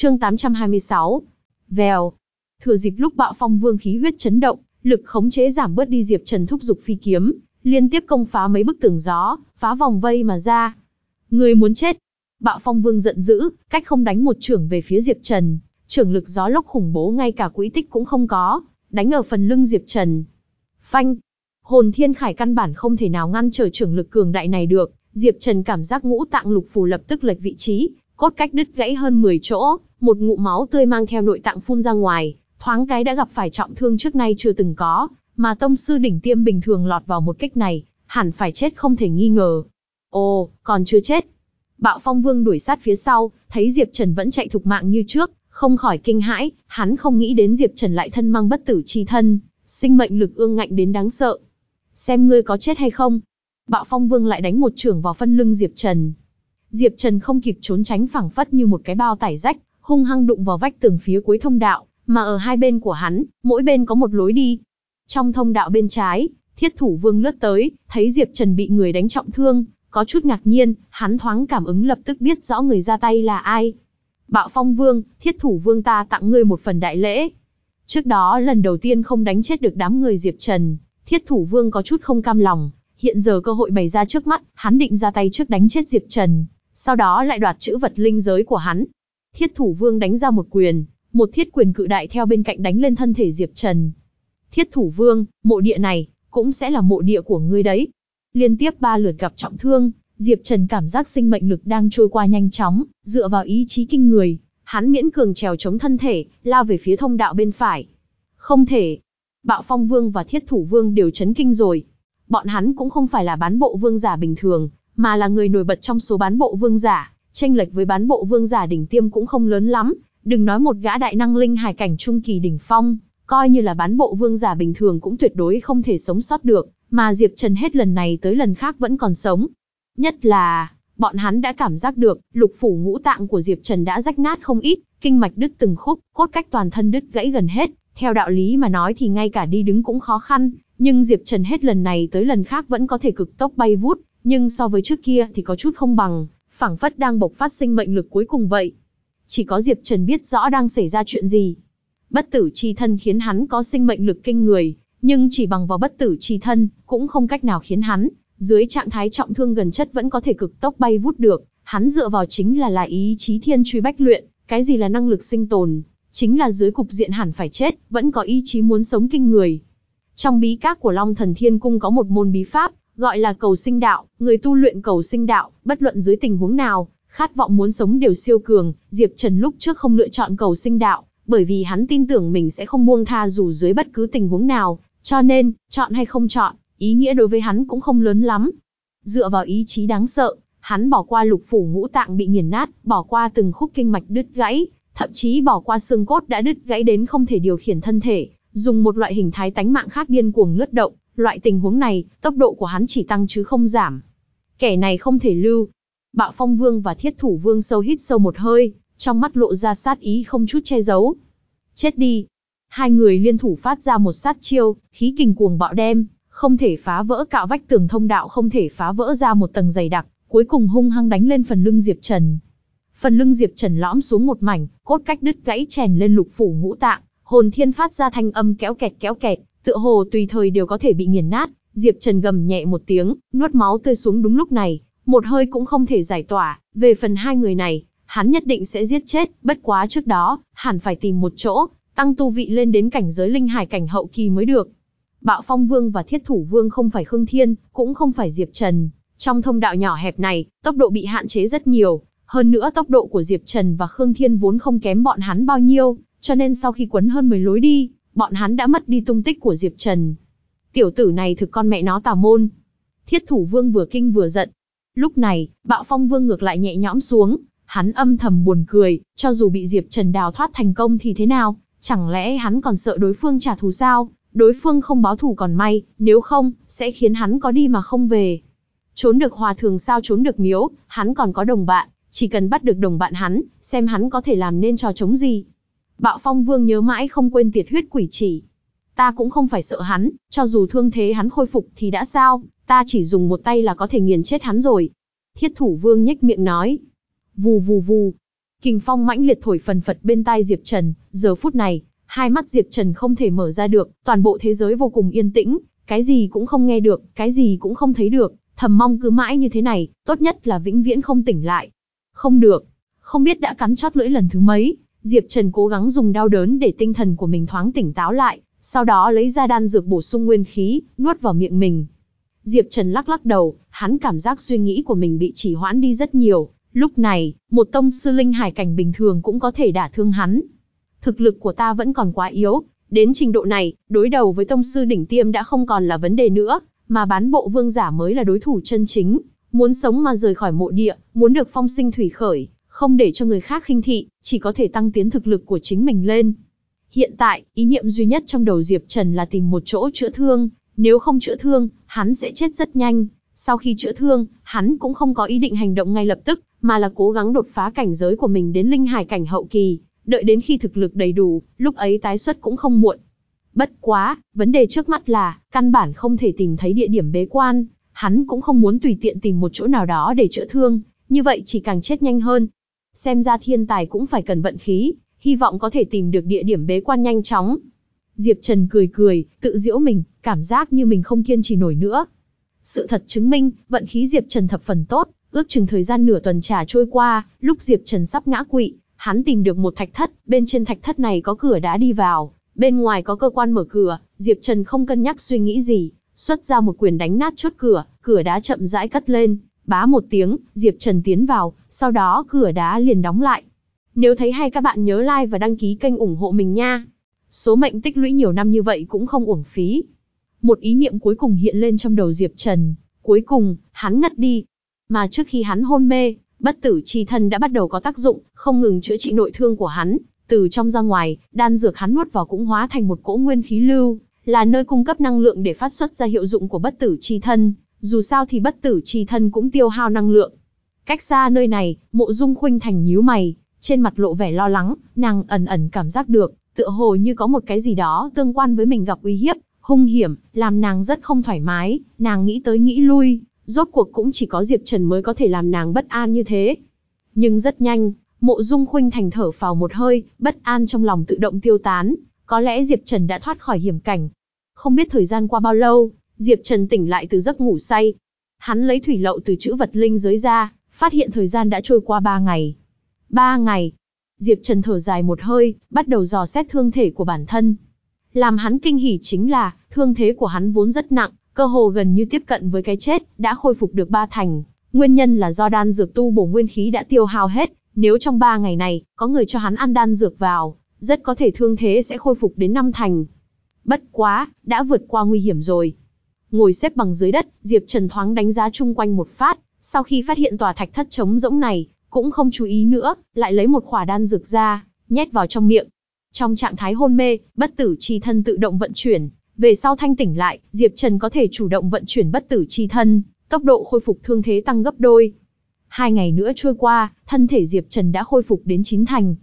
Chương 826. Vèo. Thừa dịp lúc Bạo Phong Vương khí huyết chấn động, lực khống chế giảm bớt đi Diệp Trần thúc dục phi kiếm, liên tiếp công phá mấy bức tường gió, phá vòng vây mà ra. Người muốn chết. Bạo Phong Vương giận dữ, cách không đánh một trưởng về phía Diệp Trần, trưởng lực gió lốc khủng bố ngay cả quỹ tích cũng không có, đánh ở phần lưng Diệp Trần. Phanh. Hồn Thiên Khải căn bản không thể nào ngăn trở trưởng lực cường đại này được, Diệp Trần cảm giác ngũ tạng lục phủ lập tức lệch vị trí, cốt cách đứt gãy hơn 10 chỗ, một ngụ máu tươi mang theo nội tạng phun ra ngoài, thoáng cái đã gặp phải trọng thương trước nay chưa từng có, mà tông sư đỉnh tiêm bình thường lọt vào một kích này, hẳn phải chết không thể nghi ngờ. Ồ, còn chưa chết. Bạo Phong Vương đuổi sát phía sau, thấy Diệp Trần vẫn chạy thục mạng như trước, không khỏi kinh hãi, hắn không nghĩ đến Diệp Trần lại thân mang bất tử chi thân, sinh mệnh lực ương ngạnh đến đáng sợ. Xem ngươi có chết hay không. Bạo Phong Vương lại đánh một trưởng vào phân lưng Diệp Trần. Diệp Trần không kịp trốn tránh phẳng phất như một cái bao tải rách, hung hăng đụng vào vách tường phía cuối thông đạo, mà ở hai bên của hắn, mỗi bên có một lối đi. Trong thông đạo bên trái, Thiết Thủ Vương lướt tới, thấy Diệp Trần bị người đánh trọng thương, có chút ngạc nhiên, hắn thoáng cảm ứng lập tức biết rõ người ra tay là ai. Bạo Phong Vương, Thiết Thủ Vương ta tặng ngươi một phần đại lễ. Trước đó lần đầu tiên không đánh chết được đám người Diệp Trần, Thiết Thủ Vương có chút không cam lòng, hiện giờ cơ hội bày ra trước mắt, hắn định ra tay trước đánh chết Diệp Trần, sau đó lại đoạt chữ vật linh giới của hắn. Thiết Thủ Vương đánh ra một quyền, một thiết quyền cự đại theo bên cạnh đánh lên thân thể Diệp Trần. Thiết Thủ Vương, mộ địa này, cũng sẽ là mộ địa của ngươi đấy. Liên tiếp ba lượt gặp trọng thương, Diệp Trần cảm giác sinh mệnh lực đang trôi qua nhanh chóng, dựa vào ý chí kinh người, hắn miễn cường trèo chống thân thể, lao về phía thông đạo bên phải. Không thể. Bạo Phong Vương và Thiết Thủ Vương đều chấn kinh rồi. Bọn hắn cũng không phải là bán bộ vương giả bình thường, mà là người nổi bật trong số bán bộ vương giả, tranh lệch với bán bộ vương giả đỉnh tiêm cũng không lớn lắm, đừng nói một gã đại năng linh hải cảnh trung kỳ đỉnh phong, coi như là bán bộ vương giả bình thường cũng tuyệt đối không thể sống sót được, mà Diệp Trần hết lần này tới lần khác vẫn còn sống. Nhất là, bọn hắn đã cảm giác được, lục phủ ngũ tạng của Diệp Trần đã rách nát không ít, kinh mạch đứt từng khúc, cốt cách toàn thân đứt gãy gần hết, theo đạo lý mà nói thì ngay cả đi đứng cũng khó khăn, nhưng Diệp Trần hết lần này tới lần khác vẫn có thể cực tốc bay vút, nhưng so với trước kia thì có chút không bằng, phảng phất đang bộc phát sinh mệnh lực cuối cùng vậy. Chỉ có Diệp Trần biết rõ đang xảy ra chuyện gì. Bất tử chi thân khiến hắn có sinh mệnh lực kinh người, nhưng chỉ bằng vào bất tử chi thân, cũng không cách nào khiến hắn, dưới trạng thái trọng thương gần chất vẫn có thể cực tốc bay vút được, hắn dựa vào chính là là ý chí thiên truy bách luyện, cái gì là năng lực sinh tồn, chính là dưới cục diện hẳn phải chết, vẫn có ý chí muốn sống kinh người. Trong bí các của Long Thần Thiên Cung có một môn bí pháp, gọi là cầu sinh đạo, người tu luyện cầu sinh đạo, bất luận dưới tình huống nào, khát vọng muốn sống đều siêu cường, Diệp Trần lúc trước không lựa chọn cầu sinh đạo, bởi vì hắn tin tưởng mình sẽ không buông tha dù dưới bất cứ tình huống nào, cho nên, chọn hay không chọn, ý nghĩa đối với hắn cũng không lớn lắm. Dựa vào ý chí đáng sợ, hắn bỏ qua lục phủ ngũ tạng bị nghiền nát, bỏ qua từng khúc kinh mạch đứt gãy, thậm chí bỏ qua xương cốt đã đứt gãy đến không thể điều khiển thân thể, dùng một loại hình thái tánh mạng khác điên cuồng lướt động, loại tình huống này, tốc độ của hắn chỉ tăng chứ không giảm. Kẻ này không thể lưu. Bạo Phong Vương và Thiết Thủ Vương sâu hít sâu một hơi, trong mắt lộ ra sát ý không chút che giấu. Chết đi. Hai người liên thủ phát ra một sát chiêu, khí kình cuồng bạo đem, không thể phá vỡ cạo vách tường thông đạo không thể phá vỡ ra một tầng dày đặc, cuối cùng hung hăng đánh lên phần lưng Diệp Trần. Phần lưng Diệp Trần lõm xuống một mảnh, cốt cách đứt gãy chèn lên lục phủ ngũ tạng, hồn thiên phát ra thanh âm kéo kẹt kéo kẹt, tựa hồ tùy thời đều có thể bị nghiền nát. Diệp Trần gầm nhẹ một tiếng, nuốt máu tươi xuống đúng lúc này, một hơi cũng không thể giải tỏa. Về phần hai người này, hắn nhất định sẽ giết chết, bất quá trước đó, hẳn phải tìm một chỗ, tăng tu vị lên đến cảnh giới linh hải cảnh hậu kỳ mới được. Bạo Phong Vương và Thiết Thủ Vương không phải Khương Thiên, cũng không phải Diệp Trần. Trong thông đạo nhỏ hẹp này, tốc độ bị hạn chế rất nhiều, hơn nữa tốc độ của Diệp Trần và Khương Thiên vốn không kém bọn hắn bao nhiêu, cho nên sau khi quấn hơn 10 lối đi, bọn hắn đã mất đi tung tích của Diệp Trần. Tiểu tử này thực con mẹ nó tà môn. Thiết thủ vương vừa kinh vừa giận. Lúc này, bạo phong vương ngược lại nhẹ nhõm xuống, hắn âm thầm buồn cười, cho dù bị Diệp Trần đào thoát thành công thì thế nào, chẳng lẽ hắn còn sợ đối phương trả thù sao? Đối phương không báo thù còn may, nếu không, sẽ khiến hắn có đi mà không về. Trốn được hòa thường sao trốn được miếu, hắn còn có đồng bạn, chỉ cần bắt được đồng bạn hắn, xem hắn có thể làm nên trò chống gì. Bạo Phong Vương nhớ mãi không quên tiệt huyết quỷ chỉ. Ta cũng không phải sợ hắn, cho dù thương thế hắn khôi phục thì đã sao, ta chỉ dùng một tay là có thể nghiền chết hắn rồi. Thiết thủ vương nhếch miệng nói. Vù vù vù. Kình phong mãnh liệt thổi phần phật bên tai Diệp Trần, giờ phút này, hai mắt Diệp Trần không thể mở ra được, toàn bộ thế giới vô cùng yên tĩnh, cái gì cũng không nghe được, cái gì cũng không thấy được, thầm mong cứ mãi như thế này, tốt nhất là vĩnh viễn không tỉnh lại. Không được, không biết đã cắn chót lưỡi lần thứ mấy, Diệp Trần cố gắng dùng đau đớn để tinh thần của mình thoáng tỉnh táo lại, sau đó lấy ra đan dược bổ sung nguyên khí, nuốt vào miệng mình. Diệp Trần lắc lắc đầu, hắn cảm giác suy nghĩ của mình bị chỉ hoãn đi rất nhiều, lúc này, một tông sư linh hải cảnh bình thường cũng có thể đả thương hắn. Thực lực của ta vẫn còn quá yếu, đến trình độ này, đối đầu với tông sư đỉnh tiêm đã không còn là vấn đề nữa, mà bán bộ vương giả mới là đối thủ chân chính, muốn sống mà rời khỏi mộ địa, muốn được phong sinh thủy khởi, không để cho người khác khinh thị, chỉ có thể tăng tiến thực lực của chính mình lên. Hiện tại, ý niệm duy nhất trong đầu Diệp Trần là tìm một chỗ chữa thương, nếu không chữa thương, hắn sẽ chết rất nhanh. Sau khi chữa thương, hắn cũng không có ý định hành động ngay lập tức, mà là cố gắng đột phá cảnh giới của mình đến linh hải cảnh hậu kỳ, đợi đến khi thực lực đầy đủ, lúc ấy tái xuất cũng không muộn. Bất quá, vấn đề trước mắt là, căn bản không thể tìm thấy địa điểm bế quan, hắn cũng không muốn tùy tiện tìm một chỗ nào đó để chữa thương, như vậy chỉ càng chết nhanh hơn. Xem ra thiên tài cũng phải cần vận khí, hy vọng có thể tìm được địa điểm bế quan nhanh chóng. Diệp Trần cười cười, tự giễu mình, cảm giác như mình không kiên trì nổi nữa. Sự thật chứng minh, vận khí Diệp Trần thập phần tốt, ước chừng thời gian nửa tuần trà trôi qua, lúc Diệp Trần sắp ngã quỵ, hắn tìm được một thạch thất, bên trên thạch thất này có cửa đá đi vào, bên ngoài có cơ quan mở cửa, Diệp Trần không cân nhắc suy nghĩ gì, xuất ra một quyền đánh nát chốt cửa, cửa đá chậm rãi cất lên, bá một tiếng, Diệp Trần tiến vào, sau đó cửa đá liền đóng lại. Nếu thấy hay các bạn nhớ like và đăng ký kênh ủng hộ mình nha. Số mệnh tích lũy nhiều năm như vậy cũng không uổng phí. Một ý niệm cuối cùng hiện lên trong đầu Diệp Trần, cuối cùng, hắn ngất đi. Mà trước khi hắn hôn mê, bất tử chi thân đã bắt đầu có tác dụng, không ngừng chữa trị nội thương của hắn, từ trong ra ngoài, đan dược hắn nuốt vào cũng hóa thành một cỗ nguyên khí lưu, là nơi cung cấp năng lượng để phát xuất ra hiệu dụng của bất tử chi thân, dù sao thì bất tử chi thân cũng tiêu hao năng lượng. Cách xa nơi này, mộ dung khuynh thành nhíu mày, trên mặt lộ vẻ lo lắng, nàng ẩn ẩn cảm giác được, tựa hồ như có một cái gì đó tương quan với mình gặp uy hiếp, hung hiểm, làm nàng rất không thoải mái, nàng nghĩ tới nghĩ lui, rốt cuộc cũng chỉ có Diệp Trần mới có thể làm nàng bất an như thế. Nhưng rất nhanh, mộ dung khuynh thành thở phào một hơi, bất an trong lòng tự động tiêu tán, có lẽ Diệp Trần đã thoát khỏi hiểm cảnh. Không biết thời gian qua bao lâu, Diệp Trần tỉnh lại từ giấc ngủ say. Hắn lấy thủy lậu từ chữ vật linh giới ra, phát hiện thời gian đã trôi qua ba ngày. Ba ngày. Diệp Trần thở dài một hơi, bắt đầu dò xét thương thể của bản thân. Làm hắn kinh hỉ chính là, thương thế của hắn vốn rất nặng, cơ hồ gần như tiếp cận với cái chết, đã khôi phục được ba thành. Nguyên nhân là do đan dược tu bổ nguyên khí đã tiêu hao hết, nếu trong ba ngày này, có người cho hắn ăn đan dược vào, rất có thể thương thế sẽ khôi phục đến năm thành. Bất quá, đã vượt qua nguy hiểm rồi. Ngồi xếp bằng dưới đất, Diệp Trần thoáng đánh giá chung quanh một phát, sau khi phát hiện tòa thạch thất trống rỗng này, cũng không chú ý nữa, lại lấy một khỏa đan dược ra, nhét vào trong miệng. Trong trạng thái hôn mê, bất tử chi thân tự động vận chuyển, về sau thanh tỉnh lại, Diệp Trần có thể chủ động vận chuyển bất tử chi thân, tốc độ khôi phục thương thế tăng gấp đôi. Hai ngày nữa trôi qua, thân thể Diệp Trần đã khôi phục đến chín thành.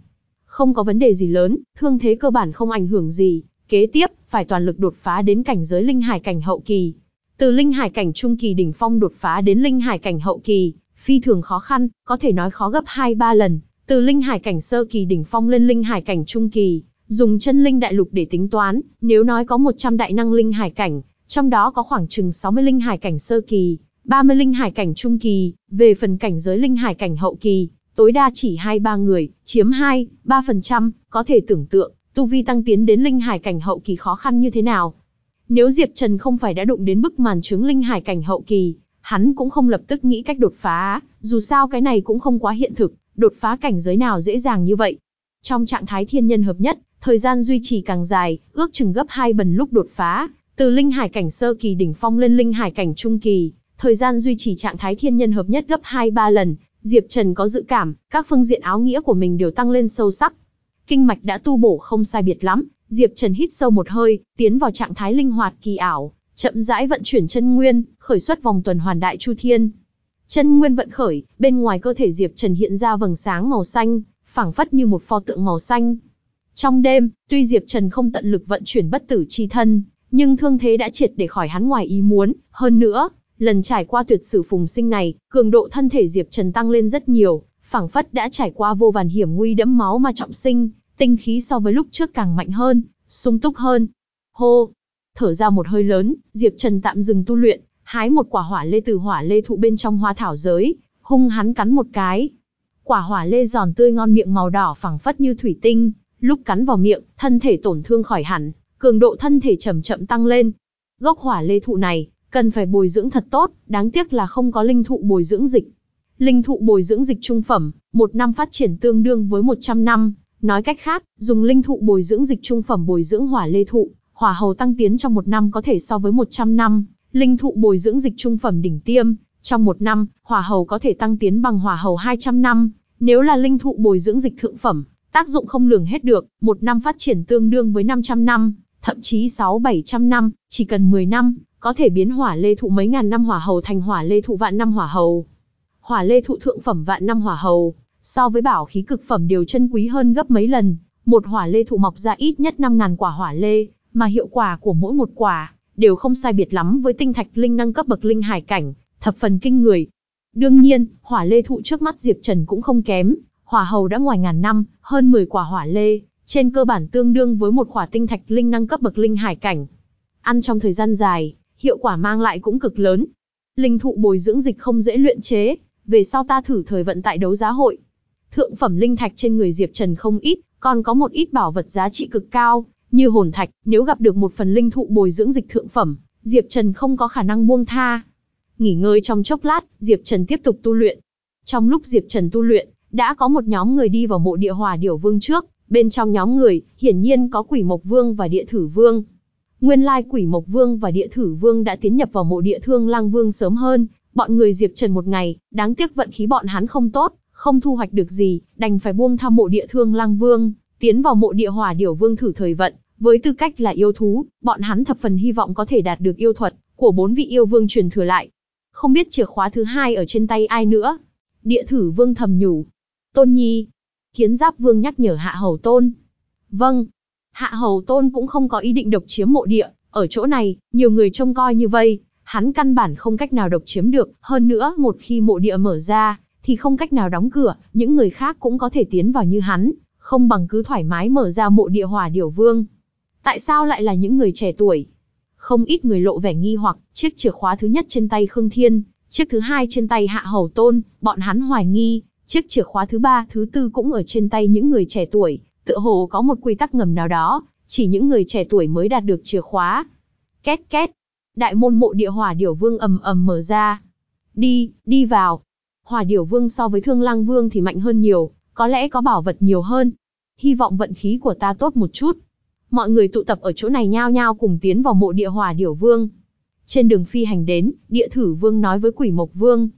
Không có vấn đề gì lớn, thương thế cơ bản không ảnh hưởng gì. Kế tiếp, phải toàn lực đột phá đến cảnh giới linh hải cảnh hậu kỳ. Từ linh hải cảnh trung kỳ đỉnh phong đột phá đến linh hải cảnh hậu kỳ, phi thường khó khăn, có thể nói khó gấp 2-3 lần. Từ linh hải cảnh sơ kỳ đỉnh phong lên linh hải cảnh trung kỳ, dùng chân linh đại lục để tính toán, nếu nói có 100 đại năng linh hải cảnh, trong đó có khoảng chừng 60 linh hải cảnh sơ kỳ, 30 linh hải cảnh trung kỳ, về phần cảnh giới linh hải cảnh hậu kỳ, tối đa chỉ 2-3 người, chiếm 2, 3%, có thể tưởng tượng, tu vi tăng tiến đến linh hải cảnh hậu kỳ khó khăn như thế nào. Nếu Diệp Trần không phải đã đụng đến bức màn trướng linh hải cảnh hậu kỳ, hắn cũng không lập tức nghĩ cách đột phá, dù sao cái này cũng không quá hiện thực, đột phá cảnh giới nào dễ dàng như vậy. Trong trạng thái thiên nhân hợp nhất, thời gian duy trì càng dài, ước chừng gấp 2 lần lúc đột phá, từ linh hải cảnh sơ kỳ đỉnh phong lên linh hải cảnh trung kỳ, thời gian duy trì trạng thái thiên nhân hợp nhất gấp 2-3 lần, Diệp Trần có dự cảm, các phương diện áo nghĩa của mình đều tăng lên sâu sắc. Kinh mạch đã tu bổ không sai biệt lắm, Diệp Trần hít sâu một hơi, tiến vào trạng thái linh hoạt kỳ ảo, chậm rãi vận chuyển chân nguyên, khởi xuất vòng tuần hoàn đại chu thiên. Chân nguyên vận khởi, bên ngoài cơ thể Diệp Trần hiện ra vầng sáng màu xanh, phảng phất như một pho tượng màu xanh. Trong đêm, tuy Diệp Trần không tận lực vận chuyển bất tử chi thân, nhưng thương thế đã triệt để khỏi hắn ngoài ý muốn, hơn nữa, lần trải qua tuyệt sử phùng sinh này, cường độ thân thể Diệp Trần tăng lên rất nhiều, phảng phất đã trải qua vô vàn hiểm nguy đẫm máu mà trọng sinh, tinh khí so với lúc trước càng mạnh hơn, sung túc hơn. Hô, thở ra một hơi lớn, Diệp Trần tạm dừng tu luyện, hái một quả hỏa lê từ hỏa lê thụ bên trong hoa thảo giới, hung hắn cắn một cái. Quả hỏa lê giòn tươi ngon miệng màu đỏ phẳng phất như thủy tinh, lúc cắn vào miệng, thân thể tổn thương khỏi hẳn, cường độ thân thể chậm chậm tăng lên. Gốc hỏa lê thụ này, cần phải bồi dưỡng thật tốt, đáng tiếc là không có linh thụ bồi dưỡng dịch. Linh thụ bồi dưỡng dịch trung phẩm, một năm phát triển tương đương với 100 năm. Nói cách khác, dùng linh thụ bồi dưỡng dịch trung phẩm bồi dưỡng hỏa lê thụ, hỏa hầu tăng tiến trong một năm có thể so với 100 năm. Linh thụ bồi dưỡng dịch trung phẩm đỉnh tiêm, trong một năm, hỏa hầu có thể tăng tiến bằng hỏa hầu 200 năm. Nếu là linh thụ bồi dưỡng dịch thượng phẩm, tác dụng không lường hết được, một năm phát triển tương đương với 500 năm, thậm chí 6-700 năm, chỉ cần 10 năm, có thể biến hỏa lê thụ mấy ngàn năm hỏa hầu thành hỏa lê thụ vạn năm hỏa hầu. Hỏa lê thụ thượng phẩm vạn năm hỏa hầu, so với bảo khí cực phẩm đều chân quý hơn gấp mấy lần. Một hỏa lê thụ mọc ra ít nhất 5.000 quả hỏa lê, mà hiệu quả của mỗi một quả đều không sai biệt lắm với tinh thạch linh năng cấp bậc linh hải cảnh, thập phần kinh người. Đương nhiên, hỏa lê thụ trước mắt Diệp Trần cũng không kém, hỏa hầu đã ngoài ngàn năm, hơn 10 quả hỏa lê, trên cơ bản tương đương với một quả tinh thạch linh năng cấp bậc linh hải cảnh. Ăn trong thời gian dài, hiệu quả mang lại cũng cực lớn. Linh thụ bồi dưỡng dịch không dễ luyện chế, về sau ta thử thời vận tại đấu giá hội. Thượng phẩm linh thạch trên người Diệp Trần không ít, còn có một ít bảo vật giá trị cực cao, như hồn thạch, nếu gặp được một phần linh thụ bồi dưỡng dịch thượng phẩm, Diệp Trần không có khả năng buông tha. Nghỉ ngơi trong chốc lát, Diệp Trần tiếp tục tu luyện. Trong lúc Diệp Trần tu luyện, đã có một nhóm người đi vào mộ địa hòa điểu vương trước, bên trong nhóm người, hiển nhiên có quỷ mộc vương và địa thử vương. Nguyên lai quỷ mộc vương và địa thử vương đã tiến nhập vào mộ địa thương lang vương sớm hơn, bọn người Diệp Trần một ngày, đáng tiếc vận khí bọn hắn không tốt, không thu hoạch được gì, đành phải buông tham mộ địa thương lang vương, tiến vào mộ địa hỏa điểu vương thử thời vận, với tư cách là yêu thú, bọn hắn thập phần hy vọng có thể đạt được yêu thuật của bốn vị yêu vương truyền thừa lại. Không biết chìa khóa thứ hai ở trên tay ai nữa. Địa thử vương thầm nhủ. Tôn Nhi. Kiến giáp vương nhắc nhở Hạ Hầu Tôn. Vâng. Hạ Hầu Tôn cũng không có ý định độc chiếm mộ địa. Ở chỗ này, nhiều người trông coi như vây, hắn căn bản không cách nào độc chiếm được. Hơn nữa, một khi mộ địa mở ra, thì không cách nào đóng cửa, những người khác cũng có thể tiến vào như hắn, không bằng cứ thoải mái mở ra mộ địa hỏa điểu vương. Tại sao lại là những người trẻ tuổi? Không ít người lộ vẻ nghi hoặc, chiếc chìa khóa thứ nhất trên tay Khương Thiên, chiếc thứ hai trên tay Hạ Hầu Tôn, bọn hắn hoài nghi, chiếc chìa khóa thứ ba, thứ tư cũng ở trên tay những người trẻ tuổi, tựa hồ có một quy tắc ngầm nào đó, chỉ những người trẻ tuổi mới đạt được chìa khóa. Két két, đại môn mộ địa hỏa điểu vương ầm ầm mở ra. Đi, đi vào. Hỏa điểu vương so với thương lang vương thì mạnh hơn nhiều, có lẽ có bảo vật nhiều hơn. Hy vọng vận khí của ta tốt một chút. Mọi người tụ tập ở chỗ này nhao nhao cùng tiến vào mộ địa hỏa điểu vương. Trên đường phi hành đến, địa thử vương nói với quỷ mộc vương.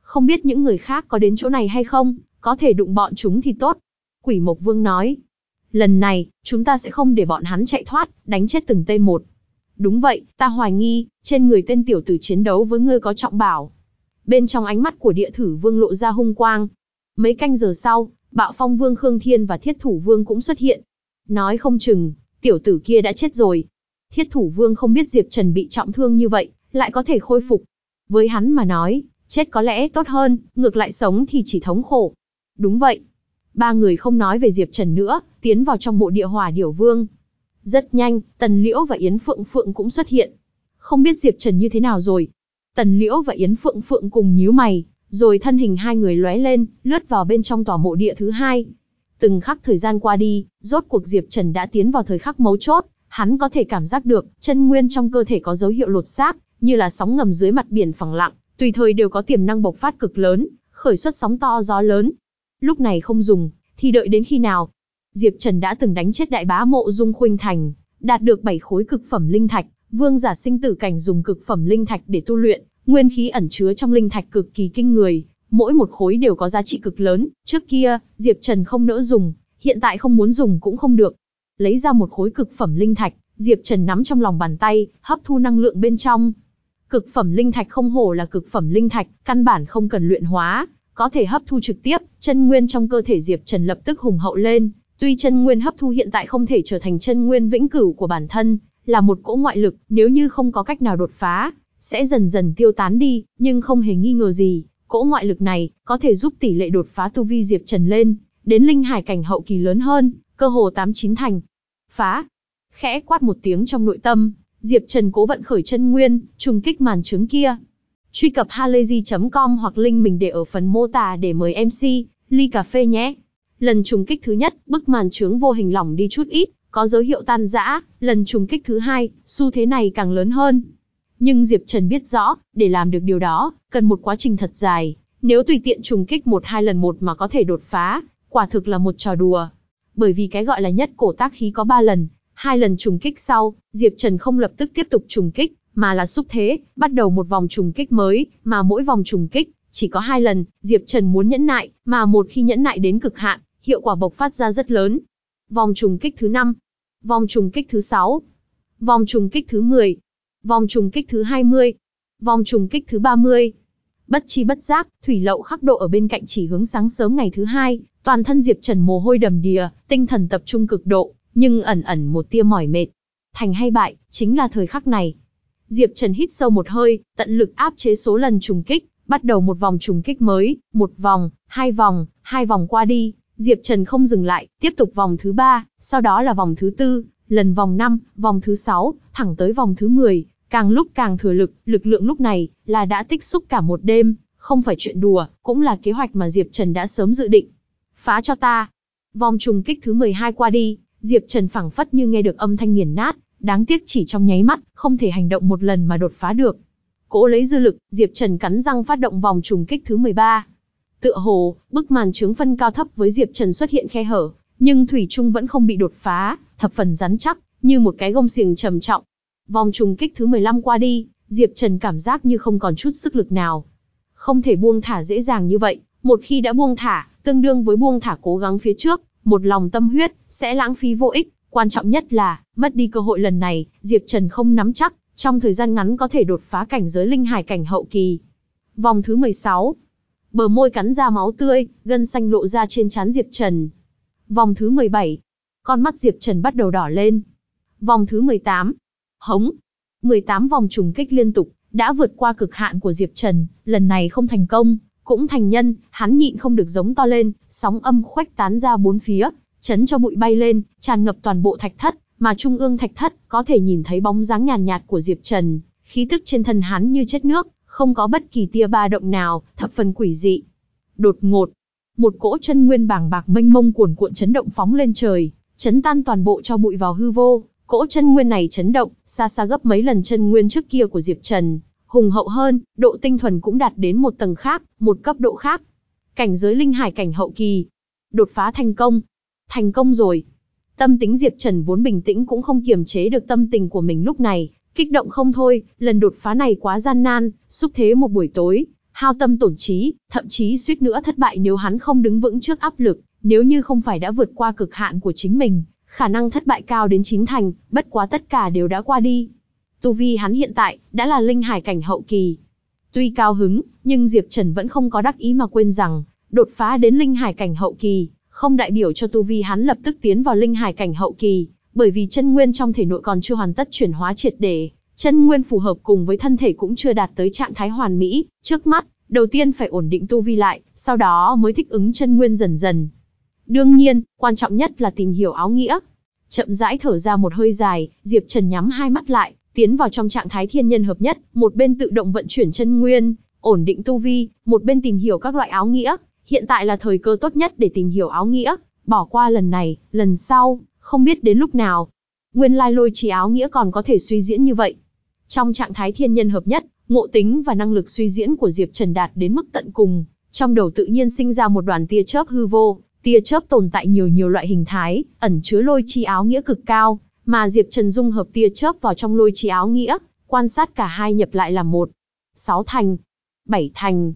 Không biết những người khác có đến chỗ này hay không, có thể đụng bọn chúng thì tốt. Quỷ mộc vương nói. Lần này, chúng ta sẽ không để bọn hắn chạy thoát, đánh chết từng tên một. Đúng vậy, ta hoài nghi, trên người tên tiểu tử chiến đấu với ngươi có trọng bảo. Bên trong ánh mắt của địa thử vương lộ ra hung quang. Mấy canh giờ sau, bạo phong vương Khương Thiên và thiết thủ vương cũng xuất hiện. Nói không chừng, tiểu tử kia đã chết rồi. Thiết thủ vương không biết Diệp Trần bị trọng thương như vậy, lại có thể khôi phục. Với hắn mà nói, chết có lẽ tốt hơn, ngược lại sống thì chỉ thống khổ. Đúng vậy. Ba người không nói về Diệp Trần nữa, tiến vào trong mộ địa hỏa điểu vương. Rất nhanh, Tần Liễu và Yến Phượng Phượng cũng xuất hiện. Không biết Diệp Trần như thế nào rồi. Tần Liễu và Yến Phượng Phượng cùng nhíu mày, rồi thân hình hai người lóe lên, lướt vào bên trong tòa mộ địa thứ hai. Từng khắc thời gian qua đi, rốt cuộc Diệp Trần đã tiến vào thời khắc mấu chốt, hắn có thể cảm giác được, chân nguyên trong cơ thể có dấu hiệu lột xác, như là sóng ngầm dưới mặt biển phẳng lặng, tùy thời đều có tiềm năng bộc phát cực lớn, khởi xuất sóng to gió lớn. Lúc này không dùng, thì đợi đến khi nào? Diệp Trần đã từng đánh chết đại bá mộ Dung Khuynh Thành, đạt được 7 khối cực phẩm linh thạch, vương giả sinh tử cảnh dùng cực phẩm linh thạch để tu luyện, nguyên khí ẩn chứa trong linh thạch cực kỳ kinh người, mỗi một khối đều có giá trị cực lớn, trước kia, Diệp Trần không nỡ dùng, hiện tại không muốn dùng cũng không được. Lấy ra một khối cực phẩm linh thạch, Diệp Trần nắm trong lòng bàn tay, hấp thu năng lượng bên trong. Cực phẩm linh thạch không hổ là cực phẩm linh thạch, căn bản không cần luyện hóa, có thể hấp thu trực tiếp, chân nguyên trong cơ thể Diệp Trần lập tức hùng hậu lên, tuy chân nguyên hấp thu hiện tại không thể trở thành chân nguyên vĩnh cửu của bản thân, là một cỗ ngoại lực, nếu như không có cách nào đột phá, sẽ dần dần tiêu tán đi, nhưng không hề nghi ngờ gì, Cỗ ngoại lực này có thể giúp tỷ lệ đột phá tu vi Diệp Trần lên, đến linh hải cảnh hậu kỳ lớn hơn, cơ hồ tám chín thành. Phá! Khẽ quát một tiếng trong nội tâm, Diệp Trần cố vận khởi chân nguyên, trùng kích màn trứng kia. Truy cập halayzi.com hoặc link mình để ở phần mô tả để mời MC, ly cà phê nhé. Lần trùng kích thứ nhất, bức màn trướng vô hình lỏng đi chút ít, có dấu hiệu tan rã, lần trùng kích thứ hai, xu thế này càng lớn hơn. Nhưng Diệp Trần biết rõ, để làm được điều đó, cần một quá trình thật dài, nếu tùy tiện trùng kích một hai lần một mà có thể đột phá, quả thực là một trò đùa. Bởi vì cái gọi là nhất cổ tác khí có ba lần, hai lần trùng kích sau, Diệp Trần không lập tức tiếp tục trùng kích, mà là xúc thế, bắt đầu một vòng trùng kích mới, mà mỗi vòng trùng kích, chỉ có hai lần, Diệp Trần muốn nhẫn nại, mà một khi nhẫn nại đến cực hạn, hiệu quả bộc phát ra rất lớn. Vòng trùng kích thứ 5, vòng trùng kích thứ 6, vòng trùng kích thứ 10, vòng trùng kích thứ 20, vòng trùng kích thứ 30. Bất chi bất giác, thủy lậu khắc độ ở bên cạnh chỉ hướng sáng sớm ngày thứ hai, toàn thân Diệp Trần mồ hôi đầm đìa, tinh thần tập trung cực độ, nhưng ẩn ẩn một tia mỏi mệt. Thành hay bại, chính là thời khắc này. Diệp Trần hít sâu một hơi, tận lực áp chế số lần trùng kích, bắt đầu một vòng trùng kích mới, một vòng, hai vòng, hai vòng qua đi, Diệp Trần không dừng lại, tiếp tục vòng thứ ba, sau đó là vòng thứ tư, lần vòng năm, vòng thứ sáu, thẳng tới vòng thứ 10, càng lúc càng thừa lực, lực lượng lúc này là đã tích xúc cả một đêm, không phải chuyện đùa, cũng là kế hoạch mà Diệp Trần đã sớm dự định. Phá cho ta. Vòng trùng kích thứ 12 qua đi, Diệp Trần phảng phất như nghe được âm thanh nghiền nát, đáng tiếc chỉ trong nháy mắt, không thể hành động một lần mà đột phá được. Cố lấy dư lực, Diệp Trần cắn răng phát động vòng trùng kích thứ 13. Tựa hồ, bức màn trướng phân cao thấp với Diệp Trần xuất hiện khe hở, nhưng thủy trung vẫn không bị đột phá, thập phần rắn chắc, như một cái gông xiềng trầm trọng. Vòng trùng kích thứ 15 qua đi, Diệp Trần cảm giác như không còn chút sức lực nào. Không thể buông thả dễ dàng như vậy, một khi đã buông thả, tương đương với buông thả cố gắng phía trước, một lòng tâm huyết, sẽ lãng phí vô ích. Quan trọng nhất là, mất đi cơ hội lần này, Diệp Trần không nắm chắc, trong thời gian ngắn có thể đột phá cảnh giới linh hải cảnh hậu kỳ. Vòng thứ 16. Bờ môi cắn ra máu tươi, gân xanh lộ ra trên trán Diệp Trần. Vòng thứ 17. Con mắt Diệp Trần bắt đầu đỏ lên. Vòng thứ 18. Hống. 18 vòng trùng kích liên tục, đã vượt qua cực hạn của Diệp Trần, lần này không thành công, cũng thành nhân, hắn nhịn không được giống to lên, sóng âm khuếch tán ra bốn phía, chấn cho bụi bay lên, tràn ngập toàn bộ thạch thất, mà trung ương thạch thất có thể nhìn thấy bóng dáng nhàn nhạt, của Diệp Trần, khí tức trên thân hắn như chết nước, không có bất kỳ tia ba động nào, thập phần quỷ dị. Đột ngột, một cỗ chân nguyên bàng bạc mênh mông cuồn cuộn chấn động phóng lên trời, chấn tan toàn bộ cho bụi vào hư vô. Cỗ chân nguyên này chấn động, xa xa gấp mấy lần chân nguyên trước kia của Diệp Trần, hùng hậu hơn, độ tinh thuần cũng đạt đến một tầng khác, một cấp độ khác. Cảnh giới linh hải cảnh hậu kỳ, đột phá thành công, thành công rồi. Tâm tính Diệp Trần vốn bình tĩnh cũng không kiềm chế được tâm tình của mình lúc này, kích động không thôi, lần đột phá này quá gian nan, xúc thế một buổi tối, hao tâm tổn trí, thậm chí suýt nữa thất bại nếu hắn không đứng vững trước áp lực, nếu như không phải đã vượt qua cực hạn của chính mình, khả năng thất bại cao đến chín thành, bất quá tất cả đều đã qua đi. Tu vi hắn hiện tại, đã là linh hải cảnh hậu kỳ. Tuy cao hứng, nhưng Diệp Trần vẫn không có đắc ý mà quên rằng, đột phá đến linh hải cảnh hậu kỳ, không đại biểu cho tu vi hắn lập tức tiến vào linh hải cảnh hậu kỳ, bởi vì chân nguyên trong thể nội còn chưa hoàn tất chuyển hóa triệt để, chân nguyên phù hợp cùng với thân thể cũng chưa đạt tới trạng thái hoàn mỹ, trước mắt, đầu tiên phải ổn định tu vi lại, sau đó mới thích ứng chân nguyên dần dần. Đương nhiên, quan trọng nhất là tìm hiểu áo nghĩa. Chậm rãi thở ra một hơi dài, Diệp Trần nhắm hai mắt lại, tiến vào trong trạng thái thiên nhân hợp nhất, một bên tự động vận chuyển chân nguyên, ổn định tu vi, một bên tìm hiểu các loại áo nghĩa, hiện tại là thời cơ tốt nhất để tìm hiểu áo nghĩa, bỏ qua lần này, lần sau, không biết đến lúc nào. Nguyên lai lôi trì áo nghĩa còn có thể suy diễn như vậy. Trong trạng thái thiên nhân hợp nhất, ngộ tính và năng lực suy diễn của Diệp Trần đạt đến mức tận cùng, trong đầu tự nhiên sinh ra một đoàn tia chớp hư vô, tia chớp tồn tại nhiều nhiều loại hình thái, ẩn chứa lôi chi áo nghĩa cực cao, mà Diệp Trần dung hợp tia chớp vào trong lôi chi áo nghĩa, quan sát cả hai nhập lại là một. Sáu thành, bảy thành,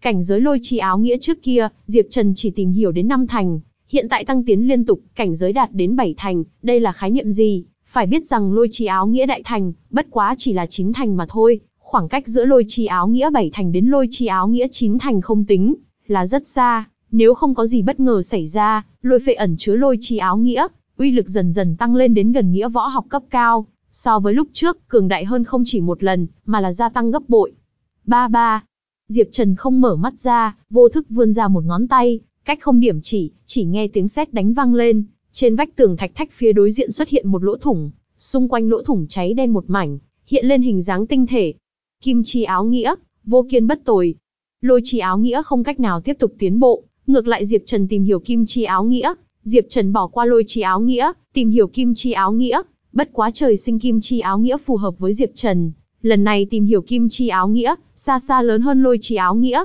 Cảnh giới lôi chi áo nghĩa trước kia, Diệp Trần chỉ tìm hiểu đến năm thành, hiện tại tăng tiến liên tục, cảnh giới đạt đến 7 thành, đây là khái niệm gì? Phải biết rằng lôi chi áo nghĩa đại thành, bất quá chỉ là 9 thành mà thôi, khoảng cách giữa lôi chi áo nghĩa 7 thành đến lôi chi áo nghĩa 9 thành không tính, là rất xa, nếu không có gì bất ngờ xảy ra, lôi phệ ẩn chứa lôi chi áo nghĩa, uy lực dần dần tăng lên đến gần nghĩa võ học cấp cao, so với lúc trước, cường đại hơn không chỉ một lần, mà là gia tăng gấp bội. Ba ba, Diệp Trần không mở mắt ra, vô thức vươn ra một ngón tay, cách không điểm chỉ, chỉ nghe tiếng sét đánh vang lên, trên vách tường thạch thách phía đối diện xuất hiện một lỗ thủng, xung quanh lỗ thủng cháy đen một mảnh, hiện lên hình dáng tinh thể. Kim chi áo nghĩa, vô kiên bất tồi. Lôi chi áo nghĩa không cách nào tiếp tục tiến bộ, ngược lại Diệp Trần tìm hiểu kim chi áo nghĩa, Diệp Trần bỏ qua lôi chi áo nghĩa, tìm hiểu kim chi áo nghĩa, bất quá trời sinh kim chi áo nghĩa phù hợp với Diệp Trần, lần này tìm hiểu kim chi áo nghĩa, xa xa lớn hơn lôi chi áo nghĩa.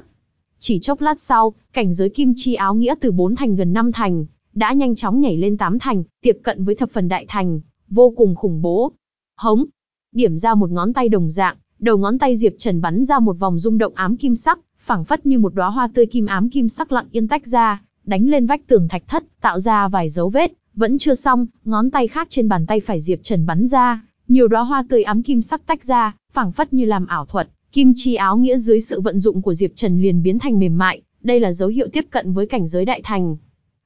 Chỉ chốc lát sau, cảnh giới kim chi áo nghĩa từ 4 thành gần 5 thành, đã nhanh chóng nhảy lên 8 thành, tiếp cận với thập phần đại thành, vô cùng khủng bố. Hống, điểm ra một ngón tay đồng dạng, đầu ngón tay Diệp Trần bắn ra một vòng rung động ám kim sắc, phảng phất như một đóa hoa tươi kim ám kim sắc lặng yên tách ra, đánh lên vách tường thạch thất, tạo ra vài dấu vết, vẫn chưa xong, ngón tay khác trên bàn tay phải Diệp Trần bắn ra, nhiều đóa hoa tươi ám kim sắc tách ra, phảng phất như làm ảo thuật, kim chi áo nghĩa dưới sự vận dụng của Diệp Trần liền biến thành mềm mại, đây là dấu hiệu tiếp cận với cảnh giới đại thành.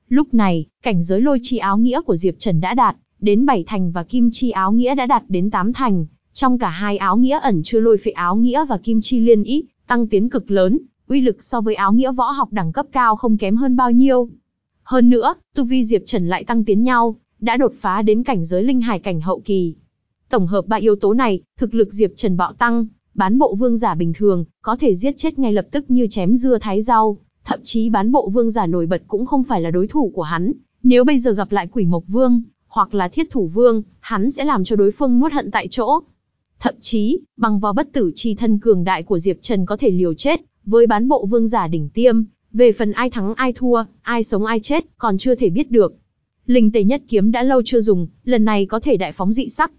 Lúc này, cảnh giới lôi chi áo nghĩa của Diệp Trần đã đạt đến 7 thành và kim chi áo nghĩa đã đạt đến 8 thành. Trong cả hai áo nghĩa ẩn chưa lôi phệ áo nghĩa và kim chi liên ý, tăng tiến cực lớn, uy lực so với áo nghĩa võ học đẳng cấp cao không kém hơn bao nhiêu. Hơn nữa, tu vi Diệp Trần lại tăng tiến nhau, đã đột phá đến cảnh giới linh hải cảnh hậu kỳ. Tổng hợp ba yếu tố này, thực lực Diệp Trần bạo tăng, bán bộ vương giả bình thường, có thể giết chết ngay lập tức như chém dưa thái rau, thậm chí bán bộ vương giả nổi bật cũng không phải là đối thủ của hắn. Nếu bây giờ gặp lại quỷ mộc vương, hoặc là thiết thủ vương, hắn sẽ làm cho đối phương nuốt hận tại chỗ. Thậm chí, bằng vào bất tử chi thân cường đại của Diệp Trần có thể liều chết, với bán bộ vương giả đỉnh tiêm, về phần ai thắng ai thua, ai sống ai chết, còn chưa thể biết được. Linh tề nhất kiếm đã lâu chưa dùng, lần này có thể đại phóng dị sắc.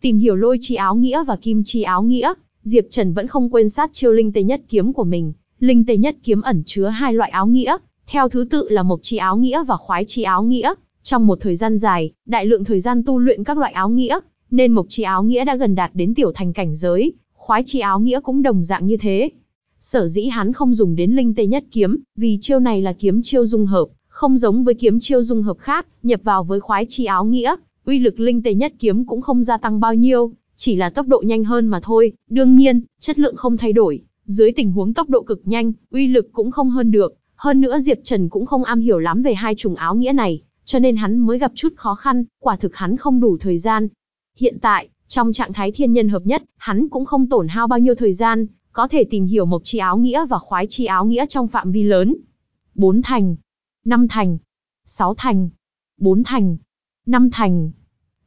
Tìm hiểu lôi chi áo nghĩa và kim chi áo nghĩa, Diệp Trần vẫn không quên sát chiêu linh tê nhất kiếm của mình. Linh tê nhất kiếm ẩn chứa hai loại áo nghĩa, theo thứ tự là mộc chi áo nghĩa và khoái chi áo nghĩa. Trong một thời gian dài, đại lượng thời gian tu luyện các loại áo nghĩa, nên mộc chi áo nghĩa đã gần đạt đến tiểu thành cảnh giới, khoái chi áo nghĩa cũng đồng dạng như thế. Sở dĩ hắn không dùng đến linh tê nhất kiếm, vì chiêu này là kiếm chiêu dung hợp, không giống với kiếm chiêu dung hợp khác, nhập vào với khoái chi áo nghĩa, uy lực linh tê nhất kiếm cũng không gia tăng bao nhiêu, chỉ là tốc độ nhanh hơn mà thôi, đương nhiên, chất lượng không thay đổi, dưới tình huống tốc độ cực nhanh, uy lực cũng không hơn được, hơn nữa Diệp Trần cũng không am hiểu lắm về hai chủng áo nghĩa này, cho nên hắn mới gặp chút khó khăn, quả thực hắn không đủ thời gian. Hiện tại, trong trạng thái thiên nhân hợp nhất, hắn cũng không tổn hao bao nhiêu thời gian, có thể tìm hiểu mộc chi áo nghĩa và khoái chi áo nghĩa trong phạm vi lớn. Bốn thành, năm thành, sáu thành, bốn thành, năm thành.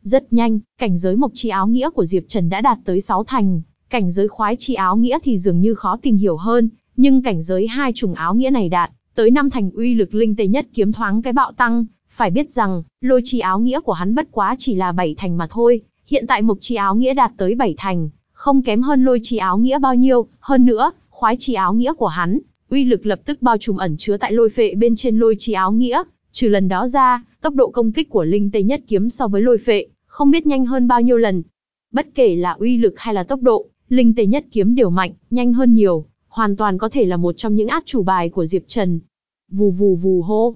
Rất nhanh, cảnh giới mộc chi áo nghĩa của Diệp Trần đã đạt tới sáu thành, cảnh giới khoái chi áo nghĩa thì dường như khó tìm hiểu hơn, nhưng cảnh giới hai trùng áo nghĩa này đạt tới năm thành uy lực linh tề nhất kiếm thoáng cái bạo tăng, phải biết rằng, lôi chi áo nghĩa của hắn bất quá chỉ là bảy thành mà thôi, hiện tại mộc chi áo nghĩa đạt tới bảy thành, không kém hơn lôi chi áo nghĩa bao nhiêu, hơn nữa, khoái chi áo nghĩa của hắn, uy lực lập tức bao trùm ẩn chứa tại lôi phệ bên trên lôi chi áo nghĩa, trừ lần đó ra, tốc độ công kích của linh tây nhất kiếm so với lôi phệ, không biết nhanh hơn bao nhiêu lần. Bất kể là uy lực hay là tốc độ, linh tề nhất kiếm đều mạnh, nhanh hơn nhiều, hoàn toàn có thể là một trong những át chủ bài của Diệp Trần. Vù vù vù hô.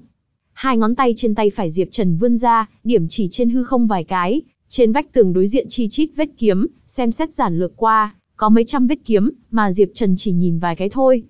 Hai ngón tay trên tay phải Diệp Trần vươn ra, điểm chỉ trên hư không vài cái, trên vách tường đối diện chi chít vết kiếm, xem xét giản lược qua, có mấy trăm vết kiếm, mà Diệp Trần chỉ nhìn vài cái thôi.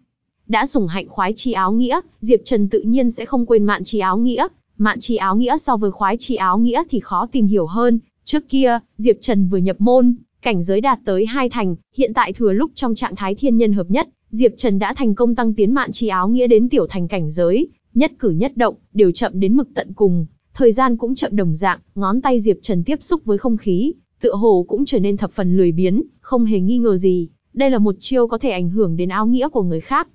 Đã dùng hạnh khoái chi áo nghĩa, Diệp Trần tự nhiên sẽ không quên mạn chi áo nghĩa. Mạn chi áo nghĩa so với khoái chi áo nghĩa thì khó tìm hiểu hơn. Trước kia, Diệp Trần vừa nhập môn, cảnh giới đạt tới hai thành, hiện tại thừa lúc trong trạng thái thiên nhân hợp nhất, Diệp Trần đã thành công tăng tiến mạn chi áo nghĩa đến tiểu thành cảnh giới, nhất cử nhất động, đều chậm đến mực tận cùng, thời gian cũng chậm đồng dạng, ngón tay Diệp Trần tiếp xúc với không khí, tựa hồ cũng trở nên thập phần lười biến, không hề nghi ngờ gì, đây là một chiêu có thể ảnh hưởng đến áo nghĩa của người khác.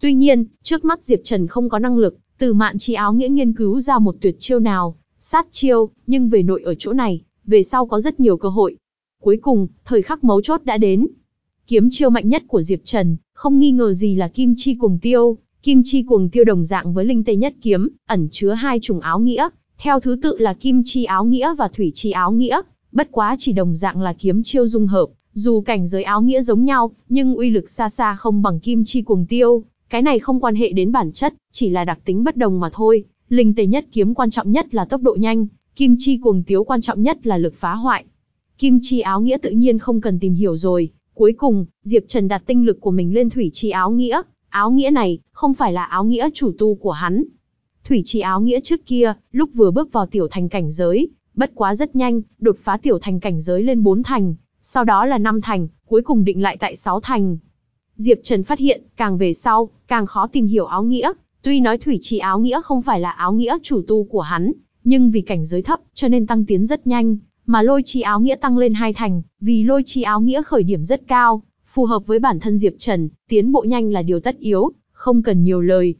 Tuy nhiên, trước mắt Diệp Trần không có năng lực, từ mạn chi áo nghĩa nghiên cứu ra một tuyệt chiêu nào, sát chiêu, nhưng về nội ở chỗ này, về sau có rất nhiều cơ hội. Cuối cùng, thời khắc mấu chốt đã đến. Kiếm chiêu mạnh nhất của Diệp Trần, không nghi ngờ gì là kim chi cuồng tiêu, kim chi cuồng tiêu đồng dạng với linh tê nhất kiếm, ẩn chứa hai chủng áo nghĩa, theo thứ tự là kim chi áo nghĩa và thủy chi áo nghĩa, bất quá chỉ đồng dạng là kiếm chiêu dung hợp, dù cảnh giới áo nghĩa giống nhau, nhưng uy lực xa xa không bằng kim chi cuồng tiêu, cái này không quan hệ đến bản chất, chỉ là đặc tính bất đồng mà thôi. Linh tề nhất kiếm quan trọng nhất là tốc độ nhanh, kim chi cuồng tiếu quan trọng nhất là lực phá hoại. Kim chi áo nghĩa tự nhiên không cần tìm hiểu rồi, cuối cùng, Diệp Trần đặt tinh lực của mình lên thủy chi áo nghĩa, Áo nghĩa này, không phải là áo nghĩa chủ tu của hắn. Thủy chi áo nghĩa trước kia, lúc vừa bước vào tiểu thành cảnh giới, bất quá rất nhanh, đột phá tiểu thành cảnh giới lên 4 thành, sau đó là 5 thành, cuối cùng định lại tại 6 thành. Diệp Trần phát hiện, càng về sau, càng khó tìm hiểu áo nghĩa, tuy nói thủy chi áo nghĩa không phải là áo nghĩa chủ tu của hắn, nhưng vì cảnh giới thấp, cho nên tăng tiến rất nhanh, mà lôi chi áo nghĩa tăng lên hai thành, vì lôi chi áo nghĩa khởi điểm rất cao, phù hợp với bản thân Diệp Trần, tiến bộ nhanh là điều tất yếu, không cần nhiều lời.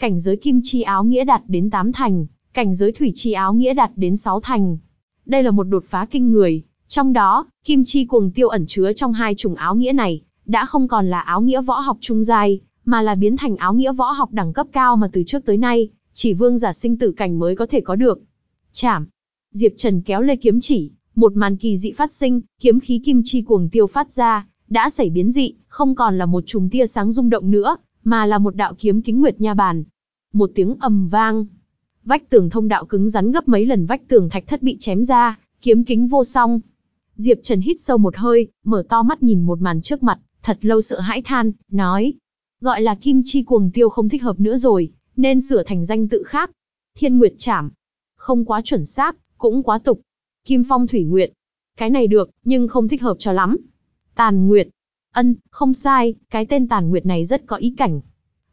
Cảnh giới kim chi áo nghĩa đạt đến 8 thành, cảnh giới thủy chi áo nghĩa đạt đến 6 thành. Đây là một đột phá kinh người, trong đó, kim chi cuồng tiêu ẩn chứa trong hai chủng áo nghĩa này, đã không còn là áo nghĩa võ học trung giai, mà là biến thành áo nghĩa võ học đẳng cấp cao mà từ trước tới nay, chỉ vương giả sinh tử cảnh mới có thể có được. Chảm. Diệp Trần kéo lê kiếm chỉ, một màn kỳ dị phát sinh, kiếm khí kim chi cuồng tiêu phát ra, đã xảy biến dị, không còn là một chùm tia sáng rung động nữa, mà là một đạo kiếm kính nguyệt nha bàn. Một tiếng ầm vang, vách tường thông đạo cứng rắn gấp mấy lần vách tường thạch thất bị chém ra, kiếm kính vô song. Diệp Trần hít sâu một hơi, mở to mắt nhìn một màn trước mặt, thật lâu sợ hãi than, nói: "Gọi là Kim Chi cuồng tiêu không thích hợp nữa rồi, nên sửa thành danh tự khác. Thiên Nguyệt Trảm." Không quá chuẩn xác, cũng quá tục. Kim Phong Thủy Nguyệt. Cái này được, nhưng không thích hợp cho lắm. Tàn Nguyệt. Ân, không sai, cái tên Tàn Nguyệt này rất có ý cảnh.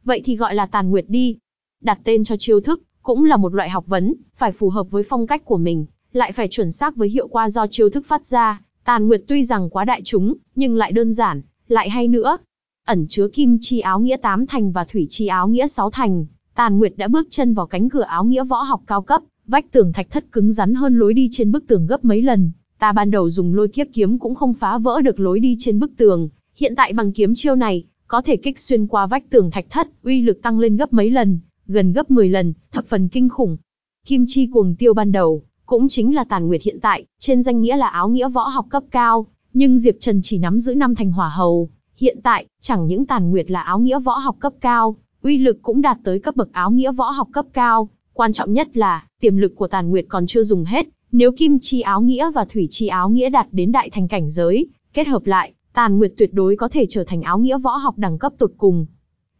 Vậy thì gọi là Tàn Nguyệt đi. Đặt tên cho chiêu thức, cũng là một loại học vấn, phải phù hợp với phong cách của mình, lại phải chuẩn xác với hiệu quả do chiêu thức phát ra. Tàn Nguyệt tuy rằng quá đại chúng, nhưng lại đơn giản, lại hay nữa. Ẩn chứa kim chi áo nghĩa tám thành và thủy chi áo nghĩa sáu thành, Tàn Nguyệt đã bước chân vào cánh cửa áo nghĩa võ học cao cấp, vách tường thạch thất cứng rắn hơn lối đi trên bức tường gấp mấy lần. Ta ban đầu dùng lôi kiếp kiếm cũng không phá vỡ được lối đi trên bức tường, hiện tại bằng kiếm chiêu này, có thể kích xuyên qua vách tường thạch thất, uy lực tăng lên gấp mấy lần, gần gấp 10 lần, thập phần kinh khủng. Kim chi cuồng tiêu ban đầu, cũng chính là tàn nguyệt hiện tại, trên danh nghĩa là áo nghĩa võ học cấp cao, nhưng Diệp Trần chỉ nắm giữ năm thành hỏa hầu. Hiện tại, chẳng những tàn nguyệt là áo nghĩa võ học cấp cao, uy lực cũng đạt tới cấp bậc áo nghĩa võ học cấp cao. Quan trọng nhất là, tiềm lực của tàn nguyệt còn chưa dùng hết, nếu kim chi áo nghĩa và thủy chi áo nghĩa đạt đến đại thành cảnh giới, kết hợp lại, tàn nguyệt tuyệt đối có thể trở thành áo nghĩa võ học đẳng cấp tột cùng.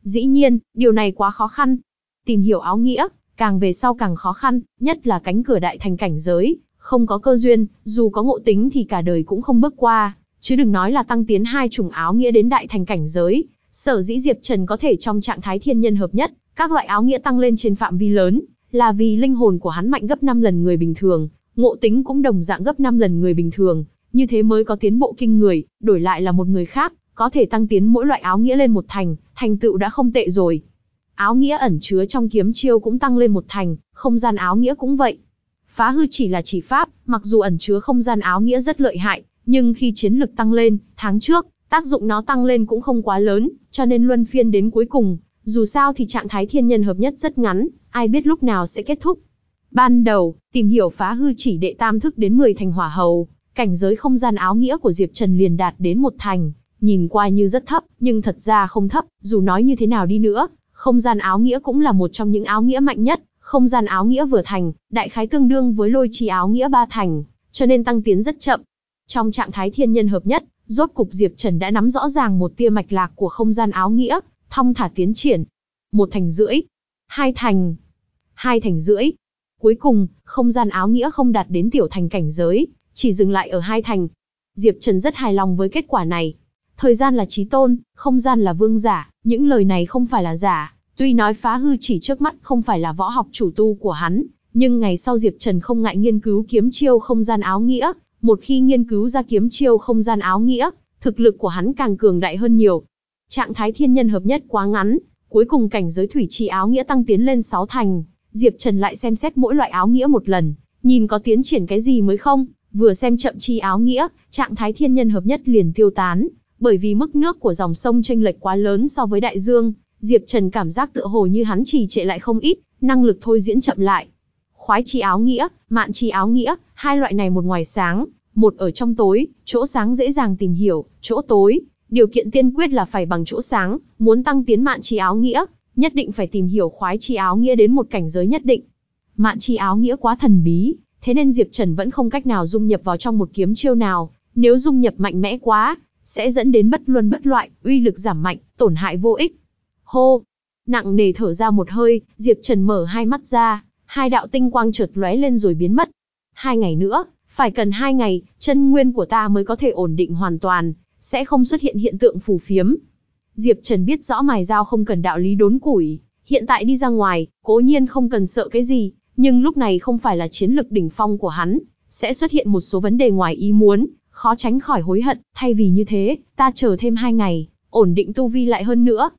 Dĩ nhiên, điều này quá khó khăn. Tìm hiểu áo nghĩa, càng về sau càng khó khăn, nhất là cánh cửa đại thành cảnh giới, không có cơ duyên, dù có ngộ tính thì cả đời cũng không bước qua, chứ đừng nói là tăng tiến hai chủng áo nghĩa đến đại thành cảnh giới. Sở dĩ Diệp Trần có thể trong trạng thái thiên nhân hợp nhất, các loại áo nghĩa tăng lên trên phạm vi lớn, là vì linh hồn của hắn mạnh gấp 5 lần người bình thường, ngộ tính cũng đồng dạng gấp 5 lần người bình thường, như thế mới có tiến bộ kinh người, đổi lại là một người khác, có thể tăng tiến mỗi loại áo nghĩa lên một thành, thành tựu đã không tệ rồi. Áo nghĩa ẩn chứa trong kiếm chiêu cũng tăng lên một thành, không gian áo nghĩa cũng vậy. Phá hư chỉ là chỉ pháp, mặc dù ẩn chứa không gian áo nghĩa rất lợi hại, nhưng khi chiến lực tăng lên, tháng trước, tác dụng nó tăng lên cũng không quá lớn, cho nên luân phiên đến cuối cùng, dù sao thì trạng thái thiên nhân hợp nhất rất ngắn, ai biết lúc nào sẽ kết thúc. Ban đầu, tìm hiểu phá hư chỉ đệ tam thức đến 10 thành hỏa hầu, cảnh giới không gian áo nghĩa của Diệp Trần liền đạt đến một thành, nhìn qua như rất thấp, nhưng thật ra không thấp, dù nói như thế nào đi nữa, không gian áo nghĩa cũng là một trong những áo nghĩa mạnh nhất, không gian áo nghĩa vừa thành, đại khái tương đương với lôi trì áo nghĩa ba thành, cho nên tăng tiến rất chậm. Trong trạng thái thiên nhân hợp nhất, rốt cục Diệp Trần đã nắm rõ ràng một tia mạch lạc của không gian áo nghĩa, thong thả tiến triển. Một thành rưỡi, hai thành, hai thành rưỡi. Cuối cùng, không gian áo nghĩa không đạt đến tiểu thành cảnh giới, chỉ dừng lại ở hai thành. Diệp Trần rất hài lòng với kết quả này. Thời gian là trí tôn, không gian là vương giả, những lời này không phải là giả. Tuy nói phá hư chỉ trước mắt không phải là võ học chủ tu của hắn, nhưng ngày sau Diệp Trần không ngại nghiên cứu kiếm chiêu không gian áo nghĩa. Một khi nghiên cứu ra kiếm chiêu không gian áo nghĩa, thực lực của hắn càng cường đại hơn nhiều. Trạng thái thiên nhân hợp nhất quá ngắn, cuối cùng cảnh giới thủy trì áo nghĩa tăng tiến lên 6 thành. Diệp Trần lại xem xét mỗi loại áo nghĩa một lần, nhìn có tiến triển cái gì mới không, vừa xem chậm chi áo nghĩa, trạng thái thiên nhân hợp nhất liền tiêu tán, bởi vì mức nước của dòng sông chênh lệch quá lớn so với đại dương, Diệp Trần cảm giác tựa hồ như hắn trì trệ lại không ít, năng lực thôi diễn chậm lại. Khoái chi áo nghĩa, mạn chi áo nghĩa, hai loại này một ngoài sáng, một ở trong tối, chỗ sáng dễ dàng tìm hiểu, chỗ tối, điều kiện tiên quyết là phải bằng chỗ sáng, muốn tăng tiến mạn chi áo nghĩa, nhất định phải tìm hiểu khoái chi áo nghĩa đến một cảnh giới nhất định. Mạn chi áo nghĩa quá thần bí, thế nên Diệp Trần vẫn không cách nào dung nhập vào trong một kiếm chiêu nào, nếu dung nhập mạnh mẽ quá, sẽ dẫn đến bất luân bất loại, uy lực giảm mạnh, tổn hại vô ích. Hô! Nặng nề thở ra một hơi, Diệp Trần mở hai mắt ra, hai đạo tinh quang chợt lóe lên rồi biến mất. Hai ngày nữa, phải cần hai ngày, chân nguyên của ta mới có thể ổn định hoàn toàn, sẽ không xuất hiện hiện tượng phù phiếm. Diệp Trần biết rõ mài dao không cần đạo lý đốn củi, hiện tại đi ra ngoài, cố nhiên không cần sợ cái gì, nhưng lúc này không phải là chiến lực đỉnh phong của hắn, sẽ xuất hiện một số vấn đề ngoài ý muốn, khó tránh khỏi hối hận, thay vì như thế, ta chờ thêm hai ngày, ổn định tu vi lại hơn nữa.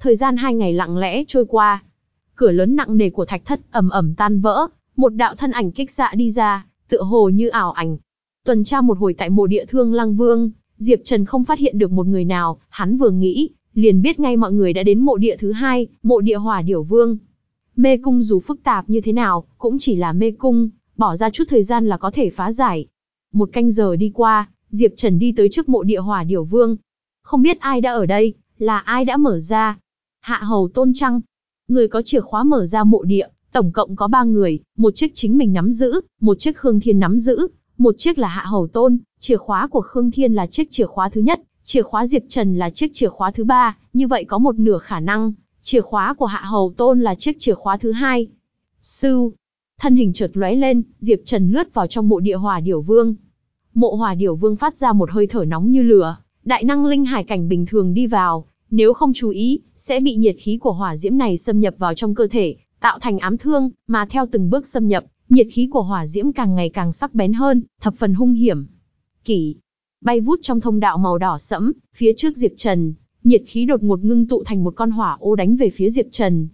Thời gian hai ngày lặng lẽ trôi qua, cửa lớn nặng nề của thạch thất ầm ầm tan vỡ, một đạo thân ảnh kích xạ đi ra, tựa hồ như ảo ảnh. Tuần tra một hồi tại mộ địa thương lăng vương, Diệp Trần không phát hiện được một người nào, hắn vừa nghĩ, liền biết ngay mọi người đã đến mộ địa thứ hai, mộ địa hỏa điểu vương. Mê cung dù phức tạp như thế nào, cũng chỉ là mê cung, bỏ ra chút thời gian là có thể phá giải. Một canh giờ đi qua, Diệp Trần đi tới trước mộ địa hỏa điểu vương. Không biết ai đã ở đây, là ai đã mở ra. Hạ hầu tôn trăng. Người có chìa khóa mở ra mộ địa, tổng cộng có ba người, một chiếc chính mình nắm giữ, một chiếc Khương Thiên nắm giữ, một chiếc là Hạ Hầu Tôn, chìa khóa của Khương Thiên là chiếc chìa khóa thứ nhất, chìa khóa Diệp Trần là chiếc chìa khóa thứ ba, như vậy có một nửa khả năng, chìa khóa của Hạ Hầu Tôn là chiếc chìa khóa thứ hai. Sư, thân hình chợt lóe lên, Diệp Trần lướt vào trong mộ địa Hỏa Điểu Vương. Mộ Hỏa Điểu Vương phát ra một hơi thở nóng như lửa, đại năng linh hải cảnh bình thường đi vào, nếu không chú ý, sẽ bị nhiệt khí của hỏa diễm này xâm nhập vào trong cơ thể, tạo thành ám thương, mà theo từng bước xâm nhập, nhiệt khí của hỏa diễm càng ngày càng sắc bén hơn, thập phần hung hiểm. Kỷ, bay vút trong thông đạo màu đỏ sẫm, phía trước Diệp Trần, nhiệt khí đột ngột ngưng tụ thành một con hỏa ô đánh về phía Diệp Trần.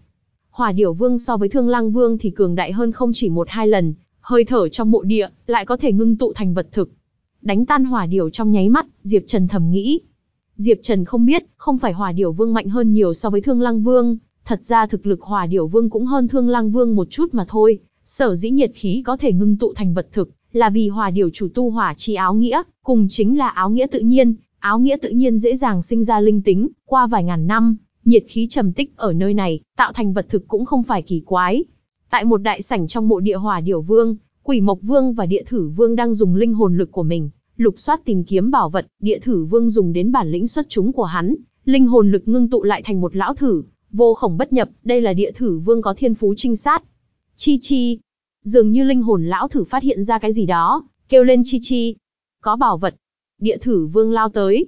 Hỏa Điểu Vương so với Thương Lang Vương thì cường đại hơn không chỉ một hai lần, hơi thở trong mộ địa lại có thể ngưng tụ thành vật thực. Đánh tan Hỏa Điểu trong nháy mắt, Diệp Trần thầm nghĩ. Diệp Trần không biết, không phải Hỏa Điểu Vương mạnh hơn nhiều so với Thương Lang Vương, thật ra thực lực Hỏa Điểu Vương cũng hơn Thương Lang Vương một chút mà thôi, sở dĩ nhiệt khí có thể ngưng tụ thành vật thực, là vì hỏa điều chủ tu hỏa chi áo nghĩa, cùng chính là áo nghĩa tự nhiên, áo nghĩa tự nhiên dễ dàng sinh ra linh tính, qua vài ngàn năm, nhiệt khí trầm tích ở nơi này, tạo thành vật thực cũng không phải kỳ quái. Tại một đại sảnh trong mộ địa hỏa điểu vương, quỷ mộc vương và địa thử vương đang dùng linh hồn lực của mình, lục soát tìm kiếm bảo vật, địa thử vương dùng đến bản lĩnh xuất chúng của hắn, linh hồn lực ngưng tụ lại thành một lão thử, vô khổng bất nhập, đây là địa thử vương có thiên phú trinh sát. Chi chi, Dường như linh hồn lão thử phát hiện ra cái gì đó, kêu lên chi chi. Có bảo vật. Địa thử vương lao tới.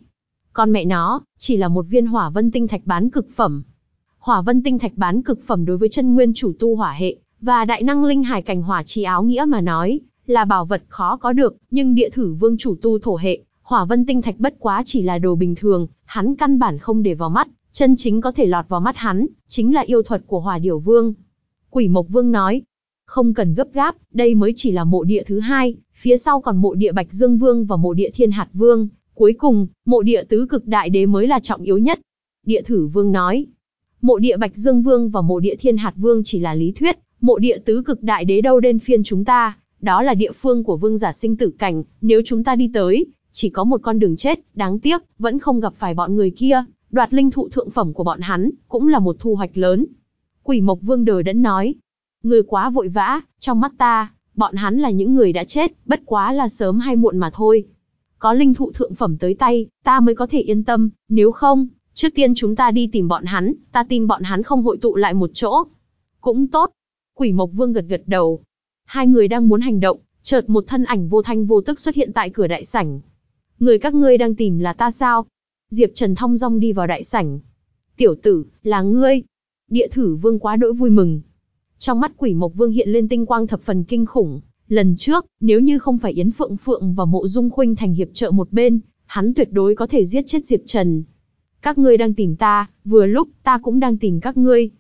Con mẹ nó, chỉ là một viên hỏa vân tinh thạch bán cực phẩm. Hỏa vân tinh thạch bán cực phẩm đối với chân nguyên chủ tu hỏa hệ, và đại năng linh hải cảnh hỏa chi áo nghĩa mà nói, là bảo vật khó có được, nhưng địa thử vương chủ tu thổ hệ, hỏa vân tinh thạch bất quá chỉ là đồ bình thường, hắn căn bản không để vào mắt, chân chính có thể lọt vào mắt hắn, chính là yêu thuật của hỏa điểu vương. Quỷ Mộc Vương nói, không cần gấp gáp, đây mới chỉ là mộ địa thứ hai, phía sau còn mộ địa Bạch Dương Vương và mộ địa Thiên Hạt Vương, cuối cùng, mộ địa tứ cực đại đế mới là trọng yếu nhất. Địa thử vương nói, mộ địa Bạch Dương Vương và mộ địa Thiên Hạt Vương chỉ là lý thuyết, mộ địa tứ cực đại đế đâu đến phiên chúng ta, đó là địa phương của vương giả sinh tử cảnh, nếu chúng ta đi tới, chỉ có một con đường chết, đáng tiếc, vẫn không gặp phải bọn người kia, đoạt linh thụ thượng phẩm của bọn hắn, cũng là một thu hoạch lớn. Quỷ Mộc Vương đờ đẫn nói, Người quá vội vã, trong mắt ta, bọn hắn là những người đã chết, bất quá là sớm hay muộn mà thôi. Có linh thụ thượng phẩm tới tay, ta mới có thể yên tâm, nếu không, trước tiên chúng ta đi tìm bọn hắn, ta tin bọn hắn không hội tụ lại một chỗ. Cũng tốt. Quỷ Mộc Vương gật gật đầu. Hai người đang muốn hành động, chợt một thân ảnh vô thanh vô tức xuất hiện tại cửa đại sảnh. Người các ngươi đang tìm là ta sao? Diệp Trần thong dong đi vào đại sảnh. Tiểu tử, là ngươi. Địa thử vương quá đỗi vui mừng, trong mắt quỷ mộc vương hiện lên tinh quang thập phần kinh khủng. Lần trước, nếu như không phải Yến Phượng Phượng và Mộ Dung Khuynh thành hiệp trợ một bên, hắn tuyệt đối có thể giết chết Diệp Trần. Các ngươi đang tìm ta, vừa lúc ta cũng đang tìm các ngươi.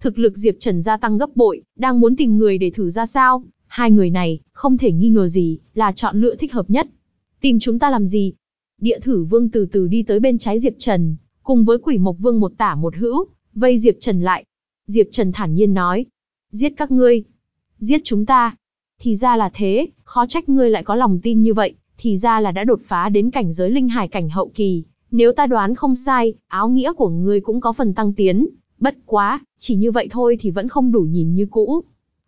Thực lực Diệp Trần gia tăng gấp bội, đang muốn tìm người để thử ra sao. Hai người này, không thể nghi ngờ gì, là chọn lựa thích hợp nhất. Tìm chúng ta làm gì? Địa thử vương từ từ đi tới bên trái Diệp Trần, cùng với quỷ mộc vương một tả một hữu, vây Diệp Trần lại. Diệp Trần thản nhiên nói, Giết các ngươi. Giết chúng ta. Thì ra là thế, khó trách ngươi lại có lòng tin như vậy, thì ra là đã đột phá đến cảnh giới linh hải cảnh hậu kỳ. Nếu ta đoán không sai, áo nghĩa của ngươi cũng có phần tăng tiến. Bất quá, chỉ như vậy thôi thì vẫn không đủ nhìn như cũ.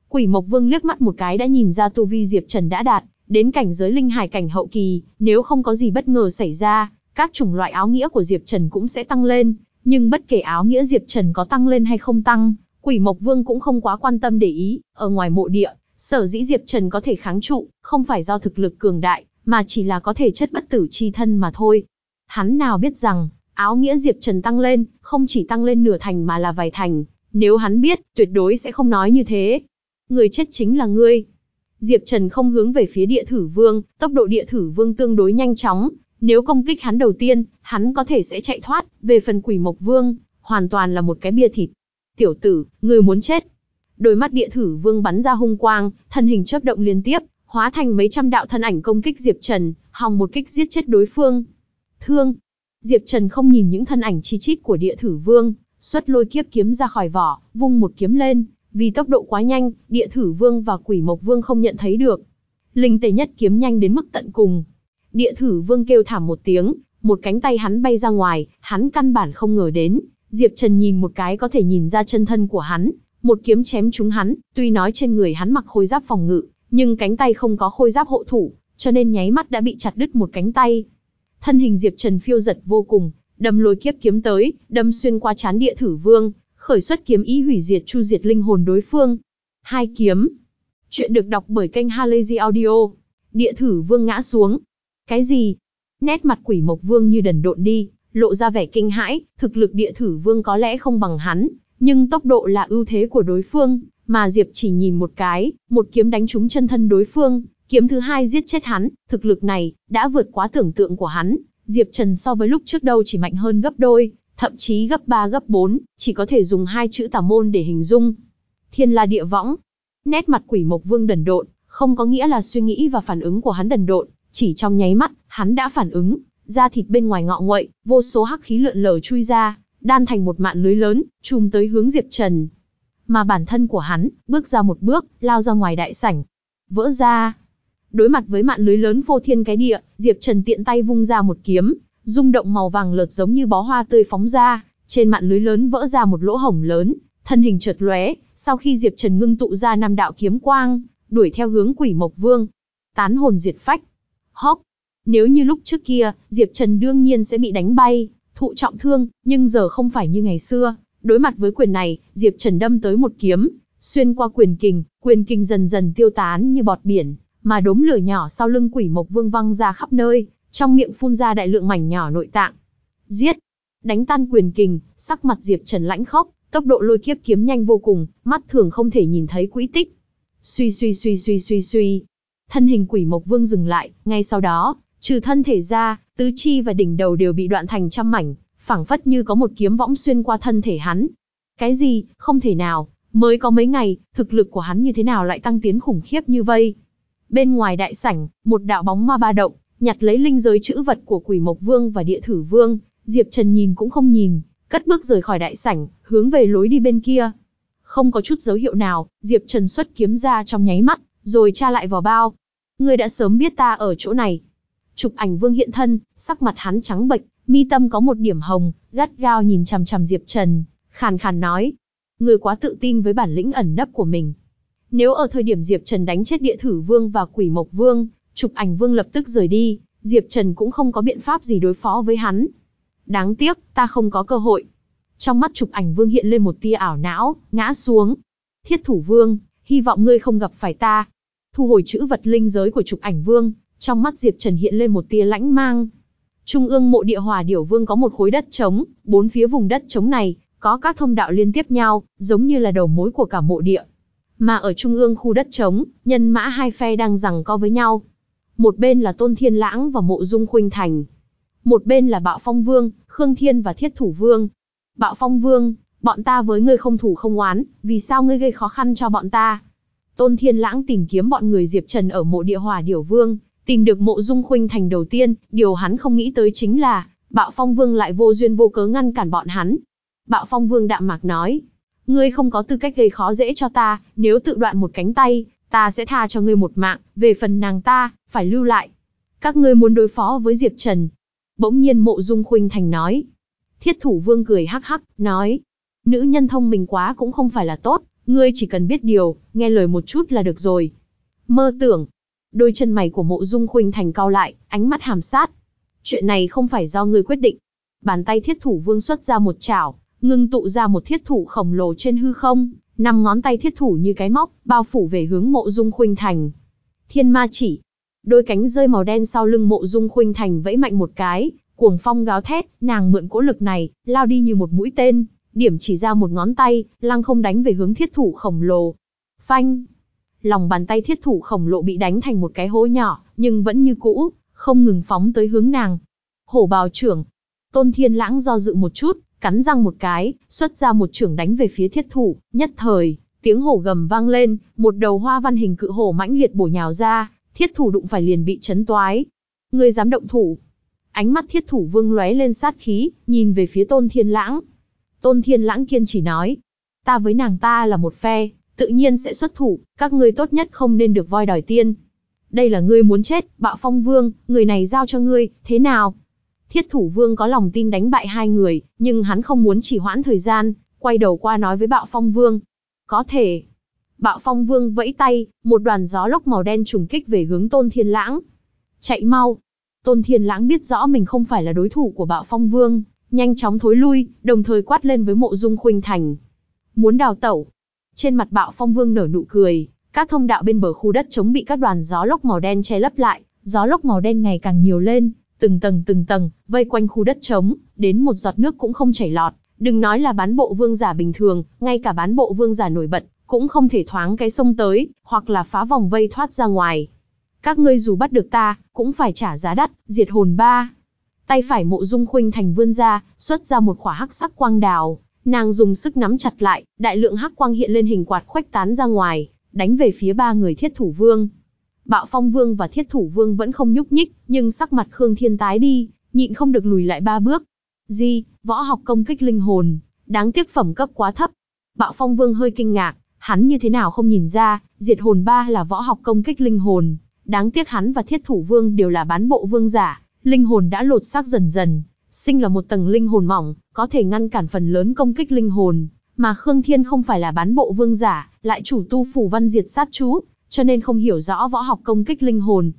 Quỷ Mộc Vương liếc mắt một cái đã nhìn ra tu vi Diệp Trần đã đạt, đến cảnh giới linh hải cảnh hậu kỳ, nếu không có gì bất ngờ xảy ra, các chủng loại áo nghĩa của Diệp Trần cũng sẽ tăng lên, Nhưng bất kể áo nghĩa Diệp Trần có tăng lên hay không tăng, Quỷ Mộc Vương cũng không quá quan tâm để ý, ở ngoài mộ địa, sở dĩ Diệp Trần có thể kháng trụ, không phải do thực lực cường đại, mà chỉ là có thể chất bất tử chi thân mà thôi. Hắn nào biết rằng, áo nghĩa Diệp Trần tăng lên, không chỉ tăng lên nửa thành mà là vài thành, nếu hắn biết, tuyệt đối sẽ không nói như thế. Người chết chính là ngươi. Diệp Trần không hướng về phía địa thử vương, tốc độ địa thử vương tương đối nhanh chóng, nếu công kích hắn đầu tiên, hắn có thể sẽ chạy thoát, về phần quỷ mộc vương, hoàn toàn là một cái bia thịt. Tiểu tử, ngươi muốn chết. Đôi mắt địa thử vương bắn ra hung quang, thân hình chớp động liên tiếp, hóa thành mấy trăm đạo thân ảnh công kích Diệp Trần, hòng một kích giết chết đối phương. Thương. Diệp Trần không nhìn những thân ảnh chi chít của địa thử vương, xuất lôi kiếp kiếm ra khỏi vỏ, vung một kiếm lên, vì tốc độ quá nhanh, địa thử vương và quỷ mộc vương không nhận thấy được. Linh tề nhất kiếm nhanh đến mức tận cùng. Địa thử vương kêu thảm một tiếng, một cánh tay hắn bay ra ngoài, hắn căn bản không ngờ đến. Diệp Trần nhìn một cái có thể nhìn ra chân thân của hắn, một kiếm chém trúng hắn, tuy nói trên người hắn mặc khôi giáp phòng ngự, nhưng cánh tay không có khôi giáp hộ thủ, cho nên nháy mắt đã bị chặt đứt một cánh tay. Thân hình Diệp Trần phiêu giật vô cùng, đâm lôi kiếp kiếm tới, đâm xuyên qua chán địa thử vương, khởi xuất kiếm ý hủy diệt chu diệt linh hồn đối phương. Hai kiếm. Chuyện được đọc bởi kênh Halazy Audio. Địa thử vương ngã xuống. Cái gì? Nét mặt quỷ mộc vương như đần độn đi, lộ ra vẻ kinh hãi, thực lực địa thử vương có lẽ không bằng hắn, nhưng tốc độ là ưu thế của đối phương, mà Diệp chỉ nhìn một cái, một kiếm đánh trúng chân thân đối phương, kiếm thứ hai giết chết hắn, thực lực này, đã vượt quá tưởng tượng của hắn, Diệp Trần so với lúc trước đâu chỉ mạnh hơn gấp đôi, thậm chí gấp 3 gấp 4, chỉ có thể dùng hai chữ tà môn để hình dung. Thiên la địa võng. Nét mặt quỷ mộc vương đần độn, không có nghĩa là suy nghĩ và phản ứng của hắn đần độn, chỉ trong nháy mắt, hắn đã phản ứng, da thịt bên ngoài ngọ nguậy, vô số hắc khí lượn lờ chui ra, đan thành một mạng lưới lớn, trùm tới hướng Diệp Trần. Mà bản thân của hắn, bước ra một bước, lao ra ngoài đại sảnh. Vỡ ra. Đối mặt với mạng lưới lớn phô thiên cái địa, Diệp Trần tiện tay vung ra một kiếm, rung động màu vàng lợt giống như bó hoa tươi phóng ra, trên mạng lưới lớn vỡ ra một lỗ hổng lớn, thân hình chợt lóe, sau khi Diệp Trần ngưng tụ ra năm đạo kiếm quang, đuổi theo hướng Quỷ Mộc Vương. Tán hồn diệt phách. Hốc. Nếu như lúc trước kia, Diệp Trần đương nhiên sẽ bị đánh bay, thụ trọng thương, nhưng giờ không phải như ngày xưa, đối mặt với quyền này, Diệp Trần đâm tới một kiếm, xuyên qua quyền kình, quyền kình dần dần tiêu tán như bọt biển, mà đốm lửa nhỏ sau lưng Quỷ Mộc Vương văng ra khắp nơi, trong miệng phun ra đại lượng mảnh nhỏ nội tạng. Giết! Đánh tan quyền kình, sắc mặt Diệp Trần lãnh khốc, tốc độ lôi kiếp kiếm nhanh vô cùng, mắt thường không thể nhìn thấy quỹ tích. Suy suy suy suy suy suy. Thân hình quỷ mộc vương dừng lại, ngay sau đó, trừ thân thể ra, tứ chi và đỉnh đầu đều bị đoạn thành trăm mảnh, phảng phất như có một kiếm võng xuyên qua thân thể hắn. Cái gì, không thể nào, mới có mấy ngày, thực lực của hắn như thế nào lại tăng tiến khủng khiếp như vây. Bên ngoài đại sảnh, một đạo bóng ma ba động, nhặt lấy linh giới chữ vật của quỷ mộc vương và địa thử vương, Diệp Trần nhìn cũng không nhìn, cất bước rời khỏi đại sảnh, hướng về lối đi bên kia. Không có chút dấu hiệu nào, Diệp Trần xuất kiếm ra trong nháy mắt, rồi tra lại vào bao. Ngươi đã sớm biết ta ở chỗ này. Trục ảnh vương hiện thân, sắc mặt hắn trắng bệch, mi tâm có một điểm hồng, gắt gao nhìn chằm chằm Diệp Trần, khàn khàn nói. người quá tự tin với bản lĩnh ẩn nấp của mình. Nếu ở thời điểm Diệp Trần đánh chết địa thử vương và quỷ mộc vương, Trục ảnh vương lập tức rời đi, Diệp Trần cũng không có biện pháp gì đối phó với hắn. Đáng tiếc, ta không có cơ hội. Trong mắt trục ảnh vương hiện lên một tia ảo não, ngã xuống. Thiết thủ vương, hy vọng ngươi không gặp phải ta. Thu hồi chữ vật linh giới của trục ảnh vương, trong mắt Diệp Trần hiện lên một tia lãnh mang. Trung ương mộ địa hỏa điểu vương có một khối đất trống, bốn phía vùng đất trống này, có các thông đạo liên tiếp nhau, giống như là đầu mối của cả mộ địa. Mà ở trung ương khu đất trống, nhân mã hai phe đang giằng co với nhau. Một bên là Tôn Thiên Lãng và Mộ Dung Khuynh Thành. Một bên là Bạo Phong Vương, Khương Thiên và Thiết Thủ Vương. Bạo Phong Vương, bọn ta với ngươi không thủ không oán, vì sao ngươi gây khó khăn cho bọn ta? Tôn Thiên Lãng tìm kiếm bọn người Diệp Trần ở mộ địa hỏa điểu vương, tìm được mộ dung khuynh thành đầu tiên, điều hắn không nghĩ tới chính là, Bạo Phong Vương lại vô duyên vô cớ ngăn cản bọn hắn. Bạo Phong Vương đạm mạc nói, ngươi không có tư cách gây khó dễ cho ta, nếu tự đoạn một cánh tay, ta sẽ tha cho ngươi một mạng, về phần nàng ta, phải lưu lại. Các ngươi muốn đối phó với Diệp Trần. Bỗng nhiên mộ dung khuynh thành nói. Thiết thủ vương cười hắc hắc, nói. Nữ nhân thông minh quá cũng không phải là tốt, ngươi chỉ cần biết điều, nghe lời một chút là được rồi. Mơ tưởng. Đôi chân mày của mộ dung khuynh thành cao lại, ánh mắt hàm sát. Chuyện này không phải do ngươi quyết định. Bàn tay thiết thủ vương xuất ra một chảo, ngưng tụ ra một thiết thủ khổng lồ trên hư không, năm ngón tay thiết thủ như cái móc, bao phủ về hướng mộ dung khuynh thành. Thiên ma chỉ. Đôi cánh rơi màu đen sau lưng mộ dung khuynh thành vẫy mạnh một cái, cuồng phong gáo thét, nàng mượn cỗ lực này, lao đi như một mũi tên, điểm chỉ ra một ngón tay, lăng không đánh về hướng thiết thủ khổng lồ. Phanh! Lòng bàn tay thiết thủ khổng lồ bị đánh thành một cái hố nhỏ, nhưng vẫn như cũ, không ngừng phóng tới hướng nàng. Hổ bào trưởng. Tôn Thiên Lãng do dự một chút, cắn răng một cái, xuất ra một trưởng đánh về phía thiết thủ, nhất thời, tiếng hổ gầm vang lên, một đầu hoa văn hình cự hổ mãnh liệt bổ nhào ra, thiết thủ đụng phải liền bị chấn toái. Người dám động thủ. Ánh mắt thiết thủ vương lóe lên sát khí, nhìn về phía tôn thiên lãng. Tôn thiên lãng kiên chỉ nói, ta với nàng ta là một phe, tự nhiên sẽ xuất thủ, các ngươi tốt nhất không nên được voi đòi tiên. Đây là ngươi muốn chết, bạo phong vương, người này giao cho ngươi, thế nào? Thiết thủ vương có lòng tin đánh bại hai người, nhưng hắn không muốn chỉ hoãn thời gian, quay đầu qua nói với bạo phong vương. Có thể. Bạo phong vương vẫy tay, một đoàn gió lốc màu đen trùng kích về hướng tôn thiên lãng. Chạy mau. Tôn thiên lãng biết rõ mình không phải là đối thủ của bạo phong vương, nhanh chóng thối lui, đồng thời quát lên với mộ dung khuynh thành. Muốn đào tẩu. Trên mặt bạo phong vương nở nụ cười, các thông đạo bên bờ khu đất chống bị các đoàn gió lốc màu đen che lấp lại, gió lốc màu đen ngày càng nhiều lên, từng tầng từng tầng, vây quanh khu đất trống, đến một giọt nước cũng không chảy lọt. Đừng nói là bán bộ vương giả bình thường, ngay cả bán bộ vương giả nổi bật, cũng không thể thoáng cái sông tới, hoặc là phá vòng vây thoát ra ngoài. Các ngươi dù bắt được ta, cũng phải trả giá đắt, diệt hồn ba. Tay phải mộ dung khuynh thành vươn ra, xuất ra một khỏa hắc sắc quang đào. Nàng dùng sức nắm chặt lại, đại lượng hắc quang hiện lên hình quạt khuếch tán ra ngoài, đánh về phía ba người thiết thủ vương. Bạo Phong Vương và Thiết Thủ Vương vẫn không nhúc nhích, nhưng sắc mặt Khương Thiên tái đi, nhịn không được lùi lại ba bước. Di, võ học công kích linh hồn, đáng tiếc phẩm cấp quá thấp. Bạo Phong Vương hơi kinh ngạc, hắn như thế nào không nhìn ra, diệt hồn ba là võ học công kích linh hồn. Đáng tiếc hắn và Thiết Thủ Vương đều là bán bộ vương giả, linh hồn đã lột xác dần dần, sinh là một tầng linh hồn mỏng, có thể ngăn cản phần lớn công kích linh hồn. Mà Khương Thiên không phải là bán bộ vương giả, lại chủ tu phủ văn diệt sát chú, cho nên không hiểu rõ võ học công kích linh hồn.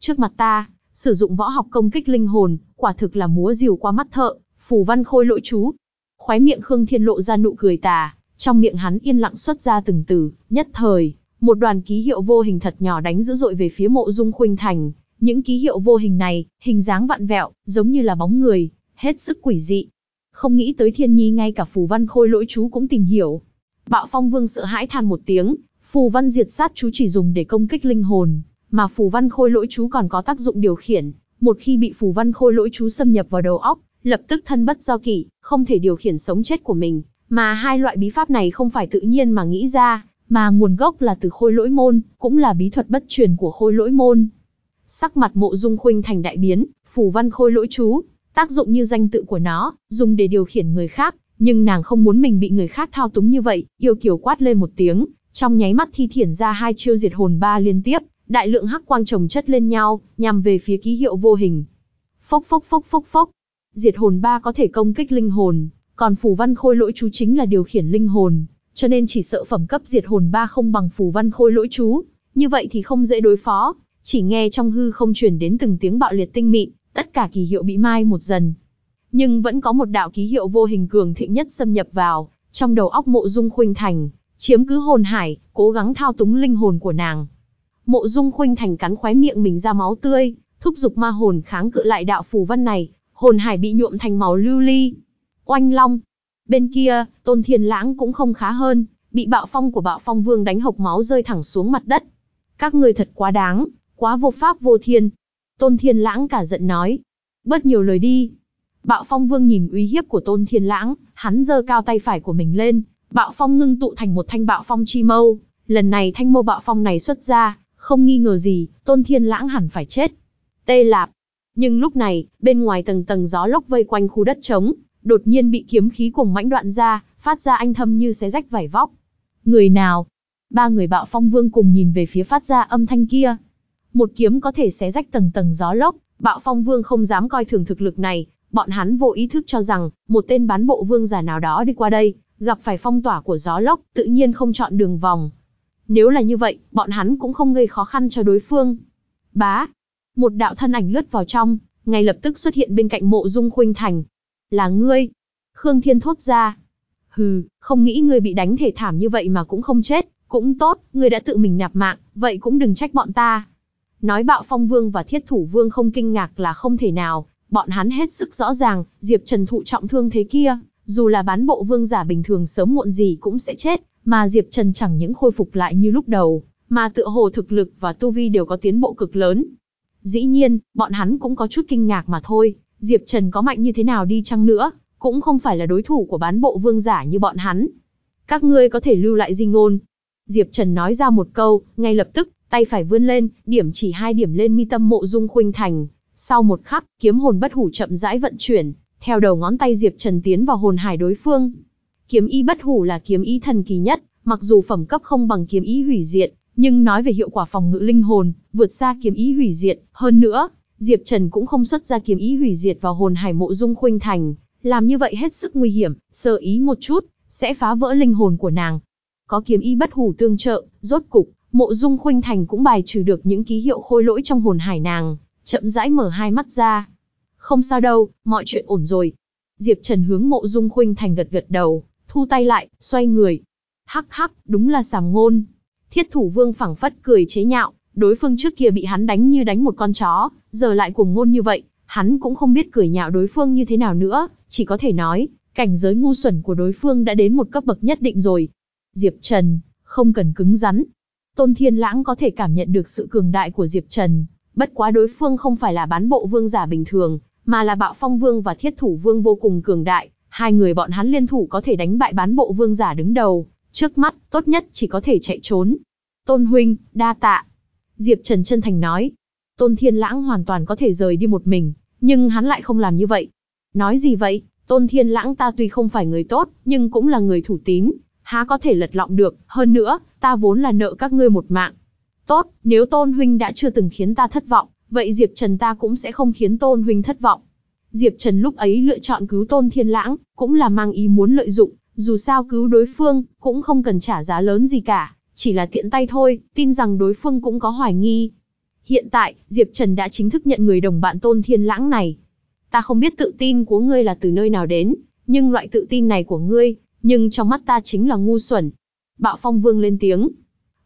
Trước mặt ta, sử dụng võ học công kích linh hồn, quả thực là múa rìu qua mắt thợ, phủ văn khôi lỗi chú. Khóe miệng Khương Thiên lộ ra nụ cười tà, trong miệng hắn yên lặng xuất ra từng từ, nhất thời, một đoàn ký hiệu vô hình thật nhỏ đánh dữ dội về phía mộ dung khuynh thành. Những ký hiệu vô hình này, hình dáng vặn vẹo, giống như là bóng người, hết sức quỷ dị. Không nghĩ tới thiên nhi ngay cả phù văn khôi lỗi chú cũng tìm hiểu. Bạo phong vương sợ hãi than một tiếng, Phù văn diệt sát chú chỉ dùng để công kích linh hồn, mà phù văn khôi lỗi chú còn có tác dụng điều khiển. Một khi bị phù văn khôi lỗi chú xâm nhập vào đầu óc, lập tức thân bất do kỷ, không thể điều khiển sống chết của mình. Mà hai loại bí pháp này không phải tự nhiên mà nghĩ ra, mà nguồn gốc là từ khôi lỗi môn, cũng là bí thuật bất truyền của khôi lỗi môn. Sắc mặt mộ dung khuynh thành đại biến, phù văn khôi lỗi chú, tác dụng như danh tự của nó, dùng để điều khiển người khác, nhưng nàng không muốn mình bị người khác thao túng như vậy, yêu kiều quát lên một tiếng, trong nháy mắt thi triển ra hai chiêu diệt hồn ba liên tiếp, đại lượng hắc quang chồng chất lên nhau, nhằm về phía ký hiệu vô hình. Phốc phốc phốc phốc phốc. Diệt hồn ba có thể công kích linh hồn, còn phù văn khôi lỗi chú chính là điều khiển linh hồn, cho nên chỉ sợ phẩm cấp diệt hồn ba không bằng phù văn khôi lỗi chú, như vậy thì không dễ đối phó, chỉ nghe trong hư không truyền đến từng tiếng bạo liệt tinh mịn, tất cả kỳ hiệu bị mai một dần. Nhưng vẫn có một đạo ký hiệu vô hình cường thịnh nhất xâm nhập vào, trong đầu óc mộ dung khuynh thành, chiếm cứ hồn hải, cố gắng thao túng linh hồn của nàng. Mộ Dung Khuynh Thành cắn khóe miệng mình ra máu tươi, thúc giục ma hồn kháng cự lại đạo phù văn này, hồn hải bị nhuộm thành màu lưu ly. Oanh long. Bên kia, Tôn Thiên Lãng cũng không khá hơn, bị bạo phong của bạo phong vương đánh hộc máu rơi thẳng xuống mặt đất. Các người thật quá đáng, quá vô pháp vô thiên. Tôn Thiên Lãng cả giận nói. Bớt nhiều lời đi. Bạo phong vương nhìn uy hiếp của Tôn Thiên Lãng, hắn giơ cao tay phải của mình lên, Bạo phong ngưng tụ thành một thanh bạo phong chi mâu, lần này thanh mâu bạo phong này xuất ra, không nghi ngờ gì, tôn thiên lãng hẳn phải chết. Tê lạp. Nhưng lúc này, bên ngoài tầng tầng gió lốc vây quanh khu đất trống, đột nhiên bị kiếm khí cùng mãnh đoạn ra, phát ra anh thâm như xé rách vải vóc. Người nào? Ba người bạo phong vương cùng nhìn về phía phát ra âm thanh kia. Một kiếm có thể xé rách tầng tầng gió lốc, bạo phong vương không dám coi thường thực lực này, bọn hắn vô ý thức cho rằng, một tên bán bộ vương giả nào đó đi qua đây, gặp phải phong tỏa của gió lốc, tự nhiên không chọn đường vòng. Nếu là như vậy, bọn hắn cũng không gây khó khăn cho đối phương. Bá, một đạo thân ảnh lướt vào trong, ngay lập tức xuất hiện bên cạnh mộ dung khuynh thành. Là ngươi. Khương Thiên thốt ra. Hừ, không nghĩ ngươi bị đánh thể thảm như vậy mà cũng không chết, cũng tốt, ngươi đã tự mình nạp mạng, vậy cũng đừng trách bọn ta. Nói bạo phong vương và thiết thủ vương không kinh ngạc là không thể nào, bọn hắn hết sức rõ ràng, Diệp Trần thụ trọng thương thế kia, dù là bán bộ vương giả bình thường sớm muộn gì cũng sẽ chết, mà Diệp Trần chẳng những khôi phục lại như lúc đầu, mà tựa hồ thực lực và tu vi đều có tiến bộ cực lớn. Dĩ nhiên, bọn hắn cũng có chút kinh ngạc mà thôi, Diệp Trần có mạnh như thế nào đi chăng nữa, cũng không phải là đối thủ của bán bộ vương giả như bọn hắn. Các ngươi có thể lưu lại di ngôn. Diệp Trần nói ra một câu, ngay lập tức, tay phải vươn lên, điểm chỉ hai điểm lên mi tâm mộ dung khuynh thành. Sau một khắc, kiếm hồn bất hủ chậm rãi vận chuyển, theo đầu ngón tay Diệp Trần tiến vào hồn hải đối phương. Kiếm y bất hủ là kiếm y thần kỳ nhất, mặc dù phẩm cấp không bằng kiếm ý hủy diệt, nhưng nói về hiệu quả phòng ngự linh hồn, vượt xa kiếm ý hủy diệt, hơn nữa, Diệp Trần cũng không xuất ra kiếm ý hủy diệt vào hồn hải mộ dung khuynh thành, làm như vậy hết sức nguy hiểm, sơ ý một chút, sẽ phá vỡ linh hồn của nàng. Có kiếm ý bất hủ tương trợ, rốt cục, mộ dung khuynh thành cũng bài trừ được những ký hiệu khôi lỗi trong hồn hải nàng, chậm rãi mở hai mắt ra. Không sao đâu, mọi chuyện ổn rồi. Diệp Trần hướng mộ dung khuynh thành gật gật đầu, thu tay lại, xoay người. Hắc hắc, đúng là sàm ngôn. Thiết thủ vương phẳng phất cười chế nhạo, đối phương trước kia bị hắn đánh như đánh một con chó, giờ lại cùng ngôn như vậy, hắn cũng không biết cười nhạo đối phương như thế nào nữa, chỉ có thể nói, cảnh giới ngu xuẩn của đối phương đã đến một cấp bậc nhất định rồi. Diệp Trần, không cần cứng rắn. Tôn Thiên Lãng có thể cảm nhận được sự cường đại của Diệp Trần, bất quá đối phương không phải là bán bộ vương giả bình thường, mà là bạo phong vương và thiết thủ vương vô cùng cường đại, hai người bọn hắn liên thủ có thể đánh bại bán bộ vương giả đứng đầu, trước mắt, tốt nhất chỉ có thể chạy trốn. Tôn huynh, đa tạ. Diệp Trần chân thành nói. Tôn Thiên Lãng hoàn toàn có thể rời đi một mình, nhưng hắn lại không làm như vậy. Nói gì vậy? Tôn Thiên Lãng ta tuy không phải người tốt, nhưng cũng là người thủ tín, há có thể lật lọng được, hơn nữa, ta vốn là nợ các ngươi một mạng. Tốt, nếu Tôn Huynh đã chưa từng khiến ta thất vọng, vậy Diệp Trần ta cũng sẽ không khiến Tôn Huynh thất vọng. Diệp Trần lúc ấy lựa chọn cứu Tôn Thiên Lãng, cũng là mang ý muốn lợi dụng, dù sao cứu đối phương, cũng không cần trả giá lớn gì cả, chỉ là tiện tay thôi, tin rằng đối phương cũng có hoài nghi. Hiện tại, Diệp Trần đã chính thức nhận người đồng bạn Tôn Thiên Lãng này. Ta không biết tự tin của ngươi là từ nơi nào đến, nhưng loại tự tin này của ngươi, nhưng trong mắt ta chính là ngu xuẩn. Bạo Phong Vương lên tiếng.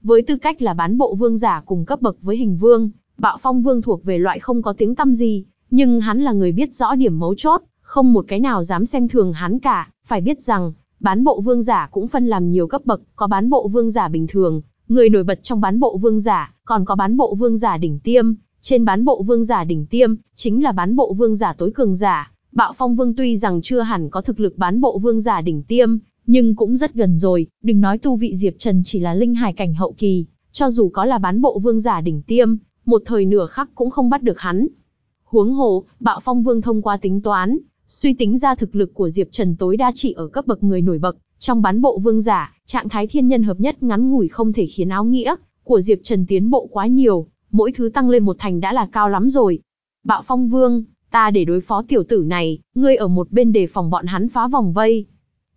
Với tư cách là bán bộ vương giả cùng cấp bậc với hình vương, Bạo Phong Vương thuộc về loại không có tiếng tăm gì, nhưng hắn là người biết rõ điểm mấu chốt, không một cái nào dám xem thường hắn cả, phải biết rằng, bán bộ vương giả cũng phân làm nhiều cấp bậc, có bán bộ vương giả bình thường, người nổi bật trong bán bộ vương giả, còn có bán bộ vương giả đỉnh tiêm, trên bán bộ vương giả đỉnh tiêm, chính là bán bộ vương giả tối cường giả. Bạo Phong Vương tuy rằng chưa hẳn có thực lực bán bộ vương giả đỉnh tiêm, nhưng cũng rất gần rồi, đừng nói tu vị Diệp Trần chỉ là linh hải cảnh hậu kỳ, cho dù có là bán bộ vương giả đỉnh tiêm, một thời nửa khắc cũng không bắt được hắn. Huống hồ, Bạo Phong Vương thông qua tính toán, suy tính ra thực lực của Diệp Trần tối đa chỉ ở cấp bậc người nổi bậc. trong bán bộ vương giả, trạng thái thiên nhân hợp nhất ngắn ngủi không thể khiến áo nghĩa của Diệp Trần tiến bộ quá nhiều, mỗi thứ tăng lên một thành đã là cao lắm rồi. Bạo Phong Vương, ta để đối phó tiểu tử này, ngươi ở một bên đề phòng bọn hắn phá vòng vây.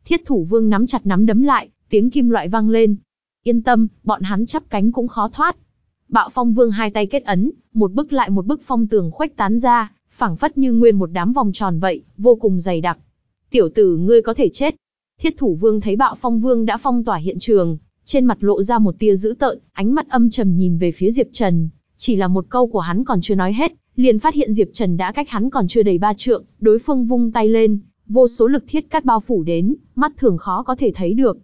Thiết thủ vương nắm chặt nắm đấm lại, tiếng kim loại vang lên. Yên tâm, bọn hắn chắp cánh cũng khó thoát. Bạo Phong Vương hai tay kết ấn, một bức lại một bức phong tường khuếch tán ra, phảng phất như nguyên một đám vòng tròn vậy, vô cùng dày đặc. Tiểu tử ngươi có thể chết. Thiết thủ vương thấy bạo phong vương đã phong tỏa hiện trường, trên mặt lộ ra một tia dữ tợn, ánh mắt âm trầm nhìn về phía Diệp Trần. Chỉ là một câu của hắn còn chưa nói hết, liền phát hiện Diệp Trần đã cách hắn còn chưa đầy ba trượng, đối phương vung tay lên, vô số lực thiết cắt bao phủ đến, mắt thường khó có thể thấy được.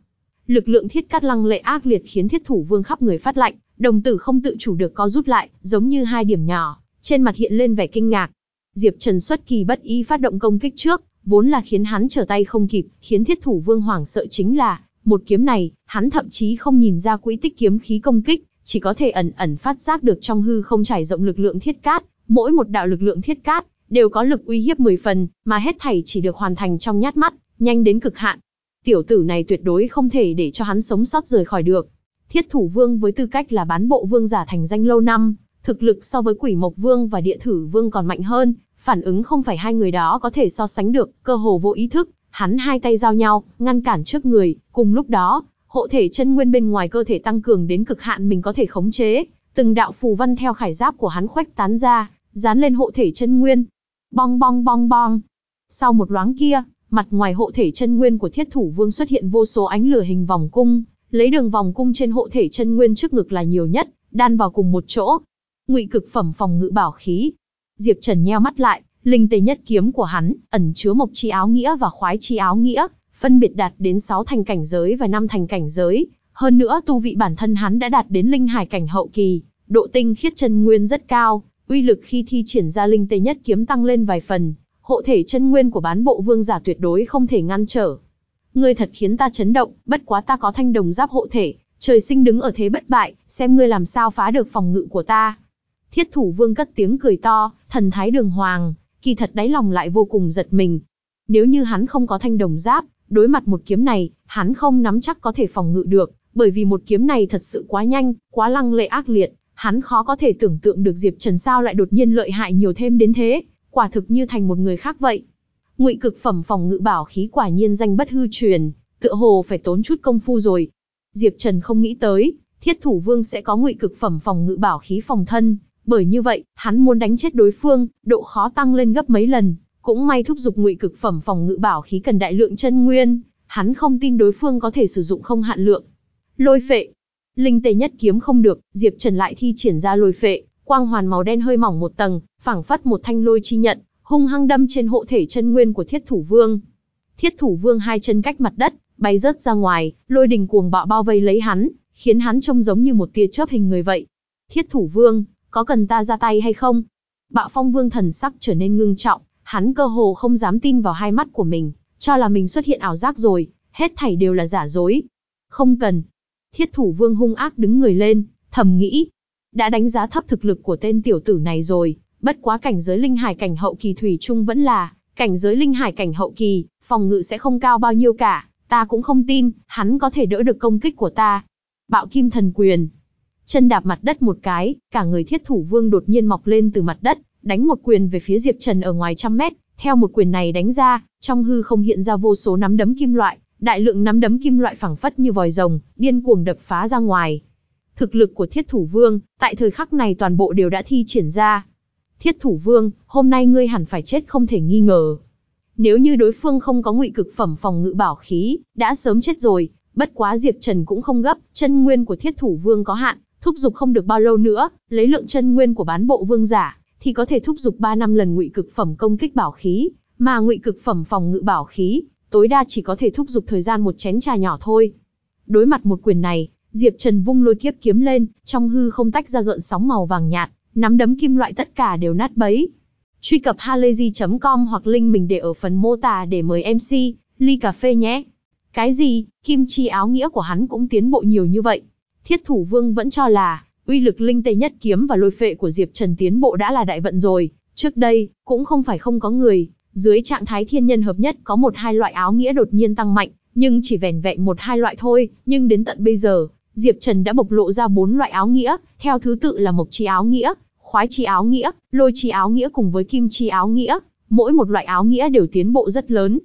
Lực lượng thiết cắt lăng lệ ác liệt khiến thiết thủ vương khắp người phát lạnh, đồng tử không tự chủ được co rút lại, giống như hai điểm nhỏ, trên mặt hiện lên vẻ kinh ngạc. Diệp Trần xuất kỳ bất ý phát động công kích trước, vốn là khiến hắn trở tay không kịp, khiến thiết thủ vương hoảng sợ chính là, một kiếm này, hắn thậm chí không nhìn ra quỹ tích kiếm khí công kích, chỉ có thể ẩn ẩn phát giác được trong hư không trải rộng lực lượng thiết cát, mỗi một đạo lực lượng thiết cát đều có lực uy hiếp 10 phần, mà hết thảy chỉ được hoàn thành trong nhát mắt, nhanh đến cực hạn. Tiểu tử này tuyệt đối không thể để cho hắn sống sót rời khỏi được. Thiết thủ vương với tư cách là bán bộ vương giả thành danh lâu năm, thực lực so với quỷ mộc vương và địa thử vương còn mạnh hơn, phản ứng không phải hai người đó có thể so sánh được, cơ hồ vô ý thức, hắn hai tay giao nhau, ngăn cản trước người, cùng lúc đó, hộ thể chân nguyên bên ngoài cơ thể tăng cường đến cực hạn mình có thể khống chế, từng đạo phù văn theo khải giáp của hắn khuếch tán ra, dán lên hộ thể chân nguyên. Bong bong bong bong. Sau một loáng kia, mặt ngoài hộ thể chân nguyên của thiết thủ vương xuất hiện vô số ánh lửa hình vòng cung, lấy đường vòng cung trên hộ thể chân nguyên trước ngực là nhiều nhất, đan vào cùng một chỗ. Ngụy cực phẩm phòng ngự bảo khí. Diệp Trần nheo mắt lại, linh tề nhất kiếm của hắn, ẩn chứa mộc chi áo nghĩa và khoái chi áo nghĩa, phân biệt đạt đến 6 thành cảnh giới và 5 thành cảnh giới, hơn nữa tu vị bản thân hắn đã đạt đến linh hải cảnh hậu kỳ, độ tinh khiết chân nguyên rất cao, uy lực khi thi triển ra linh tê nhất kiếm tăng lên vài phần, hộ thể chân nguyên của bán bộ vương giả tuyệt đối không thể ngăn trở. Ngươi thật khiến ta chấn động, bất quá ta có thanh đồng giáp hộ thể, trời sinh đứng ở thế bất bại, xem ngươi làm sao phá được phòng ngự của ta. Thiết thủ vương cất tiếng cười to, thần thái đường hoàng, kỳ thật đáy lòng lại vô cùng giật mình. Nếu như hắn không có thanh đồng giáp, đối mặt một kiếm này, hắn không nắm chắc có thể phòng ngự được, bởi vì một kiếm này thật sự quá nhanh, quá lăng lệ ác liệt, hắn khó có thể tưởng tượng được Diệp Trần sao lại đột nhiên lợi hại nhiều thêm đến thế, quả thực như thành một người khác vậy. Ngụy cực phẩm phòng ngự bảo khí quả nhiên danh bất hư truyền, tựa hồ phải tốn chút công phu rồi. Diệp Trần không nghĩ tới, Thiết Thủ Vương sẽ có ngụy cực phẩm phòng ngự bảo khí phòng thân, bởi như vậy, hắn muốn đánh chết đối phương, độ khó tăng lên gấp mấy lần, cũng may thúc giục ngụy cực phẩm phòng ngự bảo khí cần đại lượng chân nguyên, hắn không tin đối phương có thể sử dụng không hạn lượng. Lôi phệ. Linh tề nhất kiếm không được, Diệp Trần lại thi triển ra lôi phệ, quang hoàn màu đen hơi mỏng một tầng, phảng phất một thanh lôi chi nhận, hung hăng đâm trên hộ thể chân nguyên của Thiết Thủ Vương. Thiết Thủ Vương hai chân cách mặt đất, bay rớt ra ngoài, lôi đình cuồng bạo bao vây lấy hắn, khiến hắn trông giống như một tia chớp hình người vậy. Thiết Thủ Vương, có cần ta ra tay hay không? Bạo Phong Vương thần sắc trở nên ngưng trọng, hắn cơ hồ không dám tin vào hai mắt của mình, cho là mình xuất hiện ảo giác rồi, hết thảy đều là giả dối. Không cần. Thiết Thủ Vương hung ác đứng người lên, thầm nghĩ, đã đánh giá thấp thực lực của tên tiểu tử này rồi, bất quá cảnh giới linh hải cảnh hậu kỳ thủy chung vẫn là, cảnh giới linh hải cảnh hậu kỳ, phòng ngự sẽ không cao bao nhiêu cả, ta cũng không tin, hắn có thể đỡ được công kích của ta. Bạo kim thần quyền. Chân đạp mặt đất một cái, cả người thiết thủ vương đột nhiên mọc lên từ mặt đất, đánh một quyền về phía Diệp Trần ở ngoài trăm mét, theo một quyền này đánh ra, trong hư không hiện ra vô số nắm đấm kim loại, đại lượng nắm đấm kim loại phẳng phất như vòi rồng, điên cuồng đập phá ra ngoài. Thực lực của thiết thủ vương, tại thời khắc này toàn bộ đều đã thi triển ra. Thiết thủ vương, hôm nay ngươi hẳn phải chết không thể nghi ngờ. Nếu như đối phương không có ngụy cực phẩm phòng ngự bảo khí, đã sớm chết rồi, bất quá Diệp Trần cũng không gấp, chân nguyên của thiết thủ vương có hạn, thúc dục không được bao lâu nữa, lấy lượng chân nguyên của bán bộ vương giả, thì có thể thúc giục 3 năm lần ngụy cực phẩm công kích bảo khí, mà ngụy cực phẩm phòng ngự bảo khí, tối đa chỉ có thể thúc giục thời gian một chén trà nhỏ thôi. Đối mặt một quyền này, Diệp Trần vung lôi kiếp kiếm lên, trong hư không tách ra gợn sóng màu vàng nhạt, nắm đấm kim loại tất cả đều nát bấy. Truy cập halayzi.com hoặc link mình để ở phần mô tả để mời MC, ly cà phê nhé. Cái gì, kim chi áo nghĩa của hắn cũng tiến bộ nhiều như vậy. Thiết thủ vương vẫn cho là, uy lực linh tây nhất kiếm và lôi phệ của Diệp Trần tiến bộ đã là đại vận rồi. Trước đây, cũng không phải không có người, dưới trạng thái thiên nhân hợp nhất có một hai loại áo nghĩa đột nhiên tăng mạnh, nhưng chỉ vẻn vẹn một hai loại thôi, nhưng đến tận bây giờ, Diệp Trần đã bộc lộ ra bốn loại áo nghĩa, theo thứ tự là mộc chi áo nghĩa, khoái chi áo nghĩa, lôi chi áo nghĩa cùng với kim chi áo nghĩa, mỗi một loại áo nghĩa đều tiến bộ rất lớn.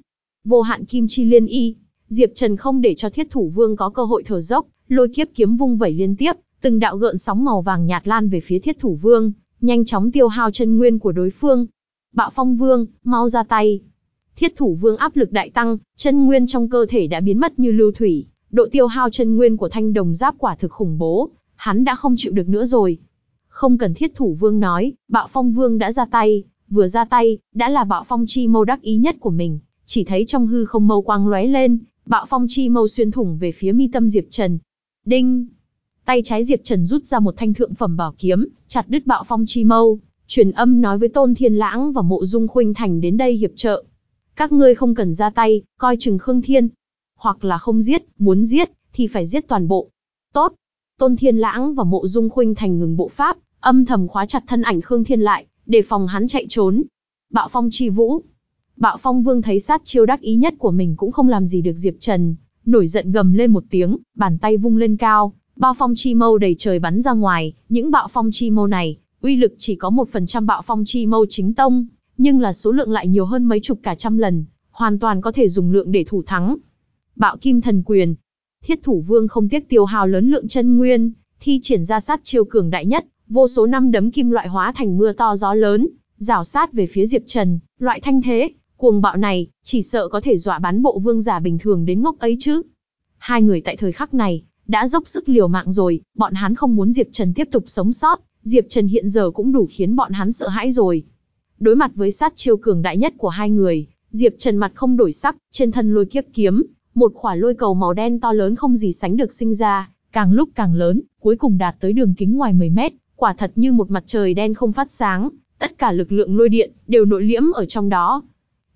Vô hạn kim chi liên y, Diệp Trần không để cho Thiết Thủ Vương có cơ hội thở dốc, lôi kiếp kiếm vung vẩy liên tiếp, từng đạo gợn sóng màu vàng nhạt lan về phía Thiết Thủ Vương, nhanh chóng tiêu hao chân nguyên của đối phương. Bạo Phong Vương, mau ra tay. Thiết Thủ Vương áp lực đại tăng, chân nguyên trong cơ thể đã biến mất như lưu thủy, độ tiêu hao chân nguyên của thanh đồng giáp quả thực khủng bố, hắn đã không chịu được nữa rồi. Không cần thiết thủ vương nói, bạo phong vương đã ra tay, vừa ra tay, đã là bạo phong chi mâu đắc ý nhất của mình, chỉ thấy trong hư không mâu quang lóe lên, bạo phong chi mâu xuyên thủng về phía mi tâm Diệp Trần. Đinh! Tay trái Diệp Trần rút ra một thanh thượng phẩm bảo kiếm, chặt đứt bạo phong chi mâu, truyền âm nói với Tôn Thiên Lãng và Mộ Dung Khuynh Thành đến đây hiệp trợ. Các ngươi không cần ra tay, coi chừng Khương Thiên, hoặc là không giết, muốn giết, thì phải giết toàn bộ. Tốt. Tôn Thiên Lãng và Mộ Dung Khuynh thành ngừng bộ pháp, âm thầm khóa chặt thân ảnh Khương Thiên lại, để phòng hắn chạy trốn. Bạo Phong chi vũ. Bạo Phong Vương thấy sát chiêu đắc ý nhất của mình cũng không làm gì được Diệp Trần, nổi giận gầm lên một tiếng, bàn tay vung lên cao, bao phong chi mâu đầy trời bắn ra ngoài, những bạo phong chi mâu này, uy lực chỉ có một phần trăm bạo phong chi mâu chính tông, nhưng là số lượng lại nhiều hơn mấy chục cả trăm lần, hoàn toàn có thể dùng lượng để thủ thắng. Bạo kim thần quyền. Thiết thủ vương không tiếc tiêu hào lớn lượng chân nguyên, thi triển ra sát chiêu cường đại nhất, vô số năm đấm kim loại hóa thành mưa to gió lớn, rào sát về phía Diệp Trần, loại thanh thế, Cuồng bạo này, chỉ sợ có thể dọa bán bộ vương giả bình thường đến ngốc ấy chứ. Hai người tại thời khắc này, đã dốc sức liều mạng rồi, bọn hắn không muốn Diệp Trần tiếp tục sống sót, Diệp Trần hiện giờ cũng đủ khiến bọn hắn sợ hãi rồi. Đối mặt với sát chiêu cường đại nhất của hai người, Diệp Trần mặt không đổi sắc, trên thân lôi kiếp kiếm, một khỏa lôi cầu màu đen to lớn không gì sánh được sinh ra, càng lúc càng lớn, cuối cùng đạt tới đường kính ngoài 10 mét, quả thật như một mặt trời đen không phát sáng, tất cả lực lượng lôi điện đều nội liễm ở trong đó.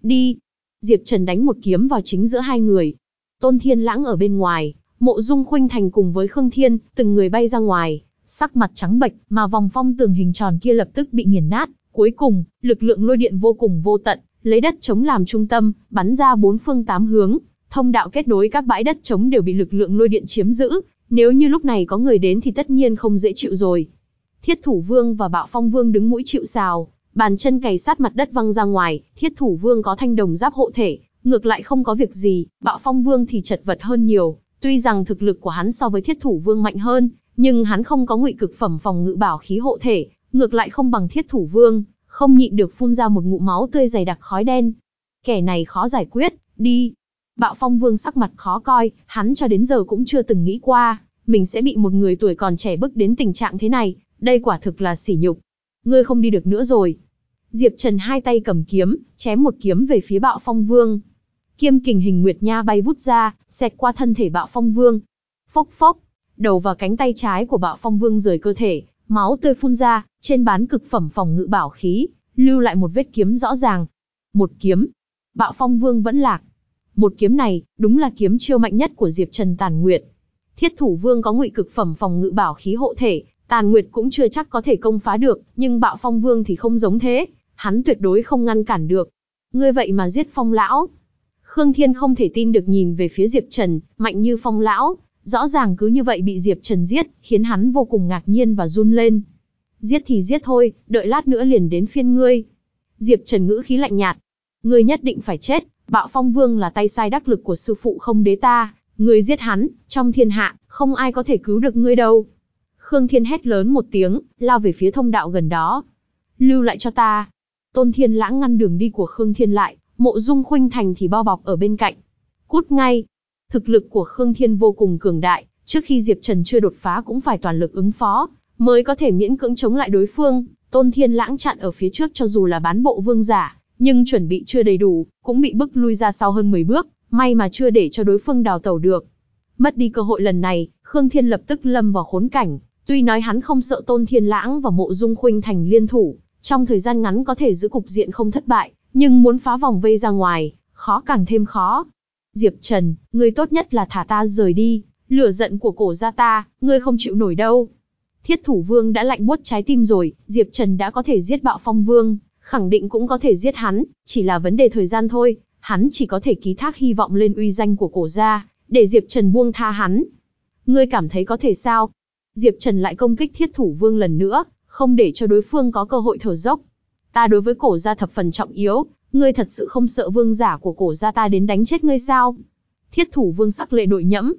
Đi! Diệp Trần đánh một kiếm vào chính giữa hai người. Tôn Thiên Lãng ở bên ngoài, Mộ Dung Khuynh Thành cùng với Khương Thiên, từng người bay ra ngoài, sắc mặt trắng bệch, mà vòng phong tường hình tròn kia lập tức bị nghiền nát, cuối cùng, lực lượng lôi điện vô cùng vô tận, lấy đất chống làm trung tâm, bắn ra bốn phương tám hướng, thông đạo kết nối các bãi đất chống đều bị lực lượng lôi điện chiếm giữ, nếu như lúc này có người đến thì tất nhiên không dễ chịu rồi. Thiết Thủ Vương và Bạo Phong Vương đứng mũi chịu sào, bàn chân cày sát mặt đất văng ra ngoài, Thiết Thủ Vương có thanh đồng giáp hộ thể, ngược lại không có việc gì, Bạo Phong Vương thì chật vật hơn nhiều, tuy rằng thực lực của hắn so với Thiết Thủ Vương mạnh hơn, nhưng hắn không có ngụy cực phẩm phòng ngự bảo khí hộ thể, ngược lại không bằng Thiết Thủ Vương, không nhịn được phun ra một ngụm máu tươi dày đặc khói đen. Kẻ này khó giải quyết, đi. Bạo Phong Vương sắc mặt khó coi, hắn cho đến giờ cũng chưa từng nghĩ qua, mình sẽ bị một người tuổi còn trẻ bức đến tình trạng thế này, đây quả thực là sỉ nhục. Ngươi không đi được nữa rồi. Diệp Trần hai tay cầm kiếm, chém một kiếm về phía Bạo Phong Vương. Kiêm kình hình nguyệt nha bay vút ra, xẹt qua thân thể Bạo Phong Vương. Phốc phốc, đầu và cánh tay trái của Bạo Phong Vương rời cơ thể, máu tươi phun ra, trên bán cực phẩm phòng ngự bảo khí, lưu lại một vết kiếm rõ ràng. Một kiếm, Bạo Phong Vương vẫn lạc. Một kiếm này, đúng là kiếm chiêu mạnh nhất của Diệp Trần Tàn Nguyệt. Thiết Thủ Vương có ngụy cực phẩm phòng ngự bảo khí hộ thể, Tàn Nguyệt cũng chưa chắc có thể công phá được, nhưng Bạo Phong Vương thì không giống thế, hắn tuyệt đối không ngăn cản được. Ngươi vậy mà giết Phong lão? Khương Thiên không thể tin được nhìn về phía Diệp Trần, mạnh như Phong lão, rõ ràng cứ như vậy bị Diệp Trần giết, khiến hắn vô cùng ngạc nhiên và run lên. Giết thì giết thôi, đợi lát nữa liền đến phiên ngươi. Diệp Trần ngữ khí lạnh nhạt. Ngươi nhất định phải chết, Bạo Phong Vương là tay sai đắc lực của sư phụ không đế ta, ngươi giết hắn, trong thiên hạ, không ai có thể cứu được ngươi đâu. Khương Thiên hét lớn một tiếng, lao về phía thông đạo gần đó. Lưu lại cho ta. Tôn Thiên lãng ngăn đường đi của Khương Thiên lại, mộ dung khuynh thành thì bao bọc ở bên cạnh. Cút ngay. Thực lực của Khương Thiên vô cùng cường đại, trước khi Diệp Trần chưa đột phá cũng phải toàn lực ứng phó, mới có thể miễn cưỡng chống lại đối phương. Tôn Thiên lãng chặn ở phía trước cho dù là bán bộ vương giả, nhưng chuẩn bị chưa đầy đủ, cũng bị bức lui ra sau hơn 10 bước, may mà chưa để cho đối phương đào tẩu được. Mất đi cơ hội lần này, Khương Thiên lập tức lâm vào khốn cảnh, tuy nói hắn không sợ Tôn Thiên Lãng và Mộ Dung Khuynh thành liên thủ, trong thời gian ngắn có thể giữ cục diện không thất bại, nhưng muốn phá vòng vây ra ngoài, khó càng thêm khó. Diệp Trần, ngươi tốt nhất là thả ta rời đi, lửa giận của cổ gia ta, ngươi không chịu nổi đâu. Thiết thủ vương đã lạnh buốt trái tim rồi, Diệp Trần đã có thể giết bạo phong vương, khẳng định cũng có thể giết hắn, chỉ là vấn đề thời gian thôi, hắn chỉ có thể ký thác hy vọng lên uy danh của cổ gia, để Diệp Trần buông tha hắn. Ngươi cảm thấy có thể sao? Diệp Trần lại công kích thiết thủ vương lần nữa, không để cho đối phương có cơ hội thở dốc. Ta đối với cổ gia thập phần trọng yếu, ngươi thật sự không sợ vương giả của cổ gia ta đến đánh chết ngươi sao? Thiết thủ vương sắc lệ đội nhẫm.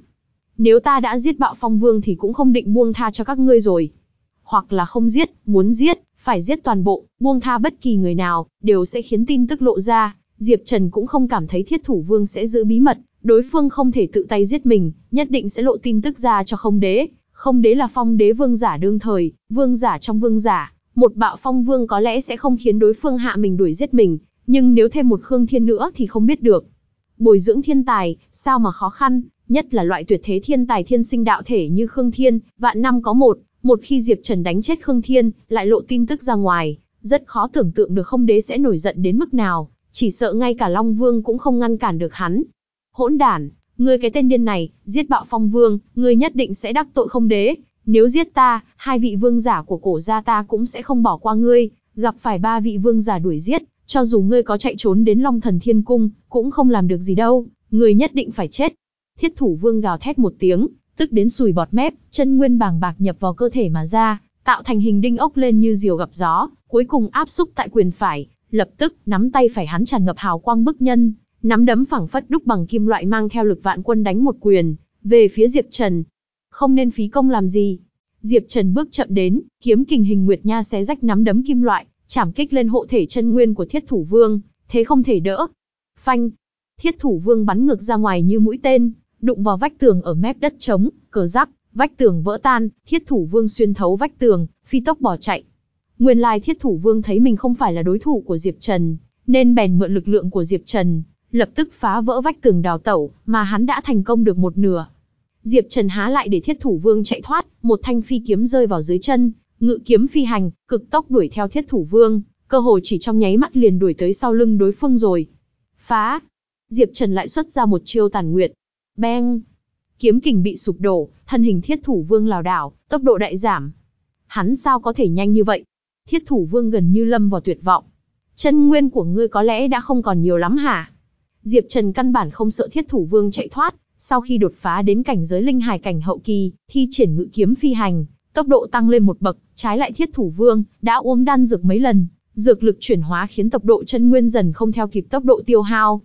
Nếu ta đã giết bạo phong vương thì cũng không định buông tha cho các ngươi rồi. Hoặc là không giết, muốn giết, phải giết toàn bộ, buông tha bất kỳ người nào, đều sẽ khiến tin tức lộ ra. Diệp Trần cũng không cảm thấy thiết thủ vương sẽ giữ bí mật, đối phương không thể tự tay giết mình, nhất định sẽ lộ tin tức ra cho không đế. Không đế là phong đế vương giả đương thời, vương giả trong vương giả, một bạo phong vương có lẽ sẽ không khiến đối phương hạ mình đuổi giết mình, nhưng nếu thêm một Khương Thiên nữa thì không biết được. Bồi dưỡng thiên tài, sao mà khó khăn, nhất là loại tuyệt thế thiên tài thiên sinh đạo thể như Khương Thiên, vạn năm có một, một khi Diệp Trần đánh chết Khương Thiên, lại lộ tin tức ra ngoài, rất khó tưởng tượng được không đế sẽ nổi giận đến mức nào, chỉ sợ ngay cả Long Vương cũng không ngăn cản được hắn. Hỗn đản, ngươi cái tên điên này, giết bạo phong vương, ngươi nhất định sẽ đắc tội không đế, nếu giết ta, hai vị vương giả của cổ gia ta cũng sẽ không bỏ qua ngươi, gặp phải ba vị vương giả đuổi giết, cho dù ngươi có chạy trốn đến Long Thần Thiên Cung, cũng không làm được gì đâu, ngươi nhất định phải chết. Thiết thủ vương gào thét một tiếng, tức đến sùi bọt mép, chân nguyên bàng bạc nhập vào cơ thể mà ra, tạo thành hình đinh ốc lên như diều gặp gió, cuối cùng áp xúc tại quyền phải, lập tức nắm tay phải hắn tràn ngập hào quang bức nhân, nắm đấm phẳng phất đúc bằng kim loại mang theo lực vạn quân đánh một quyền về phía Diệp Trần. Không nên phí công làm gì. Diệp Trần bước chậm đến, kiếm kình hình nguyệt nha xé rách nắm đấm kim loại, chảm kích lên hộ thể chân nguyên của Thiết Thủ Vương, thế không thể đỡ. Phanh, thiết thủ vương bắn ngược ra ngoài như mũi tên, đụng vào vách tường ở mép đất trống, cờ rắc, vách tường vỡ tan, thiết thủ vương xuyên thấu vách tường, phi tốc bỏ chạy. Nguyên lai thiết thủ vương thấy mình không phải là đối thủ của Diệp Trần, nên bèn mượn lực lượng của Diệp Trần, lập tức phá vỡ vách tường đào tẩu, mà hắn đã thành công được một nửa. Diệp Trần há lại để thiết thủ vương chạy thoát, một thanh phi kiếm rơi vào dưới chân, ngự kiếm phi hành, cực tốc đuổi theo thiết thủ vương, cơ hồ chỉ trong nháy mắt liền đuổi tới sau lưng đối phương rồi. Phá! Diệp Trần lại xuất ra một chiêu tàn nguyệt. Beng! Kiếm kình bị sụp đổ, thân hình thiết thủ vương lảo đảo, tốc độ đại giảm. Hắn sao có thể nhanh như vậy? Thiết thủ vương gần như lâm vào tuyệt vọng. Chân nguyên của ngươi có lẽ đã không còn nhiều lắm hả? Diệp Trần căn bản không sợ thiết thủ vương chạy thoát, sau khi đột phá đến cảnh giới linh hải cảnh hậu kỳ, thi triển ngự kiếm phi hành, tốc độ tăng lên một bậc, trái lại thiết thủ vương, đã uống đan dược mấy lần, dược lực chuyển hóa khiến tốc độ chân nguyên dần không theo kịp tốc độ tiêu hao.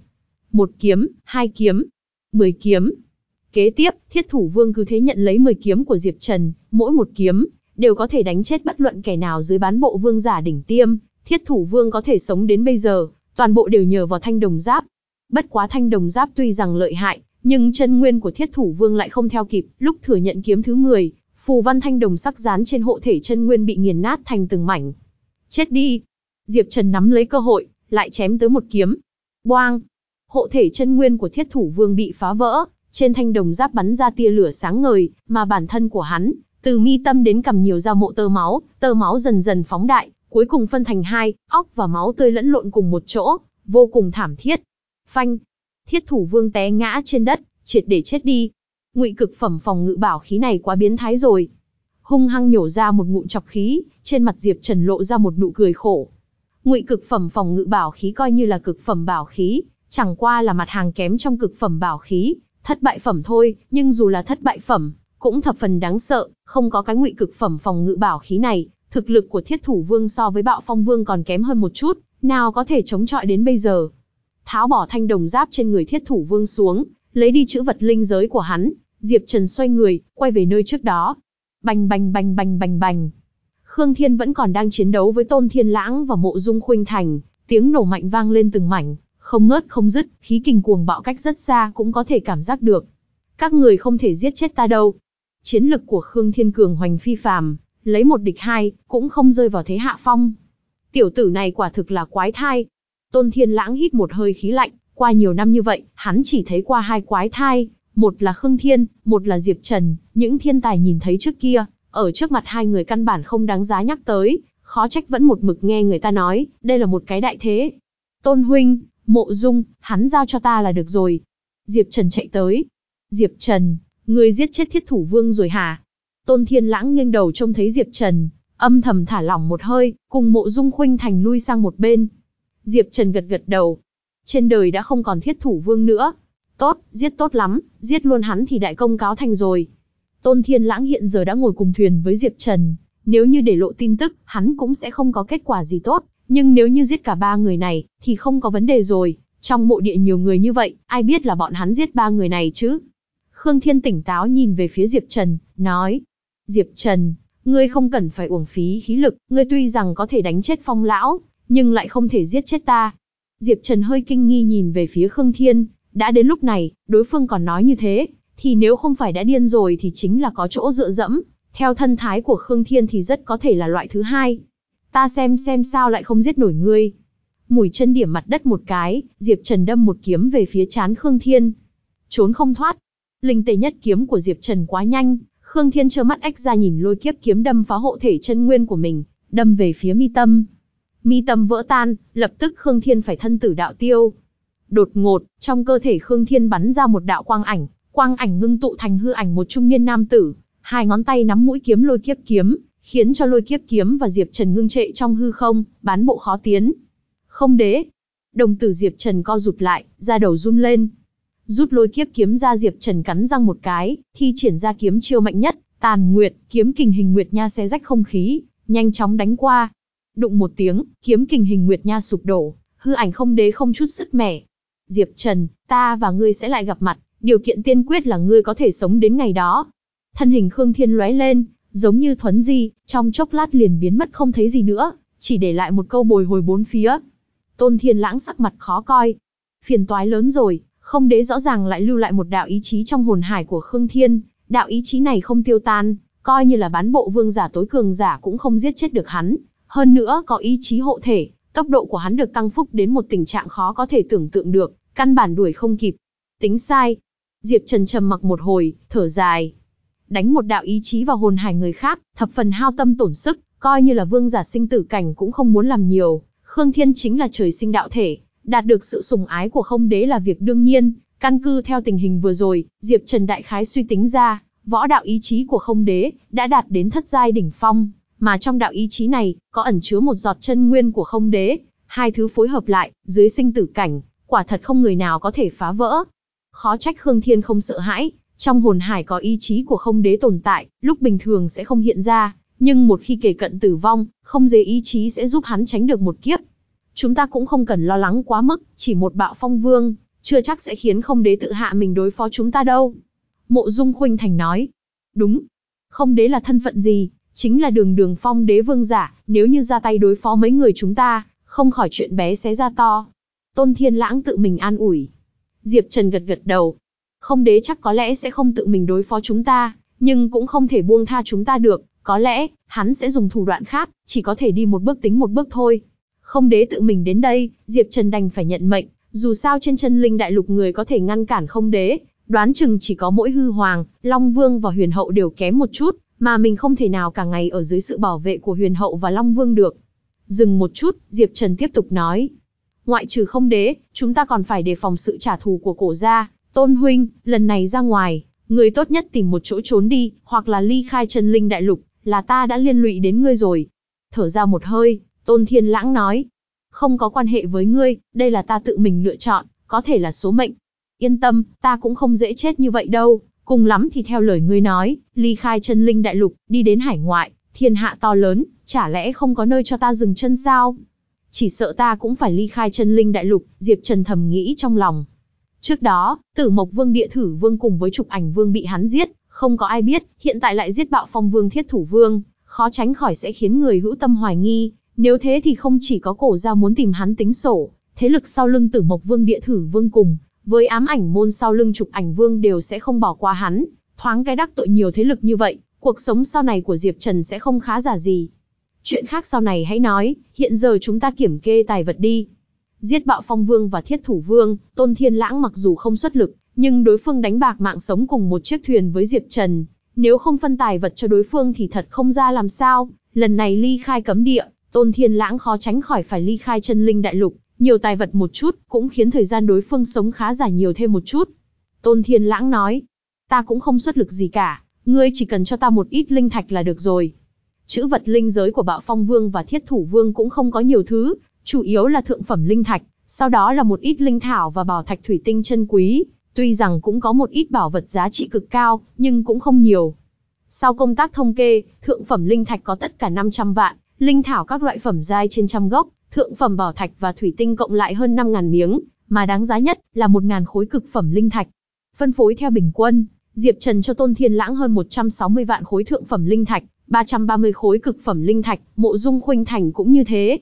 Một kiếm, hai kiếm, mười kiếm. Kế tiếp, thiết thủ vương cứ thế nhận lấy 10 kiếm của Diệp Trần, mỗi một kiếm, đều có thể đánh chết bất luận kẻ nào dưới bán bộ vương giả đỉnh tiêm, thiết thủ vương có thể sống đến bây giờ, toàn bộ đều nhờ vào thanh đồng giáp. Bất quá thanh đồng giáp tuy rằng lợi hại, nhưng chân nguyên của thiết thủ vương lại không theo kịp, lúc thừa nhận kiếm thứ 10, phù văn thanh đồng sắc dán trên hộ thể chân nguyên bị nghiền nát thành từng mảnh. Chết đi! Diệp Trần nắm lấy cơ hội, lại chém tới một kiếm. Boang! Hộ thể chân nguyên của thiết thủ vương bị phá vỡ, trên thanh đồng giáp bắn ra tia lửa sáng ngời, mà bản thân của hắn, từ mi tâm đến cầm nhiều dao mộ tơ máu, tơ máu dần dần phóng đại, cuối cùng phân thành hai, óc và máu tươi lẫn lộn cùng một chỗ, vô cùng thảm thiết. Phanh! Thiết thủ vương té ngã trên đất, triệt để chết đi. Ngụy cực phẩm phòng ngự bảo khí này quá biến thái rồi. Hung hăng nhổ ra một ngụm chọc khí, trên mặt Diệp Trần lộ ra một nụ cười khổ. Ngụy cực phẩm phòng ngự bảo khí coi như là cực phẩm bảo khí, chẳng qua là mặt hàng kém trong cực phẩm bảo khí, thất bại phẩm thôi, nhưng dù là thất bại phẩm, cũng thập phần đáng sợ, không có cái ngụy cực phẩm phòng ngự bảo khí này, thực lực của thiết thủ vương so với bạo phong vương còn kém hơn một chút, nào có thể chống chọi đến bây giờ. Tháo bỏ thanh đồng giáp trên người thiết thủ vương xuống, lấy đi chữ vật linh giới của hắn, Diệp Trần xoay người, quay về nơi trước đó. Bành bành bành bành bành bành. Khương Thiên vẫn còn đang chiến đấu với Tôn Thiên Lãng và Mộ Dung Khuynh Thành, tiếng nổ mạnh vang lên từng mảnh, không ngớt không dứt, khí kình cuồng bạo cách rất xa cũng có thể cảm giác được. Các người không thể giết chết ta đâu. Chiến lực của Khương Thiên Cường hoành phi phàm, lấy một địch hai, cũng không rơi vào thế hạ phong. Tiểu tử này quả thực là quái thai. Tôn Thiên Lãng hít một hơi khí lạnh, qua nhiều năm như vậy, hắn chỉ thấy qua hai quái thai, một là Khương Thiên, một là Diệp Trần, những thiên tài nhìn thấy trước kia, ở trước mặt hai người căn bản không đáng giá nhắc tới, khó trách vẫn một mực nghe người ta nói, đây là một cái đại thế. Tôn Huynh, Mộ Dung, hắn giao cho ta là được rồi. Diệp Trần chạy tới. Diệp Trần, người giết chết thiết thủ vương rồi hả? Tôn Thiên Lãng nghiêng đầu trông thấy Diệp Trần, âm thầm thả lỏng một hơi, cùng Mộ Dung Khuynh Thành lui sang một bên. Diệp Trần gật gật đầu. Trên đời đã không còn thiết thủ vương nữa. Tốt, giết tốt lắm, giết luôn hắn thì đại công cáo thành rồi. Tôn Thiên Lãng hiện giờ đã ngồi cùng thuyền với Diệp Trần. Nếu như để lộ tin tức, hắn cũng sẽ không có kết quả gì tốt. Nhưng nếu như giết cả ba người này, thì không có vấn đề rồi. Trong mộ địa nhiều người như vậy, ai biết là bọn hắn giết ba người này chứ? Khương Thiên tỉnh táo nhìn về phía Diệp Trần, nói. Diệp Trần, ngươi không cần phải uổng phí khí lực, ngươi tuy rằng có thể đánh chết phong lão, nhưng lại không thể giết chết ta. Diệp Trần hơi kinh nghi nhìn về phía Khương Thiên, đã đến lúc này, đối phương còn nói như thế, thì nếu không phải đã điên rồi thì chính là có chỗ dựa dẫm, theo thân thái của Khương Thiên thì rất có thể là loại thứ hai. Ta xem xem sao lại không giết nổi ngươi. Mùi chân điểm mặt đất một cái, Diệp Trần đâm một kiếm về phía chán Khương Thiên. Trốn không thoát. Linh tề nhất kiếm của Diệp Trần quá nhanh, Khương Thiên trơ mắt ếch ra nhìn lôi kiếp kiếm đâm phá hộ thể chân nguyên của mình, đâm về phía mi tâm. Mi tâm vỡ tan, lập tức Khương Thiên phải thân tử đạo tiêu. Đột ngột, trong cơ thể Khương Thiên bắn ra một đạo quang ảnh, quang ảnh ngưng tụ thành hư ảnh một trung niên nam tử, hai ngón tay nắm mũi kiếm lôi kiếp kiếm, khiến cho lôi kiếp kiếm và Diệp Trần ngưng trệ trong hư không, bán bộ khó tiến. Không đế. Đồng tử Diệp Trần co rụt lại, ra đầu run lên. Rút lôi kiếp kiếm ra Diệp Trần cắn răng một cái, thi triển ra kiếm chiêu mạnh nhất, tàn nguyệt, kiếm kình hình nguyệt nha xé rách không khí, nhanh chóng đánh qua. Đụng một tiếng, kiếm kình hình nguyệt nha sụp đổ, hư ảnh không đế không chút sức mẻ. Diệp Trần, ta và ngươi sẽ lại gặp mặt, điều kiện tiên quyết là ngươi có thể sống đến ngày đó. Thân hình Khương Thiên lóe lên, giống như thuấn di, trong chốc lát liền biến mất không thấy gì nữa, chỉ để lại một câu bồi hồi bốn phía. Tôn Thiên Lãng sắc mặt khó coi. Phiền toái lớn rồi, không đế rõ ràng lại lưu lại một đạo ý chí trong hồn hải của Khương Thiên, đạo ý chí này không tiêu tan, coi như là bán bộ vương giả tối cường giả cũng không giết chết được hắn. Hơn nữa có ý chí hộ thể, tốc độ của hắn được tăng phúc đến một tình trạng khó có thể tưởng tượng được, căn bản đuổi không kịp. Tính sai. Diệp Trần trầm mặc một hồi, thở dài. Đánh một đạo ý chí vào hồn hải người khác, thập phần hao tâm tổn sức, coi như là vương giả sinh tử cảnh cũng không muốn làm nhiều. Khương Thiên chính là trời sinh đạo thể, đạt được sự sùng ái của không đế là việc đương nhiên, căn cứ theo tình hình vừa rồi, Diệp Trần đại khái suy tính ra, võ đạo ý chí của không đế đã đạt đến thất giai đỉnh phong, mà trong đạo ý chí này có ẩn chứa một giọt chân nguyên của không đế, hai thứ phối hợp lại, dưới sinh tử cảnh, quả thật không người nào có thể phá vỡ. Khó trách Khương Thiên không sợ hãi, trong hồn hải có ý chí của không đế tồn tại, lúc bình thường sẽ không hiện ra, nhưng một khi kể cận tử vong, không dễ ý chí sẽ giúp hắn tránh được một kiếp. Chúng ta cũng không cần lo lắng quá mức, chỉ một bạo phong vương, chưa chắc sẽ khiến không đế tự hạ mình đối phó chúng ta đâu. Mộ Dung Khuynh Thành nói. Đúng. Không đế là thân phận gì, chính là đường đường phong đế vương giả, nếu như ra tay đối phó mấy người chúng ta, không khỏi chuyện bé xé ra to. Tôn Thiên Lãng tự mình an ủi. Diệp Trần gật gật đầu. Không đế chắc có lẽ sẽ không tự mình đối phó chúng ta, nhưng cũng không thể buông tha chúng ta được, có lẽ, hắn sẽ dùng thủ đoạn khác, chỉ có thể đi một bước tính một bước thôi. Không đế tự mình đến đây, Diệp Trần đành phải nhận mệnh, dù sao trên chân linh đại lục người có thể ngăn cản không đế, đoán chừng chỉ có mỗi hư hoàng, Long Vương và Huyền Hậu đều kém một chút, mà mình không thể nào cả ngày ở dưới sự bảo vệ của Huyền Hậu và Long Vương được. Dừng một chút, Diệp Trần tiếp tục nói. Ngoại trừ không đế, chúng ta còn phải đề phòng sự trả thù của cổ gia, Tôn Huynh, lần này ra ngoài, người tốt nhất tìm một chỗ trốn đi, hoặc là ly khai chân linh đại lục, là ta đã liên lụy đến ngươi rồi. Thở ra một hơi, Tôn Thiên Lãng nói. Không có quan hệ với ngươi, đây là ta tự mình lựa chọn, có thể là số mệnh. Yên tâm, ta cũng không dễ chết như vậy đâu, cùng lắm thì theo lời ngươi nói, ly khai chân linh đại lục, đi đến hải ngoại, thiên hạ to lớn, chả lẽ không có nơi cho ta dừng chân sao? Chỉ sợ ta cũng phải ly khai chân linh đại lục, Diệp Trần thầm nghĩ trong lòng. Trước đó, Tử Mộc Vương Địa Thử Vương cùng với Trục Ảnh Vương bị hắn giết, không có ai biết, hiện tại lại giết Bạo Phong Vương Thiết Thủ Vương, khó tránh khỏi sẽ khiến người hữu tâm hoài nghi, nếu thế thì không chỉ có cổ giao muốn tìm hắn tính sổ, thế lực sau lưng Tử Mộc Vương Địa Thử Vương cùng, với ám ảnh môn sau lưng chụp Ảnh Vương đều sẽ không bỏ qua hắn, thoáng cái đắc tội nhiều thế lực như vậy, cuộc sống sau này của Diệp Trần sẽ không khá giả gì. Chuyện khác sau này hãy nói, hiện giờ chúng ta kiểm kê tài vật đi. Giết bạo phong vương và thiết thủ vương, Tôn Thiên Lãng mặc dù không xuất lực, nhưng đối phương đánh bạc mạng sống cùng một chiếc thuyền với Diệp Trần. Nếu không phân tài vật cho đối phương thì thật không ra làm sao, lần này ly khai cấm địa, Tôn Thiên Lãng khó tránh khỏi phải ly khai chân linh đại lục, nhiều tài vật một chút, cũng khiến thời gian đối phương sống khá dài nhiều thêm một chút. Tôn Thiên Lãng nói, ta cũng không xuất lực gì cả, ngươi chỉ cần cho ta một ít linh thạch là được rồi. Chữ vật linh giới của Bạo Phong Vương và Thiết Thủ Vương cũng không có nhiều thứ, chủ yếu là thượng phẩm linh thạch, sau đó là một ít linh thảo và bảo thạch thủy tinh chân quý, tuy rằng cũng có một ít bảo vật giá trị cực cao, nhưng cũng không nhiều. Sau công tác thông kê, thượng phẩm linh thạch có tất cả 500 vạn, linh thảo các loại phẩm giai trên trăm gốc, thượng phẩm bảo thạch và thủy tinh cộng lại hơn 5.000 miếng, mà đáng giá nhất là 1.000 khối cực phẩm linh thạch. Phân phối theo bình quân, Diệp Trần cho Tôn Thiên Lãng hơn 160 vạn khối thượng phẩm linh thạch, 330 khối cực phẩm linh thạch, mộ dung khuynh thành cũng như thế.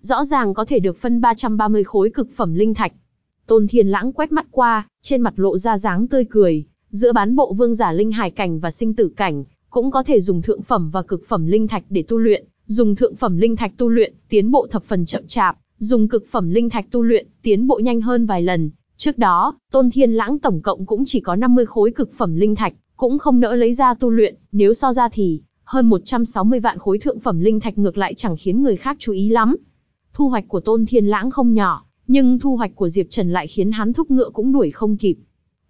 Rõ ràng có thể được phân 330 khối cực phẩm linh thạch. Tôn Thiên Lãng quét mắt qua, trên mặt lộ ra dáng tươi cười, giữa bán bộ vương giả linh hải cảnh và sinh tử cảnh, cũng có thể dùng thượng phẩm và cực phẩm linh thạch để tu luyện, dùng thượng phẩm linh thạch tu luyện, tiến bộ thập phần chậm chạp, dùng cực phẩm linh thạch tu luyện, tiến bộ nhanh hơn vài lần. Trước đó, Tôn Thiên Lãng tổng cộng cũng chỉ có 50 khối cực phẩm linh thạch, cũng không nỡ lấy ra tu luyện, nếu so ra thì, hơn 160 vạn khối thượng phẩm linh thạch ngược lại chẳng khiến người khác chú ý lắm. Thu hoạch của Tôn Thiên Lãng không nhỏ, nhưng thu hoạch của Diệp Trần lại khiến hắn thúc ngựa cũng đuổi không kịp.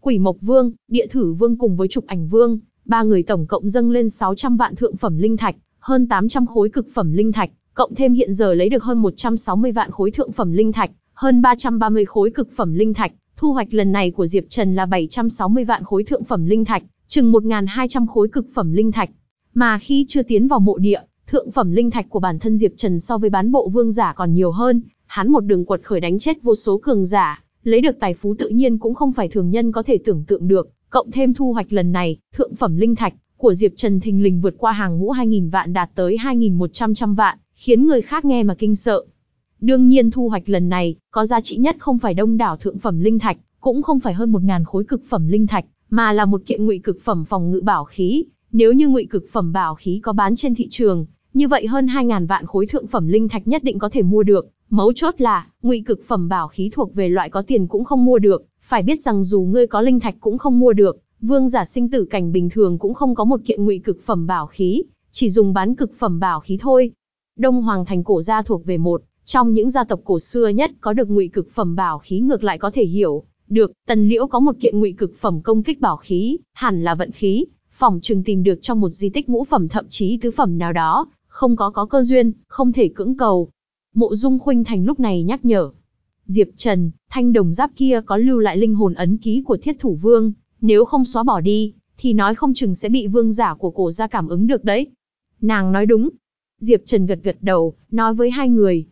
Quỷ Mộc Vương, Địa Thử Vương cùng với Trục Ảnh Vương, ba người tổng cộng dâng lên 600 vạn thượng phẩm linh thạch, hơn 800 khối cực phẩm linh thạch, cộng thêm hiện giờ lấy được hơn 160 vạn khối thượng phẩm linh thạch, hơn 330 khối cực phẩm linh thạch, thu hoạch lần này của Diệp Trần là 760 vạn khối thượng phẩm linh thạch, chừng 1200 khối cực phẩm linh thạch. Mà khi chưa tiến vào mộ địa, thượng phẩm linh thạch của bản thân Diệp Trần so với bán bộ vương giả còn nhiều hơn, hắn một đường quật khởi đánh chết vô số cường giả, lấy được tài phú tự nhiên cũng không phải thường nhân có thể tưởng tượng được, cộng thêm thu hoạch lần này, thượng phẩm linh thạch của Diệp Trần thình lình vượt qua hàng ngũ 2.000 vạn đạt tới 2.100 vạn, khiến người khác nghe mà kinh sợ. Đương nhiên thu hoạch lần này, có giá trị nhất không phải đông đảo thượng phẩm linh thạch, cũng không phải hơn 1.000 khối cực phẩm linh thạch, mà là một kiện ngụy cực phẩm phòng ngự bảo khí. Nếu như ngụy cực phẩm bảo khí có bán trên thị trường, như vậy hơn 2.000 vạn khối thượng phẩm linh thạch nhất định có thể mua được. Mấu chốt là, ngụy cực phẩm bảo khí thuộc về loại có tiền cũng không mua được, phải biết rằng dù ngươi có linh thạch cũng không mua được, vương giả sinh tử cảnh bình thường cũng không có một kiện ngụy cực phẩm bảo khí, chỉ dùng bán cực phẩm bảo khí thôi. Đông Hoàng thành cổ gia thuộc về một trong những gia tộc cổ xưa nhất có được ngụy cực phẩm bảo khí ngược lại có thể hiểu được, Tần Liễu có một kiện ngụy cực phẩm công kích bảo khí, hẳn là vận khí, phòng trường tìm được trong một di tích ngũ phẩm thậm chí tứ phẩm nào đó, không có có cơ duyên, không thể cưỡng cầu. Mộ Dung Khuynh Thành lúc này nhắc nhở. Diệp Trần, thanh đồng giáp kia có lưu lại linh hồn ấn ký của thiết thủ vương, nếu không xóa bỏ đi, thì nói không chừng sẽ bị vương giả của cổ gia cảm ứng được đấy. Nàng nói đúng. Diệp Trần gật gật đầu, nói với hai người.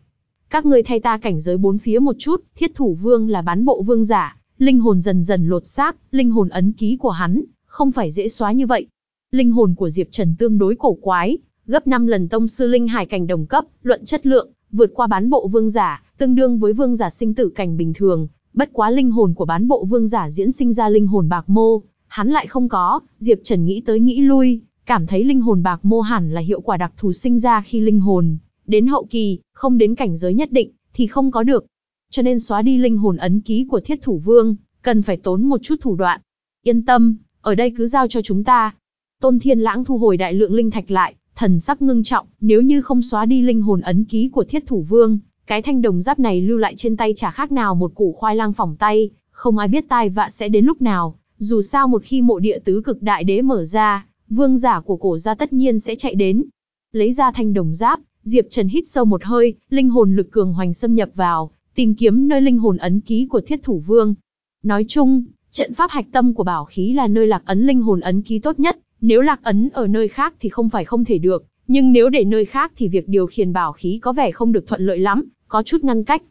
Các ngươi thay ta cảnh giới bốn phía một chút, thiết thủ vương là bán bộ vương giả, linh hồn dần dần lột xác, linh hồn ấn ký của hắn, không phải dễ xóa như vậy. Linh hồn của Diệp Trần tương đối cổ quái, gấp 5 lần tông sư linh hải cảnh đồng cấp, luận chất lượng, vượt qua bán bộ vương giả, tương đương với vương giả sinh tử cảnh bình thường, bất quá linh hồn của bán bộ vương giả diễn sinh ra linh hồn bạc mô, hắn lại không có, Diệp Trần nghĩ tới nghĩ lui, cảm thấy linh hồn bạc mô hẳn là hiệu quả đặc thù sinh ra khi linh hồn đến hậu kỳ, không đến cảnh giới nhất định thì không có được. Cho nên xóa đi linh hồn ấn ký của Thiết Thủ Vương, cần phải tốn một chút thủ đoạn. Yên tâm, ở đây cứ giao cho chúng ta. Tôn Thiên Lãng thu hồi đại lượng linh thạch lại, thần sắc ngưng trọng, nếu như không xóa đi linh hồn ấn ký của Thiết Thủ Vương, cái thanh đồng giáp này lưu lại trên tay chả khác nào một củ khoai lang phỏng tay, không ai biết tai vạ sẽ đến lúc nào. Dù sao một khi mộ địa tứ cực đại đế mở ra, vương giả của cổ gia tất nhiên sẽ chạy đến. Lấy ra thanh đồng giáp, Diệp Trần hít sâu một hơi, linh hồn lực cường hoành xâm nhập vào, tìm kiếm nơi linh hồn ấn ký của thiết thủ vương. Nói chung, trận pháp hạch tâm của bảo khí là nơi lạc ấn linh hồn ấn ký tốt nhất, nếu lạc ấn ở nơi khác thì không phải không thể được, nhưng nếu để nơi khác thì việc điều khiển bảo khí có vẻ không được thuận lợi lắm, có chút ngăn cách.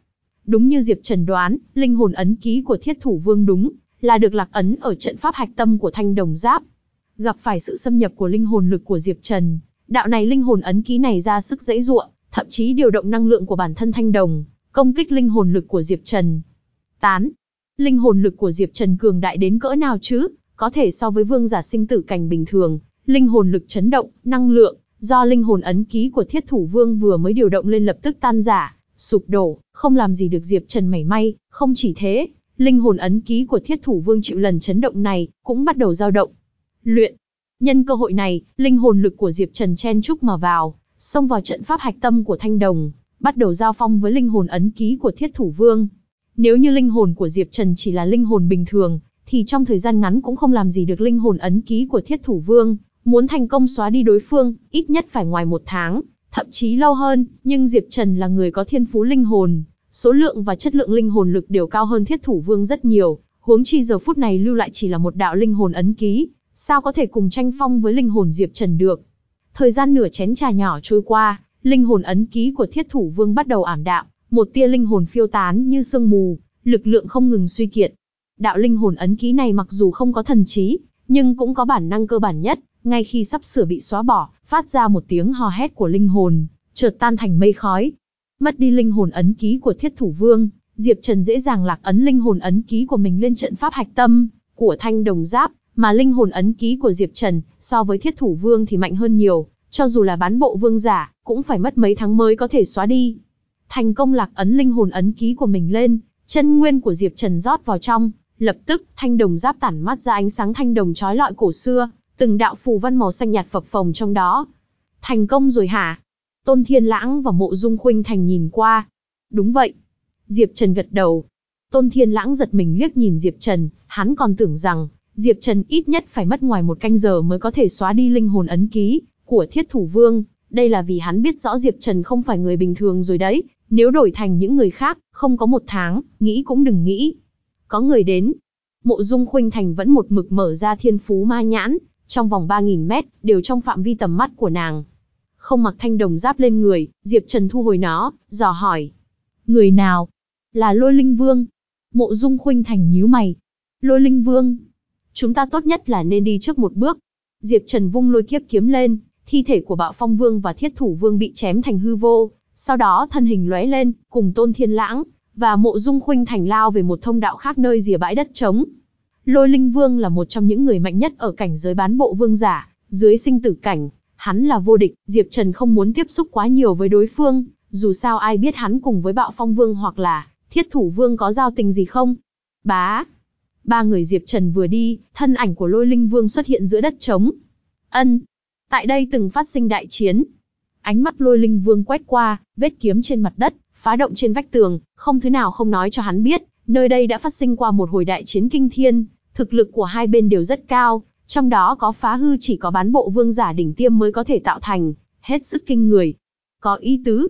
Đúng như Diệp Trần đoán, linh hồn ấn ký của thiết thủ vương đúng, là được lạc ấn ở trận pháp hạch tâm của thanh đồng giáp. Gặp phải sự xâm nhập của linh hồn lực của Diệp Trần, đạo này linh hồn ấn ký này ra sức dãy ruộng, thậm chí điều động năng lượng của bản thân thanh đồng, công kích linh hồn lực của Diệp Trần. Tán. Linh hồn lực của Diệp Trần cường đại đến cỡ nào chứ? Có thể so với vương giả sinh tử cảnh bình thường, linh hồn lực chấn động, năng lượng, do linh hồn ấn ký của thiết thủ vương vừa mới điều động lên lập tức tan giả, sụp đổ, không làm gì được Diệp Trần mảy may, không chỉ thế, linh hồn ấn ký của thiết thủ vương chịu lần chấn động này, cũng bắt đầu dao động. Luyện. Nhân cơ hội này, linh hồn lực của Diệp Trần chen chúc mà vào, xông vào trận pháp hạch tâm của thanh đồng, bắt đầu giao phong với linh hồn ấn ký của thiết thủ vương. Nếu như linh hồn của Diệp Trần chỉ là linh hồn bình thường, thì trong thời gian ngắn cũng không làm gì được linh hồn ấn ký của thiết thủ vương. Muốn thành công xóa đi đối phương, ít nhất phải ngoài một tháng, thậm chí lâu hơn, nhưng Diệp Trần là người có thiên phú linh hồn, số lượng và chất lượng linh hồn lực đều cao hơn thiết thủ vương rất nhiều, huống chi giờ phút này lưu lại chỉ là một đạo linh hồn ấn ký, sao có thể cùng tranh phong với linh hồn Diệp Trần được. Thời gian nửa chén trà nhỏ trôi qua, linh hồn ấn ký của thiết thủ vương bắt đầu ảm đạm, một tia linh hồn phiêu tán như sương mù, lực lượng không ngừng suy kiệt. Đạo linh hồn ấn ký này mặc dù không có thần trí, nhưng cũng có bản năng cơ bản nhất, ngay khi sắp sửa bị xóa bỏ, phát ra một tiếng hò hét của linh hồn, chợt tan thành mây khói. Mất đi linh hồn ấn ký của thiết thủ vương, Diệp Trần dễ dàng lạc ấn linh hồn ấn ký của mình lên trận pháp hạch tâm của thanh đồng giáp, mà linh hồn ấn ký của Diệp Trần so với thiết thủ vương thì mạnh hơn nhiều, cho dù là bán bộ vương giả, cũng phải mất mấy tháng mới có thể xóa đi. Thành công lạc ấn linh hồn ấn ký của mình lên, chân nguyên của Diệp Trần rót vào trong, lập tức thanh đồng giáp tản mắt ra ánh sáng thanh đồng trói lọi cổ xưa, từng đạo phù văn màu xanh nhạt phập phồng trong đó. Thành công rồi hả? Tôn Thiên Lãng và Mộ Dung Khuynh Thành nhìn qua. Đúng vậy. Diệp Trần gật đầu. Tôn Thiên Lãng giật mình liếc nhìn Diệp Trần, hắn còn tưởng rằng, Diệp Trần ít nhất phải mất ngoài một canh giờ mới có thể xóa đi linh hồn ấn ký của Thiết Thủ Vương. Đây là vì hắn biết rõ Diệp Trần không phải người bình thường rồi đấy, nếu đổi thành những người khác, không có một tháng, nghĩ cũng đừng nghĩ. Có người đến. Mộ Dung Khuynh Thành vẫn một mực mở ra thiên phú ma nhãn, trong vòng 3.000 mét, đều trong phạm vi tầm mắt của nàng. Không mặc thanh đồng giáp lên người, Diệp Trần thu hồi nó, dò hỏi. Người nào? Là Lôi Linh Vương. Mộ Dung Khuynh Thành nhíu mày. Lôi Linh Vương. Chúng ta tốt nhất là nên đi trước một bước. Diệp Trần vung lôi kiếp kiếm lên, thi thể của Bạo Phong Vương và Thiết Thủ Vương bị chém thành hư vô, sau đó thân hình lóe lên, cùng Tôn Thiên Lãng và Mộ Dung Khuynh Thành lao về một thông đạo khác nơi rìa bãi đất trống. Lôi Linh Vương là một trong những người mạnh nhất ở cảnh giới bán bộ vương giả, dưới sinh tử cảnh, hắn là vô địch, Diệp Trần không muốn tiếp xúc quá nhiều với đối phương, dù sao ai biết hắn cùng với Bạo Phong Vương hoặc là Thiết Thủ Vương có giao tình gì không. Bá. Ba người Diệp Trần vừa đi, thân ảnh của Lôi Linh Vương xuất hiện giữa đất trống. Ân. Tại đây từng phát sinh đại chiến. Ánh mắt Lôi Linh Vương quét qua, vết kiếm trên mặt đất, phá động trên vách tường, không thứ nào không nói cho hắn biết, nơi đây đã phát sinh qua một hồi đại chiến kinh thiên, thực lực của hai bên đều rất cao, trong đó có phá hư chỉ có bán bộ vương giả đỉnh tiêm mới có thể tạo thành, hết sức kinh người. Có ý tứ.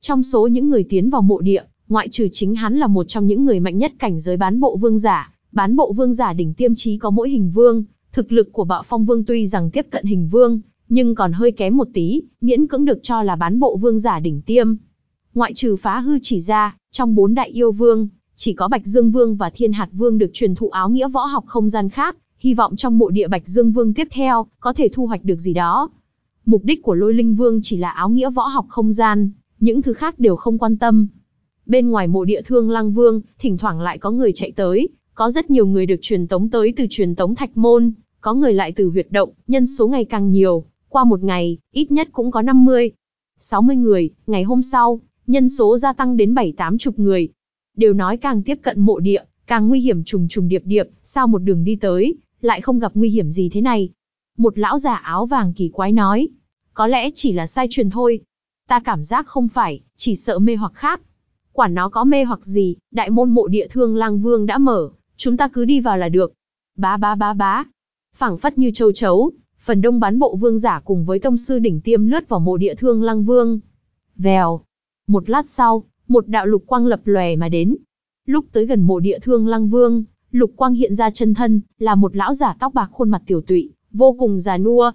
Trong số những người tiến vào mộ địa, ngoại trừ chính hắn là một trong những người mạnh nhất cảnh giới bán bộ vương giả, bán bộ vương giả đỉnh tiêm chí có mỗi hình vương, thực lực của bạo phong vương tuy rằng tiếp cận hình vương, nhưng còn hơi kém một tí, miễn cưỡng được cho là bán bộ vương giả đỉnh tiêm. Ngoại trừ phá hư chỉ ra, trong bốn đại yêu vương, chỉ có Bạch Dương Vương và Thiên Hạt Vương được truyền thụ áo nghĩa võ học không gian khác, hy vọng trong mộ địa Bạch Dương Vương tiếp theo, có thể thu hoạch được gì đó. Mục đích của Lôi Linh Vương chỉ là áo nghĩa võ học không gian, những thứ khác đều không quan tâm. Bên ngoài mộ địa Thương Lăng Vương, thỉnh thoảng lại có người chạy tới, có rất nhiều người được truyền tống tới từ truyền tống Thạch Môn, có người lại từ huyệt động, nhân số ngày càng nhiều, qua một ngày, ít nhất cũng có 50, 60 người, ngày hôm sau, nhân số gia tăng đến 7-8 chục người. Đều nói càng tiếp cận mộ địa, càng nguy hiểm trùng trùng điệp điệp, sao một đường đi tới, lại không gặp nguy hiểm gì thế này. Một lão già áo vàng kỳ quái nói, có lẽ chỉ là sai truyền thôi. Ta cảm giác không phải, chỉ sợ mê hoặc khác. Quản nó có mê hoặc gì, đại môn mộ địa thương lang vương đã mở, chúng ta cứ đi vào là được. Bá bá bá bá. phảng phất như châu chấu, phần đông bán bộ vương giả cùng với tông sư đỉnh tiêm lướt vào mộ địa thương lăng vương. Vèo. Một lát sau, một đạo lục quang lập lòe mà đến. Lúc tới gần mộ địa thương lăng vương, lục quang hiện ra chân thân, là một lão giả tóc bạc khuôn mặt tiểu tụy, vô cùng già nua.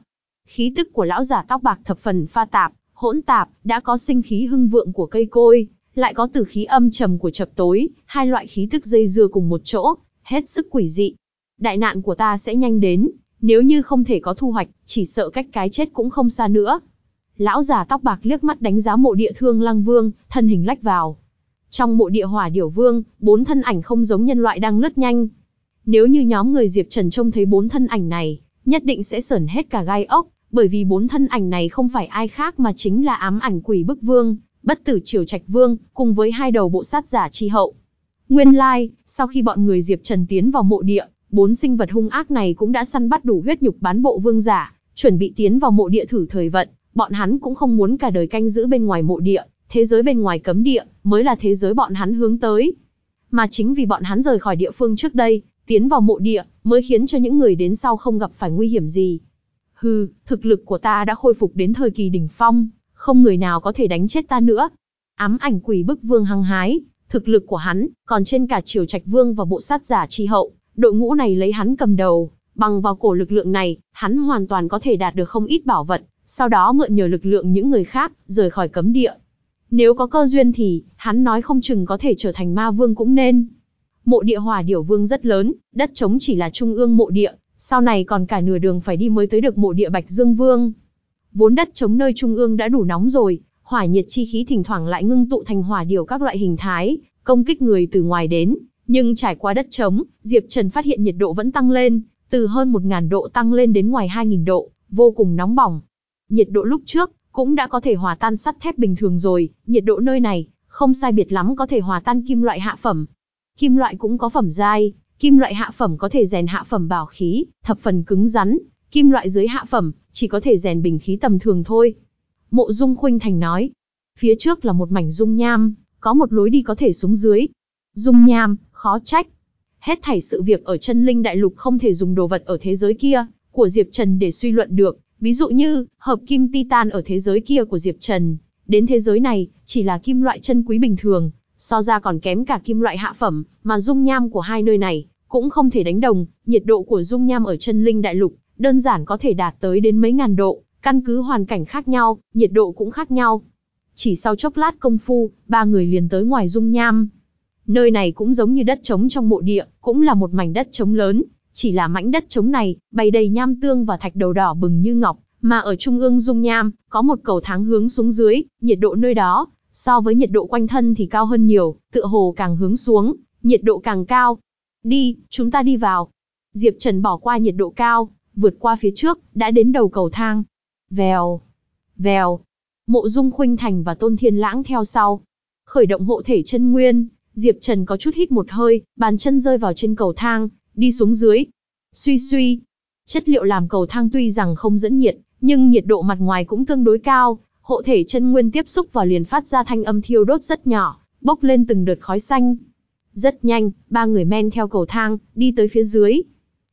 Khí tức của lão giả tóc bạc thập phần pha tạp, hỗn tạp, đã có sinh khí hưng vượng của cây côi, lại có tử khí âm trầm của chập tối, hai loại khí tức dây dưa cùng một chỗ, hết sức quỷ dị. Đại nạn của ta sẽ nhanh đến, nếu như không thể có thu hoạch, chỉ sợ cách cái chết cũng không xa nữa. Lão già tóc bạc liếc mắt đánh giá mộ địa thương lăng vương, thân hình lách vào. Trong mộ địa hỏa điểu vương, bốn thân ảnh không giống nhân loại đang lướt nhanh. Nếu như nhóm người Diệp Trần trông thấy bốn thân ảnh này, nhất định sẽ sởn hết cả gai ốc, bởi vì bốn thân ảnh này không phải ai khác mà chính là ám ảnh quỷ bức vương, bất tử triều trạch vương, cùng với hai đầu bộ sát giả chi hậu. Nguyên lai, like, sau khi bọn người Diệp Trần tiến vào mộ địa, bốn sinh vật hung ác này cũng đã săn bắt đủ huyết nhục bán bộ vương giả, chuẩn bị tiến vào mộ địa thử thời vận, bọn hắn cũng không muốn cả đời canh giữ bên ngoài mộ địa, thế giới bên ngoài cấm địa, mới là thế giới bọn hắn hướng tới. Mà chính vì bọn hắn rời khỏi địa phương trước đây, tiến vào mộ địa, mới khiến cho những người đến sau không gặp phải nguy hiểm gì. Hừ, thực lực của ta đã khôi phục đến thời kỳ đỉnh phong, không người nào có thể đánh chết ta nữa. Ám ảnh quỷ bức vương hăng hái, thực lực của hắn, còn trên cả triều trạch vương và bộ sát giả tri hậu, đội ngũ này lấy hắn cầm đầu, bằng vào cổ lực lượng này, hắn hoàn toàn có thể đạt được không ít bảo vật, sau đó mượn nhờ lực lượng những người khác, rời khỏi cấm địa. Nếu có cơ duyên thì, hắn nói không chừng có thể trở thành ma vương cũng nên. Mộ địa hỏa điểu vương rất lớn, đất trống chỉ là trung ương mộ địa, sau này còn cả nửa đường phải đi mới tới được mộ địa Bạch Dương Vương. Vốn đất trống nơi trung ương đã đủ nóng rồi, hỏa nhiệt chi khí thỉnh thoảng lại ngưng tụ thành hỏa điểu các loại hình thái, công kích người từ ngoài đến. Nhưng trải qua đất trống, Diệp Trần phát hiện nhiệt độ vẫn tăng lên, từ hơn 1.000 độ tăng lên đến ngoài 2.000 độ, vô cùng nóng bỏng. Nhiệt độ lúc trước, cũng đã có thể hòa tan sắt thép bình thường rồi, nhiệt độ nơi này, không sai biệt lắm có thể hòa tan kim loại hạ phẩm. Kim loại cũng có phẩm giai, kim loại hạ phẩm có thể rèn hạ phẩm bảo khí, thập phần cứng rắn, kim loại dưới hạ phẩm, chỉ có thể rèn bình khí tầm thường thôi. Mộ Dung Khuynh Thành nói, phía trước là một mảnh dung nham, có một lối đi có thể xuống dưới. Dung nham, khó trách. Hết thảy sự việc ở chân linh đại lục không thể dùng đồ vật ở thế giới kia, của Diệp Trần để suy luận được, Ví dụ như, hợp kim titan ở thế giới kia của Diệp Trần, đến thế giới này, chỉ là kim loại chân quý bình thường, so ra còn kém cả kim loại hạ phẩm, mà dung nham của hai nơi này, cũng không thể đánh đồng, nhiệt độ của dung nham ở chân linh đại lục, đơn giản có thể đạt tới đến mấy ngàn độ, căn cứ hoàn cảnh khác nhau, nhiệt độ cũng khác nhau. Chỉ sau chốc lát công phu, ba người liền tới ngoài dung nham. Nơi này cũng giống như đất trống trong mộ địa, cũng là một mảnh đất trống lớn, chỉ là mảnh đất trống này, bày đầy nham tương và thạch đầu đỏ bừng như ngọc, mà ở trung ương dung nham, có một cầu thang hướng xuống dưới, nhiệt độ nơi đó, so với nhiệt độ quanh thân thì cao hơn nhiều, tựa hồ càng hướng xuống, nhiệt độ càng cao. Đi, chúng ta đi vào. Diệp Trần bỏ qua nhiệt độ cao, vượt qua phía trước, đã đến đầu cầu thang. Vèo, vèo. Mộ Dung Khuynh Thành và Tôn Thiên Lãng theo sau. Khởi động hộ thể chân nguyên, Diệp Trần có chút hít một hơi, bàn chân rơi vào trên cầu thang, đi xuống dưới. Suy suy. Chất liệu làm cầu thang tuy rằng không dẫn nhiệt, nhưng nhiệt độ mặt ngoài cũng tương đối cao, hộ thể chân nguyên tiếp xúc vào liền phát ra thanh âm thiêu đốt rất nhỏ, bốc lên từng đợt khói xanh. Rất nhanh, ba người men theo cầu thang, đi tới phía dưới.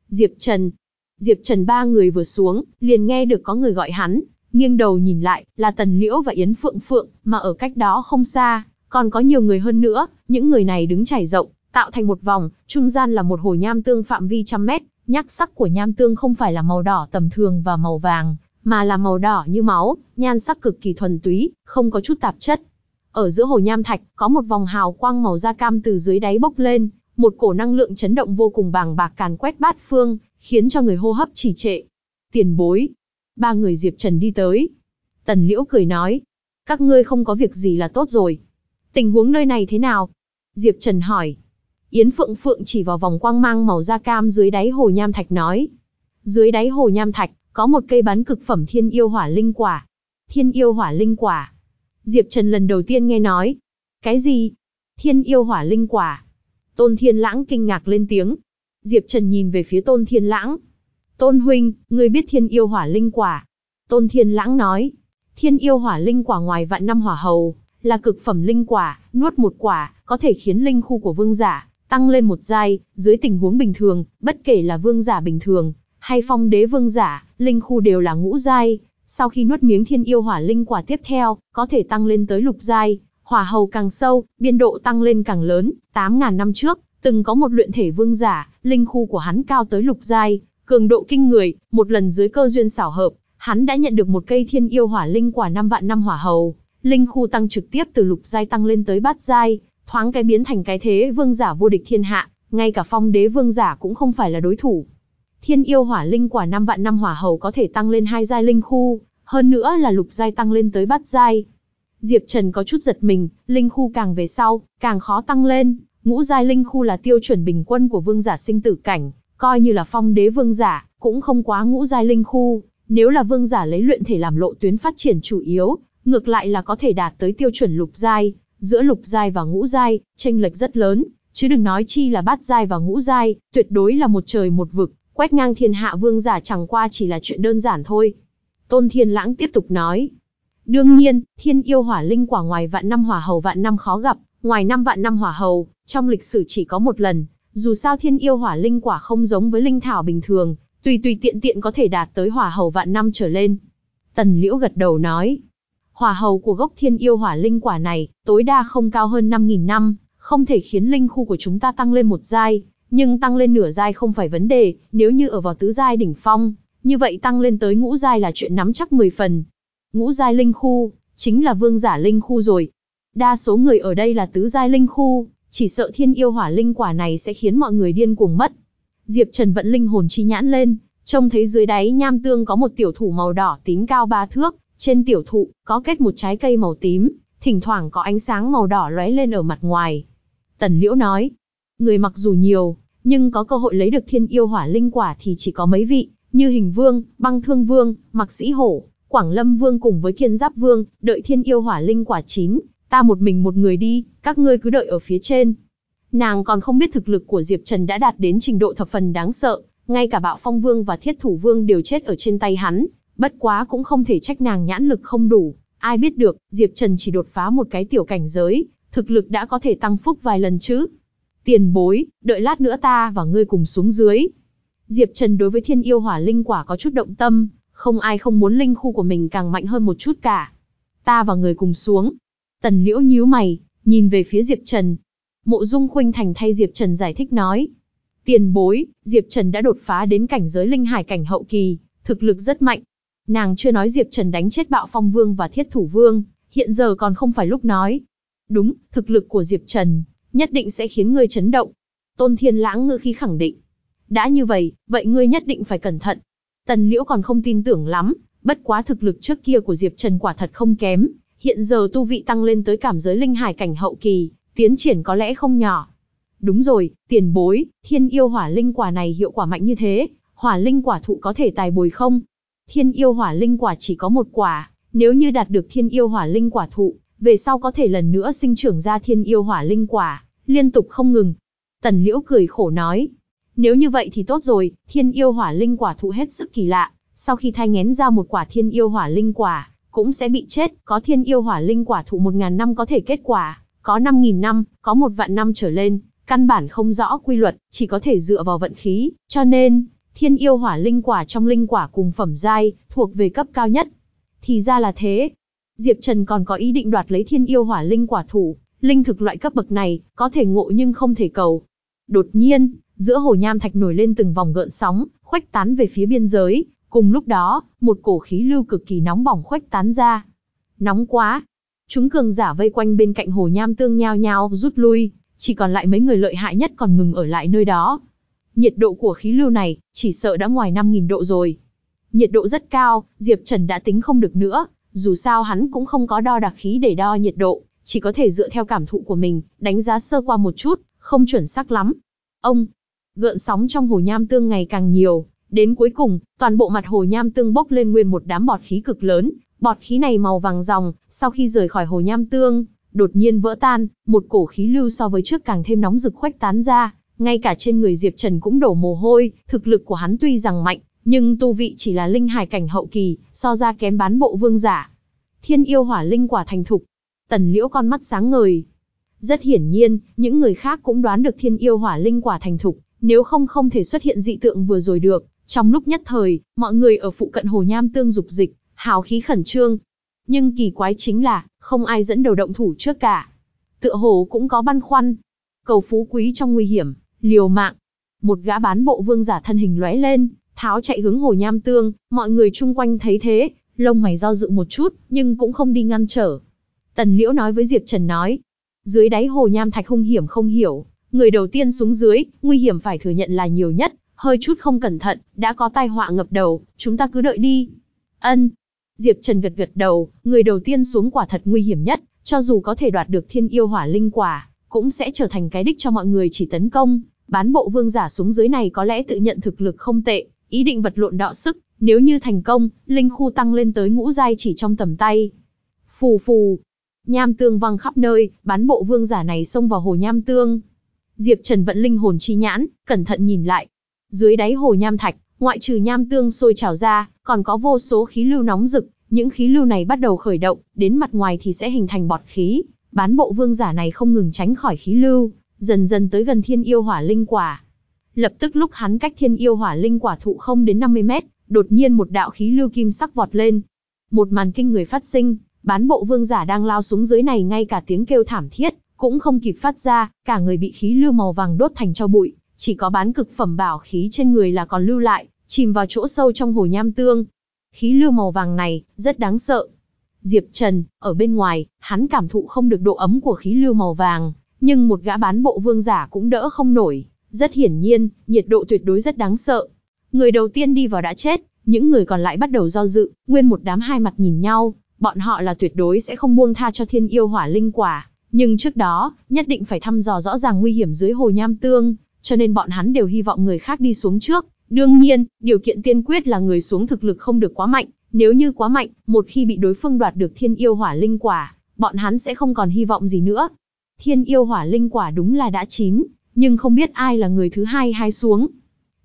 Diệp Trần. Diệp Trần ba người vừa xuống, liền nghe được có người gọi hắn, nghiêng đầu nhìn lại, là Tần Liễu và Yến Phượng Phượng, mà ở cách đó không xa, còn có nhiều người hơn nữa, những người này đứng trải rộng, tạo thành một vòng, trung gian là một hồ nham tương phạm vi trăm mét, nhắc sắc của nham tương không phải là màu đỏ tầm thường và màu vàng, mà là màu đỏ như máu, nhan sắc cực kỳ thuần túy, không có chút tạp chất. Ở giữa hồ nham thạch, có một vòng hào quang màu da cam từ dưới đáy bốc lên, một cổ năng lượng chấn động vô cùng bàng bạc càn quét bát phương, khiến cho người hô hấp trì trệ. Tiền bối. Ba người Diệp Trần đi tới. Tần Liễu cười nói. Các ngươi không có việc gì là tốt rồi. Tình huống nơi này thế nào? Diệp Trần hỏi. Yến Phượng Phượng chỉ vào vòng quang mang màu da cam dưới đáy hồ nham thạch nói. Dưới đáy hồ nham thạch, có một cây bắn cực phẩm thiên yêu hỏa linh quả. Thiên yêu hỏa linh quả. Diệp Trần lần đầu tiên nghe nói. Cái gì? Thiên yêu hỏa linh quả. Tôn Thiên Lãng kinh ngạc lên tiếng. Diệp Trần nhìn về phía Tôn Thiên Lãng. Tôn Huynh, người biết thiên yêu hỏa linh quả. Tôn Thiên Lãng nói. Thiên yêu hỏa linh quả ngoài vạn năm hỏa hầu, là cực phẩm linh quả, nuốt một quả, có thể khiến linh khu của vương giả tăng lên một giai, dưới tình huống bình thường, bất kể là vương giả bình thường hay phong đế vương giả, linh khu đều là ngũ giai, sau khi nuốt miếng thiên yêu hỏa linh quả tiếp theo, có thể tăng lên tới lục giai, hỏa hầu càng sâu, biên độ tăng lên càng lớn, 8000 năm trước, từng có một luyện thể vương giả, linh khu của hắn cao tới lục giai, cường độ kinh người, một lần dưới cơ duyên xảo hợp, hắn đã nhận được một cây thiên yêu hỏa linh quả năm vạn năm hỏa hầu, linh khu tăng trực tiếp từ lục giai tăng lên tới bát giai, thoáng cái biến thành cái thế vương giả vô địch thiên hạ, ngay cả phong đế vương giả cũng không phải là đối thủ. Thiên yêu hỏa linh quả năm vạn năm hỏa hầu có thể tăng lên hai giai linh khu, hơn nữa là lục giai tăng lên tới bát giai. Diệp Trần có chút giật mình, linh khu càng về sau, càng khó tăng lên, ngũ giai linh khu là tiêu chuẩn bình quân của vương giả sinh tử cảnh, coi như là phong đế vương giả, cũng không quá ngũ giai linh khu, nếu là vương giả lấy luyện thể làm lộ tuyến phát triển chủ yếu, ngược lại là có thể đạt tới tiêu chuẩn lục giai, giữa lục giai và ngũ giai, chênh lệch rất lớn, chứ đừng nói chi là bát giai và ngũ giai, tuyệt đối là một trời một vực, quét ngang thiên hạ vương giả chẳng qua chỉ là chuyện đơn giản thôi. Tôn Thiên Lãng tiếp tục nói. Đương nhiên, thiên yêu hỏa linh quả ngoài vạn năm hỏa hầu vạn năm khó gặp, ngoài năm vạn năm hỏa hầu, trong lịch sử chỉ có một lần, dù sao thiên yêu hỏa linh quả không giống với linh thảo bình thường, tùy tùy tiện tiện có thể đạt tới hỏa hầu vạn năm trở lên. Tần Liễu gật đầu nói, hỏa hầu của gốc thiên yêu hỏa linh quả này, tối đa không cao hơn 5.000 năm, không thể khiến linh khu của chúng ta tăng lên một giai, nhưng tăng lên nửa giai không phải vấn đề, nếu như ở vào tứ giai đỉnh phong, như vậy tăng lên tới ngũ giai là chuyện nắm chắc 10 phần. Ngũ giai linh khu, chính là vương giả linh khu rồi. Đa số người ở đây là tứ giai linh khu, chỉ sợ thiên yêu hỏa linh quả này sẽ khiến mọi người điên cuồng mất. Diệp Trần vận linh hồn chi nhãn lên, trông thấy dưới đáy nham tương có một tiểu thủ màu đỏ tím cao ba thước, trên tiểu thụ có kết một trái cây màu tím, thỉnh thoảng có ánh sáng màu đỏ lóe lên ở mặt ngoài. Tần Liễu nói, người mặc dù nhiều, nhưng có cơ hội lấy được thiên yêu hỏa linh quả thì chỉ có mấy vị, như hình vương, băng thương vương, mặc sĩ hổ, quảng lâm vương cùng với kiên giáp vương, đợi thiên yêu hỏa linh quả chín, ta một mình một người đi, các ngươi cứ đợi ở phía trên. Nàng còn không biết thực lực của Diệp Trần đã đạt đến trình độ thập phần đáng sợ, ngay cả bạo phong vương và thiết thủ vương đều chết ở trên tay hắn, bất quá cũng không thể trách nàng nhãn lực không đủ, ai biết được, Diệp Trần chỉ đột phá một cái tiểu cảnh giới, thực lực đã có thể tăng phúc vài lần chứ. Tiền bối, đợi lát nữa ta và ngươi cùng xuống dưới. Diệp Trần đối với thiên yêu hỏa linh quả có chút động tâm, không ai không muốn linh khu của mình càng mạnh hơn một chút cả. Ta và người cùng xuống. Tần liễu nhíu mày, nhìn về phía Diệp Trần. Mộ Dung Khuynh Thành thay Diệp Trần giải thích nói. Tiền bối, Diệp Trần đã đột phá đến cảnh giới linh hải cảnh hậu kỳ, thực lực rất mạnh. Nàng chưa nói Diệp Trần đánh chết bạo phong vương và thiết thủ vương, hiện giờ còn không phải lúc nói. Đúng, thực lực của Diệp Trần, nhất định sẽ khiến ngươi chấn động. Tôn Thiên Lãng ngữ khí khẳng định. Đã như vậy, vậy ngươi nhất định phải cẩn thận. Tần Liễu còn không tin tưởng lắm, bất quá thực lực trước kia của Diệp Trần quả thật không kém, hiện giờ tu vị tăng lên tới cảm giới linh hải cảnh hậu kỳ, tiến triển có lẽ không nhỏ. Đúng rồi, tiền bối, thiên yêu hỏa linh quả này hiệu quả mạnh như thế, hỏa linh quả thụ có thể tài bồi không? Thiên yêu hỏa linh quả chỉ có một quả, nếu như đạt được thiên yêu hỏa linh quả thụ, về sau có thể lần nữa sinh trưởng ra thiên yêu hỏa linh quả, liên tục không ngừng. Tần Liễu cười khổ nói, nếu như vậy thì tốt rồi, thiên yêu hỏa linh quả thụ hết sức kỳ lạ, sau khi thai ngén ra một quả thiên yêu hỏa linh quả, cũng sẽ bị chết, có thiên yêu hỏa linh quả thụ một ngàn năm có thể kết quả, có năm nghìn năm, có một vạn năm trở lên, căn bản không rõ quy luật, chỉ có thể dựa vào vận khí, cho nên, thiên yêu hỏa linh quả trong linh quả cùng phẩm giai, thuộc về cấp cao nhất. Thì ra là thế. Diệp Trần còn có ý định đoạt lấy thiên yêu hỏa linh quả thủ, linh thực loại cấp bậc này, có thể ngộ nhưng không thể cầu. Đột nhiên, giữa hồ nham thạch nổi lên từng vòng gợn sóng, khuếch tán về phía biên giới, cùng lúc đó, một cổ khí lưu cực kỳ nóng bỏng khuếch tán ra. Nóng quá! Chúng cường giả vây quanh bên cạnh hồ nham tương nhao nhao rút lui, chỉ còn lại mấy người lợi hại nhất còn ngừng ở lại nơi đó. Nhiệt độ của khí lưu này, chỉ sợ đã ngoài 5.000 độ rồi. Nhiệt độ rất cao, Diệp Trần đã tính không được nữa, dù sao hắn cũng không có đo đạc khí để đo nhiệt độ, chỉ có thể dựa theo cảm thụ của mình, đánh giá sơ qua một chút, không chuẩn xác lắm. Ông, gợn sóng trong hồ nham tương ngày càng nhiều, đến cuối cùng, toàn bộ mặt hồ nham tương bốc lên nguyên một đám bọt khí cực lớn, bọt khí này màu vàng ròng, sau khi rời khỏi hồ nham tương, đột nhiên vỡ tan, một cổ khí lưu so với trước càng thêm nóng rực khuếch tán ra, ngay cả trên người Diệp Trần cũng đổ mồ hôi, thực lực của hắn tuy rằng mạnh, nhưng tu vị chỉ là linh hải cảnh hậu kỳ, so ra kém bán bộ vương giả. Thiên yêu hỏa linh quả thành thục. Tần Liễu con mắt sáng ngời. Rất hiển nhiên, những người khác cũng đoán được thiên yêu hỏa linh quả thành thục, nếu không không thể xuất hiện dị tượng vừa rồi được. Trong lúc nhất thời, mọi người ở phụ cận hồ nham tương dục dịch, hào khí khẩn trương. Nhưng kỳ quái chính là, không ai dẫn đầu động thủ trước cả. Tựa hồ cũng có băn khoăn. Cầu phú quý trong nguy hiểm, liều mạng. Một gã bán bộ vương giả thân hình lóe lên, tháo chạy hướng hồ nham tương, mọi người chung quanh thấy thế, lông mày do dự một chút, nhưng cũng không đi ngăn trở. Tần Liễu nói với Diệp Trần nói, dưới đáy hồ nham thạch hung hiểm không hiểu, người đầu tiên xuống dưới, nguy hiểm phải thừa nhận là nhiều nhất, hơi chút không cẩn thận, đã có tai họa ngập đầu, chúng ta cứ đợi đi. Ân. Diệp Trần gật gật đầu, người đầu tiên xuống quả thật nguy hiểm nhất, cho dù có thể đoạt được thiên yêu hỏa linh quả, cũng sẽ trở thành cái đích cho mọi người chỉ tấn công. Bán bộ vương giả xuống dưới này có lẽ tự nhận thực lực không tệ, ý định vật lộn đọ sức, nếu như thành công, linh khu tăng lên tới ngũ giai chỉ trong tầm tay. Phù phù, nham tương văng khắp nơi, bán bộ vương giả này xông vào hồ nham tương. Diệp Trần vận linh hồn chi nhãn, cẩn thận nhìn lại. Dưới đáy hồ nham thạch, ngoại trừ nham tương sôi trào ra, còn có vô số khí lưu nóng rực, những khí lưu này bắt đầu khởi động, đến mặt ngoài thì sẽ hình thành bọt khí. Bán bộ vương giả này không ngừng tránh khỏi khí lưu, dần dần tới gần thiên yêu hỏa linh quả. Lập tức lúc hắn cách thiên yêu hỏa linh quả thụ không đến 50 mét, đột nhiên một đạo khí lưu kim sắc vọt lên. Một màn kinh người phát sinh, bán bộ vương giả đang lao xuống dưới này ngay cả tiếng kêu thảm thiết, cũng không kịp phát ra, cả người bị khí lưu màu vàng đốt thành cho bụi, chỉ có bán cực phẩm bảo khí trên người là còn lưu lại, chìm vào chỗ sâu trong hồ nham tương. Khí lưu màu vàng này, rất đáng sợ. Diệp Trần, ở bên ngoài, hắn cảm thụ không được độ ấm của khí lưu màu vàng, nhưng một gã bán bộ vương giả cũng đỡ không nổi. Rất hiển nhiên, nhiệt độ tuyệt đối rất đáng sợ. Người đầu tiên đi vào đã chết, những người còn lại bắt đầu do dự, nguyên một đám hai mặt nhìn nhau, bọn họ là tuyệt đối sẽ không buông tha cho thiên yêu hỏa linh quả. Nhưng trước đó, nhất định phải thăm dò rõ ràng nguy hiểm dưới hồ nham tương, cho nên bọn hắn đều hy vọng người khác đi xuống trước. Đương nhiên, điều kiện tiên quyết là người xuống thực lực không được quá mạnh, nếu như quá mạnh, một khi bị đối phương đoạt được thiên yêu hỏa linh quả, bọn hắn sẽ không còn hy vọng gì nữa. Thiên yêu hỏa linh quả đúng là đã chín, nhưng không biết ai là người thứ hai hai xuống.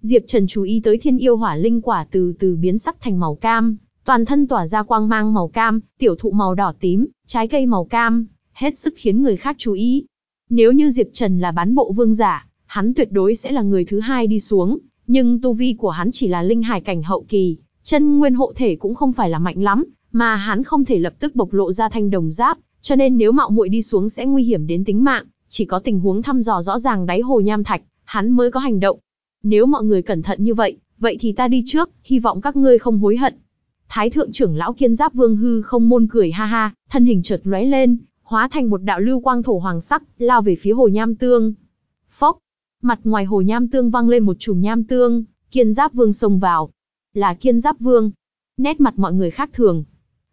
Diệp Trần chú ý tới thiên yêu hỏa linh quả từ từ biến sắc thành màu cam, toàn thân tỏa ra quang mang màu cam, tiểu thụ màu đỏ tím, trái cây màu cam, hết sức khiến người khác chú ý. Nếu như Diệp Trần là bán bộ vương giả, hắn tuyệt đối sẽ là người thứ hai đi xuống, nhưng tu vi của hắn chỉ là linh hải cảnh hậu kỳ, chân nguyên hộ thể cũng không phải là mạnh lắm, mà hắn không thể lập tức bộc lộ ra thanh đồng giáp, cho nên nếu mạo muội đi xuống sẽ nguy hiểm đến tính mạng, chỉ có tình huống thăm dò rõ ràng đáy hồ nham thạch, hắn mới có hành động. Nếu mọi người cẩn thận như vậy, vậy thì ta đi trước, hy vọng các ngươi không hối hận. Thái thượng trưởng lão kiên giáp vương hư không môn cười ha ha, thân hình chợt lóe lên, hóa thành một đạo lưu quang thổ hoàng sắc, lao về phía hồ nham tương. Phốc, mặt ngoài hồ nham tương văng lên một chùm nham tương, kiên giáp vương xông vào. Là kiên giáp vương. Nét mặt mọi người khác thường.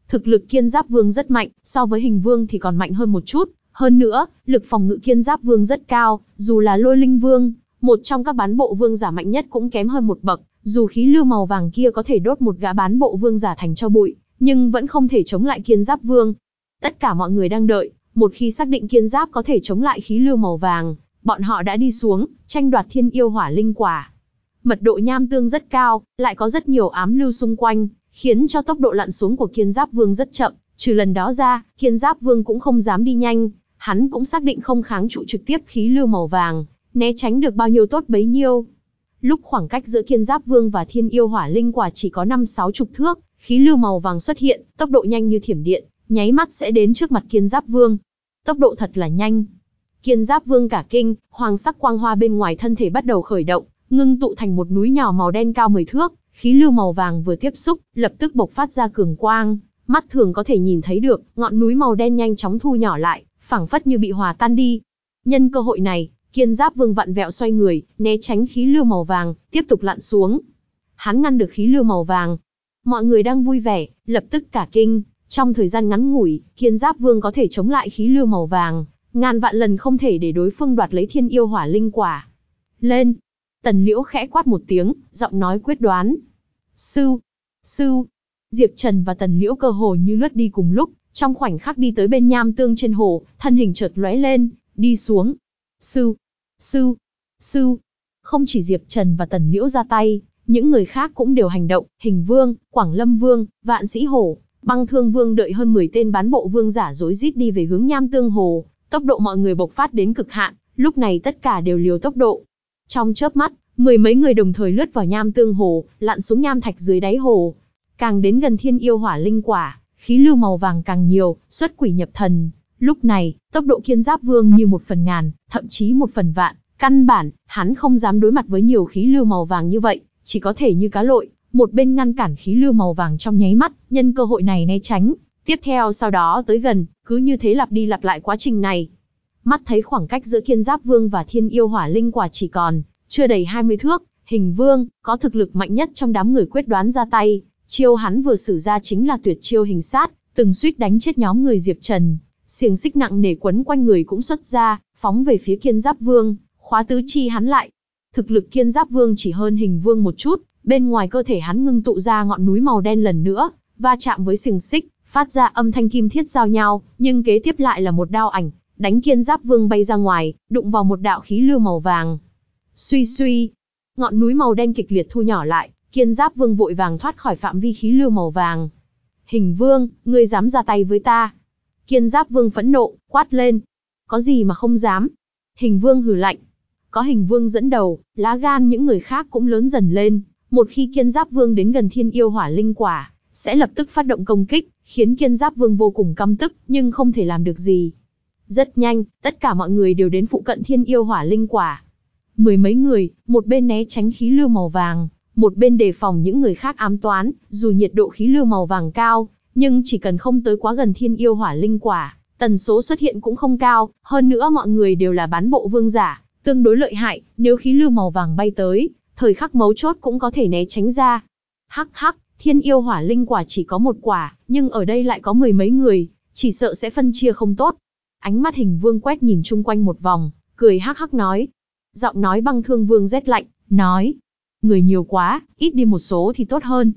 Thực lực kiên giáp vương rất mạnh, so với hình vương thì còn mạnh hơn một chút. Hơn nữa, lực phòng ngự kiên giáp vương rất cao, dù là lôi linh vương, một trong các bán bộ vương giả mạnh nhất cũng kém hơn một bậc. Dù khí lưu màu vàng kia có thể đốt một gã bán bộ vương giả thành cho bụi, nhưng vẫn không thể chống lại kiên giáp vương. Tất cả mọi người đang đợi, một khi xác định kiên giáp có thể chống lại khí lưu màu vàng, bọn họ đã đi xuống, tranh đoạt thiên yêu hỏa linh quả. Mật độ nham tương rất cao, lại có rất nhiều ám lưu xung quanh, khiến cho tốc độ lặn xuống của kiên giáp vương rất chậm. Trừ lần đó ra, kiên giáp vương cũng không dám đi nhanh, hắn cũng xác định không kháng trụ trực tiếp khí lưu màu vàng, né tránh được bao nhiêu tốt bấy nhiêu. Lúc khoảng cách giữa kiên giáp vương và thiên yêu hỏa linh quả chỉ có 5-6 chục thước, khí lưu màu vàng xuất hiện, tốc độ nhanh như thiểm điện, nháy mắt sẽ đến trước mặt kiên giáp vương. Tốc độ thật là nhanh. Kiên giáp vương cả kinh, hoàng sắc quang hoa bên ngoài thân thể bắt đầu khởi động, ngưng tụ thành một núi nhỏ màu đen cao 10 thước, khí lưu màu vàng vừa tiếp xúc, lập tức bộc phát ra cường quang, mắt thường có thể nhìn thấy được, ngọn núi màu đen nhanh chóng thu nhỏ lại, phảng phất như bị hòa tan đi. Nhân cơ hội này, Kiên Giáp Vương vặn vẹo xoay người, né tránh khí lưu màu vàng, tiếp tục lặn xuống. Hắn ngăn được khí lưu màu vàng. Mọi người đang vui vẻ, lập tức cả kinh, trong thời gian ngắn ngủi, Kiên Giáp Vương có thể chống lại khí lưu màu vàng, ngàn vạn lần không thể để đối phương đoạt lấy Thiên Yêu Hỏa linh quả. Lên! Tần Liễu khẽ quát một tiếng, giọng nói quyết đoán. Sư! Sư! Diệp Trần và Tần Liễu cơ hồ như lướt đi cùng lúc, trong khoảnh khắc đi tới bên nham tương trên hồ, thân hình chợt lóe lên, đi xuống. Sư, sư, sư. Không chỉ Diệp Trần và Tần Liễu ra tay, những người khác cũng đều hành động, Hình Vương, Quảng Lâm Vương, Vạn Sĩ Hổ, Băng Thương Vương đợi hơn 10 tên bán bộ vương giả rối rít đi về hướng nham tương hồ, tốc độ mọi người bộc phát đến cực hạn, lúc này tất cả đều liều tốc độ. Trong chớp mắt, mười mấy người đồng thời lướt vào nham tương hồ, lặn xuống nham thạch dưới đáy hồ. Càng đến gần thiên yêu hỏa linh quả, khí lưu màu vàng càng nhiều, xuất quỷ nhập thần. Lúc này, tốc độ kiên giáp vương như một phần ngàn, thậm chí một phần vạn. Căn bản, hắn không dám đối mặt với nhiều khí lưu màu vàng như vậy, chỉ có thể như cá lội, một bên ngăn cản khí lưu màu vàng trong nháy mắt, nhân cơ hội này né tránh. Tiếp theo sau đó tới gần, cứ như thế lặp đi lặp lại quá trình này. Mắt thấy khoảng cách giữa kiên giáp vương và thiên yêu hỏa linh quả chỉ còn, chưa đầy 20 thước, hình vương, có thực lực mạnh nhất trong đám người quyết đoán ra tay, Chiêu hắn vừa sử ra chính là tuyệt chiêu hình sát, từng suýt đánh chết nhóm người Diệp Trần. Xiềng xích nặng nề quấn quanh người cũng xuất ra, phóng về phía Kiên Giáp Vương, khóa tứ chi hắn lại. Thực lực Kiên Giáp Vương chỉ hơn hình vương một chút, bên ngoài cơ thể hắn ngưng tụ ra ngọn núi màu đen lần nữa, va chạm với xiềng xích, phát ra âm thanh kim thiết giao nhau, nhưng kế tiếp lại là một đao ảnh, đánh Kiên Giáp Vương bay ra ngoài, đụng vào một đạo khí lưu màu vàng. Suy suy, ngọn núi màu đen kịch liệt thu nhỏ lại, Kiên Giáp Vương vội vàng thoát khỏi phạm vi khí lưu màu vàng. Hình Vương, ngươi dám ra tay với ta? Kiên Giáp Vương phẫn nộ, quát lên. Có gì mà không dám? Hình Vương hừ lạnh. Có Hình Vương dẫn đầu, lá gan những người khác cũng lớn dần lên. Một khi Kiên Giáp Vương đến gần Thiên Yêu Hỏa Linh Quả, sẽ lập tức phát động công kích, khiến Kiên Giáp Vương vô cùng căm tức, nhưng không thể làm được gì. Rất nhanh, tất cả mọi người đều đến phụ cận Thiên Yêu Hỏa Linh Quả. Mười mấy người, một bên né tránh khí lưu màu vàng, một bên đề phòng những người khác ám toán, dù nhiệt độ khí lưu màu vàng cao, nhưng chỉ cần không tới quá gần thiên yêu hỏa linh quả, tần số xuất hiện cũng không cao, hơn nữa mọi người đều là bán bộ vương giả, tương đối lợi hại, nếu khí lưu màu vàng bay tới, thời khắc mấu chốt cũng có thể né tránh ra. Hắc hắc, thiên yêu hỏa linh quả chỉ có một quả, nhưng ở đây lại có mười mấy người, chỉ sợ sẽ phân chia không tốt. Ánh mắt hình vương quét nhìn chung quanh một vòng, cười hắc hắc nói. Giọng nói băng thương vương rét lạnh, nói, người nhiều quá, ít đi một số thì tốt hơn.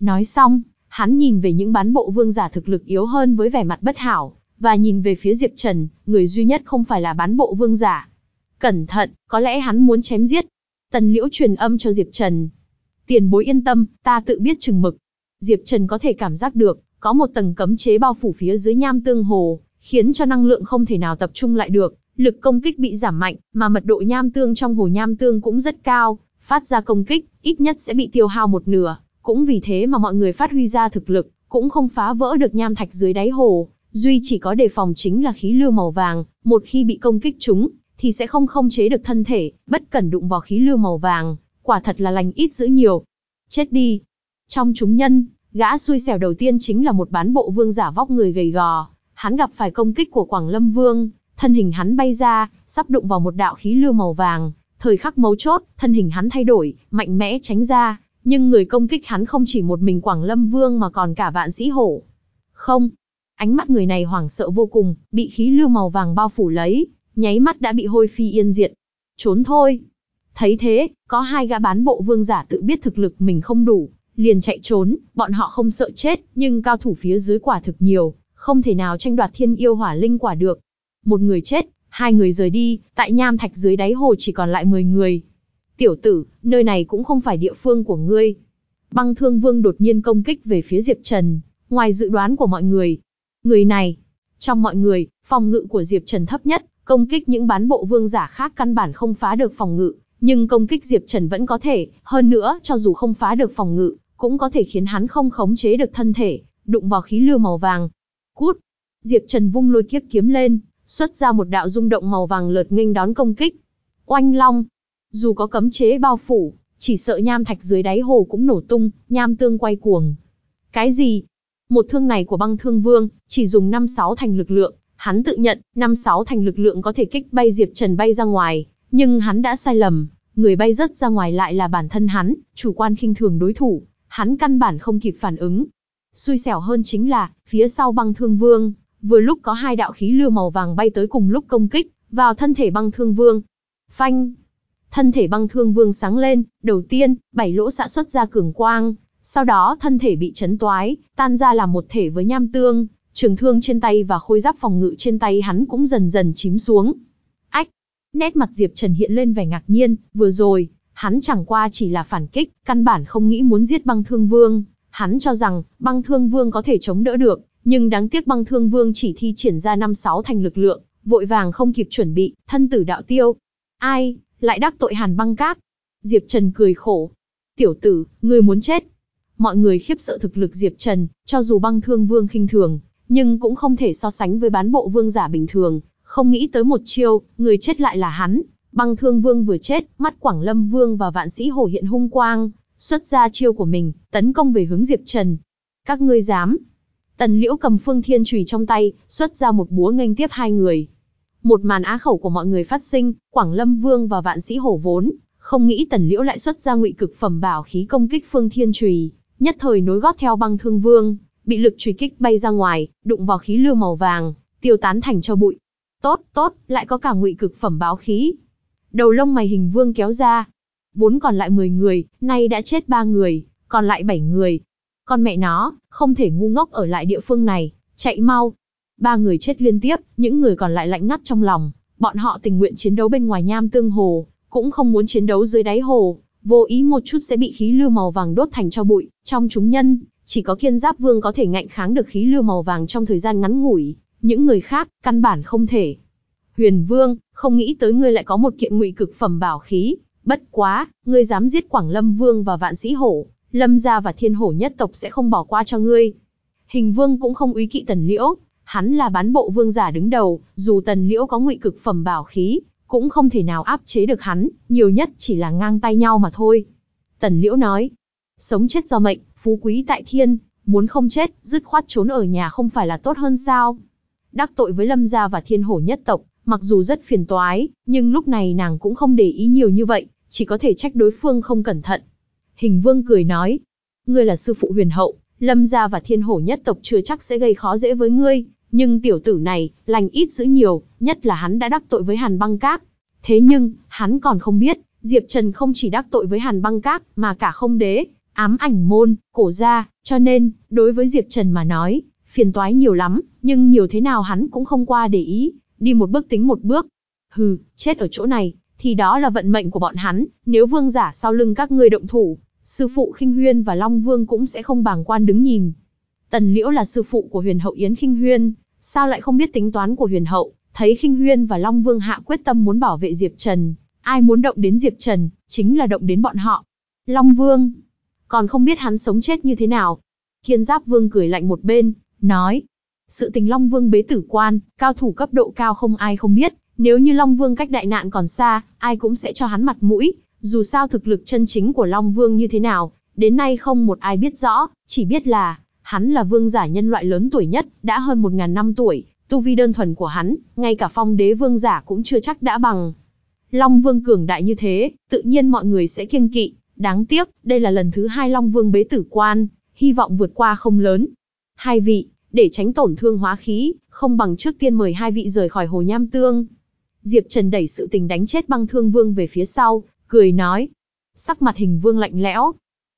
Nói xong, hắn nhìn về những bán bộ vương giả thực lực yếu hơn với vẻ mặt bất hảo, và nhìn về phía Diệp Trần, người duy nhất không phải là bán bộ vương giả. Cẩn thận, có lẽ hắn muốn chém giết. Tần Liễu truyền âm cho Diệp Trần. Tiền bối yên tâm, ta tự biết chừng mực. Diệp Trần có thể cảm giác được, có một tầng cấm chế bao phủ phía dưới nham tương hồ, khiến cho năng lượng không thể nào tập trung lại được, lực công kích bị giảm mạnh, mà mật độ nham tương trong hồ nham tương cũng rất cao, phát ra công kích, ít nhất sẽ bị tiêu hao một nửa. Cũng vì thế mà mọi người phát huy ra thực lực, cũng không phá vỡ được nham thạch dưới đáy hồ. Duy chỉ có đề phòng chính là khí lưu màu vàng, một khi bị công kích chúng, thì sẽ không không chế được thân thể, bất cẩn đụng vào khí lưu màu vàng, quả thật là lành ít giữ nhiều. Chết đi. Trong chúng nhân, gã xui xẻo đầu tiên chính là một bán bộ vương giả vóc người gầy gò. Hắn gặp phải công kích của Quảng Lâm Vương, thân hình hắn bay ra, sắp đụng vào một đạo khí lưu màu vàng, Thời khắc mấu chốt, thân hình hắn thay đổi, mạnh mẽ tránh ra, nhưng người công kích hắn không chỉ một mình Quảng Lâm Vương mà còn cả vạn sĩ hổ. Không. Ánh mắt người này hoảng sợ vô cùng, bị khí lưu màu vàng bao phủ lấy, nháy mắt đã bị hôi phi yên diệt. Trốn thôi. Thấy thế, có hai gã bán bộ vương giả tự biết thực lực mình không đủ, liền chạy trốn, bọn họ không sợ chết, nhưng cao thủ phía dưới quả thực nhiều, không thể nào tranh đoạt thiên yêu hỏa linh quả được. Một người chết, hai người rời đi, tại nham thạch dưới đáy hồ chỉ còn lại 10 người. Tiểu tử, nơi này cũng không phải địa phương của ngươi. Băng thương vương đột nhiên công kích về phía Diệp Trần, ngoài dự đoán của mọi người. Người này, trong mọi người, phòng ngự của Diệp Trần thấp nhất, công kích những bán bộ vương giả khác căn bản không phá được phòng ngự, nhưng công kích Diệp Trần vẫn có thể, hơn nữa, cho dù không phá được phòng ngự, cũng có thể khiến hắn không khống chế được thân thể, đụng vào khí lưu màu vàng. Cút! Diệp Trần vung lôi kiếp kiếm lên, xuất ra một đạo rung động màu vàng lợt nghênh đón công kích. Oanh long! Dù có cấm chế bao phủ, chỉ sợ nham thạch dưới đáy hồ cũng nổ tung, nham tương quay cuồng. Cái gì? Một thương này của băng thương vương, chỉ dùng 5-6 thành lực lượng, hắn tự nhận, 5-6 thành lực lượng có thể kích bay Diệp Trần bay ra ngoài, nhưng hắn đã sai lầm, người bay rất ra ngoài lại là bản thân hắn, chủ quan khinh thường đối thủ, hắn căn bản không kịp phản ứng. Xui xẻo hơn chính là, phía sau băng thương vương, vừa lúc có hai đạo khí lưa màu vàng bay tới cùng lúc công kích, vào thân thể băng thương vương. Phanh! Thân thể băng thương vương sáng lên, đầu tiên, bảy lỗ xạ xuất ra cường quang, sau đó thân thể bị chấn toái, tan ra làm một thể với nham tương, trường thương trên tay và khôi giáp phòng ngự trên tay hắn cũng dần dần chìm xuống. Ách! Nét mặt Diệp Trần hiện lên vẻ ngạc nhiên, vừa rồi, hắn chẳng qua chỉ là phản kích, căn bản không nghĩ muốn giết băng thương vương. Hắn cho rằng, băng thương vương có thể chống đỡ được, nhưng đáng tiếc băng thương vương chỉ thi triển ra năm sáu thành lực lượng, vội vàng không kịp chuẩn bị, thân tử đạo tiêu. Ai, lại đắc tội hàn băng cát. Diệp Trần cười khổ. Tiểu tử, ngươi muốn chết. Mọi người khiếp sợ thực lực Diệp Trần, cho dù băng thương vương khinh thường, nhưng cũng không thể so sánh với bán bộ vương giả bình thường, không nghĩ tới một chiêu, người chết lại là hắn. Băng thương vương vừa chết, mắt Quảng Lâm vương và vạn sĩ hổ hiện hung quang, xuất ra chiêu của mình, tấn công về hướng Diệp Trần. Các ngươi dám. Tần liễu cầm phương thiên trùy trong tay, xuất ra một búa nghênh tiếp hai người. Một màn á khẩu của mọi người phát sinh, Quảng Lâm Vương và Vạn Sĩ Hổ vốn, không nghĩ Tần Liễu lại xuất ra ngụy cực phẩm bảo khí công kích Phương Thiên Trùy, nhất thời nối gót theo băng thương vương, bị lực truy kích bay ra ngoài, đụng vào khí lưu màu vàng, tiêu tán thành cho bụi. Tốt, tốt, lại có cả ngụy cực phẩm báo khí. Đầu lông mày hình vương kéo ra. Vốn còn lại 10 người, nay đã chết 3 người, còn lại 7 người. Con mẹ nó, không thể ngu ngốc ở lại địa phương này, chạy mau, Ba người chết liên tiếp, những người còn lại lạnh ngắt trong lòng, bọn họ tình nguyện chiến đấu bên ngoài nham tương hồ, cũng không muốn chiến đấu dưới đáy hồ, vô ý một chút sẽ bị khí lưu màu vàng đốt thành cho bụi, trong chúng nhân, chỉ có kiên giáp vương có thể ngạnh kháng được khí lưu màu vàng trong thời gian ngắn ngủi, những người khác, căn bản không thể. Huyền vương, không nghĩ tới ngươi lại có một kiện ngụy cực phẩm bảo khí, bất quá, ngươi dám giết Quảng Lâm vương và vạn sĩ hổ, lâm gia và thiên hổ nhất tộc sẽ không bỏ qua cho ngươi. Hình vương cũng không úy kỵ tần liễu, Hắn là bán bộ vương giả đứng đầu, dù tần liễu có ngụy cực phẩm bảo khí, cũng không thể nào áp chế được hắn, nhiều nhất chỉ là ngang tay nhau mà thôi. Tần liễu nói, sống chết do mệnh, phú quý tại thiên, muốn không chết, dứt khoát trốn ở nhà không phải là tốt hơn sao? Đắc tội với lâm gia và thiên hổ nhất tộc, mặc dù rất phiền toái, nhưng lúc này nàng cũng không để ý nhiều như vậy, chỉ có thể trách đối phương không cẩn thận. Hình vương cười nói, ngươi là sư phụ huyền hậu, lâm gia và thiên hổ nhất tộc chưa chắc sẽ gây khó dễ với ngươi, nhưng tiểu tử này, lành ít giữ nhiều, nhất là hắn đã đắc tội với Hàn băng cát. Thế nhưng, hắn còn không biết, Diệp Trần không chỉ đắc tội với Hàn băng cát, mà cả không đế, ám ảnh môn, cổ gia, cho nên, đối với Diệp Trần mà nói, phiền toái nhiều lắm, nhưng nhiều thế nào hắn cũng không qua để ý, đi một bước tính một bước. Hừ, chết ở chỗ này, thì đó là vận mệnh của bọn hắn, nếu vương giả sau lưng các ngươi động thủ, sư phụ khinh huyên và Long Vương cũng sẽ không bàng quan đứng nhìn, Tần Liễu là sư phụ của Huyền Hậu Yến Khinh Huyên, sao lại không biết tính toán của Huyền Hậu? Thấy Khinh Huyên và Long Vương hạ quyết tâm muốn bảo vệ Diệp Trần, ai muốn động đến Diệp Trần, chính là động đến bọn họ. Long Vương, còn không biết hắn sống chết như thế nào. Kiên Giáp Vương cười lạnh một bên, nói, sự tình Long Vương bế tử quan, cao thủ cấp độ cao không ai không biết, nếu như Long Vương cách đại nạn còn xa, ai cũng sẽ cho hắn mặt mũi, dù sao thực lực chân chính của Long Vương như thế nào, đến nay không một ai biết rõ, chỉ biết là, Hắn là vương giả nhân loại lớn tuổi nhất, đã hơn một ngàn năm tuổi, tu vi đơn thuần của hắn, ngay cả phong đế vương giả cũng chưa chắc đã bằng. Long vương cường đại như thế, tự nhiên mọi người sẽ kiêng kỵ, đáng tiếc, đây là lần thứ hai Long vương bế tử quan, hy vọng vượt qua không lớn. Hai vị, để tránh tổn thương hóa khí, không bằng trước tiên mời hai vị rời khỏi hồ nham tương. Diệp Trần đẩy sự tình đánh chết băng thương vương về phía sau, cười nói. Sắc mặt hình vương lạnh lẽo.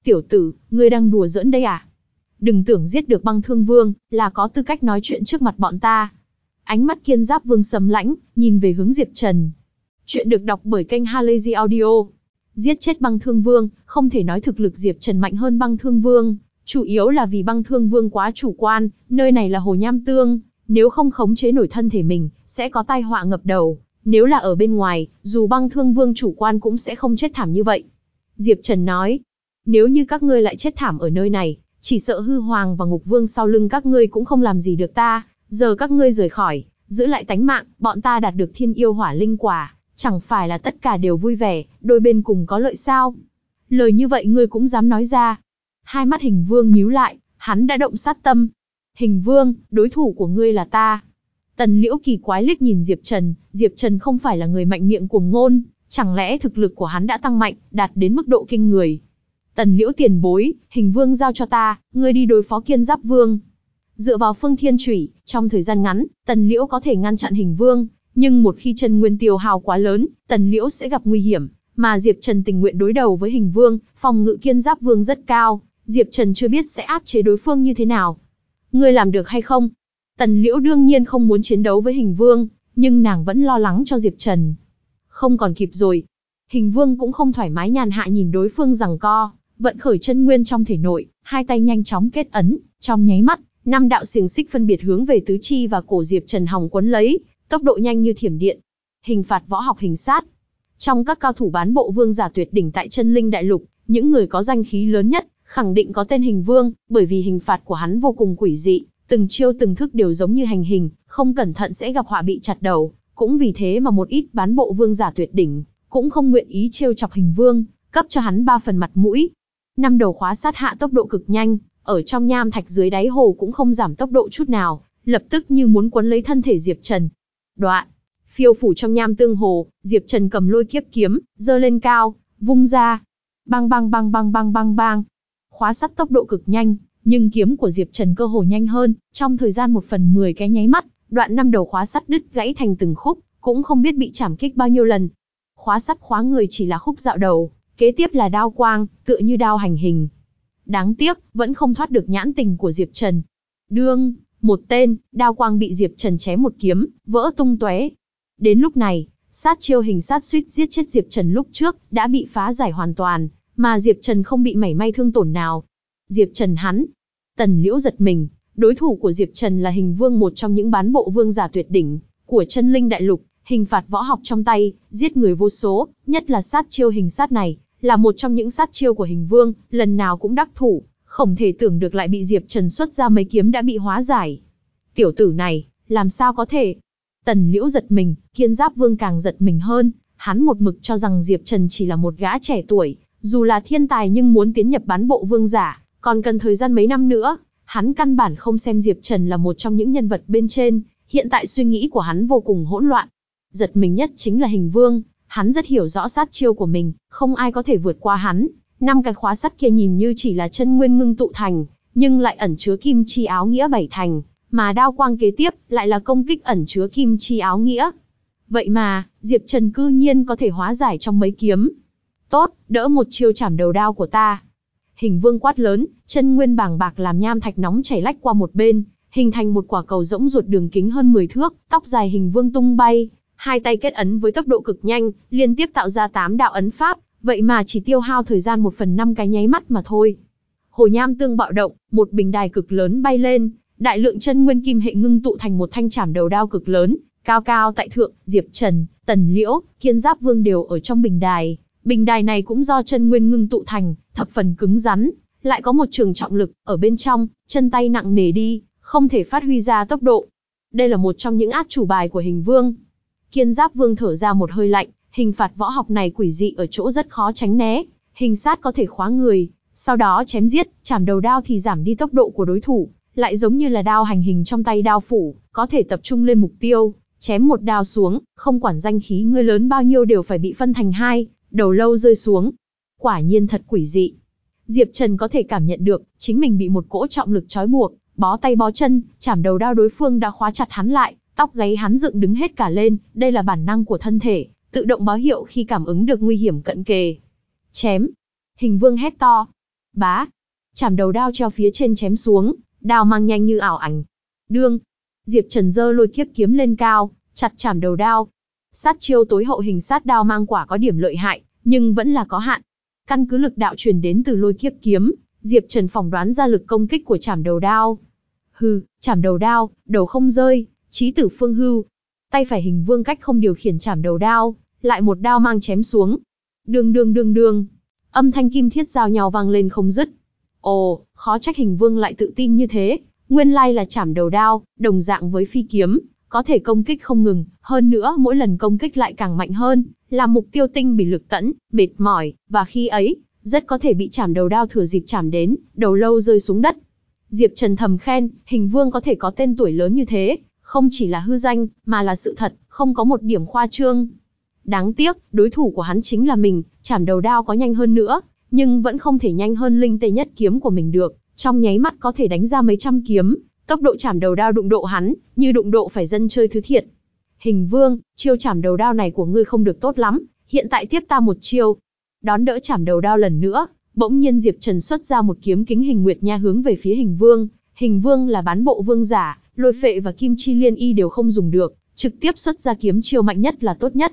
Tiểu tử, ngươi đang đùa giỡn đây à? Đừng tưởng giết được băng thương vương, là có tư cách nói chuyện trước mặt bọn ta. Ánh mắt kiên giáp vương sầm lãnh, nhìn về hướng Diệp Trần. Chuyện được đọc bởi kênh Halazy Audio. Giết chết băng thương vương, không thể nói thực lực Diệp Trần mạnh hơn băng thương vương. Chủ yếu là vì băng thương vương quá chủ quan, nơi này là hồ nham tương. Nếu không khống chế nổi thân thể mình, sẽ có tai họa ngập đầu. Nếu là ở bên ngoài, dù băng thương vương chủ quan cũng sẽ không chết thảm như vậy. Diệp Trần nói, nếu như các ngươi lại chết thảm ở nơi này, chỉ sợ hư hoàng và ngục vương sau lưng các ngươi cũng không làm gì được ta, giờ các ngươi rời khỏi, giữ lại tánh mạng, bọn ta đạt được thiên yêu hỏa linh quả, chẳng phải là tất cả đều vui vẻ, đôi bên cùng có lợi sao? Lời như vậy ngươi cũng dám nói ra. Hai mắt hình vương nhíu lại, hắn đã động sát tâm. Hình vương, đối thủ của ngươi là ta. Tần liễu kỳ quái liếc nhìn Diệp Trần, Diệp Trần không phải là người mạnh miệng cuồng ngôn, chẳng lẽ thực lực của hắn đã tăng mạnh, đạt đến mức độ kinh người. Tần liễu tiền bối, hình vương giao cho ta, ngươi đi đối phó kiên giáp vương. Dựa vào phương thiên trủy, trong thời gian ngắn, tần liễu có thể ngăn chặn hình vương, nhưng một khi chân nguyên tiêu hào quá lớn, tần liễu sẽ gặp nguy hiểm, mà Diệp Trần tình nguyện đối đầu với hình vương, phòng ngự kiên giáp vương rất cao, Diệp Trần chưa biết sẽ áp chế đối phương như thế nào. Ngươi làm được hay không? Tần liễu đương nhiên không muốn chiến đấu với hình vương, nhưng nàng vẫn lo lắng cho Diệp Trần. Không còn kịp rồi. Hình vương cũng không thoải mái nhàn hạ nhìn đối phương rằng co, vận khởi chân nguyên trong thể nội, hai tay nhanh chóng kết ấn, trong nháy mắt, năm đạo xiềng xích phân biệt hướng về tứ chi và cổ Diệp Trần Hồng quấn lấy, tốc độ nhanh như thiểm điện. Hình phạt võ học hình sát. Trong các cao thủ bán bộ vương giả tuyệt đỉnh tại chân linh đại lục, những người có danh khí lớn nhất, khẳng định có tên hình vương, bởi vì hình phạt của hắn vô cùng quỷ dị, từng chiêu từng thức đều giống như hành hình, không cẩn thận sẽ gặp họa bị chặt đầu, cũng vì thế mà một ít bán bộ vương giả tuyệt đỉnh, cũng không nguyện ý trêu chọc hình vương, cấp cho hắn ba phần mặt mũi. Năm đầu khóa sát hạ tốc độ cực nhanh, ở trong nham thạch dưới đáy hồ cũng không giảm tốc độ chút nào, lập tức như muốn quấn lấy thân thể Diệp Trần. Đoạn, phiêu phủ trong nham tương hồ, Diệp Trần cầm lôi kiếp kiếm, giơ lên cao, vung ra. Bang bang bang bang bang bang bang. Khóa sắt tốc độ cực nhanh, nhưng kiếm của Diệp Trần cơ hồ nhanh hơn, trong thời gian một phần mười cái nháy mắt, đoạn năm đầu khóa sắt đứt gãy thành từng khúc, cũng không biết bị chảm kích bao nhiêu lần. Khóa sắt khóa người chỉ là khúc dạo đầu, kế tiếp là đao quang, tựa như đao hành hình. Đáng tiếc, vẫn không thoát được nhãn tình của Diệp Trần. Đương, một tên, đao quang bị Diệp Trần chém một kiếm, vỡ tung tóe. Đến lúc này, sát chiêu hình sát suýt giết chết Diệp Trần lúc trước, đã bị phá giải hoàn toàn, mà Diệp Trần không bị mảy may thương tổn nào. Diệp Trần hắn, Tần Liễu giật mình, đối thủ của Diệp Trần là hình vương một trong những bán bộ vương giả tuyệt đỉnh của chân linh đại lục, hình phạt võ học trong tay, giết người vô số, nhất là sát chiêu hình sát này, là một trong những sát chiêu của hình vương, lần nào cũng đắc thủ, không thể tưởng được lại bị Diệp Trần xuất ra mấy kiếm đã bị hóa giải. Tiểu tử này, làm sao có thể? Tần Liễu giật mình, Kiên Giáp Vương càng giật mình hơn, hắn một mực cho rằng Diệp Trần chỉ là một gã trẻ tuổi, dù là thiên tài nhưng muốn tiến nhập bán bộ vương giả, còn cần thời gian mấy năm nữa, hắn căn bản không xem Diệp Trần là một trong những nhân vật bên trên, hiện tại suy nghĩ của hắn vô cùng hỗn loạn. Giật mình nhất chính là hình vương, hắn rất hiểu rõ sát chiêu của mình, không ai có thể vượt qua hắn. Năm cái khóa sắt kia nhìn như chỉ là chân nguyên ngưng tụ thành, nhưng lại ẩn chứa kim chi áo nghĩa bảy thành, mà đao quang kế tiếp lại là công kích ẩn chứa kim chi áo nghĩa. Vậy mà, Diệp Trần cư nhiên có thể hóa giải trong mấy kiếm. Tốt, đỡ một chiêu chảm đầu đao của ta. Hình vương quát lớn, chân nguyên bàng bạc làm nham thạch nóng chảy lách qua một bên, hình thành một quả cầu rỗng ruột đường kính hơn 10 thước, tóc dài hình vương tung bay, hai tay kết ấn với tốc độ cực nhanh, liên tiếp tạo ra tám đạo ấn pháp, vậy mà chỉ tiêu hao thời gian một phần năm cái nháy mắt mà thôi. Hồ nham tương bạo động, một bình đài cực lớn bay lên, đại lượng chân nguyên kim hệ ngưng tụ thành một thanh chảm đầu đao cực lớn, cao cao tại thượng, Diệp Trần, Tần Liễu, Kiên Giáp Vương đều ở trong bình đài. Bình đài này cũng do chân nguyên ngưng tụ thành, thập phần cứng rắn, lại có một trường trọng lực ở bên trong, chân tay nặng nề đi, không thể phát huy ra tốc độ. Đây là một trong những át chủ bài của hình vương. Kiên Giáp Vương thở ra một hơi lạnh, hình phạt võ học này quỷ dị ở chỗ rất khó tránh né, hình sát có thể khóa người, sau đó chém giết, chảm đầu đao thì giảm đi tốc độ của đối thủ, lại giống như là đao hành hình trong tay đao phủ, có thể tập trung lên mục tiêu, chém một đao xuống, không quản danh khí ngươi lớn bao nhiêu đều phải bị phân thành hai, đầu lâu rơi xuống. Quả nhiên thật quỷ dị. Diệp Trần có thể cảm nhận được, chính mình bị một cỗ trọng lực trói buộc, Bó tay bó chân, chảm đầu đao đối phương đã khóa chặt hắn lại, tóc gáy hắn dựng đứng hết cả lên, đây là bản năng của thân thể, tự động báo hiệu khi cảm ứng được nguy hiểm cận kề. Chém. Hình vương hét to. Bá. Chảm đầu đao treo phía trên chém xuống, đao mang nhanh như ảo ảnh. Đương. Diệp Trần dơ lôi kiếp kiếm lên cao, chặt chảm đầu đao. Sát chiêu tối hậu hình sát đao mang quả có điểm lợi hại, nhưng vẫn là có hạn. Căn cứ lực đạo truyền đến từ lôi kiếp kiếm, Diệp Trần phỏng đoán ra lực công kích của chảm đầu đao. Hừ, chảm đầu đao, đầu không rơi, trí tử phương hưu. Tay phải hình vương cách không điều khiển chảm đầu đao, lại một đao mang chém xuống. Đường đường đường đường, âm thanh kim thiết giao nhau vang lên không dứt. Ồ, khó trách hình vương lại tự tin như thế, nguyên lai là chảm đầu đao, đồng dạng với phi kiếm, có thể công kích không ngừng, hơn nữa mỗi lần công kích lại càng mạnh hơn, làm mục tiêu tinh bị lực tẫn, mệt mỏi, và khi ấy, rất có thể bị chảm đầu đao thừa dịp chảm đến, đầu lâu rơi xuống đất. Diệp Trần thầm khen, hình vương có thể có tên tuổi lớn như thế, không chỉ là hư danh, mà là sự thật, không có một điểm khoa trương. Đáng tiếc, đối thủ của hắn chính là mình, chảm đầu đao có nhanh hơn nữa, nhưng vẫn không thể nhanh hơn linh tê nhất kiếm của mình được, trong nháy mắt có thể đánh ra mấy trăm kiếm, tốc độ chảm đầu đao đụng độ hắn, như đụng độ phải dân chơi thứ thiệt. Hình vương, chiêu chảm đầu đao này của ngươi không được tốt lắm, hiện tại tiếp ta một chiêu. Đón đỡ chảm đầu đao lần nữa, bỗng nhiên Diệp Trần xuất ra một kiếm kính hình nguyệt nha hướng về phía hình vương. Hình vương là bán bộ vương giả, lôi phệ và kim chi liên y đều không dùng được, trực tiếp xuất ra kiếm chiêu mạnh nhất là tốt nhất.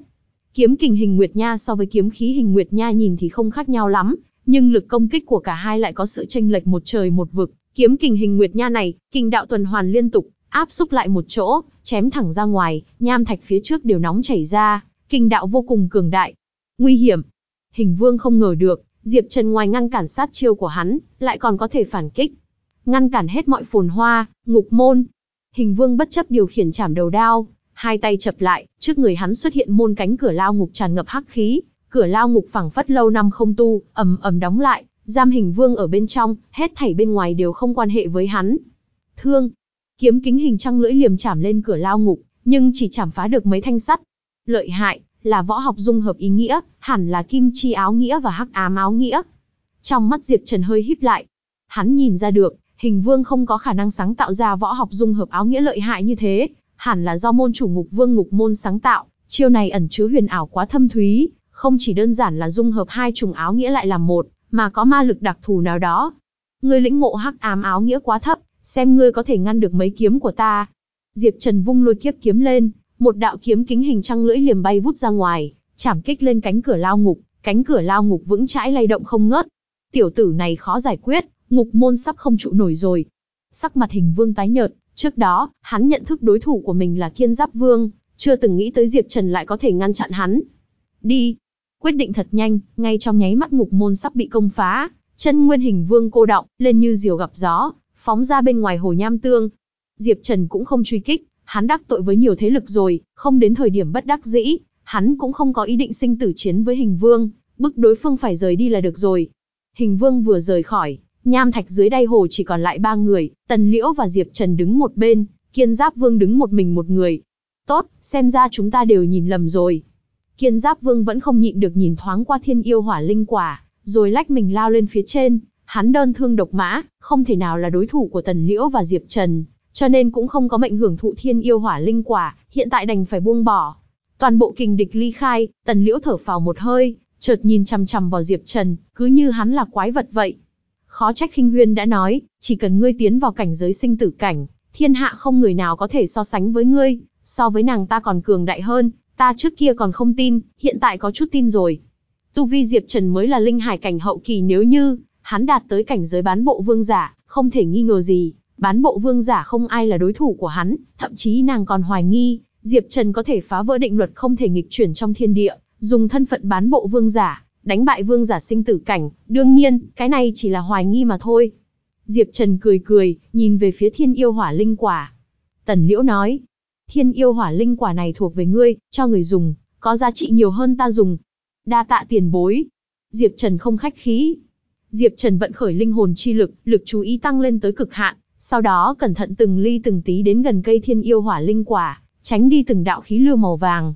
Kiếm kình hình nguyệt nha so với kiếm khí hình nguyệt nha nhìn thì không khác nhau lắm, nhưng lực công kích của cả hai lại có sự tranh lệch một trời một vực. Kiếm kình hình nguyệt nha này, kình đạo tuần hoàn liên tục, áp xúc lại một chỗ, chém thẳng ra ngoài, nham thạch phía trước đều nóng chảy ra, kình đạo vô cùng cường đại. Nguy hiểm. Hình vương không ngờ được, Diệp Trần ngoài ngăn cản sát chiêu của hắn, lại còn có thể phản kích. Ngăn cản hết mọi phồn hoa, ngục môn. Hình vương bất chấp điều khiển chảm đầu đao, hai tay chập lại, trước người hắn xuất hiện môn cánh cửa lao ngục tràn ngập hắc khí, cửa lao ngục phẳng phất lâu năm không tu, ầm ầm đóng lại, giam hình vương ở bên trong, hết thảy bên ngoài đều không quan hệ với hắn. Thương, kiếm kính hình trăng lưỡi liềm chạm lên cửa lao ngục, nhưng chỉ chạm phá được mấy thanh sắt. Lợi hại, là võ học dung hợp ý nghĩa, hẳn là kim chi áo nghĩa và hắc ám áo nghĩa. Trong mắt Diệp Trần hơi híp lại. Hắn nhìn ra được, hình vương không có khả năng sáng tạo ra võ học dung hợp áo nghĩa lợi hại như thế, hẳn là do môn chủ ngục vương ngục môn sáng tạo, chiêu này ẩn chứa huyền ảo quá thâm thúy, không chỉ đơn giản là dung hợp hai trùng áo nghĩa lại làm một, mà có ma lực đặc thù nào đó. Ngươi lĩnh ngộ hắc ám áo nghĩa quá thấp, xem ngươi có thể ngăn được mấy kiếm của ta. Diệp Trần vung lôi kiếp kiếm lên, một đạo kiếm kính hình trăng lưỡi liềm bay vút ra ngoài, chạm kích lên cánh cửa lao ngục, cánh cửa lao ngục vững chãi lay động không ngớt. Tiểu tử này khó giải quyết, ngục môn sắp không trụ nổi rồi. Sắc mặt hình vương tái nhợt, trước đó, hắn nhận thức đối thủ của mình là kiên giáp vương, chưa từng nghĩ tới Diệp Trần lại có thể ngăn chặn hắn. Đi, Quyết định thật nhanh, ngay trong nháy mắt ngục môn sắp bị công phá, chân nguyên hình vương cô động, lên như diều gặp gió, phóng ra bên ngoài hồ nham tương. Diệp Trần cũng không truy kích, hắn đắc tội với nhiều thế lực rồi, không đến thời điểm bất đắc dĩ, hắn cũng không có ý định sinh tử chiến với hình vương, bức đối phương phải rời đi là được rồi. Hình vương vừa rời khỏi, nham thạch dưới đáy hồ chỉ còn lại ba người, Tần Liễu và Diệp Trần đứng một bên, Kiên Giáp Vương đứng một mình một người. Tốt, xem ra chúng ta đều nhìn lầm rồi. Kiên Giáp Vương vẫn không nhịn được nhìn thoáng qua thiên yêu hỏa linh quả, rồi lách mình lao lên phía trên, hắn đơn thương độc mã, không thể nào là đối thủ của Tần Liễu và Diệp Trần, cho nên cũng không có mệnh hưởng thụ thiên yêu hỏa linh quả, hiện tại đành phải buông bỏ. Toàn bộ kình địch ly khai, Tần Liễu thở phào một hơi, chợt nhìn chằm chằm vào Diệp Trần, cứ như hắn là quái vật vậy. Khó trách Khinh Huyên đã nói, chỉ cần ngươi tiến vào cảnh giới sinh tử cảnh, thiên hạ không người nào có thể so sánh với ngươi, so với nàng ta còn cường đại hơn, Ta trước kia còn không tin, hiện tại có chút tin rồi. Tu vi Diệp Trần mới là linh hải cảnh hậu kỳ nếu như, hắn đạt tới cảnh giới bán bộ vương giả, không thể nghi ngờ gì, bán bộ vương giả không ai là đối thủ của hắn, thậm chí nàng còn hoài nghi, Diệp Trần có thể phá vỡ định luật không thể nghịch chuyển trong thiên địa, dùng thân phận bán bộ vương giả, đánh bại vương giả sinh tử cảnh, đương nhiên, cái này chỉ là hoài nghi mà thôi. Diệp Trần cười cười, nhìn về phía thiên yêu hỏa linh quả. Tần Liễu nói, Thiên yêu hỏa linh quả này thuộc về ngươi, cho người dùng, có giá trị nhiều hơn ta dùng. Đa tạ tiền bối. Diệp Trần không khách khí. Diệp Trần vận khởi linh hồn chi lực, lực chú ý tăng lên tới cực hạn, sau đó cẩn thận từng ly từng tí đến gần cây thiên yêu hỏa linh quả, tránh đi từng đạo khí lưu màu vàng.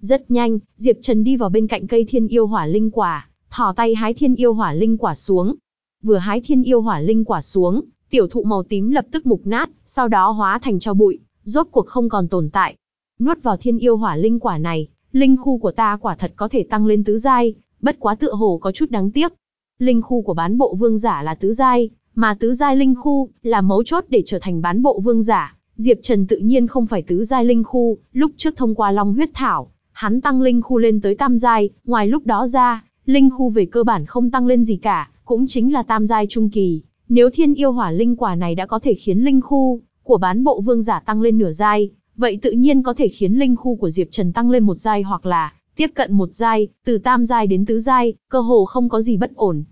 Rất nhanh, Diệp Trần đi vào bên cạnh cây thiên yêu hỏa linh quả, thò tay hái thiên yêu hỏa linh quả xuống. Vừa hái thiên yêu hỏa linh quả xuống, Tiểu thụ màu tím lập tức mục nát, sau đó hóa thành cho bụi, rốt cuộc không còn tồn tại. Nuốt vào thiên yêu hỏa linh quả này, linh khu của ta quả thật có thể tăng lên tứ giai, bất quá tựa hồ có chút đáng tiếc. Linh khu của bán bộ vương giả là tứ giai, mà tứ giai linh khu là mấu chốt để trở thành bán bộ vương giả. Diệp Trần tự nhiên không phải tứ giai linh khu, lúc trước thông qua Long huyết thảo, hắn tăng linh khu lên tới tam giai, ngoài lúc đó ra, linh khu về cơ bản không tăng lên gì cả, cũng chính là tam giai trung kỳ. Nếu thiên yêu hỏa linh quả này đã có thể khiến linh khu của bán bộ vương giả tăng lên nửa giai, vậy tự nhiên có thể khiến linh khu của Diệp Trần tăng lên một giai hoặc là tiếp cận một giai, từ tam giai đến tứ giai, cơ hồ không có gì bất ổn.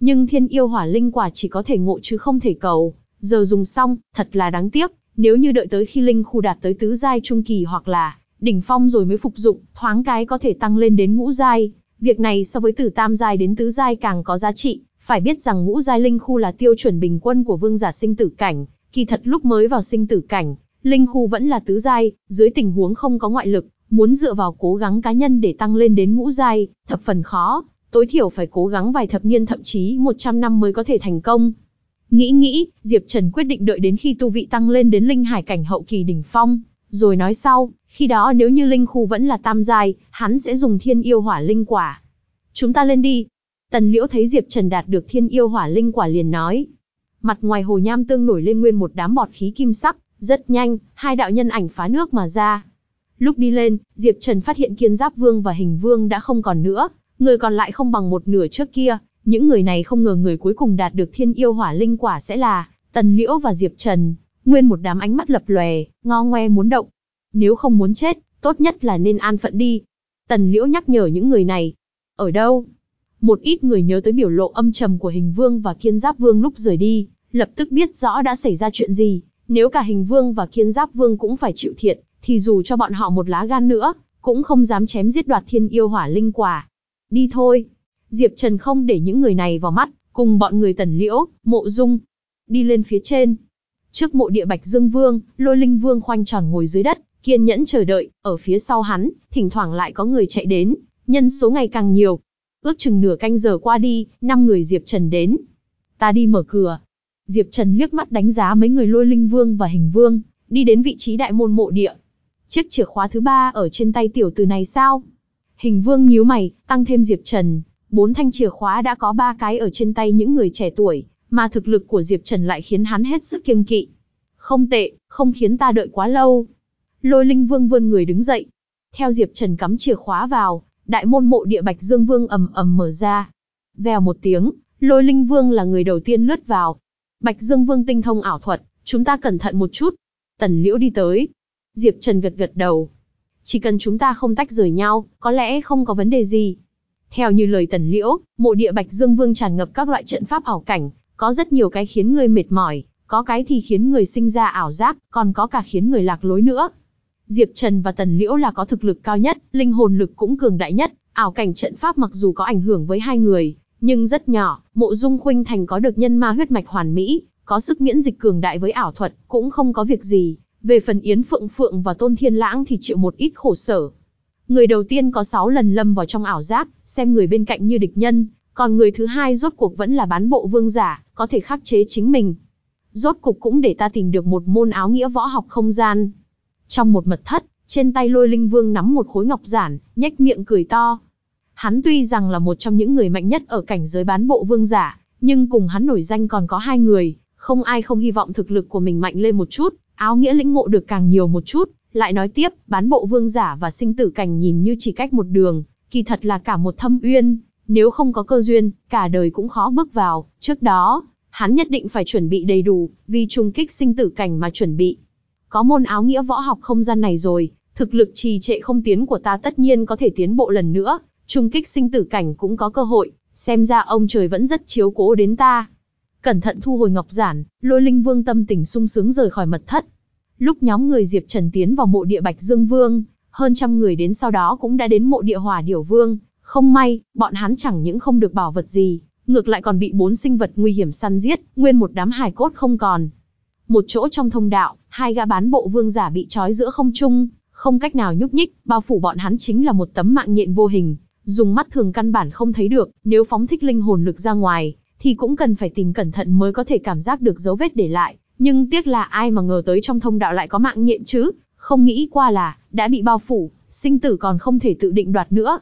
Nhưng thiên yêu hỏa linh quả chỉ có thể ngộ chứ không thể cầu, giờ dùng xong, thật là đáng tiếc, nếu như đợi tới khi linh khu đạt tới tứ giai trung kỳ hoặc là đỉnh phong rồi mới phục dụng, thoáng cái có thể tăng lên đến ngũ giai, việc này so với từ tam giai đến tứ giai càng có giá trị, phải biết rằng ngũ giai linh khu là tiêu chuẩn bình quân của vương giả sinh tử cảnh, kỳ thật lúc mới vào sinh tử cảnh, linh khu vẫn là tứ giai, dưới tình huống không có ngoại lực, muốn dựa vào cố gắng cá nhân để tăng lên đến ngũ giai, thập phần khó, tối thiểu phải cố gắng vài thập niên thậm chí 100 năm mới có thể thành công. Nghĩ nghĩ, Diệp Trần quyết định đợi đến khi tu vị tăng lên đến linh hải cảnh hậu kỳ đỉnh phong, rồi nói sau, khi đó nếu như linh khu vẫn là tam giai, hắn sẽ dùng thiên yêu hỏa linh quả. Chúng ta lên đi. Tần Liễu thấy Diệp Trần đạt được thiên yêu hỏa linh quả liền nói. Mặt ngoài hồ nham tương nổi lên nguyên một đám bọt khí kim sắc, rất nhanh, hai đạo nhân ảnh phá nước mà ra. Lúc đi lên, Diệp Trần phát hiện kiên giáp vương và hình vương đã không còn nữa, người còn lại không bằng một nửa trước kia. Những người này không ngờ người cuối cùng đạt được thiên yêu hỏa linh quả sẽ là Tần Liễu và Diệp Trần. Nguyên một đám ánh mắt lập lòe, ngo ngoe muốn động. Nếu không muốn chết, tốt nhất là nên an phận đi. Tần Liễu nhắc nhở những người này. Ở đâu? Một ít người nhớ tới biểu lộ âm trầm của hình vương và kiên giáp vương lúc rời đi, lập tức biết rõ đã xảy ra chuyện gì. Nếu cả hình vương và kiên giáp vương cũng phải chịu thiệt, thì dù cho bọn họ một lá gan nữa, cũng không dám chém giết đoạt thiên yêu hỏa linh quả. Đi thôi. Diệp Trần không để những người này vào mắt, cùng bọn người tần liễu, mộ dung. Đi lên phía trên. Trước mộ địa Bạch Dương Vương, lôi linh vương khoanh tròn ngồi dưới đất, kiên nhẫn chờ đợi, ở phía sau hắn, thỉnh thoảng lại có người chạy đến, nhân số ngày càng nhiều. Ước chừng nửa canh giờ qua đi, năm người Diệp Trần đến. Ta đi mở cửa. Diệp Trần liếc mắt đánh giá mấy người lôi linh vương và hình vương, đi đến vị trí đại môn mộ địa. Chiếc chìa khóa thứ ba ở trên tay tiểu tử này sao? Hình vương nhíu mày, tăng thêm Diệp Trần. Bốn thanh chìa khóa đã có ba cái ở trên tay những người trẻ tuổi, mà thực lực của Diệp Trần lại khiến hắn hết sức kiêng kỵ. Không tệ, không khiến ta đợi quá lâu. Lôi linh vương vươn người đứng dậy. Theo Diệp Trần cắm chìa khóa vào, đại môn mộ địa Bạch Dương Vương ầm ầm mở ra. Vèo một tiếng, lôi linh vương là người đầu tiên lướt vào. Bạch Dương Vương tinh thông ảo thuật, chúng ta cẩn thận một chút. Tần Liễu đi tới. Diệp Trần gật gật đầu. Chỉ cần chúng ta không tách rời nhau, có lẽ không có vấn đề gì. Theo như lời Tần Liễu, mộ địa Bạch Dương Vương tràn ngập các loại trận pháp ảo cảnh, có rất nhiều cái khiến người mệt mỏi, có cái thì khiến người sinh ra ảo giác, còn có cả khiến người lạc lối nữa. Diệp Trần và Tần Liễu là có thực lực cao nhất, linh hồn lực cũng cường đại nhất, ảo cảnh trận pháp mặc dù có ảnh hưởng với hai người, nhưng rất nhỏ, Mộ Dung Khuynh Thành có được nhân ma huyết mạch hoàn mỹ, có sức miễn dịch cường đại với ảo thuật, cũng không có việc gì. Về phần Yến Phượng Phượng và Tôn Thiên Lãng thì chịu một ít khổ sở. Người đầu tiên có 6 lần lâm vào trong ảo giác, xem người bên cạnh như địch nhân, còn người thứ hai rốt cuộc vẫn là bán bộ vương giả, có thể khắc chế chính mình. Rốt cục cũng để ta tìm được một môn áo nghĩa võ học không gian. Trong một mật thất, trên tay lôi linh vương nắm một khối ngọc giản, nhếch miệng cười to. Hắn tuy rằng là một trong những người mạnh nhất ở cảnh giới bán bộ vương giả, nhưng cùng hắn nổi danh còn có hai người, không ai không hy vọng thực lực của mình mạnh lên một chút, áo nghĩa lĩnh ngộ được càng nhiều một chút, lại nói tiếp, bán bộ vương giả và sinh tử cảnh nhìn như chỉ cách một đường, kỳ thật là cả một thâm uyên, nếu không có cơ duyên, cả đời cũng khó bước vào, trước đó, hắn nhất định phải chuẩn bị đầy đủ, vì trùng kích sinh tử cảnh mà chuẩn bị. Có môn áo nghĩa võ học không gian này rồi, thực lực trì trệ không tiến của ta tất nhiên có thể tiến bộ lần nữa, trung kích sinh tử cảnh cũng có cơ hội, xem ra ông trời vẫn rất chiếu cố đến ta. Cẩn thận thu hồi ngọc giản, lôi linh vương tâm tình sung sướng rời khỏi mật thất. Lúc nhóm người Diệp Trần tiến vào mộ địa Bạch Dương Vương, hơn trăm người đến sau đó cũng đã đến mộ địa Hỏa Điểu Vương. Không may, bọn hắn chẳng những không được bảo vật gì, ngược lại còn bị bốn sinh vật nguy hiểm săn giết, nguyên một đám hài cốt không còn. Một chỗ trong thông đạo, hai gã bán bộ vương giả bị trói giữa không trung, không cách nào nhúc nhích, bao phủ bọn hắn chính là một tấm mạng nhện vô hình, dùng mắt thường căn bản không thấy được, nếu phóng thích linh hồn lực ra ngoài, thì cũng cần phải tìm cẩn thận mới có thể cảm giác được dấu vết để lại. Nhưng tiếc là ai mà ngờ tới trong thông đạo lại có mạng nhện chứ, không nghĩ qua là, đã bị bao phủ, sinh tử còn không thể tự định đoạt nữa.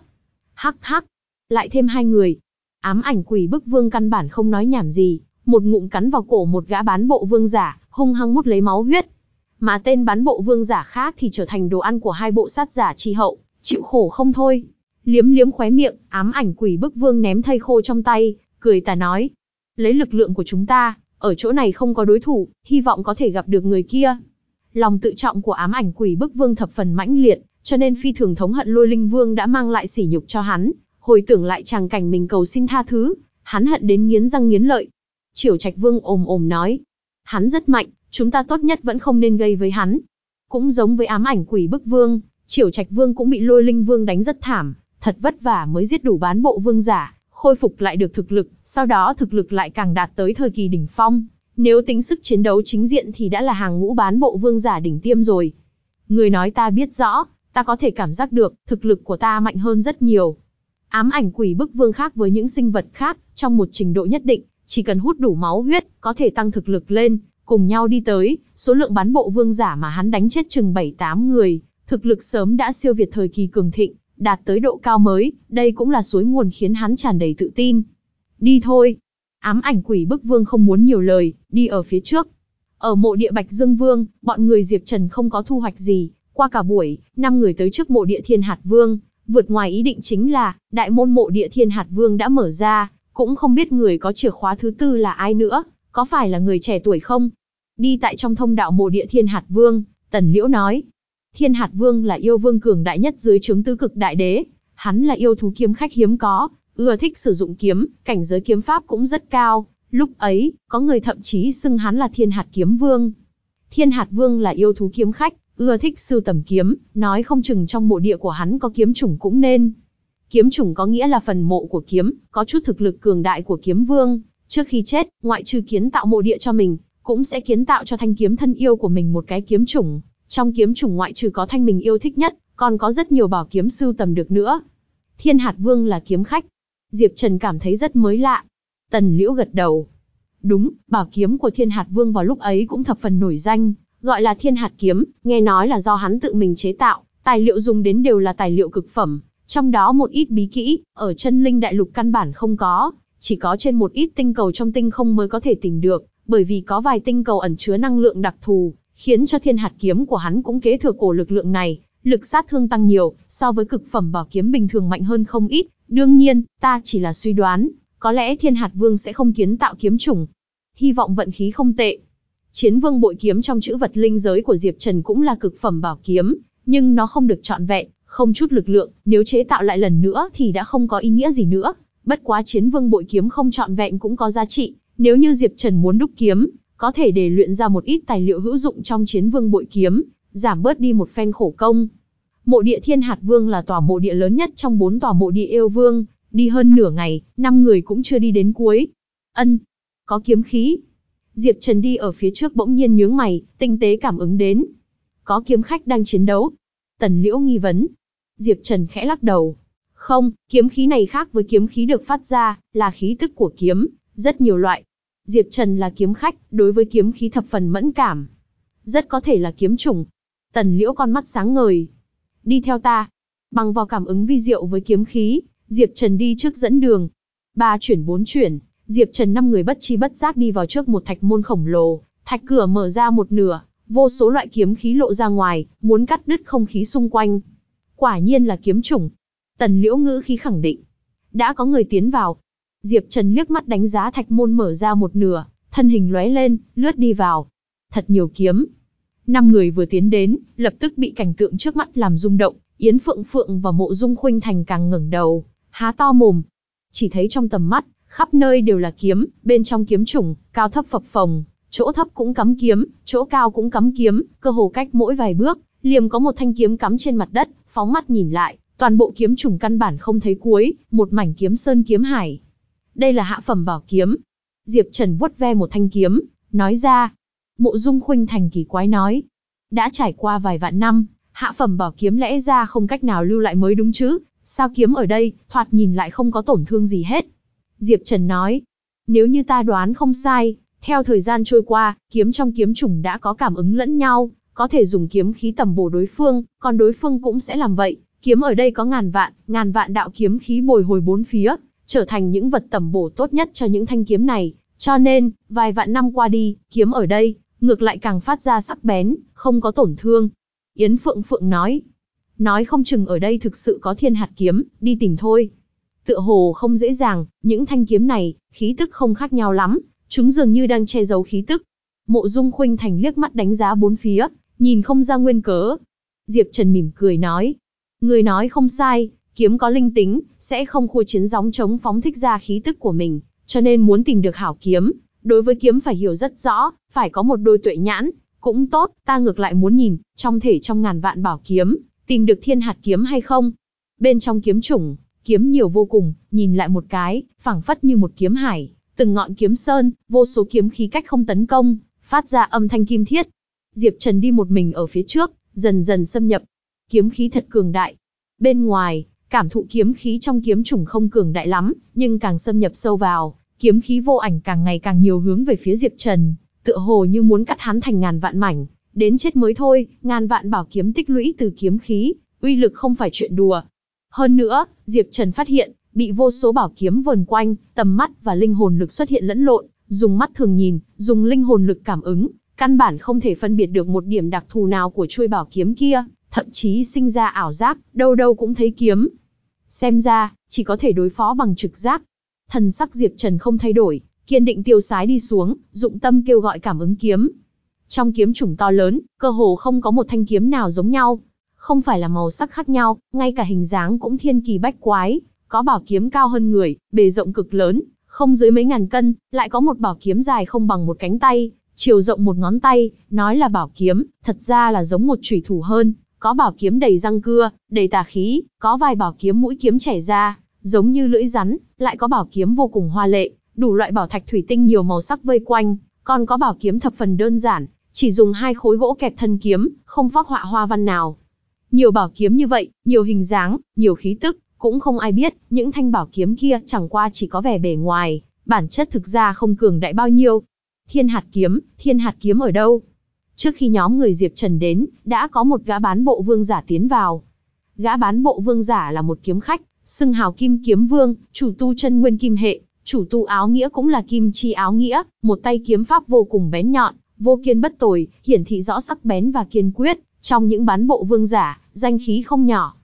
Hắc hắc, lại thêm hai người. Ám ảnh quỷ bức vương căn bản không nói nhảm gì, một ngụm cắn vào cổ một gã bán bộ vương giả, hung hăng mút lấy máu huyết. Mà tên bán bộ vương giả khác thì trở thành đồ ăn của hai bộ sát giả chi hậu, chịu khổ không thôi. Liếm liếm khóe miệng, ám ảnh quỷ bức vương ném thây khô trong tay, cười tà nói. Lấy lực lượng của chúng ta, ở chỗ này không có đối thủ, hy vọng có thể gặp được người kia. Lòng tự trọng của ám ảnh quỷ bức vương thập phần mãnh liệt, cho nên phi thường thống hận lôi linh vương đã mang lại sỉ nhục cho hắn, hồi tưởng lại chàng cảnh mình cầu xin tha thứ, hắn hận đến nghiến răng nghiến lợi. Triều Trạch Vương ồm ồm nói, hắn rất mạnh, chúng ta tốt nhất vẫn không nên gây với hắn. Cũng giống với ám ảnh quỷ bức vương, Triều Trạch Vương cũng bị lôi linh vương đánh rất thảm, thật vất vả mới giết đủ bán bộ vương giả, khôi phục lại được thực lực, sau đó thực lực lại càng đạt tới thời kỳ đỉnh phong. Nếu tính sức chiến đấu chính diện thì đã là hàng ngũ bán bộ vương giả đỉnh tiêm rồi. Người nói ta biết rõ, ta có thể cảm giác được, thực lực của ta mạnh hơn rất nhiều. Ám ảnh quỷ bức vương khác với những sinh vật khác, trong một trình độ nhất định, chỉ cần hút đủ máu huyết, có thể tăng thực lực lên, cùng nhau đi tới, số lượng bán bộ vương giả mà hắn đánh chết chừng 7-8 người, thực lực sớm đã siêu việt thời kỳ cường thịnh, đạt tới độ cao mới, đây cũng là suối nguồn khiến hắn tràn đầy tự tin. Đi thôi. Ám ảnh quỷ bức vương không muốn nhiều lời, đi ở phía trước. Ở mộ địa Bạch Dương Vương, bọn người Diệp Trần không có thu hoạch gì, qua cả buổi, năm người tới trước mộ địa Thiên Hạt Vương, vượt ngoài ý định chính là, đại môn mộ địa Thiên Hạt Vương đã mở ra, cũng không biết người có chìa khóa thứ tư là ai nữa, có phải là người trẻ tuổi không? Đi tại trong thông đạo mộ địa Thiên Hạt Vương, Tần Liễu nói. Thiên Hạt Vương là yêu vương cường đại nhất dưới trướng tứ cực đại đế, hắn là yêu thú kiếm khách hiếm có, ưa thích sử dụng kiếm, cảnh giới kiếm pháp cũng rất cao. Lúc ấy, có người thậm chí xưng hắn là Thiên Hạt Kiếm Vương. Thiên Hạt Vương là yêu thú kiếm khách, ưa thích sưu tầm kiếm, nói không chừng trong mộ địa của hắn có kiếm chủng cũng nên. Kiếm chủng có nghĩa là phần mộ của kiếm, có chút thực lực cường đại của kiếm vương. Trước khi chết, ngoại trừ kiến tạo mộ địa cho mình, cũng sẽ kiến tạo cho thanh kiếm thân yêu của mình một cái kiếm chủng. Trong kiếm chủng ngoại trừ có thanh mình yêu thích nhất, còn có rất nhiều bảo kiếm sưu tầm được nữa. Thiên hạt vương là kiếm khách. Diệp Trần cảm thấy rất mới lạ. Tần Liễu gật đầu. Đúng, bảo kiếm của thiên hạt vương vào lúc ấy cũng thập phần nổi danh, gọi là thiên hạt kiếm, nghe nói là do hắn tự mình chế tạo, tài liệu dùng đến đều là tài liệu cực phẩm, trong đó một ít bí kỹ, ở chân linh đại lục căn bản không có, chỉ có trên một ít tinh cầu trong tinh không mới có thể tìm được, bởi vì có vài tinh cầu ẩn chứa năng lượng đặc thù, khiến cho thiên hạt kiếm của hắn cũng kế thừa cổ lực lượng này, lực sát thương tăng nhiều, so với cực phẩm bảo kiếm bình thường mạnh hơn không ít, đương nhiên, ta chỉ là suy đoán, có lẽ thiên hạt vương sẽ không kiến tạo kiếm chủng. Hy vọng vận khí không tệ. Chiến vương bội kiếm trong chữ vật linh giới của Diệp Trần cũng là cực phẩm bảo kiếm, nhưng nó không được trọn vẹn, không chút lực lượng, nếu chế tạo lại lần nữa thì đã không có ý nghĩa gì nữa. Bất quá chiến vương bội kiếm không trọn vẹn cũng có giá trị, nếu như Diệp Trần muốn đúc kiếm, có thể để luyện ra một ít tài liệu hữu dụng trong chiến vương bội kiếm, giảm bớt đi một phen khổ công. Mộ địa Thiên Hạt Vương là tòa mộ địa lớn nhất trong bốn tòa mộ địa yêu vương, đi hơn nửa ngày, năm người cũng chưa đi đến cuối. Ân, có kiếm khí. Diệp Trần đi ở phía trước bỗng nhiên nhướng mày, tinh tế cảm ứng đến. Có kiếm khách đang chiến đấu. Tần Liễu nghi vấn. Diệp Trần khẽ lắc đầu. Không, kiếm khí này khác với kiếm khí được phát ra, là khí tức của kiếm, rất nhiều loại. Diệp Trần là kiếm khách, đối với kiếm khí thập phần mẫn cảm. Rất có thể là kiếm chủng. Tần Liễu con mắt sáng ngời. Đi theo ta. Bằng vào cảm ứng vi diệu với kiếm khí, Diệp Trần đi trước dẫn đường. Ba chuyển bốn chuyển, Diệp Trần năm người bất chi bất giác đi vào trước một thạch môn khổng lồ, thạch cửa mở ra một nửa, vô số loại kiếm khí lộ ra ngoài, muốn cắt đứt không khí xung quanh. Quả nhiên là kiếm chủng. Tần Liễu ngữ khí khẳng định. Đã có người tiến vào. Diệp Trần liếc mắt đánh giá thạch môn mở ra một nửa, thân hình lóe lên, lướt đi vào. Thật nhiều kiếm. Năm người vừa tiến đến, lập tức bị cảnh tượng trước mắt làm rung động, Yến Phượng Phượng và Mộ Dung Khuynh Thành càng ngẩng đầu, há to mồm. Chỉ thấy trong tầm mắt, khắp nơi đều là kiếm, bên trong kiếm chủng, cao thấp phập phồng, chỗ thấp cũng cắm kiếm, chỗ cao cũng cắm kiếm, cơ hồ cách mỗi vài bước, liềm có một thanh kiếm cắm trên mặt đất, phóng mắt nhìn lại, toàn bộ kiếm chủng căn bản không thấy cuối, một mảnh kiếm sơn kiếm hải. Đây là hạ phẩm bảo kiếm. Diệp Trần vuốt ve một thanh kiếm, nói ra. Mộ Dung Khuynh Thành kỳ quái nói. Đã trải qua vài vạn năm, hạ phẩm bảo kiếm lẽ ra không cách nào lưu lại mới đúng chứ, sao kiếm ở đây, thoạt nhìn lại không có tổn thương gì hết. Diệp Trần nói, Nếu như ta đoán không sai, theo thời gian trôi qua, kiếm trong kiếm chủng đã có cảm ứng lẫn nhau, có thể dùng kiếm khí tầm bổ đối phương, còn đối phương cũng sẽ làm vậy. Kiếm ở đây có ngàn vạn, ngàn vạn đạo kiếm khí bồi hồi bốn phía, trở thành những vật tầm bổ tốt nhất cho những thanh kiếm này. Cho nên, vài vạn năm qua đi, kiếm ở đây, ngược lại càng phát ra sắc bén, không có tổn thương. Yến Phượng Phượng nói, nói không chừng ở đây thực sự có thiên hạt kiếm, đi tìm thôi. Tựa hồ không dễ dàng, những thanh kiếm này, khí tức không khác nhau lắm, chúng dường như đang che giấu khí tức. Mộ Dung Khuynh Thành liếc mắt đánh giá bốn phía, nhìn không ra nguyên cớ. Diệp Trần mỉm cười nói, người nói không sai, kiếm có linh tính, sẽ không khua chiến gióng chống phóng thích ra khí tức của mình, cho nên muốn tìm được hảo kiếm, đối với kiếm phải hiểu rất rõ, phải có một đôi tuệ nhãn, cũng tốt, ta ngược lại muốn nhìn, trong thể trong ngàn vạn bảo kiếm, tìm được thiên hạt kiếm hay không. Bên trong kiếm chủng, kiếm nhiều vô cùng, nhìn lại một cái, phảng phất như một kiếm hải, từng ngọn kiếm sơn, vô số kiếm khí cách không tấn công, phát ra âm thanh kim thiết. Diệp Trần đi một mình ở phía trước, dần dần xâm nhập. Kiếm khí thật cường đại. Bên ngoài, cảm thụ kiếm khí trong kiếm trùng không cường đại lắm, nhưng càng xâm nhập sâu vào, kiếm khí vô ảnh càng ngày càng nhiều hướng về phía Diệp Trần, tựa hồ như muốn cắt hắn thành ngàn vạn mảnh, đến chết mới thôi, ngàn vạn bảo kiếm tích lũy từ kiếm khí, uy lực không phải chuyện đùa. Hơn nữa, Diệp Trần phát hiện, bị vô số bảo kiếm vần quanh, tầm mắt và linh hồn lực xuất hiện lẫn lộn, dùng mắt thường nhìn, dùng linh hồn lực cảm ứng, căn bản không thể phân biệt được một điểm đặc thù nào của chuôi bảo kiếm kia, thậm chí sinh ra ảo giác, đâu đâu cũng thấy kiếm. Xem ra, chỉ có thể đối phó bằng trực giác. Thần sắc Diệp Trần không thay đổi, kiên định tiêu sái đi xuống, dụng tâm kêu gọi cảm ứng kiếm. Trong kiếm chủng to lớn, cơ hồ không có một thanh kiếm nào giống nhau. Không phải là màu sắc khác nhau, ngay cả hình dáng cũng thiên kỳ bách quái. Có bảo kiếm cao hơn người, bề rộng cực lớn, không dưới mấy ngàn cân, lại có một bảo kiếm dài không bằng một cánh tay, chiều rộng một ngón tay, nói là bảo kiếm, thật ra là giống một chủy thủ hơn. Có bảo kiếm đầy răng cưa, đầy tà khí, có vài bảo kiếm mũi kiếm chảy ra, giống như lưỡi rắn, lại có bảo kiếm vô cùng hoa lệ, đủ loại bảo thạch thủy tinh nhiều màu sắc vây quanh, còn có bảo kiếm thập phần đơn giản, chỉ dùng hai khối gỗ kẹp thân kiếm, không phác họa hoa văn nào. Nhiều bảo kiếm như vậy, nhiều hình dáng, nhiều khí tức, cũng không ai biết, những thanh bảo kiếm kia chẳng qua chỉ có vẻ bề ngoài, bản chất thực ra không cường đại bao nhiêu. Thiên hạt kiếm, thiên hạt kiếm ở đâu? Trước khi nhóm người Diệp Trần đến, đã có một gã bán bộ vương giả tiến vào. Gã bán bộ vương giả là một kiếm khách, xưng hào kim kiếm vương, chủ tu chân nguyên kim hệ, chủ tu áo nghĩa cũng là kim chi áo nghĩa, một tay kiếm pháp vô cùng bén nhọn, vô kiên bất tồi, hiển thị rõ sắc bén và kiên quyết, trong những bán bộ vương giả, danh khí không nhỏ.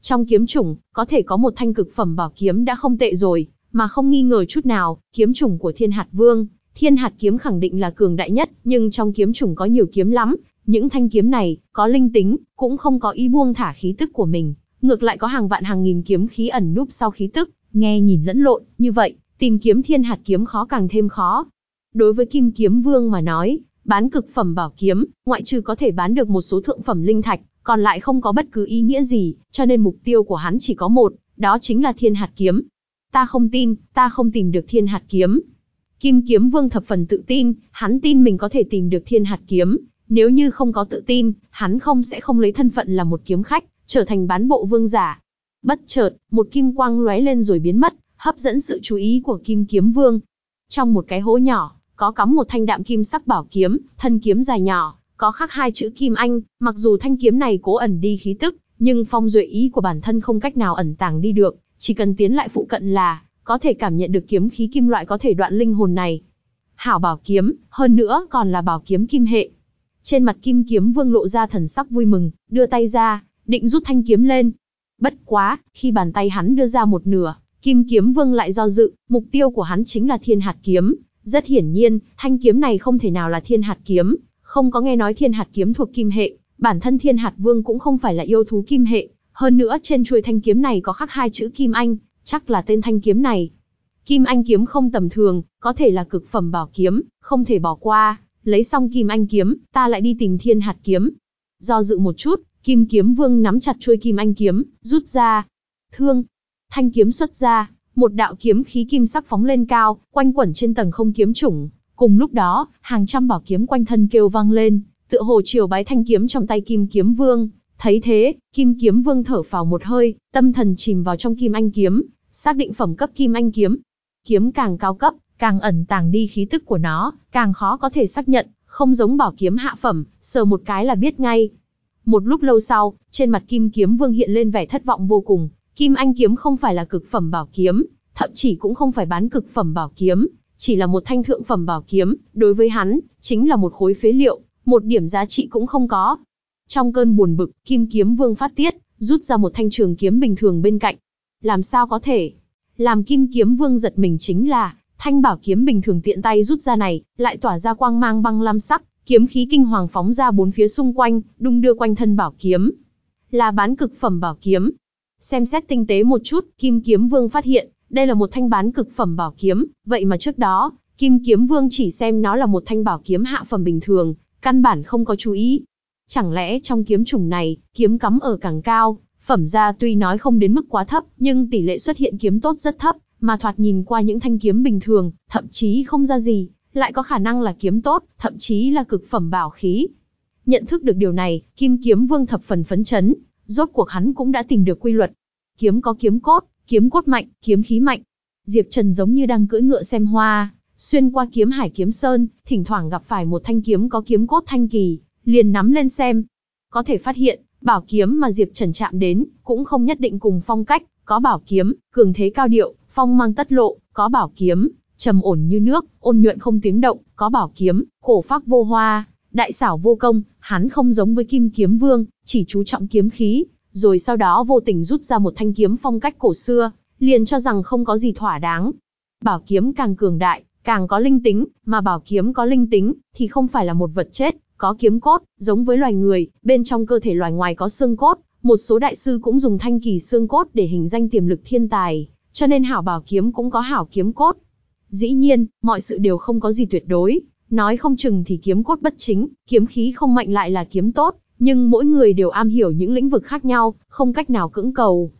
Trong kiếm chủng, có thể có một thanh cực phẩm bảo kiếm đã không tệ rồi, mà không nghi ngờ chút nào, kiếm chủng của Thiên Hạt Vương, Thiên Hạt kiếm khẳng định là cường đại nhất, nhưng trong kiếm chủng có nhiều kiếm lắm, những thanh kiếm này có linh tính, cũng không có ý buông thả khí tức của mình, ngược lại có hàng vạn hàng nghìn kiếm khí ẩn núp sau khí tức, nghe nhìn lẫn lộn, như vậy, tìm kiếm Thiên Hạt kiếm khó càng thêm khó. Đối với Kim Kiếm Vương mà nói, bán cực phẩm bảo kiếm, ngoại trừ có thể bán được một số thượng phẩm linh thạch, còn lại không có bất cứ ý nghĩa gì, cho nên mục tiêu của hắn chỉ có một, đó chính là thiên hạt kiếm. Ta không tin, ta không tìm được thiên hạt kiếm. Kim kiếm vương thập phần tự tin, hắn tin mình có thể tìm được thiên hạt kiếm. Nếu như không có tự tin, hắn không sẽ không lấy thân phận là một kiếm khách, trở thành bán bộ vương giả. Bất chợt, một kim quang lóe lên rồi biến mất, hấp dẫn sự chú ý của kim kiếm vương. Trong một cái hố nhỏ, có cắm một thanh đạm kim sắc bảo kiếm, thân kiếm dài nhỏ, có khắc hai chữ Kim Anh, mặc dù thanh kiếm này cố ẩn đi khí tức, nhưng phong duệ ý của bản thân không cách nào ẩn tàng đi được, chỉ cần tiến lại phụ cận là, có thể cảm nhận được kiếm khí kim loại có thể đoạn linh hồn này. Hảo bảo kiếm, hơn nữa còn là bảo kiếm kim hệ. Trên mặt kim kiếm vương lộ ra thần sắc vui mừng, đưa tay ra, định rút thanh kiếm lên. Bất quá, khi bàn tay hắn đưa ra một nửa, kim kiếm vương lại do dự, mục tiêu của hắn chính là thiên hạt kiếm. Rất hiển nhiên, thanh kiếm này không thể nào là thiên hạt kiếm, không có nghe nói thiên hạt kiếm thuộc kim hệ, bản thân thiên hạt vương cũng không phải là yêu thú kim hệ, hơn nữa trên chuôi thanh kiếm này có khắc hai chữ kim anh, chắc là tên thanh kiếm này. Kim anh kiếm không tầm thường, có thể là cực phẩm bảo kiếm, không thể bỏ qua, lấy xong kim anh kiếm, ta lại đi tìm thiên hạt kiếm. Do dự một chút, kim kiếm vương nắm chặt chuôi kim anh kiếm, rút ra. Thương, thanh kiếm xuất ra, một đạo kiếm khí kim sắc phóng lên cao, quanh quẩn trên tầng không kiếm chủng, Cùng lúc đó, hàng trăm bảo kiếm quanh thân kêu vang lên, tựa hồ triều bái thanh kiếm trong tay Kim Kiếm Vương. Thấy thế, Kim Kiếm Vương thở phào một hơi, tâm thần chìm vào trong Kim Anh kiếm, xác định phẩm cấp Kim Anh kiếm. Kiếm càng cao cấp, càng ẩn tàng đi khí tức của nó, càng khó có thể xác nhận, không giống bảo kiếm hạ phẩm, sờ một cái là biết ngay. Một lúc lâu sau, trên mặt Kim Kiếm Vương hiện lên vẻ thất vọng vô cùng, Kim Anh kiếm không phải là cực phẩm bảo kiếm, thậm chí cũng không phải bán cực phẩm bảo kiếm, chỉ là một thanh thượng phẩm bảo kiếm, đối với hắn, chính là một khối phế liệu, một điểm giá trị cũng không có. Trong cơn buồn bực, Kim Kiếm Vương phát tiết, rút ra một thanh trường kiếm bình thường bên cạnh. Làm sao có thể? Làm Kim Kiếm Vương giật mình chính là, thanh bảo kiếm bình thường tiện tay rút ra này, lại tỏa ra quang mang băng lam sắc, kiếm khí kinh hoàng phóng ra bốn phía xung quanh, đung đưa quanh thân bảo kiếm. Là bán cực phẩm bảo kiếm. Xem xét tinh tế một chút, Kim Kiếm Vương phát hiện, đây là một thanh bán cực phẩm bảo kiếm, vậy mà trước đó, Kim Kiếm Vương chỉ xem nó là một thanh bảo kiếm hạ phẩm bình thường, căn bản không có chú ý. Chẳng lẽ trong kiếm chủng này, kiếm cắm ở càng cao, phẩm ra tuy nói không đến mức quá thấp, nhưng tỷ lệ xuất hiện kiếm tốt rất thấp, mà thoạt nhìn qua những thanh kiếm bình thường, thậm chí không ra gì, lại có khả năng là kiếm tốt, thậm chí là cực phẩm bảo khí. Nhận thức được điều này, Kim Kiếm Vương thập phần phấn chấn, rốt cuộc hắn cũng đã tìm được quy luật. Kiếm có kiếm cốt, kiếm cốt mạnh, kiếm khí mạnh. Diệp Trần giống như đang cưỡi ngựa xem hoa, xuyên qua kiếm hải kiếm sơn, thỉnh thoảng gặp phải một thanh kiếm có kiếm cốt thanh kỳ, liền nắm lên xem. Có thể phát hiện, bảo kiếm mà Diệp Trần chạm đến, cũng không nhất định cùng phong cách, có bảo kiếm, cường thế cao điệu, phong mang tất lộ, có bảo kiếm, trầm ổn như nước, ôn nhuận không tiếng động, có bảo kiếm, cổ phác vô hoa, đại xảo vô công, hắn không giống với kim kiếm vương, chỉ chú trọng kiếm khí, rồi sau đó vô tình rút ra một thanh kiếm phong cách cổ xưa, liền cho rằng không có gì thỏa đáng. Bảo kiếm càng cường đại, càng có linh tính, mà bảo kiếm có linh tính, thì không phải là một vật chết, có kiếm cốt, giống với loài người, bên trong cơ thể loài ngoài có xương cốt, một số đại sư cũng dùng thanh kỳ xương cốt để hình danh tiềm lực thiên tài, cho nên hảo bảo kiếm cũng có hảo kiếm cốt. Dĩ nhiên, mọi sự đều không có gì tuyệt đối, nói không chừng thì kiếm cốt bất chính, kiếm khí không mạnh lại là kiếm tốt, nhưng mỗi người đều am hiểu những lĩnh vực khác nhau, không cách nào cưỡng cầu.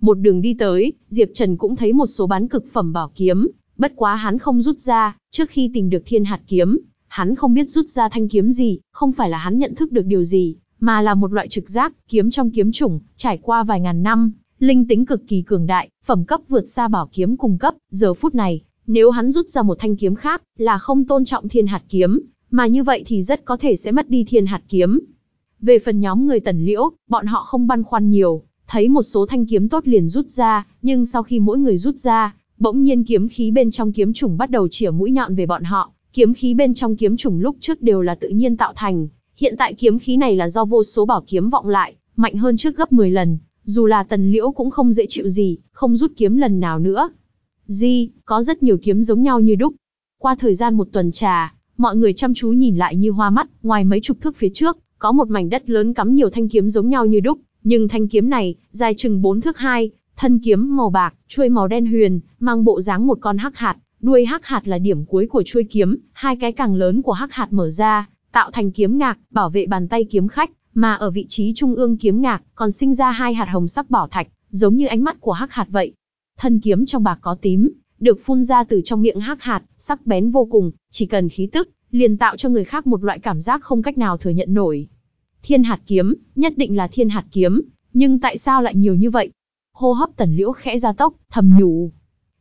Một đường đi tới, Diệp Trần cũng thấy một số bán cực phẩm bảo kiếm, bất quá hắn không rút ra, trước khi tìm được thiên hạt kiếm, hắn không biết rút ra thanh kiếm gì, không phải là hắn nhận thức được điều gì, mà là một loại trực giác, kiếm trong kiếm chủng, trải qua vài ngàn năm, linh tính cực kỳ cường đại, phẩm cấp vượt xa bảo kiếm cung cấp, giờ phút này, nếu hắn rút ra một thanh kiếm khác, là không tôn trọng thiên hạt kiếm, mà như vậy thì rất có thể sẽ mất đi thiên hạt kiếm. Về phần nhóm người tần liễu, bọn họ không băn khoăn nhiều, thấy một số thanh kiếm tốt liền rút ra, nhưng sau khi mỗi người rút ra, bỗng nhiên kiếm khí bên trong kiếm chủng bắt đầu chỉa mũi nhọn về bọn họ, kiếm khí bên trong kiếm chủng lúc trước đều là tự nhiên tạo thành, hiện tại kiếm khí này là do vô số bảo kiếm vọng lại, mạnh hơn trước gấp 10 lần, dù là tần liễu cũng không dễ chịu gì, không rút kiếm lần nào nữa. Di, có rất nhiều kiếm giống nhau như đúc. Qua thời gian một tuần trà, mọi người chăm chú nhìn lại như hoa mắt, ngoài mấy chục thước phía trước, có một mảnh đất lớn cắm nhiều thanh kiếm giống nhau như đúc, nhưng thanh kiếm này, dài chừng 4 thước 2, thân kiếm màu bạc, chuôi màu đen huyền, mang bộ dáng một con hắc hạt, đuôi hắc hạt là điểm cuối của chuôi kiếm, hai cái càng lớn của hắc hạt mở ra, tạo thành kiếm ngạc, bảo vệ bàn tay kiếm khách, mà ở vị trí trung ương kiếm ngạc, còn sinh ra hai hạt hồng sắc bảo thạch, giống như ánh mắt của hắc hạt vậy. Thân kiếm trong bạc có tím, được phun ra từ trong miệng hắc hạt, sắc bén vô cùng, chỉ cần khí tức, liền tạo cho người khác một loại cảm giác không cách nào thừa nhận nổi. Thiên hạt kiếm, nhất định là thiên hạt kiếm, nhưng tại sao lại nhiều như vậy? Hô hấp tần liễu khẽ ra tốc, thầm nhủ.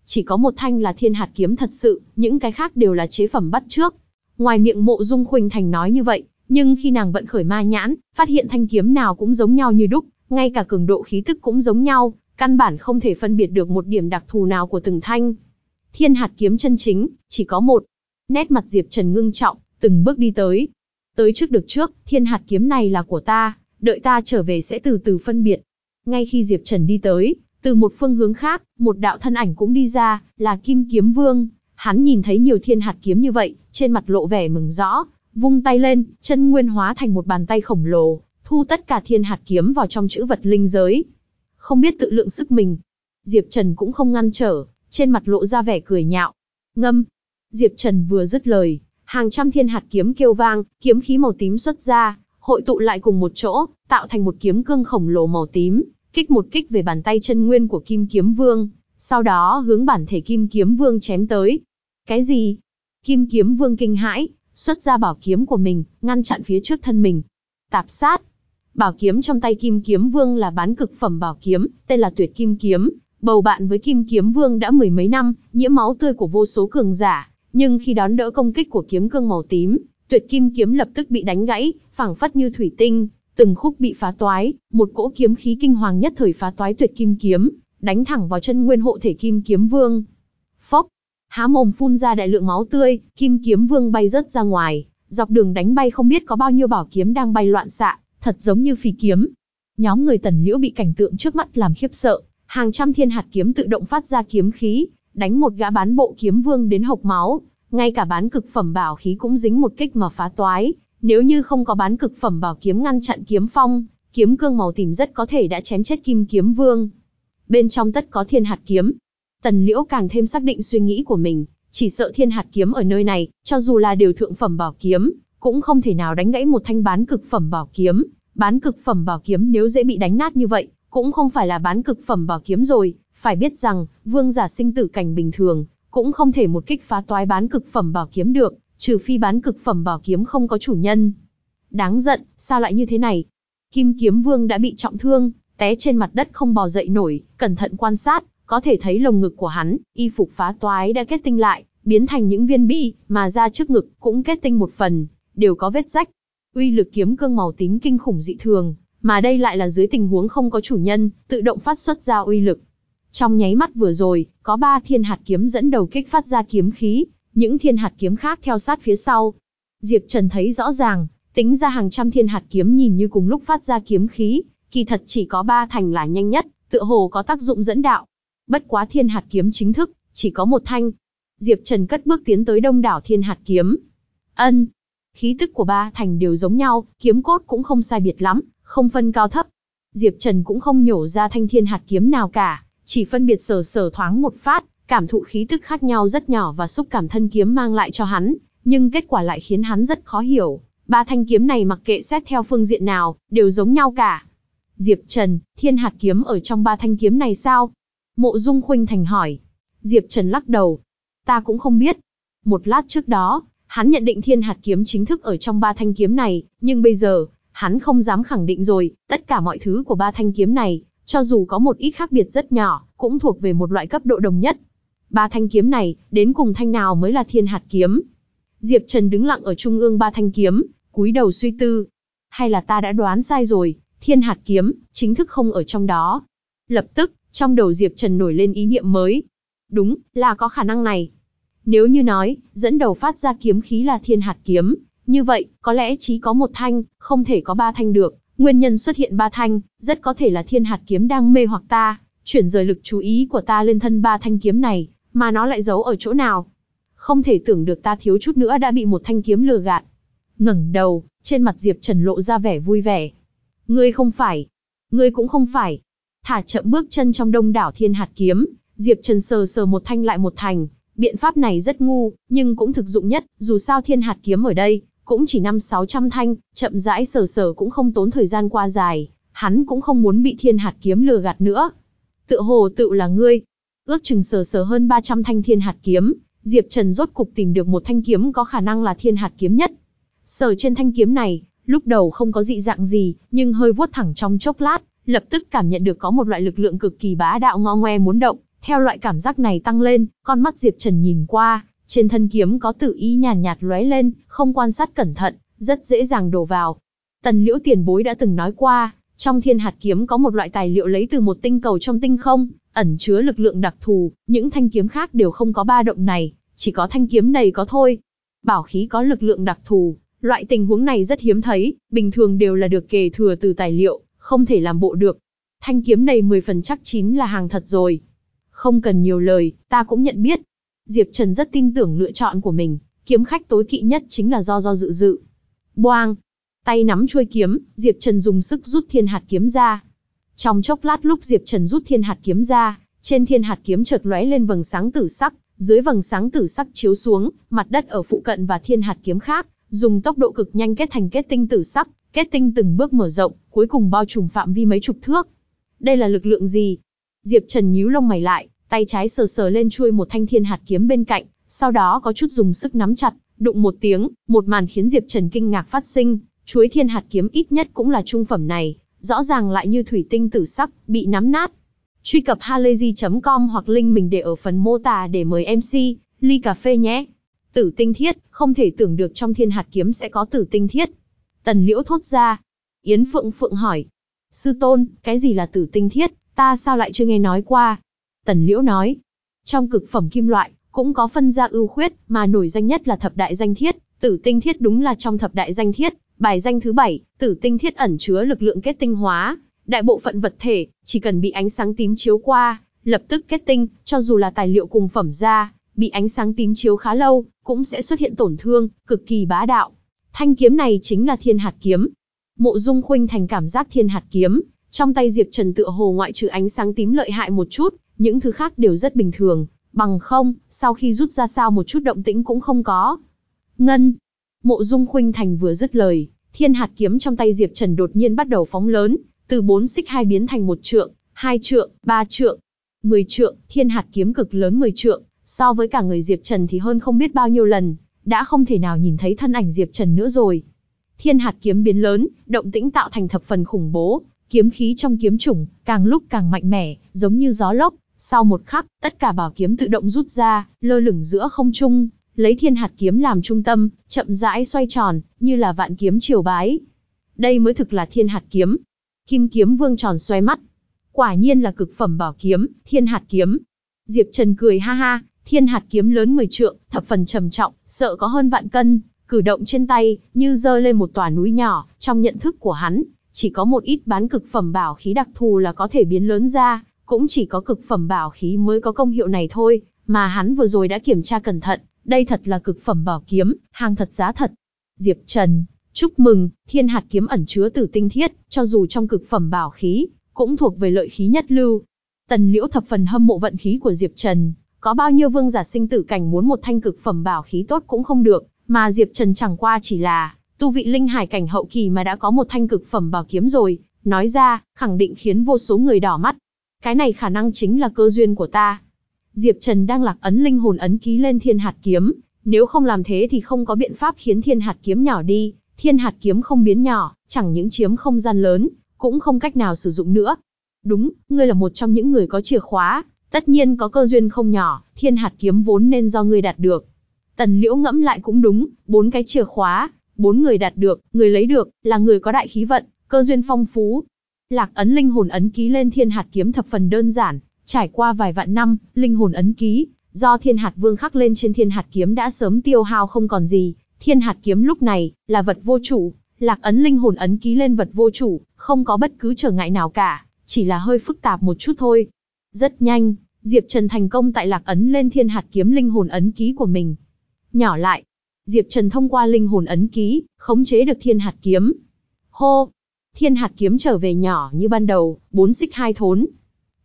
Chỉ có một thanh là thiên hạt kiếm thật sự, những cái khác đều là chế phẩm bắt trước. Ngoài miệng mộ dung khuynh thành nói như vậy, nhưng khi nàng vận khởi ma nhãn, phát hiện thanh kiếm nào cũng giống nhau như đúc, ngay cả cường độ khí tức cũng giống nhau, căn bản không thể phân biệt được một điểm đặc thù nào của từng thanh. Thiên hạt kiếm chân chính, chỉ có một. Nét mặt Diệp Trần ngưng trọng, từng bước đi tới. Tới trước được trước, thiên hạt kiếm này là của ta, đợi ta trở về sẽ từ từ phân biệt. Ngay khi Diệp Trần đi tới, từ một phương hướng khác, một đạo thân ảnh cũng đi ra, là Kim Kiếm Vương. Hắn nhìn thấy nhiều thiên hạt kiếm như vậy, trên mặt lộ vẻ mừng rõ, vung tay lên, chân nguyên hóa thành một bàn tay khổng lồ, thu tất cả thiên hạt kiếm vào trong chữ vật linh giới. Không biết tự lượng sức mình. Diệp Trần cũng không ngăn trở, trên mặt lộ ra vẻ cười nhạo. Ngâm. Diệp Trần vừa dứt lời, hàng trăm thiên hạt kiếm kêu vang, kiếm khí màu tím xuất ra, hội tụ lại cùng một chỗ, tạo thành một kiếm cương khổng lồ màu tím, kích một kích về bàn tay chân nguyên của Kim Kiếm Vương, sau đó hướng bản thể Kim Kiếm Vương chém tới. Cái gì? Kim Kiếm Vương kinh hãi, xuất ra bảo kiếm của mình, ngăn chặn phía trước thân mình. Tạp sát. Bảo kiếm trong tay Kim Kiếm Vương là bán cực phẩm bảo kiếm, tên là Tuyệt Kim Kiếm, Bầu bạn với Kim Kiếm Vương đã mười mấy năm, nhiễm máu tươi của vô số cường giả, nhưng khi đón đỡ công kích của kiếm cương màu tím, Tuyệt Kim kiếm lập tức bị đánh gãy, phảng phất như thủy tinh, từng khúc bị phá toái, một cỗ kiếm khí kinh hoàng nhất thời phá toái Tuyệt Kim kiếm, đánh thẳng vào chân nguyên hộ thể Kim Kiếm Vương. Phốc, há mồm phun ra đại lượng máu tươi, Kim Kiếm Vương bay rớt ra ngoài, dọc đường đánh bay không biết có bao nhiêu bảo kiếm đang bay loạn xạ, thật giống như phi kiếm. Nhóm người Tần Liễu bị cảnh tượng trước mắt làm khiếp sợ, hàng trăm thiên hạt kiếm tự động phát ra kiếm khí, đánh một gã bán bộ kiếm vương đến hộc máu, ngay cả bán cực phẩm bảo khí cũng dính một kích mà phá toái, nếu như không có bán cực phẩm bảo kiếm ngăn chặn kiếm phong, kiếm cương màu tím rất có thể đã chém chết kim kiếm vương. Bên trong tất có thiên hạt kiếm. Tần Liễu càng thêm xác định suy nghĩ của mình, chỉ sợ thiên hạt kiếm ở nơi này, cho dù là điều thượng phẩm bảo kiếm, cũng không thể nào đánh gãy một thanh bán cực phẩm bảo kiếm. Bán cực phẩm bảo kiếm nếu dễ bị đánh nát như vậy, cũng không phải là bán cực phẩm bảo kiếm rồi, phải biết rằng, vương giả sinh tử cảnh bình thường, cũng không thể một kích phá toái bán cực phẩm bảo kiếm được, trừ phi bán cực phẩm bảo kiếm không có chủ nhân. Đáng giận, sao lại như thế này? Kim kiếm vương đã bị trọng thương, té trên mặt đất không bò dậy nổi, cẩn thận quan sát, có thể thấy lồng ngực của hắn, y phục phá toái đã kết tinh lại, biến thành những viên bi, mà ra trước ngực cũng kết tinh một phần, đều có vết rách. Uy lực kiếm cương màu tím kinh khủng dị thường, mà đây lại là dưới tình huống không có chủ nhân, tự động phát xuất ra uy lực. Trong nháy mắt vừa rồi, có ba thiên hạt kiếm dẫn đầu kích phát ra kiếm khí, những thiên hạt kiếm khác theo sát phía sau. Diệp Trần thấy rõ ràng, tính ra hàng trăm thiên hạt kiếm nhìn như cùng lúc phát ra kiếm khí, kỳ thật chỉ có ba thành là nhanh nhất, tựa hồ có tác dụng dẫn đạo. Bất quá thiên hạt kiếm chính thức, chỉ có một thanh. Diệp Trần cất bước tiến tới đông đảo thiên hạt kiếm. Ân, khí tức của ba thành đều giống nhau, kiếm cốt cũng không sai biệt lắm, không phân cao thấp. Diệp Trần cũng không nhổ ra thanh thiên hạt kiếm nào cả, chỉ phân biệt sờ sờ thoáng một phát, cảm thụ khí tức khác nhau rất nhỏ và xúc cảm thân kiếm mang lại cho hắn, nhưng kết quả lại khiến hắn rất khó hiểu. Ba thanh kiếm này mặc kệ xét theo phương diện nào, đều giống nhau cả. Diệp Trần, thiên hạt kiếm ở trong ba thanh kiếm này sao? Mộ Dung Khuynh Thành hỏi. Diệp Trần lắc đầu. Ta cũng không biết. Một lát trước đó, hắn nhận định thiên hạt kiếm chính thức ở trong ba thanh kiếm này, nhưng bây giờ, hắn không dám khẳng định rồi, tất cả mọi thứ của ba thanh kiếm này, cho dù có một ít khác biệt rất nhỏ, cũng thuộc về một loại cấp độ đồng nhất. Ba thanh kiếm này, đến cùng thanh nào mới là thiên hạt kiếm? Diệp Trần đứng lặng ở trung ương ba thanh kiếm, cúi đầu suy tư. Hay là ta đã đoán sai rồi, thiên hạt kiếm, chính thức không ở trong đó. Lập tức, trong đầu Diệp Trần nổi lên ý niệm mới. Đúng, là có khả năng này. Nếu như nói, dẫn đầu phát ra kiếm khí là thiên hạt kiếm, như vậy, có lẽ chỉ có một thanh, không thể có ba thanh được. Nguyên nhân xuất hiện ba thanh, rất có thể là thiên hạt kiếm đang mê hoặc ta, chuyển rời lực chú ý của ta lên thân ba thanh kiếm này, mà nó lại giấu ở chỗ nào. Không thể tưởng được ta thiếu chút nữa đã bị một thanh kiếm lừa gạt. ngẩng đầu, trên mặt Diệp Trần lộ ra vẻ vui vẻ. Ngươi không phải. Ngươi cũng không phải. Thả chậm bước chân trong đông đảo thiên hạt kiếm, Diệp Trần sờ sờ một thanh lại một thành. Biện pháp này rất ngu, nhưng cũng thực dụng nhất, dù sao thiên hạt kiếm ở đây, cũng chỉ năm sáu trăm thanh, chậm rãi sờ sờ cũng không tốn thời gian qua dài, hắn cũng không muốn bị thiên hạt kiếm lừa gạt nữa. Tựa hồ tự là ngươi, ước chừng sờ sờ hơn 300 thanh thiên hạt kiếm, Diệp Trần rốt cục tìm được một thanh kiếm có khả năng là thiên hạt kiếm nhất. Sờ trên thanh kiếm này, lúc đầu không có dị dạng gì, nhưng hơi vuốt thẳng trong chốc lát, lập tức cảm nhận được có một loại lực lượng cực kỳ bá đạo ngo ngoe muốn động, theo loại cảm giác này tăng lên, con mắt Diệp Trần nhìn qua, trên thân kiếm có tự ý nhàn nhạt, lóe lên, không quan sát cẩn thận, rất dễ dàng đổ vào. Tần Liễu Tiền Bối đã từng nói qua, trong thiên hạt kiếm có một loại tài liệu lấy từ một tinh cầu trong tinh không, ẩn chứa lực lượng đặc thù, những thanh kiếm khác đều không có ba động này, chỉ có thanh kiếm này có thôi. Bảo khí có lực lượng đặc thù, loại tình huống này rất hiếm thấy, bình thường đều là được kề thừa từ tài liệu, không thể làm bộ được. Thanh kiếm này 10 phần chắc chín là hàng thật rồi. Không cần nhiều lời, ta cũng nhận biết, Diệp Trần rất tin tưởng lựa chọn của mình, kiếm khách tối kỵ nhất chính là do do dự dự. Boang! Tay nắm chuôi kiếm, Diệp Trần dùng sức rút thiên hạt kiếm ra. Trong chốc lát lúc Diệp Trần rút thiên hạt kiếm ra, trên thiên hạt kiếm chợt lóe lên vầng sáng tử sắc, dưới vầng sáng tử sắc chiếu xuống, mặt đất ở phụ cận và thiên hạt kiếm khác, dùng tốc độ cực nhanh kết thành kết tinh tử sắc, kết tinh từng bước mở rộng, cuối cùng bao trùm phạm vi mấy chục thước. Đây là lực lượng gì? Diệp Trần nhíu lông mày lại, tay trái sờ sờ lên chuôi một thanh thiên hạt kiếm bên cạnh, sau đó có chút dùng sức nắm chặt, đụng một tiếng, một màn khiến Diệp Trần kinh ngạc phát sinh, chuối thiên hạt kiếm ít nhất cũng là trung phẩm này, rõ ràng lại như thủy tinh tử sắc, bị nắm nát. Truy cập halayzi.com hoặc link mình để ở phần mô tả để mời MC, ly cà phê nhé. Tử tinh thiết, không thể tưởng được trong thiên hạt kiếm sẽ có tử tinh thiết. Tần liễu thốt ra. Yến Phượng Phượng hỏi. Sư tôn, cái gì là tử tinh thiết, ta sao lại chưa nghe nói qua? Tần liễu nói. Trong cực phẩm kim loại, cũng có phân ra ưu khuyết, mà nổi danh nhất là thập đại danh thiết. Tử tinh thiết đúng là trong thập đại danh thiết, bài danh thứ bảy, tử tinh thiết ẩn chứa lực lượng kết tinh hóa. Đại bộ phận vật thể, chỉ cần bị ánh sáng tím chiếu qua, lập tức kết tinh, cho dù là tài liệu cùng phẩm ra, bị ánh sáng tím chiếu khá lâu, cũng sẽ xuất hiện tổn thương, cực kỳ bá đạo. Thanh kiếm này chính là thiên hạt kiếm. Mộ Dung Khuynh thành cảm giác thiên hạt kiếm, trong tay Diệp Trần tựa hồ ngoại trừ ánh sáng tím lợi hại một chút, những thứ khác đều rất bình thường, bằng không, sau khi rút ra sao một chút động tĩnh cũng không có. Ngân. Mộ Dung Khuynh thành vừa dứt lời, thiên hạt kiếm trong tay Diệp Trần đột nhiên bắt đầu phóng lớn, từ 4 xích hai biến thành một trượng, hai trượng, ba trượng, 10 trượng, thiên hạt kiếm cực lớn 10 trượng, so với cả người Diệp Trần thì hơn không biết bao nhiêu lần, đã không thể nào nhìn thấy thân ảnh Diệp Trần nữa rồi. Thiên hạt kiếm biến lớn, động tĩnh tạo thành thập phần khủng bố, kiếm khí trong kiếm chủng càng lúc càng mạnh mẽ, giống như gió lốc. Sau một khắc, tất cả bảo kiếm tự động rút ra, lơ lửng giữa không trung, lấy thiên hạt kiếm làm trung tâm, chậm rãi xoay tròn, như là vạn kiếm triều bái. Đây mới thực là thiên hạt kiếm. Kim kiếm vương tròn xoay mắt. Quả nhiên là cực phẩm bảo kiếm, thiên hạt kiếm. Diệp Trần cười ha ha, thiên hạt kiếm lớn 10 trượng, thập phần trầm trọng, sợ có hơn vạn cân, cử động trên tay, như dơ lên một tòa núi nhỏ, trong nhận thức của hắn, chỉ có một ít bán cực phẩm bảo khí đặc thù là có thể biến lớn ra, cũng chỉ có cực phẩm bảo khí mới có công hiệu này thôi, mà hắn vừa rồi đã kiểm tra cẩn thận, đây thật là cực phẩm bảo kiếm, hàng thật giá thật. Diệp Trần, chúc mừng, thiên hạt kiếm ẩn chứa tử tinh thiết, cho dù trong cực phẩm bảo khí, cũng thuộc về lợi khí nhất lưu. Tần Liễu thập phần hâm mộ vận khí của Diệp Trần, có bao nhiêu vương giả sinh tử cảnh muốn một thanh cực phẩm bảo khí tốt cũng không được, mà Diệp Trần chẳng qua chỉ là tu vị linh hải cảnh hậu kỳ mà đã có một thanh cực phẩm bảo kiếm rồi, nói ra, khẳng định khiến vô số người đỏ mắt. Cái này khả năng chính là cơ duyên của ta. Diệp Trần đang lạc ấn linh hồn ấn ký lên thiên hạt kiếm, nếu không làm thế thì không có biện pháp khiến thiên hạt kiếm nhỏ đi, thiên hạt kiếm không biến nhỏ, chẳng những chiếm không gian lớn, cũng không cách nào sử dụng nữa. Đúng, ngươi là một trong những người có chìa khóa, tất nhiên có cơ duyên không nhỏ, thiên hạt kiếm vốn nên do ngươi đạt được. Tần Liễu ngẫm lại cũng đúng, bốn cái chìa khóa, bốn người đạt được, người lấy được, là người có đại khí vận, cơ duyên phong phú. Lạc ấn linh hồn ấn ký lên thiên hạt kiếm thập phần đơn giản, trải qua vài vạn năm, linh hồn ấn ký, do thiên hạt vương khắc lên trên thiên hạt kiếm đã sớm tiêu hao không còn gì, thiên hạt kiếm lúc này, là vật vô chủ, lạc ấn linh hồn ấn ký lên vật vô chủ, không có bất cứ trở ngại nào cả, chỉ là hơi phức tạp một chút thôi. Rất nhanh, Diệp Trần thành công tại lạc ấn lên thiên hạt kiếm linh hồn ấn ký của mình. Nhỏ lại, Diệp Trần thông qua linh hồn ấn ký, khống chế được thiên hạt kiếm. Hô! Thiên hạt kiếm trở về nhỏ như ban đầu, bốn xích hai thốn.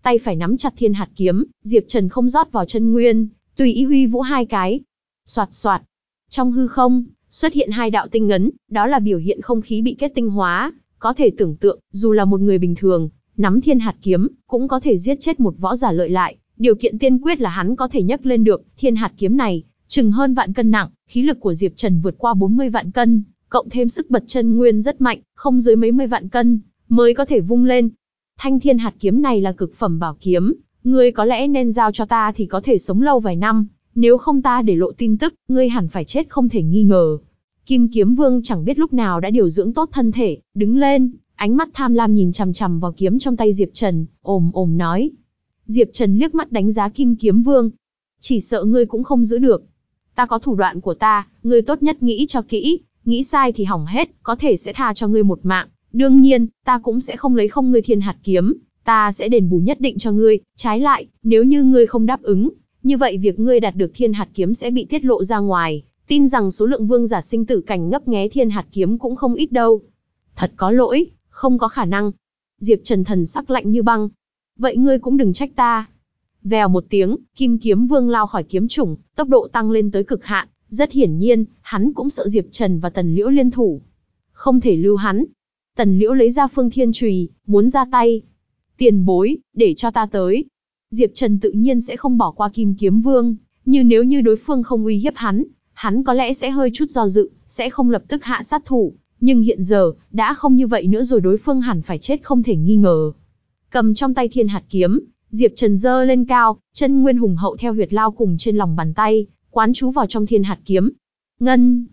Tay phải nắm chặt thiên hạt kiếm, Diệp Trần không rót vào chân nguyên, tùy ý huy vũ hai cái. Soạt soạt. Trong hư không, xuất hiện hai đạo tinh ngấn, đó là biểu hiện không khí bị kết tinh hóa. Có thể tưởng tượng, dù là một người bình thường, nắm thiên hạt kiếm, cũng có thể giết chết một võ giả lợi lại. Điều kiện tiên quyết là hắn có thể nhấc lên được, thiên hạt kiếm này, chừng hơn vạn cân nặng, khí lực của Diệp Trần vượt qua 40 vạn cân, cộng thêm sức bật chân nguyên rất mạnh, không dưới mấy mươi vạn cân, mới có thể vung lên. Thanh thiên hạt kiếm này là cực phẩm bảo kiếm, ngươi có lẽ nên giao cho ta thì có thể sống lâu vài năm, nếu không ta để lộ tin tức, ngươi hẳn phải chết không thể nghi ngờ. Kim kiếm vương chẳng biết lúc nào đã điều dưỡng tốt thân thể, đứng lên, ánh mắt tham lam nhìn chằm chằm vào kiếm trong tay Diệp Trần, ồm ồm nói. Diệp Trần liếc mắt đánh giá kim kiếm vương. Chỉ sợ ngươi cũng không giữ được. Ta có thủ đoạn của ta, ngươi tốt nhất nghĩ cho kỹ, nghĩ sai thì hỏng hết, có thể sẽ tha cho ngươi một mạng. Đương nhiên, ta cũng sẽ không lấy không ngươi thiên hạt kiếm, ta sẽ đền bù nhất định cho ngươi, trái lại, nếu như ngươi không đáp ứng, như vậy việc ngươi đạt được thiên hạt kiếm sẽ bị tiết lộ ra ngoài, tin rằng số lượng vương giả sinh tử cảnh ngấp nghé thiên hạt kiếm cũng không ít đâu. Thật có lỗi, không có khả năng. Diệp Trần thần sắc lạnh như băng. Vậy ngươi cũng đừng trách ta. Vèo một tiếng, kim kiếm vương lao khỏi kiếm chủng, tốc độ tăng lên tới cực hạn, rất hiển nhiên, hắn cũng sợ Diệp Trần và Tần Liễu liên thủ. Không thể lưu hắn. Tần Liễu lấy ra phương thiên trùy, muốn ra tay. Tiền bối, để cho ta tới. Diệp Trần tự nhiên sẽ không bỏ qua kim kiếm vương, nhưng nếu như đối phương không uy hiếp hắn, hắn có lẽ sẽ hơi chút do dự, sẽ không lập tức hạ sát thủ. Nhưng hiện giờ, đã không như vậy nữa rồi đối phương hẳn phải chết không thể nghi ngờ. Cầm trong tay thiên hạt kiếm, Diệp Trần giơ lên cao, chân nguyên hùng hậu theo huyệt lao cùng trên lòng bàn tay, quán chú vào trong thiên hạt kiếm. Ngân.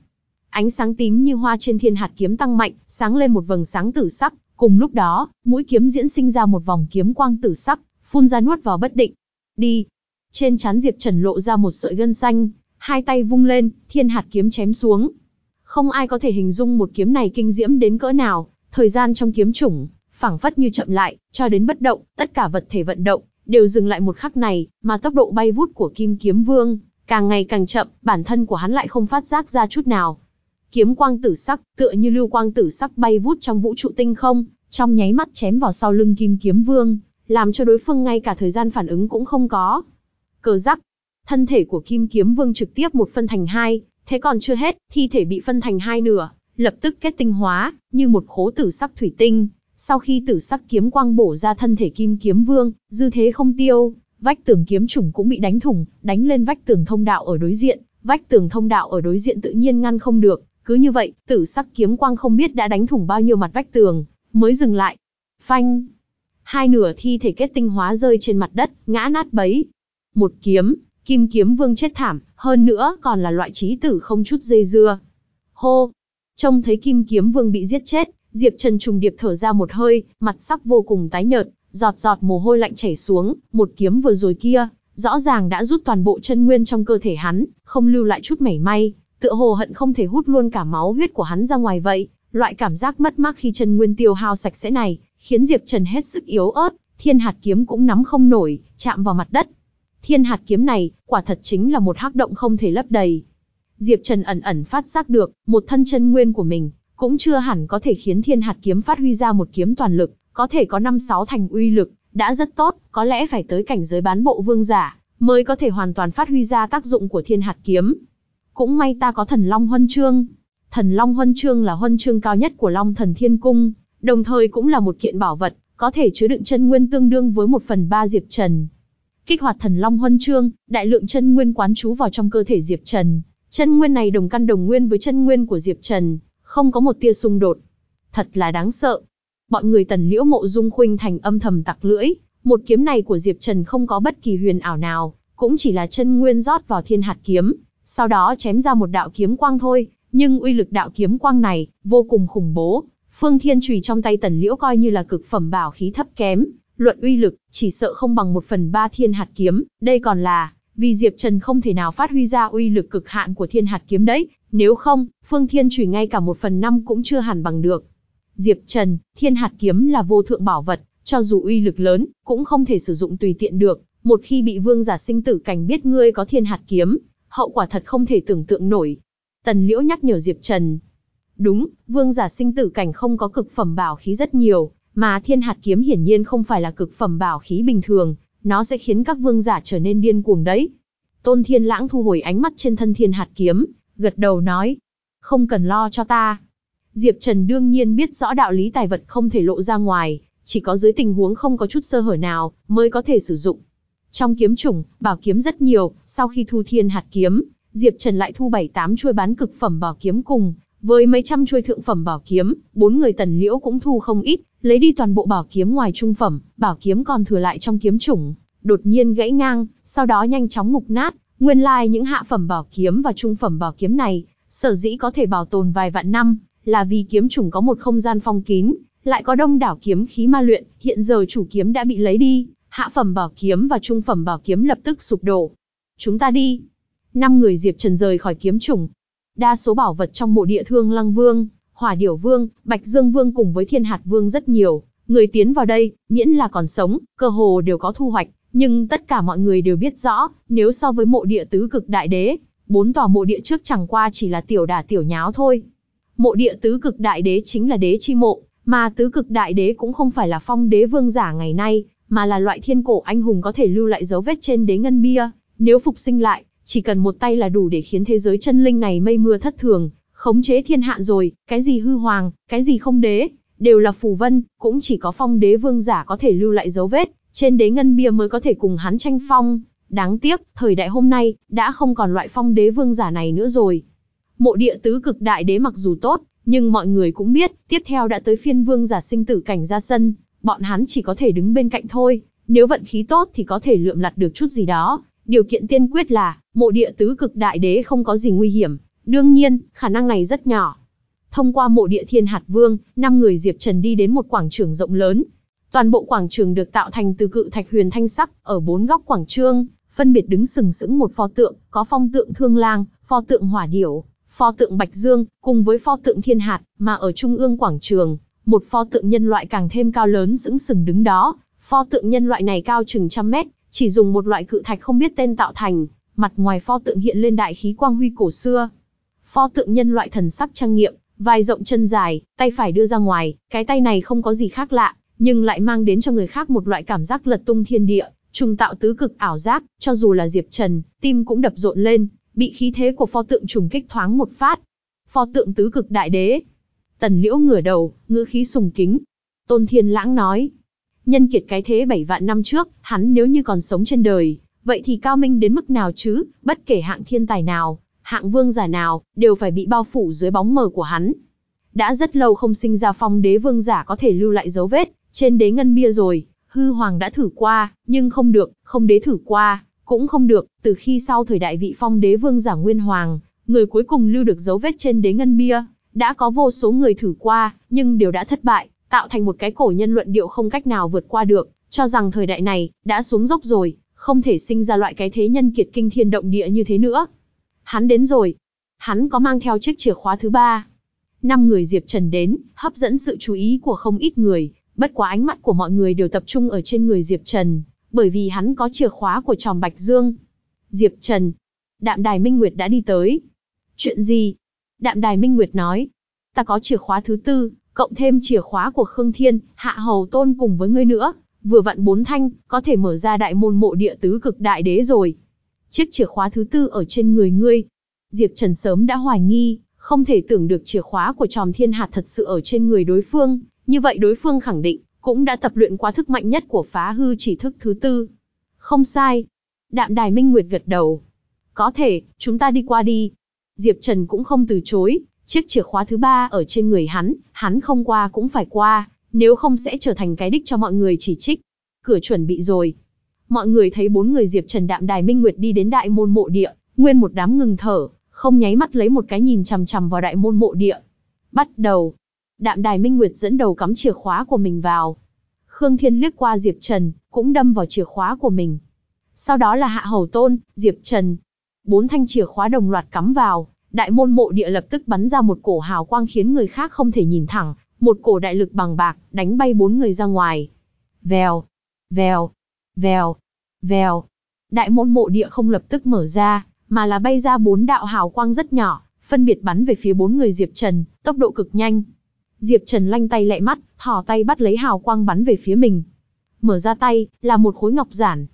Ánh sáng tím như hoa trên thiên hạt kiếm tăng mạnh, sáng lên một vầng sáng tử sắc, cùng lúc đó, mũi kiếm diễn sinh ra một vòng kiếm quang tử sắc, phun ra nuốt vào bất định. Đi. Trên chán Diệp Trần lộ ra một sợi gân xanh, hai tay vung lên, thiên hạt kiếm chém xuống. Không ai có thể hình dung một kiếm này kinh diễm đến cỡ nào, thời gian trong kiếm chủng, phảng phất như chậm lại, cho đến bất động, tất cả vật thể vận động, đều dừng lại một khắc này, mà tốc độ bay vút của Kim Kiếm Vương, càng ngày càng chậm, bản thân của hắn lại không phát giác ra chút nào. Kiếm quang tử sắc, tựa như lưu quang tử sắc bay vút trong vũ trụ tinh không, trong nháy mắt chém vào sau lưng Kim Kiếm Vương, làm cho đối phương ngay cả thời gian phản ứng cũng không có. Cờ rắc, thân thể của Kim Kiếm Vương trực tiếp một phân thành hai, thế còn chưa hết, thi thể bị phân thành hai nửa, lập tức kết tinh hóa, như một khố tử sắc thủy tinh. Sau khi tử sắc kiếm quang bổ ra thân thể Kim Kiếm Vương, dư thế không tiêu, vách tường kiếm trùng cũng bị đánh thủng, đánh lên vách tường thông đạo ở đối diện, vách tường thông đạo ở đối diện tự nhiên ngăn không được, cứ như vậy, tử sắc kiếm quang không biết đã đánh thủng bao nhiêu mặt vách tường, mới dừng lại. Phanh! Hai nửa thi thể kết tinh hóa rơi trên mặt đất, ngã nát bấy. Một kiếm, kim kiếm vương chết thảm, hơn nữa còn là loại trí tử không chút dây dưa. Hô! Trông thấy kim kiếm vương bị giết chết, Diệp Trần trùng điệp thở ra một hơi, mặt sắc vô cùng tái nhợt, giọt giọt mồ hôi lạnh chảy xuống, một kiếm vừa rồi kia, rõ ràng đã rút toàn bộ chân nguyên trong cơ thể hắn, không lưu lại chút mảy may, tựa hồ hận không thể hút luôn cả máu huyết của hắn ra ngoài vậy. Loại cảm giác mất mát khi chân nguyên tiêu hao sạch sẽ này, khiến Diệp Trần hết sức yếu ớt, thiên hạt kiếm cũng nắm không nổi, chạm vào mặt đất. Thiên hạt kiếm này, quả thật chính là một hắc động không thể lấp đầy. Diệp Trần ẩn ẩn phát giác được, một thân chân nguyên của mình, cũng chưa hẳn có thể khiến thiên hạt kiếm phát huy ra một kiếm toàn lực, có thể có 5-6 thành uy lực, đã rất tốt, có lẽ phải tới cảnh giới bán bộ vương giả, mới có thể hoàn toàn phát huy ra tác dụng của thiên hạt kiếm. Cũng may ta có thần Long Huân Chương. Thần Long Huân Chương là huân chương cao nhất của Long Thần Thiên Cung, đồng thời cũng là một kiện bảo vật, có thể chứa đựng chân nguyên tương đương với một phần ba Diệp Trần. Kích hoạt thần Long Huân Chương, đại lượng chân nguyên quán trú vào trong cơ thể Diệp Trần. Chân nguyên này đồng căn đồng nguyên với chân nguyên của Diệp Trần, không có một tia xung đột. Thật là đáng sợ. Bọn người tần liễu mộ dung khuynh thành âm thầm tặc lưỡi, một kiếm này của Diệp Trần không có bất kỳ huyền ảo nào, cũng chỉ là chân nguyên rót vào thiên hạt kiếm, sau đó chém ra một đạo kiếm quang thôi, nhưng uy lực đạo kiếm quang này, vô cùng khủng bố. Phương Thiên Trùy trong tay Tần Liễu coi như là cực phẩm bảo khí thấp kém, luận uy lực, chỉ sợ không bằng một phần ba thiên hạt kiếm, đây còn là, vì Diệp Trần không thể nào phát huy ra uy lực cực hạn của thiên hạt kiếm đấy, nếu không, Phương Thiên Trùy ngay cả một phần năm cũng chưa hẳn bằng được. Diệp Trần, thiên hạt kiếm là vô thượng bảo vật, cho dù uy lực lớn, cũng không thể sử dụng tùy tiện được, một khi bị vương giả sinh tử cảnh biết ngươi có thiên hạt kiếm, hậu quả thật không thể tưởng tượng nổi. Tần Liễu nhắc nhở Diệp Trần. Đúng, vương giả sinh tử cảnh không có cực phẩm bảo khí rất nhiều, mà thiên hạt kiếm hiển nhiên không phải là cực phẩm bảo khí bình thường, nó sẽ khiến các vương giả trở nên điên cuồng đấy. Tôn Thiên Lãng thu hồi ánh mắt trên thân thiên hạt kiếm, gật đầu nói. Không cần lo cho ta. Diệp Trần đương nhiên biết rõ đạo lý tài vật không thể lộ ra ngoài, chỉ có dưới tình huống không có chút sơ hở nào, mới có thể sử dụng. Trong kiếm chủng, bảo kiếm rất nhiều, sau khi thu thiên hạt kiếm, Diệp Trần lại thu bảy tám chuôi bán cực phẩm bảo kiếm cùng, với mấy trăm chuôi thượng phẩm bảo kiếm, bốn người tần liễu cũng thu không ít, lấy đi toàn bộ bảo kiếm ngoài trung phẩm, bảo kiếm còn thừa lại trong kiếm chủng, đột nhiên gãy ngang, sau đó nhanh chóng mục nát, nguyên lai like những hạ phẩm bảo kiếm và trung phẩm bảo kiếm này, sở dĩ có thể bảo tồn vài vạn năm, là vì kiếm chủng có một không gian phong kín, lại có đông đảo kiếm khí ma luyện, hiện giờ chủ kiếm đã bị lấy đi, hạ phẩm bảo kiếm và trung phẩm bảo kiếm lập tức sụp đổ. Chúng ta đi. Năm người Diệp Trần rời khỏi kiếm chủng. Đa số bảo vật trong mộ địa thương Lăng Vương, Hỏa Điểu Vương, Bạch Dương Vương cùng với Thiên Hạt Vương rất nhiều. Người tiến vào đây, miễn là còn sống, cơ hồ đều có thu hoạch. Nhưng tất cả mọi người đều biết rõ, nếu so với mộ địa tứ cực đại đế, bốn tòa mộ địa trước chẳng qua chỉ là tiểu đà tiểu nháo thôi. Mộ địa tứ cực đại đế chính là đế chi mộ, mà tứ cực đại đế cũng không phải là phong đế vương giả ngày nay, mà là loại thiên cổ anh hùng có thể lưu lại dấu vết trên đế ngân bia, nếu phục sinh lại, chỉ cần một tay là đủ để khiến thế giới chân linh này mây mưa thất thường, khống chế thiên hạ rồi, cái gì hư hoàng, cái gì không đế, đều là phù vân, cũng chỉ có phong đế vương giả có thể lưu lại dấu vết, trên đế ngân bia mới có thể cùng hắn tranh phong. Đáng tiếc, thời đại hôm nay, đã không còn loại phong đế vương giả này nữa rồi. Mộ địa tứ cực đại đế mặc dù tốt, nhưng mọi người cũng biết, tiếp theo đã tới phiên vương giả sinh tử cảnh ra sân, bọn hắn chỉ có thể đứng bên cạnh thôi, Nếu vận khí tốt thì có thể lượm lặt được chút gì đó, điều kiện tiên quyết là, mộ địa tứ cực đại đế không có gì nguy hiểm. Đương nhiên, khả năng này rất nhỏ. Thông qua mộ địa thiên hạt vương, năm người Diệp Trần đi đến một quảng trường rộng lớn. Toàn bộ quảng trường được tạo thành từ cự thạch huyền thanh sắc, ở bốn góc quảng trường, phân biệt đứng sừng sững một pho tượng, có phong tượng thương lang, pho tượng hỏa điểu, pho tượng bạch dương, cùng với pho tượng thiên hạt, mà ở trung ương quảng trường, một pho tượng nhân loại càng thêm cao lớn sững sừng đứng đó. Pho tượng nhân loại này cao chừng trăm mét, chỉ dùng một loại cự thạch không biết tên tạo thành, mặt ngoài pho tượng hiện lên đại khí quang huy cổ xưa. Pho tượng nhân loại thần sắc trang nghiệm, vai rộng chân dài, tay phải đưa ra ngoài, cái tay này không có gì khác lạ, nhưng lại mang đến cho người khác một loại cảm giác lật tung thiên địa, trùng tạo tứ cực ảo giác, cho dù là Diệp Trần, tim cũng đập rộn lên, bị khí thế của pho tượng trùng kích thoáng một phát. Pho tượng tứ cực đại đế. Tần Liễu ngửa đầu, ngữ khí sùng kính. Tôn Thiên Lãng nói, nhân kiệt cái thế bảy vạn năm trước, hắn nếu như còn sống trên đời, vậy thì cao minh đến mức nào chứ, bất kể hạng thiên tài nào, hạng vương giả nào, đều phải bị bao phủ dưới bóng mờ của hắn. Đã rất lâu không sinh ra phong đế vương giả có thể lưu lại dấu vết, trên đế ngân bia rồi, hư hoàng đã thử qua, nhưng không được, không đế thử qua, cũng không được, từ khi sau thời đại vị phong đế vương giả nguyên hoàng, người cuối cùng lưu được dấu vết trên đế ngân bia, đã có vô số người thử qua, nhưng đều đã thất bại, tạo thành một cái cổ nhân luận điệu không cách nào vượt qua được, cho rằng thời đại này, đã xuống dốc rồi, không thể sinh ra loại cái thế nhân kiệt kinh thiên động địa như thế nữa. Hắn đến rồi. Hắn có mang theo chiếc chìa khóa thứ ba. Năm người Diệp Trần đến, hấp dẫn sự chú ý của không ít người, bất quá ánh mắt của mọi người đều tập trung ở trên người Diệp Trần, bởi vì hắn có chìa khóa của tròm Bạch Dương. Diệp Trần. Đạm Đài Minh Nguyệt đã đi tới. Chuyện gì? Đạm Đài Minh Nguyệt nói. Ta có chìa khóa thứ tư, cộng thêm chìa khóa của Khương Thiên, Hạ Hầu Tôn cùng với ngươi nữa, vừa vặn bốn thanh, có thể mở ra đại môn mộ địa tứ cực đại đế rồi. Chiếc chìa khóa thứ tư ở trên người ngươi. Diệp Trần sớm đã hoài nghi, không thể tưởng được chìa khóa của tròm thiên hạt thật sự ở trên người đối phương, như vậy đối phương khẳng định, cũng đã tập luyện quá thức mạnh nhất của phá hư chỉ thức thứ tư. Không sai. Đạm Đài Minh Nguyệt gật đầu. Có thể, chúng ta đi qua đi. Diệp Trần cũng không từ chối, chiếc chìa khóa thứ ba ở trên người hắn, hắn không qua cũng phải qua, nếu không sẽ trở thành cái đích cho mọi người chỉ trích. Cửa chuẩn bị rồi. Mọi người thấy bốn người Diệp Trần Đạm Đài Minh Nguyệt đi đến đại môn mộ địa, nguyên một đám ngừng thở, không nháy mắt lấy một cái nhìn chằm chằm vào đại môn mộ địa. Bắt đầu. Đạm Đài Minh Nguyệt dẫn đầu cắm chìa khóa của mình vào. Khương Thiên liếc qua Diệp Trần, cũng đâm vào chìa khóa của mình. Sau đó là Hạ Hầu Tôn, Diệp Trần. Bốn thanh chìa khóa đồng loạt cắm vào, đại môn mộ địa lập tức bắn ra một cổ hào quang khiến người khác không thể nhìn thẳng, một cổ đại lực bằng bạc, đánh bay bốn người ra ngoài. Vèo, vèo, vèo, vèo. Đại môn mộ địa không lập tức mở ra, mà là bay ra bốn đạo hào quang rất nhỏ, phân biệt bắn về phía bốn người Diệp Trần, tốc độ cực nhanh. Diệp Trần lanh tay lẹ mắt, thò tay bắt lấy hào quang bắn về phía mình. Mở ra tay, là một khối ngọc giản.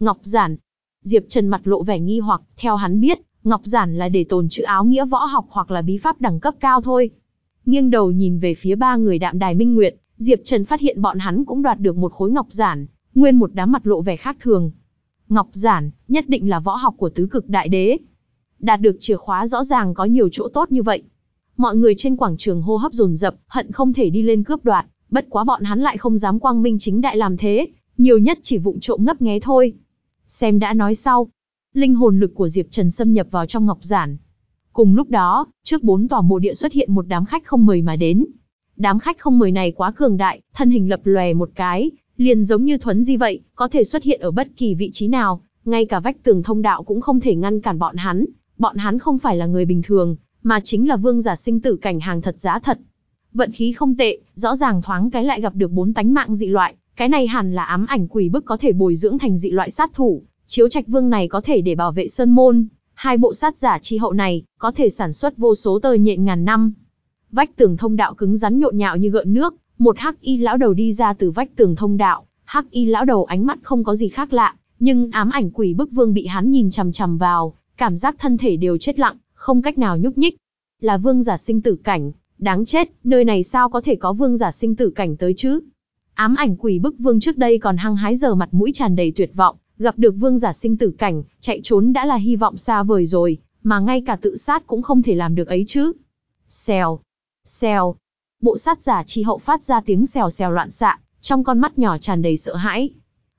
Ngọc giản. Diệp Trần mặt lộ vẻ nghi hoặc, theo hắn biết, ngọc giản là để tồn chữ áo nghĩa võ học hoặc là bí pháp đẳng cấp cao thôi. Nghiêng đầu nhìn về phía ba người đạm đài minh nguyệt, Diệp Trần phát hiện bọn hắn cũng đoạt được một khối ngọc giản, nguyên một đám mặt lộ vẻ khác thường. Ngọc giản, nhất định là võ học của tứ cực đại đế. Đạt được chìa khóa rõ ràng có nhiều chỗ tốt như vậy. Mọi người trên quảng trường hô hấp dồn dập, hận không thể đi lên cướp đoạt, bất quá bọn hắn lại không dám quang minh chính đại làm thế, nhiều nhất chỉ vụng trộm ngấp nghé thôi. Xem đã nói sau, linh hồn lực của Diệp Trần xâm nhập vào trong ngọc giản. Cùng lúc đó, trước bốn tòa mộ địa xuất hiện một đám khách không mời mà đến. Đám khách không mời này quá cường đại, thân hình lập lòe một cái, liền giống như thuấn di vậy, có thể xuất hiện ở bất kỳ vị trí nào, ngay cả vách tường thông đạo cũng không thể ngăn cản bọn hắn. Bọn hắn không phải là người bình thường, mà chính là vương giả sinh tử cảnh hàng thật giá thật. Vận khí không tệ, rõ ràng thoáng cái lại gặp được bốn tánh mạng dị loại, cái này hẳn là ám ảnh quỷ bức có thể bồi dưỡng thành dị loại sát thủ, chiếu trạch vương này có thể để bảo vệ sơn môn, hai bộ sát giả chi hậu này có thể sản xuất vô số tờ nhện ngàn năm. Vách tường thông đạo cứng rắn nhộn nhạo như gợn nước, một hắc y lão đầu đi ra từ vách tường thông đạo, hắc y lão đầu ánh mắt không có gì khác lạ, nhưng ám ảnh quỷ bức vương bị hắn nhìn chằm chằm vào, cảm giác thân thể đều chết lặng, không cách nào nhúc nhích. Là vương giả sinh tử cảnh, đáng chết, nơi này sao có thể có vương giả sinh tử cảnh tới chứ? Ám ảnh quỷ bức vương trước đây còn hăng hái giờ mặt mũi tràn đầy tuyệt vọng, gặp được vương giả sinh tử cảnh, chạy trốn đã là hy vọng xa vời rồi, mà ngay cả tự sát cũng không thể làm được ấy chứ. Xèo, xèo, bộ sát giả chi hậu phát ra tiếng xèo xèo loạn xạ, trong con mắt nhỏ tràn đầy sợ hãi.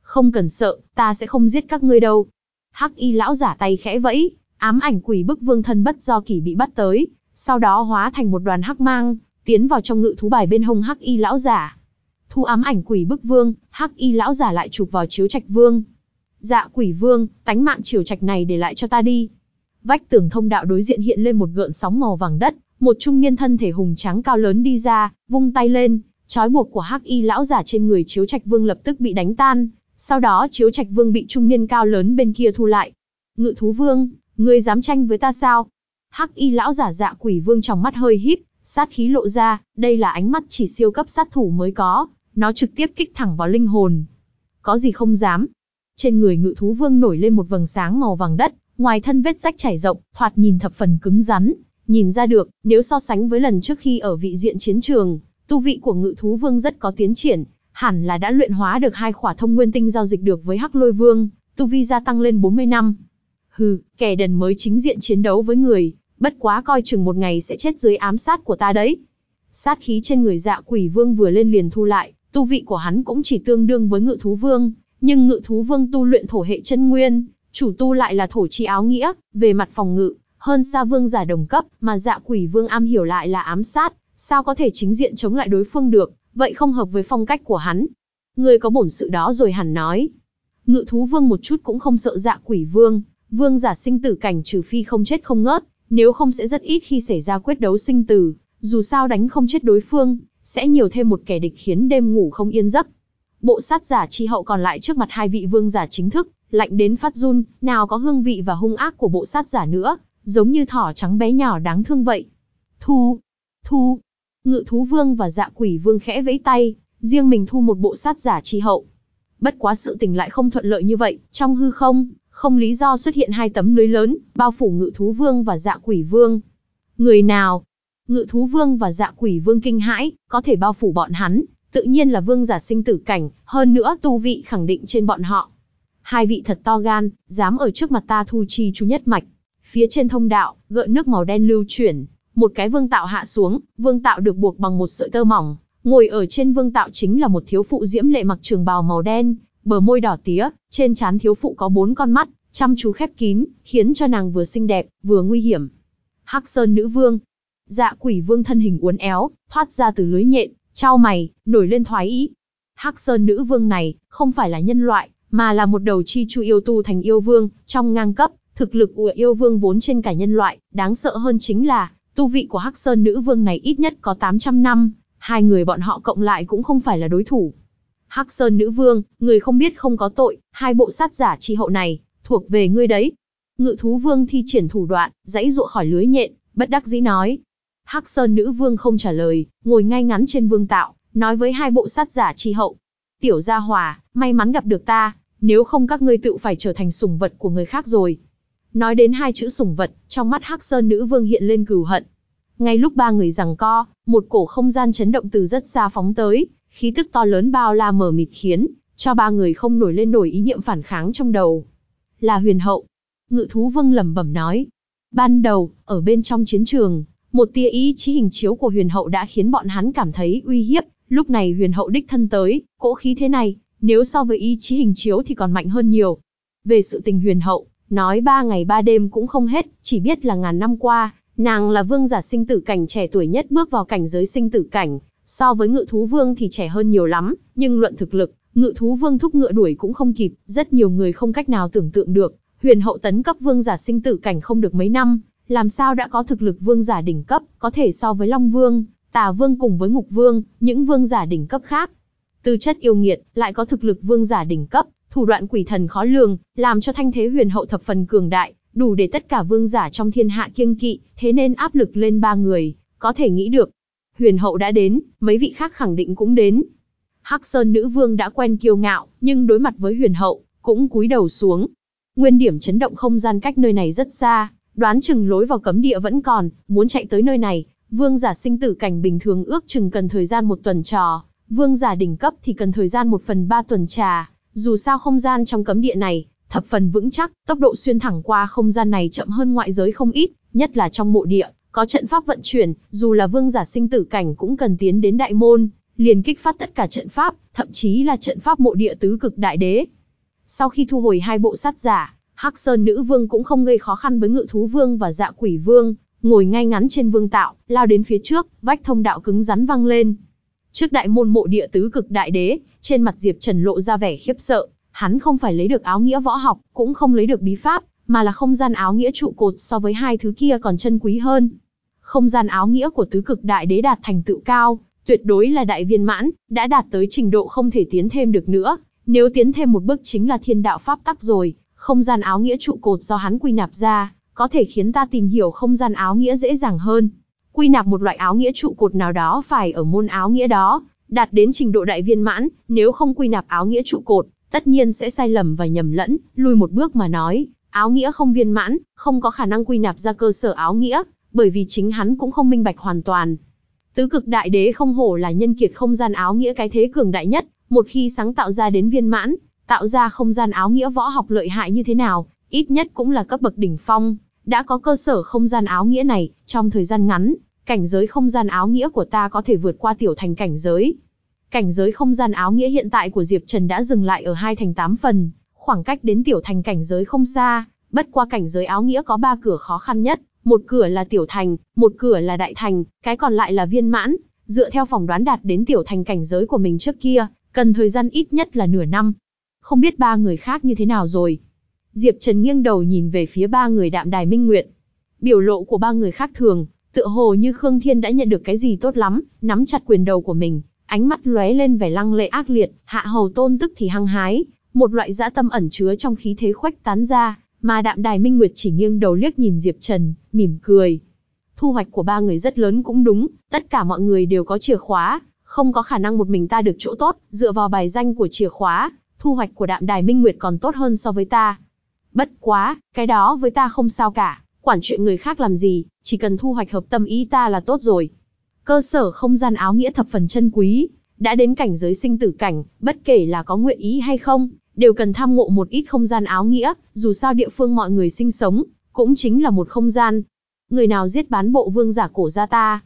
Không cần sợ, ta sẽ không giết các ngươi đâu. Hắc y lão giả tay khẽ vẫy, ám ảnh quỷ bức vương thân bất do kỷ bị bắt tới, sau đó hóa thành một đoàn hắc mang, tiến vào trong ngự thú bài bên hông hắc y lão giả. Thu ám ảnh quỷ bức vương, hắc y lão giả lại chụp vào chiếu trạch vương. Dạ quỷ vương, tánh mạng chiều trạch này để lại cho ta đi. Vách tường thông đạo đối diện hiện lên một gợn sóng màu vàng đất, một trung niên thân thể hùng tráng cao lớn đi ra, vung tay lên, trói buộc của hắc y lão giả trên người chiếu trạch vương lập tức bị đánh tan, sau đó chiếu trạch vương bị trung niên cao lớn bên kia thu lại. Ngự thú vương, ngươi dám tranh với ta sao? Hắc y lão giả dạ quỷ vương trong mắt hơi híp, sát khí lộ ra, đây là ánh mắt chỉ siêu cấp sát thủ mới có, nó trực tiếp kích thẳng vào linh hồn. Có gì không dám. Trên người ngự thú vương nổi lên một vầng sáng màu vàng đất, ngoài thân vết rách chảy rộng, thoạt nhìn thập phần cứng rắn. Nhìn ra được, nếu so sánh với lần trước khi ở vị diện chiến trường, tu vị của ngự thú vương rất có tiến triển, hẳn là đã luyện hóa được hai khỏa thông nguyên tinh giao dịch được với hắc lôi vương, tu vi gia tăng lên 40 năm. Hừ, kẻ đần mới chính diện chiến đấu với người, bất quá coi chừng một ngày sẽ chết dưới ám sát của ta đấy. Sát khí trên người dạ quỷ vương vừa lên liền thu lại, tu vị của hắn cũng chỉ tương đương với ngự thú vương, nhưng ngự thú vương tu luyện thổ hệ chân nguyên, chủ tu lại là thổ chi áo nghĩa, về mặt phòng ngự, hơn xa vương giả đồng cấp, mà dạ quỷ vương am hiểu lại là ám sát, sao có thể chính diện chống lại đối phương được, vậy không hợp với phong cách của hắn. Người có bổn sự đó rồi hẳn nói. Ngự thú vương một chút cũng không sợ dạ quỷ vương, vương giả sinh tử cảnh trừ phi không chết không ngớt, nếu không sẽ rất ít khi xảy ra quyết đấu sinh tử, dù sao đánh không chết đối phương, sẽ nhiều thêm một kẻ địch khiến đêm ngủ không yên giấc. Bộ sát giả chi hậu còn lại trước mặt hai vị vương giả chính thức, lạnh đến phát run, nào có hương vị và hung ác của bộ sát giả nữa, giống như thỏ trắng bé nhỏ đáng thương vậy. Thu, thu, ngự thú vương và dạ quỷ vương khẽ vẫy tay, riêng mình thu một bộ sát giả chi hậu. Bất quá sự tình lại không thuận lợi như vậy, trong hư không, không lý do xuất hiện hai tấm lưới lớn, bao phủ ngự thú vương và dạ quỷ vương. Người nào? Ngự thú vương và dạ quỷ vương kinh hãi, có thể bao phủ bọn hắn, tự nhiên là vương giả sinh tử cảnh, hơn nữa tu vị khẳng định trên bọn họ. Hai vị thật to gan, dám ở trước mặt ta thu chi chú nhất mạch. Phía trên thông đạo, gợn nước màu đen lưu chuyển, một cái vương tạo hạ xuống, vương tạo được buộc bằng một sợi tơ mỏng, ngồi ở trên vương tạo chính là một thiếu phụ diễm lệ mặc trường bào màu đen, bờ môi đỏ tía, trên trán thiếu phụ có bốn con mắt, chăm chú khép kín, khiến cho nàng vừa xinh đẹp, vừa nguy hiểm. Hắc Sơn nữ vương, dạ quỷ vương thân hình uốn éo, thoát ra từ lưới nhện, trao mày, nổi lên thoái ý. Hắc Sơn nữ vương này, không phải là nhân loại, mà là một đầu chi chu yêu tu thành yêu vương, trong ngang cấp, thực lực của yêu vương vốn trên cả nhân loại, đáng sợ hơn chính là, tu vị của Hắc Sơn nữ vương này ít nhất có 800 năm, hai người bọn họ cộng lại cũng không phải là đối thủ. Hắc Sơn nữ vương, người không biết không có tội, hai bộ sát giả chi hậu này, thuộc về ngươi đấy. Ngự thú vương thi triển thủ đoạn, dãy dụa khỏi lưới nhện, bất đắc dĩ nói. Hắc Sơn nữ vương không trả lời, ngồi ngay ngắn trên vương tạo, nói với hai bộ sát giả chi hậu. Tiểu gia hòa, may mắn gặp được ta, nếu không các ngươi tự phải trở thành sủng vật của người khác rồi. Nói đến hai chữ sủng vật, trong mắt Hắc Sơn nữ vương hiện lên cừu hận. Ngay lúc ba người giằng co, một cổ không gian chấn động từ rất xa phóng tới, khí tức to lớn bao la mở mịt khiến cho ba người không nổi lên nổi ý niệm phản kháng trong đầu. Là huyền hậu. Ngự thú vương lẩm bẩm nói. Ban đầu, ở bên trong chiến trường, một tia ý chí hình chiếu của huyền hậu đã khiến bọn hắn cảm thấy uy hiếp. Lúc này huyền hậu đích thân tới, cỗ khí thế này, nếu so với ý chí hình chiếu thì còn mạnh hơn nhiều. Về sự tình huyền hậu, nói ba ngày ba đêm cũng không hết, chỉ biết là ngàn năm qua, nàng là vương giả sinh tử cảnh trẻ tuổi nhất bước vào cảnh giới sinh tử cảnh, So với ngự thú vương thì trẻ hơn nhiều lắm, nhưng luận thực lực, ngự thú vương thúc ngựa đuổi cũng không kịp, rất nhiều người không cách nào tưởng tượng được. Huyền hậu tấn cấp vương giả sinh tử cảnh không được mấy năm, làm sao đã có thực lực vương giả đỉnh cấp, có thể so với Long Vương, Tà Vương cùng với Ngục Vương, những vương giả đỉnh cấp khác. Tư chất yêu nghiệt, lại có thực lực vương giả đỉnh cấp, thủ đoạn quỷ thần khó lường, làm cho thanh thế huyền hậu thập phần cường đại, đủ để tất cả vương giả trong thiên hạ kiêng kỵ, thế nên áp lực lên ba người, có thể nghĩ được, Huyền hậu đã đến, mấy vị khác khẳng định cũng đến. Hắc Sơn nữ vương đã quen kiêu ngạo, nhưng đối mặt với huyền hậu, cũng cúi đầu xuống. Nguyên điểm chấn động không gian cách nơi này rất xa, đoán chừng lối vào cấm địa vẫn còn, muốn chạy tới nơi này, vương giả sinh tử cảnh bình thường ước chừng cần thời gian một tuần trò, vương giả đỉnh cấp thì cần thời gian một phần ba tuần trà. Dù sao không gian trong cấm địa này, thập phần vững chắc, tốc độ xuyên thẳng qua không gian này chậm hơn ngoại giới không ít, nhất là trong mộ địa, có trận pháp vận chuyển, dù là vương giả sinh tử cảnh cũng cần tiến đến đại môn, liền kích phát tất cả trận pháp, thậm chí là trận pháp mộ địa tứ cực đại đế. Sau khi thu hồi hai bộ sát giả, Hắc Sơn Nữ Vương cũng không gây khó khăn với Ngự Thú Vương và Dạ Quỷ Vương, ngồi ngay ngắn trên vương tạo, lao đến phía trước, vách thông đạo cứng rắn văng lên. Trước đại môn mộ địa tứ cực đại đế, trên mặt Diệp Trần lộ ra vẻ khiếp sợ, hắn không phải lấy được áo nghĩa võ học, cũng không lấy được bí pháp, mà là không gian áo nghĩa trụ cột so với hai thứ kia còn chân quý hơn. Không gian áo nghĩa của tứ cực đại đế đạt thành tựu cao, tuyệt đối là đại viên mãn, đã đạt tới trình độ không thể tiến thêm được nữa, nếu tiến thêm một bước chính là thiên đạo pháp tắc rồi, không gian áo nghĩa trụ cột do hắn quy nạp ra, có thể khiến ta tìm hiểu không gian áo nghĩa dễ dàng hơn. Quy nạp một loại áo nghĩa trụ cột nào đó phải ở môn áo nghĩa đó, đạt đến trình độ đại viên mãn, nếu không quy nạp áo nghĩa trụ cột, tất nhiên sẽ sai lầm và nhầm lẫn, lui một bước mà nói, áo nghĩa không viên mãn, không có khả năng quy nạp ra cơ sở áo nghĩa, bởi vì chính hắn cũng không minh bạch hoàn toàn. Tứ cực đại đế không hổ là nhân kiệt không gian áo nghĩa cái thế cường đại nhất, một khi sáng tạo ra đến viên mãn, tạo ra không gian áo nghĩa võ học lợi hại như thế nào, ít nhất cũng là cấp bậc đỉnh phong, đã có cơ sở không gian áo nghĩa này, trong thời gian ngắn, cảnh giới không gian áo nghĩa của ta có thể vượt qua tiểu thành cảnh giới. Cảnh giới không gian áo nghĩa hiện tại của Diệp Trần đã dừng lại ở hai thành tám phần, khoảng cách đến tiểu thành cảnh giới không xa, bất qua cảnh giới áo nghĩa có ba cửa khó khăn nhất, một cửa là tiểu thành, một cửa là đại thành, cái còn lại là viên mãn, dựa theo phỏng đoán đạt đến tiểu thành cảnh giới của mình trước kia, cần thời gian ít nhất là nửa năm. Không biết ba người khác như thế nào rồi. Diệp Trần nghiêng đầu nhìn về phía ba người đạm đài minh nguyệt. Biểu lộ của ba người khác thường, tựa hồ như Khương Thiên đã nhận được cái gì tốt lắm, nắm chặt quyền đầu của mình, ánh mắt lóe lên vẻ lăng lệ ác liệt, hạ hầu tôn tức thì hăng hái, một loại dã tâm ẩn chứa trong khí thế khuếch tán ra, mà đạm đài minh nguyệt chỉ nghiêng đầu liếc nhìn Diệp Trần, mỉm cười. Thu hoạch của ba người rất lớn cũng đúng, tất cả mọi người đều có chìa khóa, không có khả năng một mình ta được chỗ tốt, dựa vào bài danh của chìa khóa, thu hoạch của đạm đài minh nguyệt còn tốt hơn so với ta. Bất quá, cái đó với ta không sao cả, quản chuyện người khác làm gì, chỉ cần thu hoạch hợp tâm ý ta là tốt rồi. Cơ sở không gian áo nghĩa thập phần chân quý, đã đến cảnh giới sinh tử cảnh, bất kể là có nguyện ý hay không, đều cần tham ngộ một ít không gian áo nghĩa, dù sao địa phương mọi người sinh sống, cũng chính là một không gian. Người nào giết bán bộ vương giả cổ ra ta?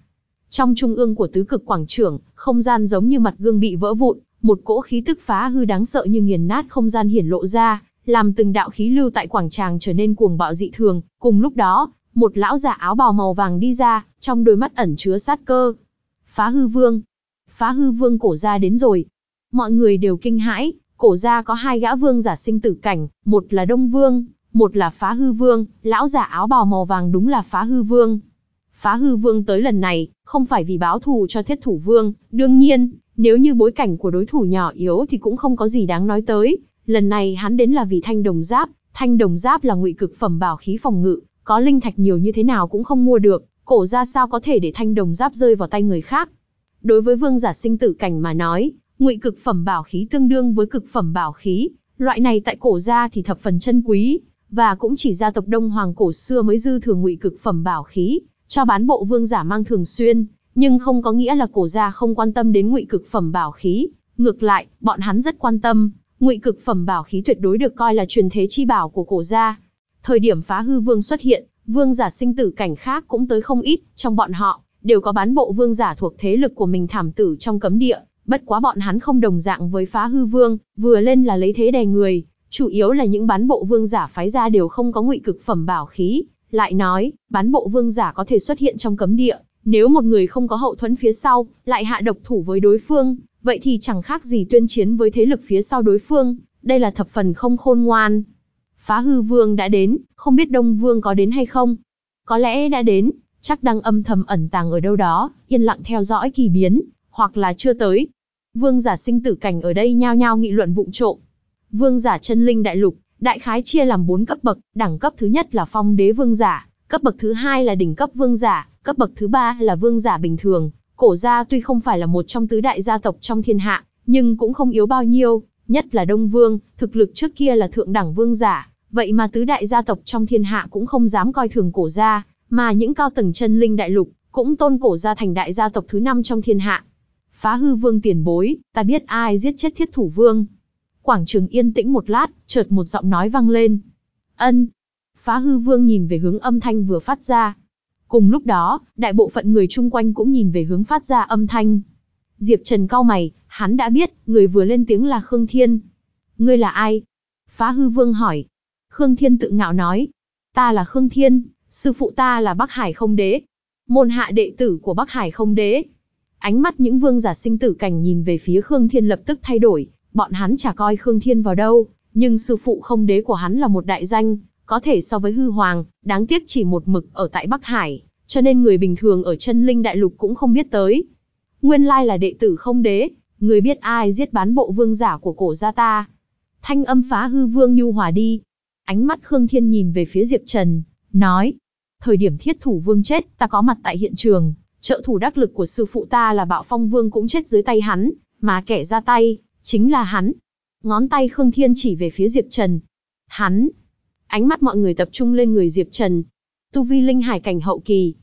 Trong trung ương của tứ cực quảng trưởng, không gian giống như mặt gương bị vỡ vụn, một cỗ khí tức phá hư đáng sợ như nghiền nát không gian hiển lộ ra, làm từng đạo khí lưu tại quảng tràng trở nên cuồng bạo dị thường. Cùng lúc đó, một lão giả áo bào màu vàng đi ra, trong đôi mắt ẩn chứa sát cơ. Phá hư vương. Phá hư vương cổ gia đến rồi. Mọi người đều kinh hãi, cổ gia có hai gã vương giả sinh tử cảnh, một là đông vương, một là phá hư vương, lão giả áo bào màu vàng đúng là phá hư vương. Phá hư vương tới lần này, không phải vì báo thù cho thiết thủ vương, đương nhiên, nếu như bối cảnh của đối thủ nhỏ yếu thì cũng không có gì đáng nói tới. Lần này hắn đến là vì thanh đồng giáp, thanh đồng giáp là ngụy cực phẩm bảo khí phòng ngự, có linh thạch nhiều như thế nào cũng không mua được, cổ ra sao có thể để thanh đồng giáp rơi vào tay người khác. Đối với vương giả sinh tử cảnh mà nói, ngụy cực phẩm bảo khí tương đương với cực phẩm bảo khí, loại này tại cổ gia thì thập phần chân quý, và cũng chỉ gia tộc Đông Hoàng cổ xưa mới dư thừa ngụy cực phẩm bảo khí, cho bán bộ vương giả mang thường xuyên, nhưng không có nghĩa là cổ gia không quan tâm đến ngụy cực phẩm bảo khí, ngược lại, bọn hắn rất quan tâm, ngụy cực phẩm bảo khí tuyệt đối được coi là truyền thế chi bảo của cổ gia. Thời điểm phá hư vương xuất hiện, vương giả sinh tử cảnh khác cũng tới không ít, trong bọn họ, đều có bán bộ vương giả thuộc thế lực của mình thảm tử trong cấm địa, bất quá bọn hắn không đồng dạng với phá hư vương, vừa lên là lấy thế đè người, chủ yếu là những bán bộ vương giả phái ra đều không có ngụy cực phẩm bảo khí, lại nói, bán bộ vương giả có thể xuất hiện trong cấm địa, nếu một người không có hậu thuẫn phía sau, lại hạ độc thủ với đối phương, vậy thì chẳng khác gì tuyên chiến với thế lực phía sau đối phương, đây là thập phần không khôn ngoan. Phá hư vương đã đến, không biết đông vương có đến hay không? Có lẽ đã đến, chắc đang âm thầm ẩn tàng ở đâu đó, yên lặng theo dõi kỳ biến, hoặc là chưa tới. Vương giả sinh tử cảnh ở đây nhao nhao nghị luận vụng trộm. Vương giả chân linh đại lục, đại khái chia làm 4 cấp bậc, đẳng cấp thứ nhất là phong đế vương giả, cấp bậc thứ hai là đỉnh cấp vương giả, cấp bậc thứ ba là vương giả bình thường. Cổ gia tuy không phải là một trong tứ đại gia tộc trong thiên hạ, nhưng cũng không yếu bao nhiêu, nhất là Đông Vương, thực lực trước kia là thượng đẳng vương giả, vậy mà tứ đại gia tộc trong thiên hạ cũng không dám coi thường cổ gia, mà những cao tầng chân linh đại lục cũng tôn cổ gia thành đại gia tộc thứ năm trong thiên hạ. Phá hư vương tiền bối, ta biết ai giết chết thiết thủ vương. Quảng trường yên tĩnh một lát, chợt một giọng nói vang lên. Ân. Phá hư vương nhìn về hướng âm thanh vừa phát ra. Cùng lúc đó, đại bộ phận người chung quanh cũng nhìn về hướng phát ra âm thanh. Diệp Trần cau mày, hắn đã biết, người vừa lên tiếng là Khương Thiên. Ngươi là ai? Phá hư vương hỏi. Khương Thiên tự ngạo nói. Ta là Khương Thiên, sư phụ ta là Bắc Hải không đế. Môn hạ đệ tử của Bắc Hải không đế. Ánh mắt những vương giả sinh tử cảnh nhìn về phía Khương Thiên lập tức thay đổi, bọn hắn chả coi Khương Thiên vào đâu, nhưng sư phụ không đế của hắn là một đại danh, có thể so với hư hoàng, đáng tiếc chỉ một mực ở tại Bắc Hải, cho nên người bình thường ở chân linh đại lục cũng không biết tới. Nguyên lai là đệ tử không đế, người biết ai giết bán bộ vương giả của cổ gia ta. Thanh âm phá hư vương nhu hòa đi. Ánh mắt Khương Thiên nhìn về phía Diệp Trần, nói. Thời điểm thiết thủ vương chết, ta có mặt tại hiện trường, trợ thủ đắc lực của sư phụ ta là bạo phong vương cũng chết dưới tay hắn, mà kẻ ra tay, chính là hắn. Ngón tay Khương Thiên chỉ về phía Diệp Trần. Hắn. Ánh mắt mọi người tập trung lên người Diệp Trần. Tu vi linh hải cảnh hậu kỳ.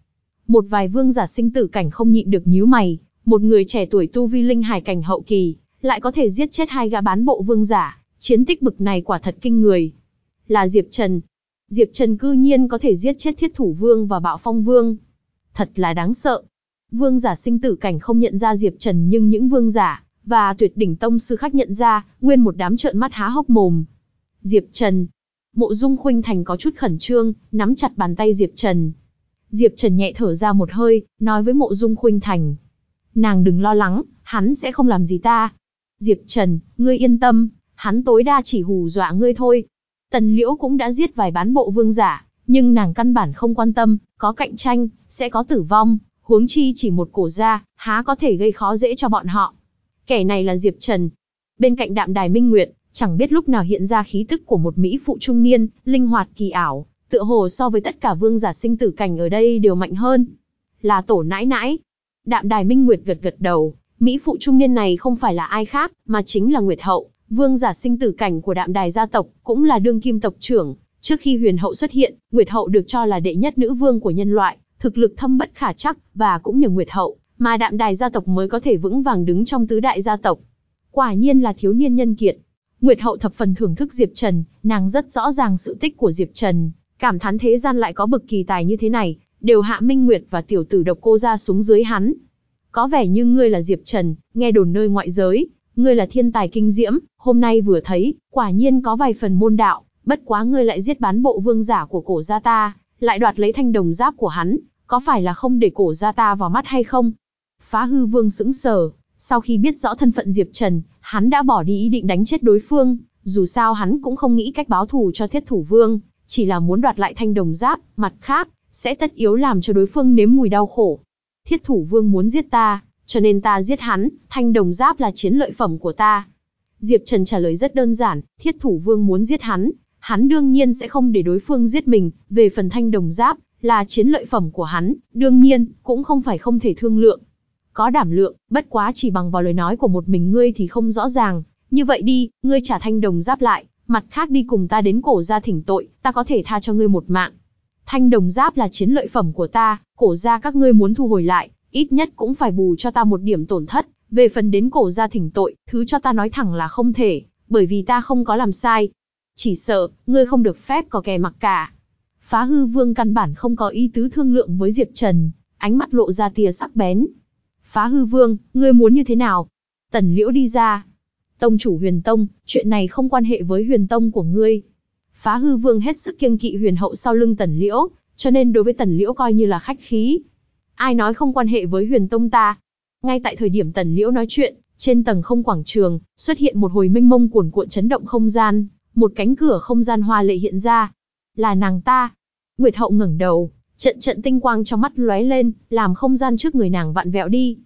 Một vài vương giả sinh tử cảnh không nhịn được nhíu mày, một người trẻ tuổi tu vi linh hải cảnh hậu kỳ, lại có thể giết chết hai gã bán bộ vương giả, chiến tích bực này quả thật kinh người. Là Diệp Trần. Diệp Trần cư nhiên có thể giết chết thiết thủ vương và bạo phong vương. Thật là đáng sợ. Vương giả sinh tử cảnh không nhận ra Diệp Trần nhưng những vương giả, và tuyệt đỉnh tông sư khách nhận ra, nguyên một đám trợn mắt há hốc mồm. Diệp Trần. Mộ Dung Khuynh Thành có chút khẩn trương, nắm chặt bàn tay Diệp Trần. Diệp Trần nhẹ thở ra một hơi, nói với Mộ Dung Khuynh Thành. Nàng đừng lo lắng, hắn sẽ không làm gì ta. Diệp Trần, ngươi yên tâm, hắn tối đa chỉ hù dọa ngươi thôi. Tần Liễu cũng đã giết vài bán bộ vương giả, nhưng nàng căn bản không quan tâm, có cạnh tranh, sẽ có tử vong, huống chi chỉ một cổ ra, há có thể gây khó dễ cho bọn họ. Kẻ này là Diệp Trần. Bên cạnh đạm đài minh nguyệt, chẳng biết lúc nào hiện ra khí tức của một mỹ phụ trung niên, linh hoạt kỳ ảo, tựa hồ so với tất cả vương giả sinh tử cảnh ở đây đều mạnh hơn. Là tổ nãi nãi. Đạm đài minh nguyệt gật gật đầu, mỹ phụ trung niên này không phải là ai khác, mà chính là Nguyệt Hậu, vương giả sinh tử cảnh của đạm đài gia tộc, cũng là đương kim tộc trưởng. Trước khi huyền hậu xuất hiện, Nguyệt Hậu được cho là đệ nhất nữ vương của nhân loại, thực lực thâm bất khả chắc, và cũng nhờ Nguyệt Hậu, mà đạm đài gia tộc mới có thể vững vàng đứng trong tứ đại gia tộc. Quả nhiên là thiếu niên nhân kiệt. Nguyệt Hậu thập phần thưởng thức Diệp Trần, nàng rất rõ ràng sự tích của Diệp Trần, cảm thán thế gian lại có bực kỳ tài như thế này, đều hạ Minh Nguyệt và tiểu tử độc cô ra xuống dưới hắn. Có vẻ như ngươi là Diệp Trần, nghe đồn nơi ngoại giới, ngươi là thiên tài kinh diễm, hôm nay vừa thấy, quả nhiên có vài phần môn đạo, bất quá ngươi lại giết bán bộ vương giả của cổ gia ta, lại đoạt lấy thanh đồng giáp của hắn, có phải là không để cổ gia ta vào mắt hay không? Phá hư vương sững sờ, sau khi biết rõ thân phận Diệp Trần, hắn đã bỏ đi ý định đánh chết đối phương, dù sao hắn cũng không nghĩ cách báo thù cho thiết thủ vương, chỉ là muốn đoạt lại thanh đồng giáp, mặt khác, sẽ tất yếu làm cho đối phương nếm mùi đau khổ. Thiết thủ vương muốn giết ta, cho nên ta giết hắn, thanh đồng giáp là chiến lợi phẩm của ta. Diệp Trần trả lời rất đơn giản, thiết thủ vương muốn giết hắn, hắn đương nhiên sẽ không để đối phương giết mình, về phần thanh đồng giáp, là chiến lợi phẩm của hắn, đương nhiên, cũng không phải không thể thương lượng. Có đảm lượng, bất quá chỉ bằng vào lời nói của một mình ngươi thì không rõ ràng, như vậy đi, ngươi trả thanh đồng giáp lại, mặt khác đi cùng ta đến cổ gia thỉnh tội, ta có thể tha cho ngươi một mạng. Thanh đồng giáp là chiến lợi phẩm của ta, cổ gia các ngươi muốn thu hồi lại, ít nhất cũng phải bù cho ta một điểm tổn thất, về phần đến cổ gia thỉnh tội, thứ cho ta nói thẳng là không thể, bởi vì ta không có làm sai. Chỉ sợ, ngươi không được phép có kẻ mặc cả. Phá hư vương căn bản không có ý tứ thương lượng với Diệp Trần, ánh mắt lộ ra tia sắc bén. Phá hư vương, ngươi muốn như thế nào? Tần liễu đi ra. Tông chủ huyền tông, chuyện này không quan hệ với huyền tông của ngươi. Phá hư vương hết sức kiêng kỵ huyền hậu sau lưng tần liễu, cho nên đối với tần liễu coi như là khách khí. Ai nói không quan hệ với huyền tông ta? Ngay tại thời điểm tần liễu nói chuyện, trên tầng không quảng trường, xuất hiện một hồi minh mông cuồn cuộn chấn động không gian, một cánh cửa không gian hoa lệ hiện ra. Là nàng ta. Nguyệt hậu ngẩng đầu, trận trận tinh quang trong mắt lóe lên, làm không gian trước người nàng vặn vẹo đi.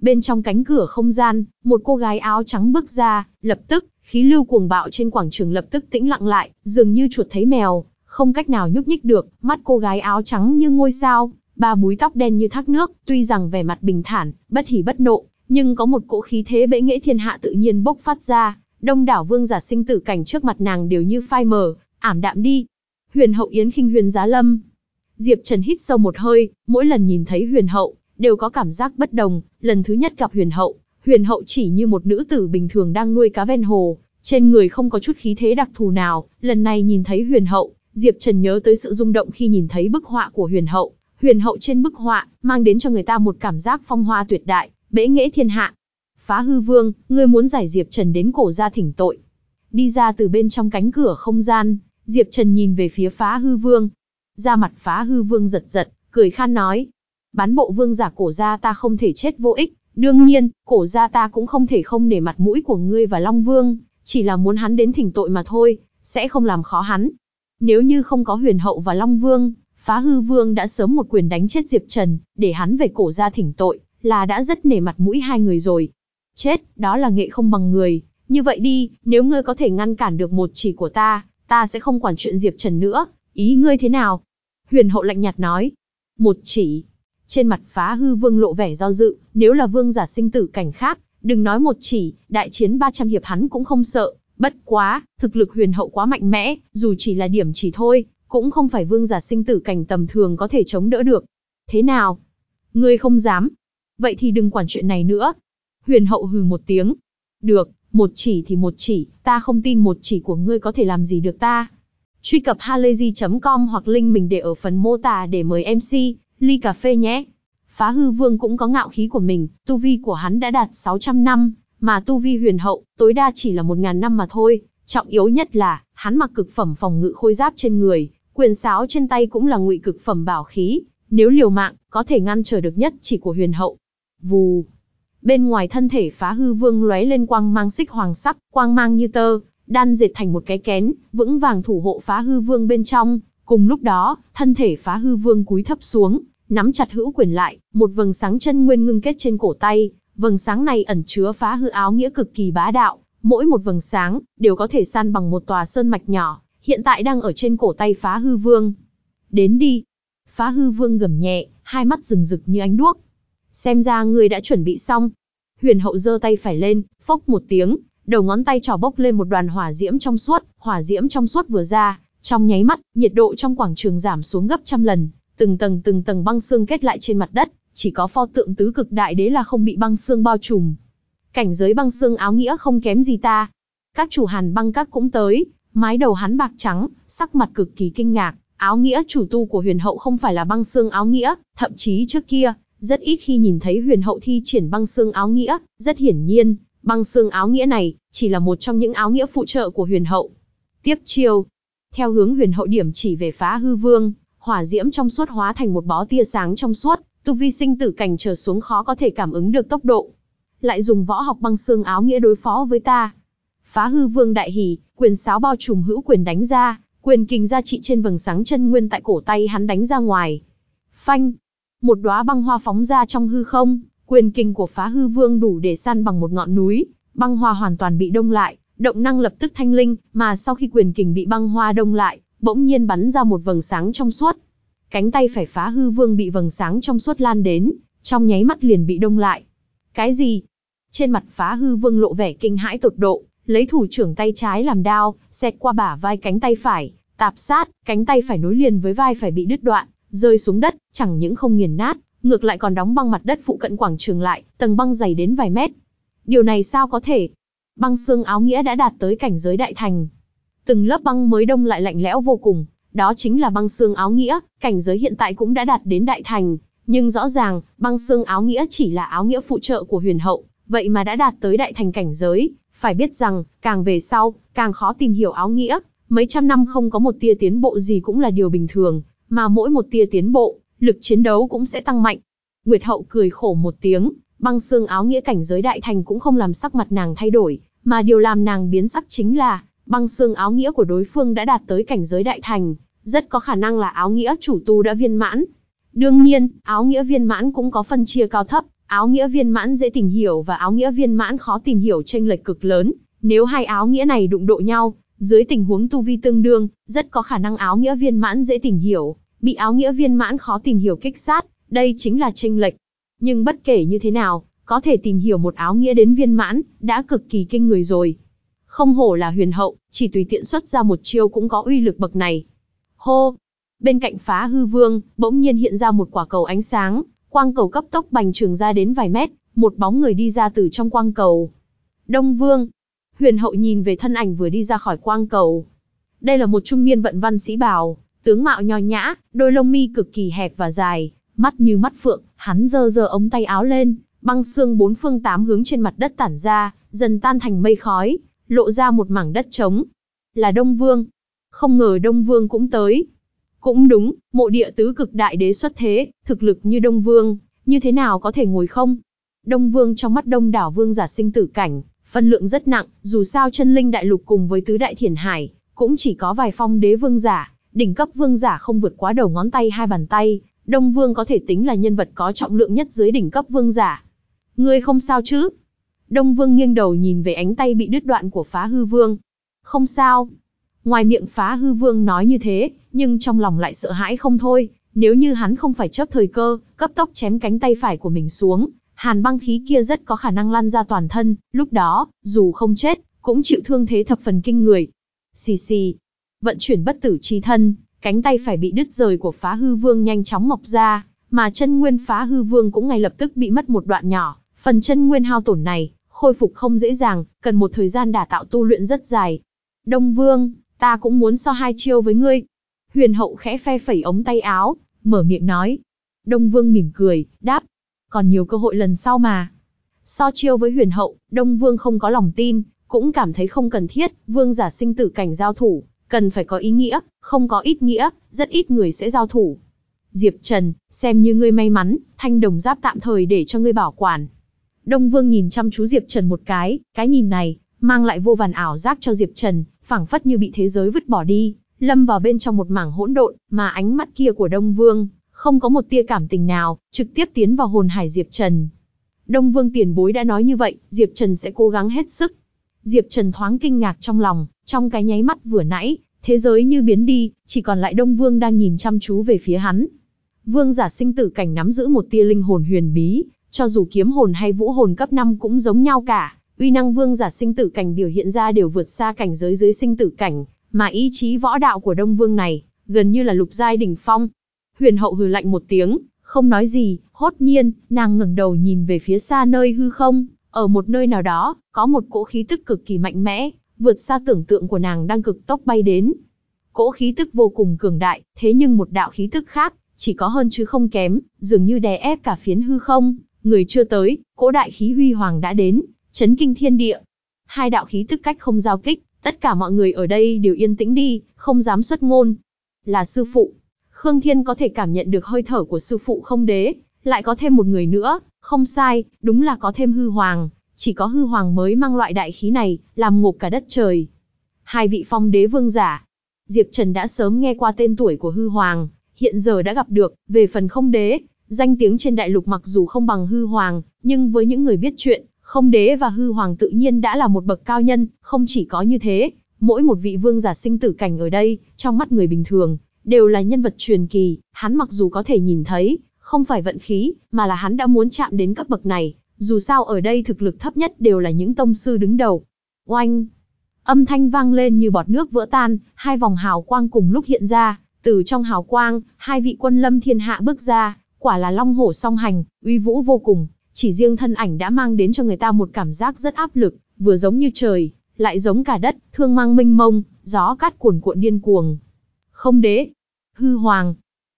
Bên trong cánh cửa không gian, một cô gái áo trắng bước ra, lập tức, khí lưu cuồng bạo trên quảng trường lập tức tĩnh lặng lại, dường như chuột thấy mèo, không cách nào nhúc nhích được, mắt cô gái áo trắng như ngôi sao, ba búi tóc đen như thác nước, tuy rằng vẻ mặt bình thản, bất hỉ bất nộ, nhưng có một cỗ khí thế bệ nghệ thiên hạ tự nhiên bốc phát ra, đông đảo vương giả sinh tử cảnh trước mặt nàng đều như phai mờ, ảm đạm đi. Huyền hậu yến khinh huyền giá lâm. Diệp Trần hít sâu một hơi, mỗi lần nhìn thấy huyền hậu, đều có cảm giác bất đồng, lần thứ nhất gặp huyền hậu, huyền hậu chỉ như một nữ tử bình thường đang nuôi cá ven hồ, trên người không có chút khí thế đặc thù nào, lần này nhìn thấy huyền hậu, Diệp Trần nhớ tới sự rung động khi nhìn thấy bức họa của huyền hậu, huyền hậu trên bức họa, mang đến cho người ta một cảm giác phong hoa tuyệt đại, bể nghệ thiên hạ. Phá hư vương, ngươi muốn giải Diệp Trần đến cổ ra thỉnh tội. Đi ra từ bên trong cánh cửa không gian, Diệp Trần nhìn về phía phá hư vương. Ra mặt phá hư vương giật giật, cười khan nói. Bán bộ vương giả cổ gia ta không thể chết vô ích, đương nhiên, cổ gia ta cũng không thể không nể mặt mũi của ngươi và Long Vương, chỉ là muốn hắn đến thỉnh tội mà thôi, sẽ không làm khó hắn. Nếu như không có huyền hậu và Long Vương, phá hư vương đã sớm một quyền đánh chết Diệp Trần, để hắn về cổ gia thỉnh tội, là đã rất nể mặt mũi hai người rồi. Chết, đó là nghệ không bằng người, như vậy đi, nếu ngươi có thể ngăn cản được một chỉ của ta, ta sẽ không quản chuyện Diệp Trần nữa, ý ngươi thế nào? Huyền hậu lạnh nhạt nói. Một chỉ. Trên mặt phá hư vương lộ vẻ do dự, nếu là vương giả sinh tử cảnh khác, đừng nói một chỉ, đại chiến 300 hiệp hắn cũng không sợ. Bất quá, thực lực huyền hậu quá mạnh mẽ, dù chỉ là điểm chỉ thôi, cũng không phải vương giả sinh tử cảnh tầm thường có thể chống đỡ được. Thế nào? Ngươi không dám. Vậy thì đừng quản chuyện này nữa. Huyền hậu hừ một tiếng. Được, một chỉ thì một chỉ, ta không tin một chỉ của ngươi có thể làm gì được ta. Truy cập halayzi.com hoặc link mình để ở phần mô tả để mời MC, ly cà phê nhé. Phá hư vương cũng có ngạo khí của mình, tu vi của hắn đã đạt 600 năm, mà tu vi huyền hậu, tối đa chỉ là 1.000 năm mà thôi. Trọng yếu nhất là, hắn mặc cực phẩm phòng ngự khôi giáp trên người, quyền sáo trên tay cũng là ngụy cực phẩm bảo khí. Nếu liều mạng, có thể ngăn trở được nhất chỉ của huyền hậu. Vù, Bên ngoài thân thể phá hư vương lóe lên quang mang xích hoàng sắc, quang mang như tơ, đan dệt thành một cái kén, vững vàng thủ hộ phá hư vương bên trong. Cùng lúc đó, thân thể phá hư vương cúi thấp xuống, nắm chặt hữu quyền lại, một vầng sáng chân nguyên ngưng kết trên cổ tay, vầng sáng này ẩn chứa phá hư áo nghĩa cực kỳ bá đạo, mỗi một vầng sáng đều có thể san bằng một tòa sơn mạch nhỏ, hiện tại đang ở trên cổ tay phá hư vương. Đến đi. Phá hư vương gầm nhẹ, hai mắt rừng rực như ánh đuốc, xem ra ngươi đã chuẩn bị xong. Huyền hậu giơ tay phải lên, phốc một tiếng, đầu ngón tay trỏ bốc lên một đoàn hỏa diễm trong suốt, hỏa diễm trong suốt vừa ra, trong nháy mắt, nhiệt độ trong quảng trường giảm xuống gấp trăm lần, từng tầng từng tầng băng xương kết lại trên mặt đất, chỉ có pho tượng tứ cực đại đế là không bị băng xương bao trùm. Cảnh giới băng xương áo nghĩa không kém gì ta. Các chủ hàn băng các cũng tới, mái đầu hắn bạc trắng, sắc mặt cực kỳ kinh ngạc, áo nghĩa chủ tu của huyền hậu không phải là băng xương áo nghĩa, thậm chí trước kia, rất ít khi nhìn thấy huyền hậu thi triển băng xương áo nghĩa, rất hiển nhiên, băng xương áo nghĩa này, chỉ là một trong những áo nghĩa phụ trợ của huyền hậu. Tiếp chiêu, theo hướng huyền hậu điểm chỉ về phá hư vương, hỏa diễm trong suốt hóa thành một bó tia sáng trong suốt, tu vi sinh tử cảnh trở xuống khó có thể cảm ứng được tốc độ. Lại dùng võ học băng xương áo nghĩa đối phó với ta. Phá hư vương đại hỉ, quyền sáo bao trùm hữu quyền đánh ra, quyền kình ra trị trên vầng sáng chân nguyên tại cổ tay hắn đánh ra ngoài. Phanh, một đóa băng hoa phóng ra trong hư không, quyền kình của phá hư vương đủ để săn bằng một ngọn núi, băng hoa hoàn toàn bị đông lại, động năng lập tức thanh linh, mà sau khi quyền kình bị băng hoa đông lại, bỗng nhiên bắn ra một vầng sáng trong suốt. Cánh tay phải phá hư vương bị vầng sáng trong suốt lan đến, trong nháy mắt liền bị đông lại. Cái gì? Trên mặt phá hư vương lộ vẻ kinh hãi tột độ, lấy thủ trưởng tay trái làm đao, xẹt qua bả vai cánh tay phải, tạp sát, cánh tay phải nối liền với vai phải bị đứt đoạn, rơi xuống đất, chẳng những không nghiền nát, ngược lại còn đóng băng mặt đất phụ cận quảng trường lại, tầng băng dày đến vài mét. Điều này sao có thể? Băng xương áo nghĩa đã đạt tới cảnh giới đại thành. Từng lớp băng mới đông lại lạnh lẽo vô cùng, đó chính là băng xương áo nghĩa, cảnh giới hiện tại cũng đã đạt đến đại thành, nhưng rõ ràng, băng xương áo nghĩa chỉ là áo nghĩa phụ trợ của huyền hậu, vậy mà đã đạt tới đại thành cảnh giới, phải biết rằng, càng về sau, càng khó tìm hiểu áo nghĩa, mấy trăm năm không có một tia tiến bộ gì cũng là điều bình thường, mà mỗi một tia tiến bộ, lực chiến đấu cũng sẽ tăng mạnh. Nguyệt Hậu cười khổ một tiếng, băng xương áo nghĩa cảnh giới đại thành cũng không làm sắc mặt nàng thay đổi, mà điều làm nàng biến sắc chính là, băng xương áo nghĩa của đối phương đã đạt tới cảnh giới đại thành, rất có khả năng là áo nghĩa chủ tu đã viên mãn. Đương nhiên, áo nghĩa viên mãn cũng có phân chia cao thấp, áo nghĩa viên mãn dễ tìm hiểu và áo nghĩa viên mãn khó tìm hiểu tranh lệch cực lớn. Nếu hai áo nghĩa này đụng độ nhau, dưới tình huống tu vi tương đương, rất có khả năng áo nghĩa viên mãn dễ tìm hiểu, bị áo nghĩa viên mãn khó tìm hiểu kích sát, đây chính là tranh lệch. Nhưng bất kể như thế nào, có thể tìm hiểu một áo nghĩa đến viên mãn, đã cực kỳ kinh người rồi. Không hổ là huyền hậu, chỉ tùy tiện xuất ra một chiêu cũng có uy lực bậc này. Hô! Bên cạnh phá hư vương, bỗng nhiên hiện ra một quả cầu ánh sáng, quang cầu cấp tốc bành trường ra đến vài mét, một bóng người đi ra từ trong quang cầu. Đông Vương, Huyền hậu nhìn về thân ảnh vừa đi ra khỏi quang cầu. Đây là một trung niên vận văn sĩ bào, tướng mạo nho nhã, đôi lông mi cực kỳ hẹp và dài, mắt như mắt phượng, hắn giơ giơ ống tay áo lên, Băng xương bốn phương tám hướng trên mặt đất tản ra, dần tan thành mây khói, lộ ra một mảng đất trống. Là Đông Vương. Không ngờ Đông Vương cũng tới. Cũng đúng, mộ địa tứ cực đại đế xuất thế, thực lực như Đông Vương, như thế nào có thể ngồi không? Đông Vương trong mắt đông đảo vương giả sinh tử cảnh, phân lượng rất nặng, dù sao chân linh đại lục cùng với tứ đại thiền hải, cũng chỉ có vài phong đế vương giả, đỉnh cấp vương giả không vượt quá đầu ngón tay hai bàn tay, Đông Vương có thể tính là nhân vật có trọng lượng nhất dưới đỉnh cấp vương giả. Ngươi không sao chứ? Đông Vương nghiêng đầu nhìn về ánh tay bị đứt đoạn của phá hư vương. Không sao. Ngoài miệng phá hư vương nói như thế, nhưng trong lòng lại sợ hãi không thôi. Nếu như hắn không phải chấp thời cơ, cấp tốc chém cánh tay phải của mình xuống, hàn băng khí kia rất có khả năng lan ra toàn thân, lúc đó, dù không chết, cũng chịu thương thế thập phần kinh người. Xì xì, vận chuyển bất tử chi thân, cánh tay phải bị đứt rời của phá hư vương nhanh chóng mọc ra, mà chân nguyên phá hư vương cũng ngay lập tức bị mất một đoạn nhỏ, phần chân nguyên hao tổn này, khôi phục không dễ dàng, cần một thời gian đả tạo tu luyện rất dài. Đông Vương, ta cũng muốn so hai chiêu với ngươi. Huyền hậu khẽ phe phẩy ống tay áo, mở miệng nói. Đông Vương mỉm cười, đáp. Còn nhiều cơ hội lần sau mà. So chiêu với huyền hậu, Đông Vương không có lòng tin, cũng cảm thấy không cần thiết, vương giả sinh tử cảnh giao thủ, cần phải có ý nghĩa, không có ít nghĩa, rất ít người sẽ giao thủ. Diệp Trần, xem như ngươi may mắn, thanh đồng giáp tạm thời để cho ngươi bảo quản. Đông Vương nhìn chăm chú Diệp Trần một cái, cái nhìn này, mang lại vô vàn ảo giác cho Diệp Trần, phảng phất như bị thế giới vứt bỏ đi, lâm vào bên trong một mảng hỗn độn, mà ánh mắt kia của Đông Vương, không có một tia cảm tình nào, trực tiếp tiến vào hồn hải Diệp Trần. Đông Vương tiền bối đã nói như vậy, Diệp Trần sẽ cố gắng hết sức. Diệp Trần thoáng kinh ngạc trong lòng, trong cái nháy mắt vừa nãy, thế giới như biến đi, chỉ còn lại Đông Vương đang nhìn chăm chú về phía hắn. Vương giả sinh tử cảnh nắm giữ một tia linh hồn huyền bí, cho dù kiếm hồn hay vũ hồn cấp 5 cũng giống nhau cả, uy năng vương giả sinh tử cảnh biểu hiện ra đều vượt xa cảnh giới dưới sinh tử cảnh, mà ý chí võ đạo của Đông Vương này, gần như là lục giai đỉnh phong. Huyền hậu hừ lạnh một tiếng, không nói gì, hốt nhiên, nàng ngẩng đầu nhìn về phía xa nơi hư không, ở một nơi nào đó, có một cỗ khí tức cực kỳ mạnh mẽ, vượt xa tưởng tượng của nàng đang cực tốc bay đến. Cỗ khí tức vô cùng cường đại, thế nhưng một đạo khí tức khác, chỉ có hơn chứ không kém, dường như đè ép cả phiến hư không, người chưa tới, cỗ đại khí huy hoàng đã đến, chấn kinh thiên địa. Hai đạo khí tức cách không giao kích, tất cả mọi người ở đây đều yên tĩnh đi, không dám xuất ngôn. Là sư phụ. Khương Thiên có thể cảm nhận được hơi thở của sư phụ không đế, lại có thêm một người nữa, không sai, đúng là có thêm hư hoàng, chỉ có hư hoàng mới mang loại đại khí này, làm ngộp cả đất trời. Hai vị phong đế vương giả. Diệp Trần đã sớm nghe qua tên tuổi của hư hoàng, hiện giờ đã gặp được, về phần không đế, Danh tiếng trên đại lục mặc dù không bằng hư hoàng, nhưng với những người biết chuyện, không đế và hư hoàng tự nhiên đã là một bậc cao nhân, không chỉ có như thế, mỗi một vị vương giả sinh tử cảnh ở đây, trong mắt người bình thường, đều là nhân vật truyền kỳ, hắn mặc dù có thể nhìn thấy, không phải vận khí, mà là hắn đã muốn chạm đến cấp bậc này, dù sao ở đây thực lực thấp nhất đều là những tông sư đứng đầu. Oanh! Âm thanh vang lên như bọt nước vỡ tan, hai vòng hào quang cùng lúc hiện ra, từ trong hào quang, hai vị quân lâm thiên hạ bước ra, quả là long hổ song hành, uy vũ vô cùng, chỉ riêng thân ảnh đã mang đến cho người ta một cảm giác rất áp lực, vừa giống như trời, lại giống cả đất, thương mang minh mông, gió cát cuồn cuộn điên cuồng. Không đế, hư hoàng,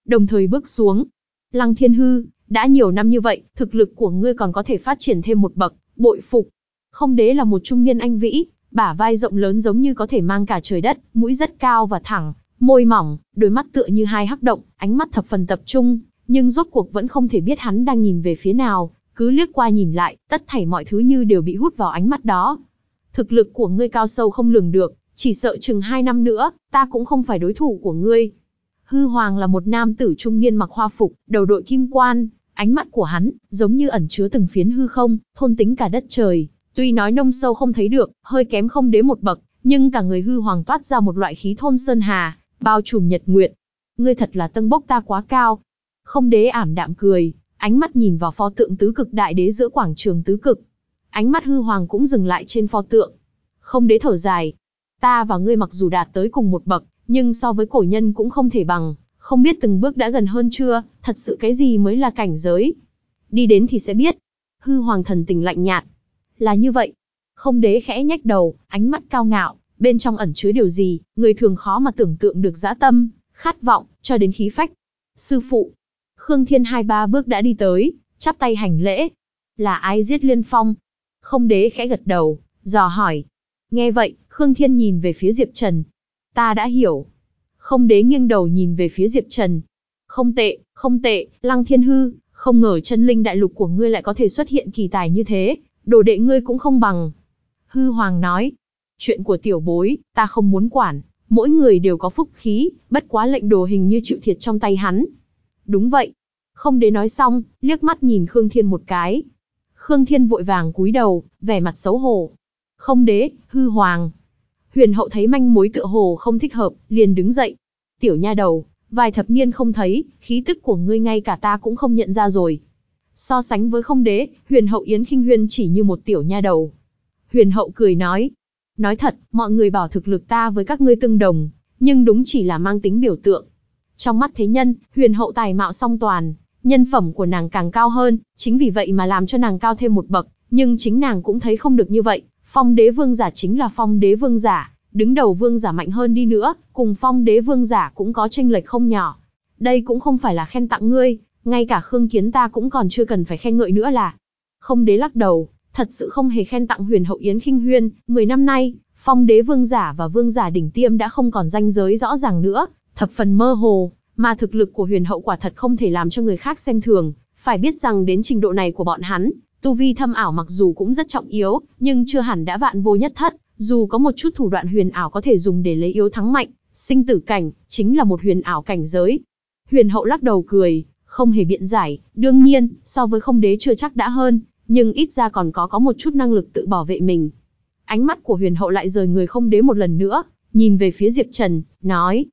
đồng thời bước xuống. Lăng thiên hư, đã nhiều năm như vậy, thực lực của ngươi còn có thể phát triển thêm một bậc, bội phục. Không đế là một trung niên anh vĩ, bả vai rộng lớn giống như có thể mang cả trời đất, mũi rất cao và thẳng, môi mỏng, đôi mắt tựa như hai hắc động, ánh mắt thập phần tập trung, nhưng rốt cuộc vẫn không thể biết hắn đang nhìn về phía nào, cứ liếc qua nhìn lại, tất thảy mọi thứ như đều bị hút vào ánh mắt đó. Thực lực của ngươi cao sâu không lường được, chỉ sợ chừng hai năm nữa, ta cũng không phải đối thủ của ngươi. Hư Hoàng là một nam tử trung niên mặc hoa phục, đầu đội kim quan, ánh mắt của hắn, giống như ẩn chứa từng phiến hư không, thôn tính cả đất trời. Tuy nói nông sâu không thấy được, hơi kém không đế một bậc, nhưng cả người hư hoàng toát ra một loại khí thôn sơn hà, bao trùm nhật nguyệt. Ngươi thật là tân bốc ta quá cao, không đế ảm đạm cười, ánh mắt nhìn vào pho tượng tứ cực đại đế giữa quảng trường tứ cực. Ánh mắt hư hoàng cũng dừng lại trên pho tượng. Không đế thở dài. Ta và ngươi mặc dù đạt tới cùng một bậc, nhưng so với cổ nhân cũng không thể bằng. Không biết từng bước đã gần hơn chưa, thật sự cái gì mới là cảnh giới. Đi đến thì sẽ biết. Hư hoàng thần tình lạnh nhạt. Là như vậy. Không đế khẽ nhách đầu, ánh mắt cao ngạo, bên trong ẩn chứa điều gì, người thường khó mà tưởng tượng được dã tâm, khát vọng, cho đến khí phách. Sư phụ, Khương Thiên hai ba bước đã đi tới, chắp tay hành lễ. Là ai giết Liên Phong? Không đế khẽ gật đầu, dò hỏi. Nghe vậy, Khương Thiên nhìn về phía Diệp Trần. Ta đã hiểu. Không đế nghiêng đầu nhìn về phía Diệp Trần. Không tệ, không tệ, Lăng Thiên Hư, không ngờ chân linh đại lục của ngươi lại có thể xuất hiện kỳ tài như thế, đồ đệ ngươi cũng không bằng. Hư Hoàng nói, chuyện của tiểu bối, ta không muốn quản, mỗi người đều có phúc khí, bất quá lệnh đồ hình như chịu thiệt trong tay hắn. Đúng vậy. Không đế nói xong, liếc mắt nhìn Khương Thiên một cái. Khương Thiên vội vàng cúi đầu, vẻ mặt xấu hổ. Không đế, hư hoàng. Huyền hậu thấy manh mối tựa hồ không thích hợp, liền đứng dậy. Tiểu nha đầu, vài thập niên không thấy, khí tức của ngươi ngay cả ta cũng không nhận ra rồi. So sánh với không đế, huyền hậu Yến khinh Huyên chỉ như một tiểu nha đầu. Huyền hậu cười nói. Nói thật, mọi người bảo thực lực ta với các ngươi tương đồng, nhưng đúng chỉ là mang tính biểu tượng. Trong mắt thế nhân, huyền hậu tài mạo song toàn, nhân phẩm của nàng càng cao hơn, chính vì vậy mà làm cho nàng cao thêm một bậc, nhưng chính nàng cũng thấy không được như vậy, phong đế vương giả chính là phong đế vương giả, đứng đầu vương giả mạnh hơn đi nữa, cùng phong đế vương giả cũng có tranh lệch không nhỏ. Đây cũng không phải là khen tặng ngươi, ngay cả Khương Kiến ta cũng còn chưa cần phải khen ngợi nữa là. Không đế lắc đầu, thật sự không hề khen tặng huyền hậu Yến khinh Huyên, 10 năm nay, phong đế vương giả và vương giả đỉnh tiêm đã không còn danh giới rõ ràng nữa, thập phần mơ hồ, mà thực lực của huyền hậu quả thật không thể làm cho người khác xem thường, phải biết rằng đến trình độ này của bọn hắn, tu vi thâm ảo mặc dù cũng rất trọng yếu, nhưng chưa hẳn đã vạn vô nhất thất, dù có một chút thủ đoạn huyền ảo có thể dùng để lấy yếu thắng mạnh, sinh tử cảnh, chính là một huyền ảo cảnh giới. Huyền hậu lắc đầu cười, không hề biện giải, đương nhiên, so với không đế chưa chắc đã hơn, nhưng ít ra còn có có một chút năng lực tự bảo vệ mình. Ánh mắt của huyền hậu lại rời người không đế một lần nữa, nhìn về phía Diệp Trần, nói,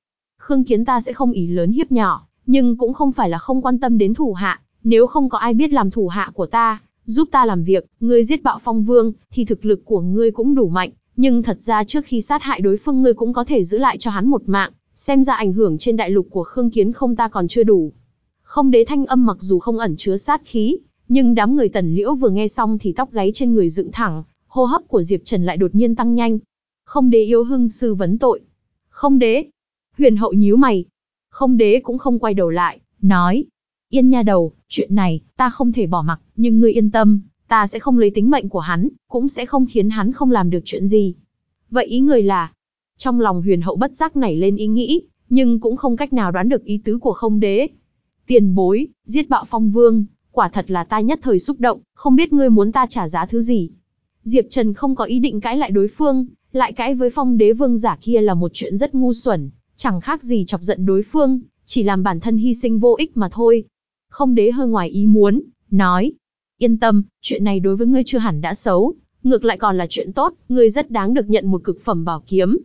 Khương Kiến ta sẽ không ý lớn hiếp nhỏ, nhưng cũng không phải là không quan tâm đến thủ hạ, nếu không có ai biết làm thủ hạ của ta, giúp ta làm việc, ngươi giết bạo phong vương, thì thực lực của ngươi cũng đủ mạnh, nhưng thật ra trước khi sát hại đối phương ngươi cũng có thể giữ lại cho hắn một mạng, xem ra ảnh hưởng trên đại lục của Khương Kiến không ta còn chưa đủ. Không đế thanh âm mặc dù không ẩn chứa sát khí, nhưng đám người tần liễu vừa nghe xong thì tóc gáy trên người dựng thẳng, hô hấp của Diệp Trần lại đột nhiên tăng nhanh. Không đế yêu hưng sư vấn tội. Không đế, Huyền hậu nhíu mày. Không đế cũng không quay đầu lại, nói. Yên nha đầu, chuyện này, ta không thể bỏ mặc, nhưng ngươi yên tâm, ta sẽ không lấy tính mệnh của hắn, cũng sẽ không khiến hắn không làm được chuyện gì. Vậy ý người là, trong lòng huyền hậu bất giác nảy lên ý nghĩ, nhưng cũng không cách nào đoán được ý tứ của không đế. Tiền bối, giết bạo phong vương, quả thật là ta nhất thời xúc động, không biết ngươi muốn ta trả giá thứ gì. Diệp Trần không có ý định cãi lại đối phương, lại cãi với phong đế vương giả kia là một chuyện rất ngu xuẩn, chẳng khác gì chọc giận đối phương, chỉ làm bản thân hy sinh vô ích mà thôi. Không đế hơi ngoài ý muốn, nói, yên tâm, chuyện này đối với ngươi chưa hẳn đã xấu, ngược lại còn là chuyện tốt, ngươi rất đáng được nhận một cực phẩm bảo kiếm.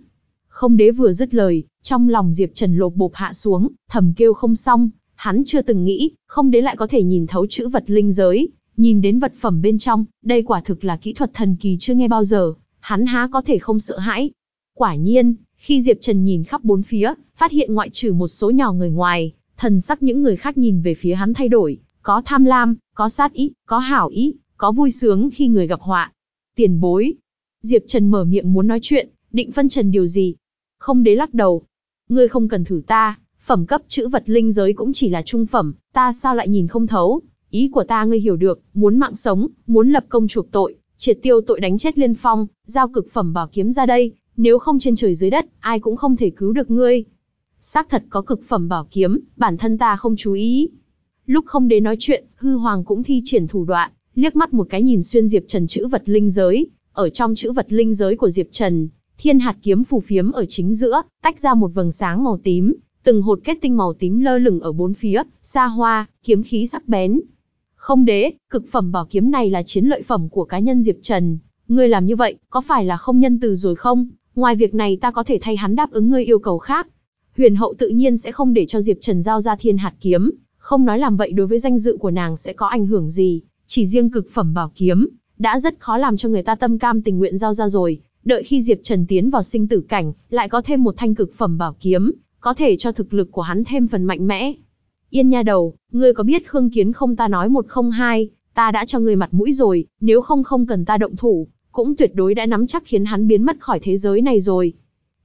Không đế vừa dứt lời, trong lòng Diệp Trần lột bộp hạ xuống, thầm kêu không xong, hắn chưa từng nghĩ, không đế lại có thể nhìn thấu chữ vật linh giới, nhìn đến vật phẩm bên trong, đây quả thực là kỹ thuật thần kỳ chưa nghe bao giờ, hắn há có thể không sợ hãi. Quả nhiên, khi Diệp Trần nhìn khắp bốn phía, phát hiện ngoại trừ một số nhỏ người ngoài, thần sắc những người khác nhìn về phía hắn thay đổi, có tham lam, có sát ý, có hảo ý, có vui sướng khi người gặp họa. Tiền bối. Diệp Trần mở miệng muốn nói chuyện, định phân trần điều gì? Không đế lắc đầu. Ngươi không cần thử ta, phẩm cấp chữ vật linh giới cũng chỉ là trung phẩm, ta sao lại nhìn không thấu? Ý của ta ngươi hiểu được, muốn mạng sống, muốn lập công chuộc tội, triệt tiêu tội đánh chết liên phong, giao cực phẩm bảo kiếm ra đây, nếu không trên trời dưới đất, ai cũng không thể cứu được ngươi. Xác thật có cực phẩm bảo kiếm, bản thân ta không chú ý. Lúc không đến nói chuyện, hư hoàng cũng thi triển thủ đoạn, liếc mắt một cái nhìn xuyên Diệp Trần chữ vật linh giới. Ở trong chữ vật linh giới của Diệp Trần, thiên hạt kiếm phù phiếm ở chính giữa, tách ra một vầng sáng màu tím, từng hột kết tinh màu tím lơ lửng ở bốn phía, xa hoa, kiếm khí sắc bén. Không đế, cực phẩm bảo kiếm này là chiến lợi phẩm của cá nhân Diệp Trần. Ngươi làm như vậy, có phải là không nhân từ rồi không? Ngoài việc này ta có thể thay hắn đáp ứng ngươi yêu cầu khác. Huyền hậu tự nhiên sẽ không để cho Diệp Trần giao ra thiên hạt kiếm, không nói làm vậy đối với danh dự của nàng sẽ có ảnh hưởng gì, chỉ riêng cực phẩm bảo kiếm, đã rất khó làm cho người ta tâm cam tình nguyện giao ra rồi, đợi khi Diệp Trần tiến vào sinh tử cảnh, lại có thêm một thanh cực phẩm bảo kiếm, có thể cho thực lực của hắn thêm phần mạnh mẽ. Yên nha đầu, ngươi có biết Khương Kiến không ta nói một không hai, ta đã cho ngươi mặt mũi rồi, nếu không không cần ta động thủ, cũng tuyệt đối đã nắm chắc khiến hắn biến mất khỏi thế giới này rồi.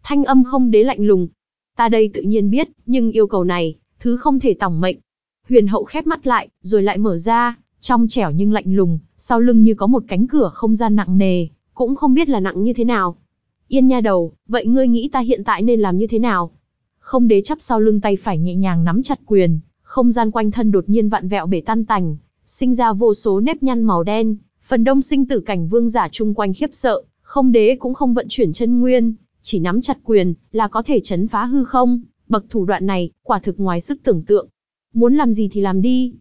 Thanh âm không đế lạnh lùng. Ta đây tự nhiên biết, nhưng yêu cầu này, thứ không thể tỏng mệnh. Huyền hậu khép mắt lại, rồi lại mở ra, trong trẻo nhưng lạnh lùng, sau lưng như có một cánh cửa không gian nặng nề, cũng không biết là nặng như thế nào. Yên nha đầu, vậy ngươi nghĩ ta hiện tại nên làm như thế nào? Không đế chắp sau lưng tay phải nhẹ nhàng nắm chặt quyền, không gian quanh thân đột nhiên vặn vẹo bể tan tành, sinh ra vô số nếp nhăn màu đen, phần đông sinh tử cảnh vương giả chung quanh khiếp sợ, không đế cũng không vận chuyển chân nguyên, chỉ nắm chặt quyền là có thể chấn phá hư không, bậc thủ đoạn này, quả thực ngoài sức tưởng tượng. Muốn làm gì thì làm đi.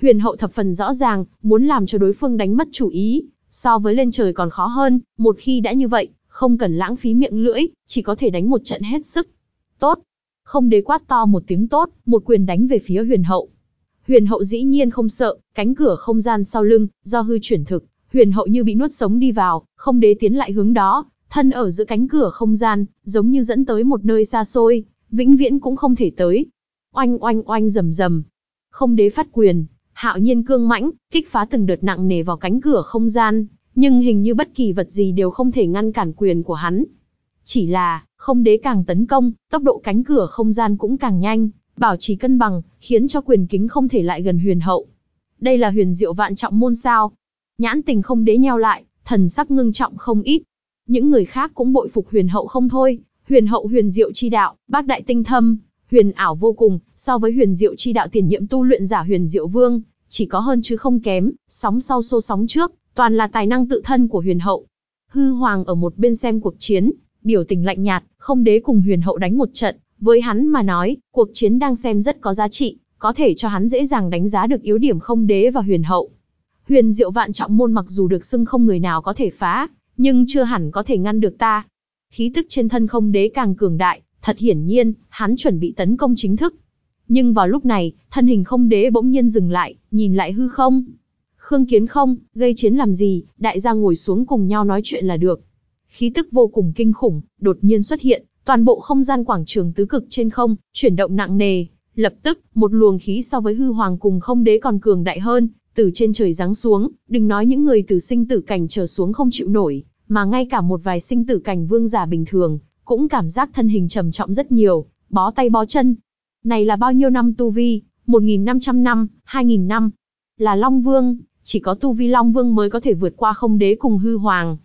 Huyền hậu thập phần rõ ràng, muốn làm cho đối phương đánh mất chủ ý, so với lên trời còn khó hơn, một khi đã như vậy, không cần lãng phí miệng lưỡi, chỉ có thể đánh một trận hết sức. Tốt. Không đế quát to một tiếng tốt, một quyền đánh về phía huyền hậu. Huyền hậu dĩ nhiên không sợ, cánh cửa không gian sau lưng, do hư chuyển thực, huyền hậu như bị nuốt sống đi vào, không đế tiến lại hướng đó, thân ở giữa cánh cửa không gian, giống như dẫn tới một nơi xa xôi, vĩnh viễn cũng không thể tới. Oanh oanh oanh rầm rầm. Không đế phát quyền, hạo nhiên cương mãnh, kích phá từng đợt nặng nề vào cánh cửa không gian, nhưng hình như bất kỳ vật gì đều không thể ngăn cản quyền của hắn. Chỉ là, không đế càng tấn công, tốc độ cánh cửa không gian cũng càng nhanh, bảo trì cân bằng, khiến cho quyền kính không thể lại gần huyền hậu. Đây là huyền diệu vạn trọng môn sao. Nhãn tình không đế nheo lại, thần sắc ngưng trọng không ít. Những người khác cũng bội phục huyền hậu không thôi, huyền hậu huyền diệu chi đạo, bác đại tinh thâm, huyền ảo vô cùng, so với huyền diệu chi đạo tiền nhiệm tu luyện giả huyền diệu vương, chỉ có hơn chứ không kém, sóng sau xô sóng trước, toàn là tài năng tự thân của huyền hậu. Hư hoàng ở một bên xem cuộc chiến, biểu tình lạnh nhạt, không đế cùng huyền hậu đánh một trận, với hắn mà nói, cuộc chiến đang xem rất có giá trị, có thể cho hắn dễ dàng đánh giá được yếu điểm không đế và huyền hậu. Huyền diệu vạn trọng môn mặc dù được xưng không người nào có thể phá, nhưng chưa hẳn có thể ngăn được ta. Khí tức trên thân không đế càng cường đại, thật hiển nhiên, hắn chuẩn bị tấn công chính thức. Nhưng vào lúc này, thân hình không đế bỗng nhiên dừng lại, nhìn lại hư không. Khương Kiến không, gây chiến làm gì, đại gia ngồi xuống cùng nhau nói chuyện là được. Khí tức vô cùng kinh khủng, đột nhiên xuất hiện, toàn bộ không gian quảng trường tứ cực trên không, chuyển động nặng nề. Lập tức, một luồng khí so với hư hoàng cùng không đế còn cường đại hơn, từ trên trời giáng xuống, đừng nói những người từ sinh tử cảnh trở xuống không chịu nổi, mà ngay cả một vài sinh tử cảnh vương giả bình thường, cũng cảm giác thân hình trầm trọng rất nhiều, bó tay bó chân. Này là bao nhiêu năm tu vi, 1.500 năm, 2.000 năm. Là Long Vương, chỉ có tu vi Long Vương mới có thể vượt qua không đế cùng hư hoàng.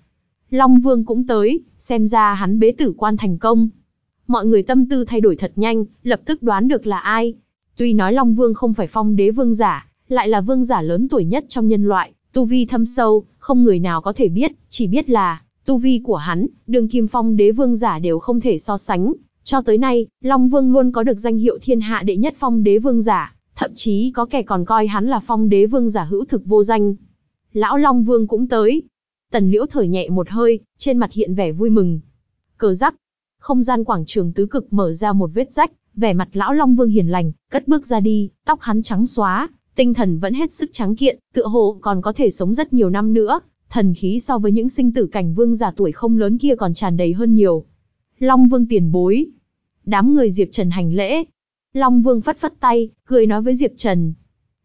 Long Vương cũng tới, xem ra hắn bế tử quan thành công. Mọi người tâm tư thay đổi thật nhanh, lập tức đoán được là ai. Tuy nói Long Vương không phải phong đế vương giả, lại là vương giả lớn tuổi nhất trong nhân loại, tu vi thâm sâu, không người nào có thể biết, chỉ biết là, tu vi của hắn, đường kim phong đế vương giả đều không thể so sánh. Cho tới nay, Long Vương luôn có được danh hiệu thiên hạ đệ nhất phong đế vương giả, thậm chí có kẻ còn coi hắn là phong đế vương giả hữu thực vô danh. Lão Long Vương cũng tới. Tần Liễu thở nhẹ một hơi, trên mặt hiện vẻ vui mừng. Cờ rắc, không gian quảng trường tứ cực mở ra một vết rách, vẻ mặt lão Long Vương hiền lành, cất bước ra đi, tóc hắn trắng xóa, tinh thần vẫn hết sức trắng kiện, tựa hồ còn có thể sống rất nhiều năm nữa, thần khí so với những sinh tử cảnh vương già tuổi không lớn kia còn tràn đầy hơn nhiều. Long Vương tiền bối. Đám người Diệp Trần hành lễ. Long Vương phất phất tay, cười nói với Diệp Trần.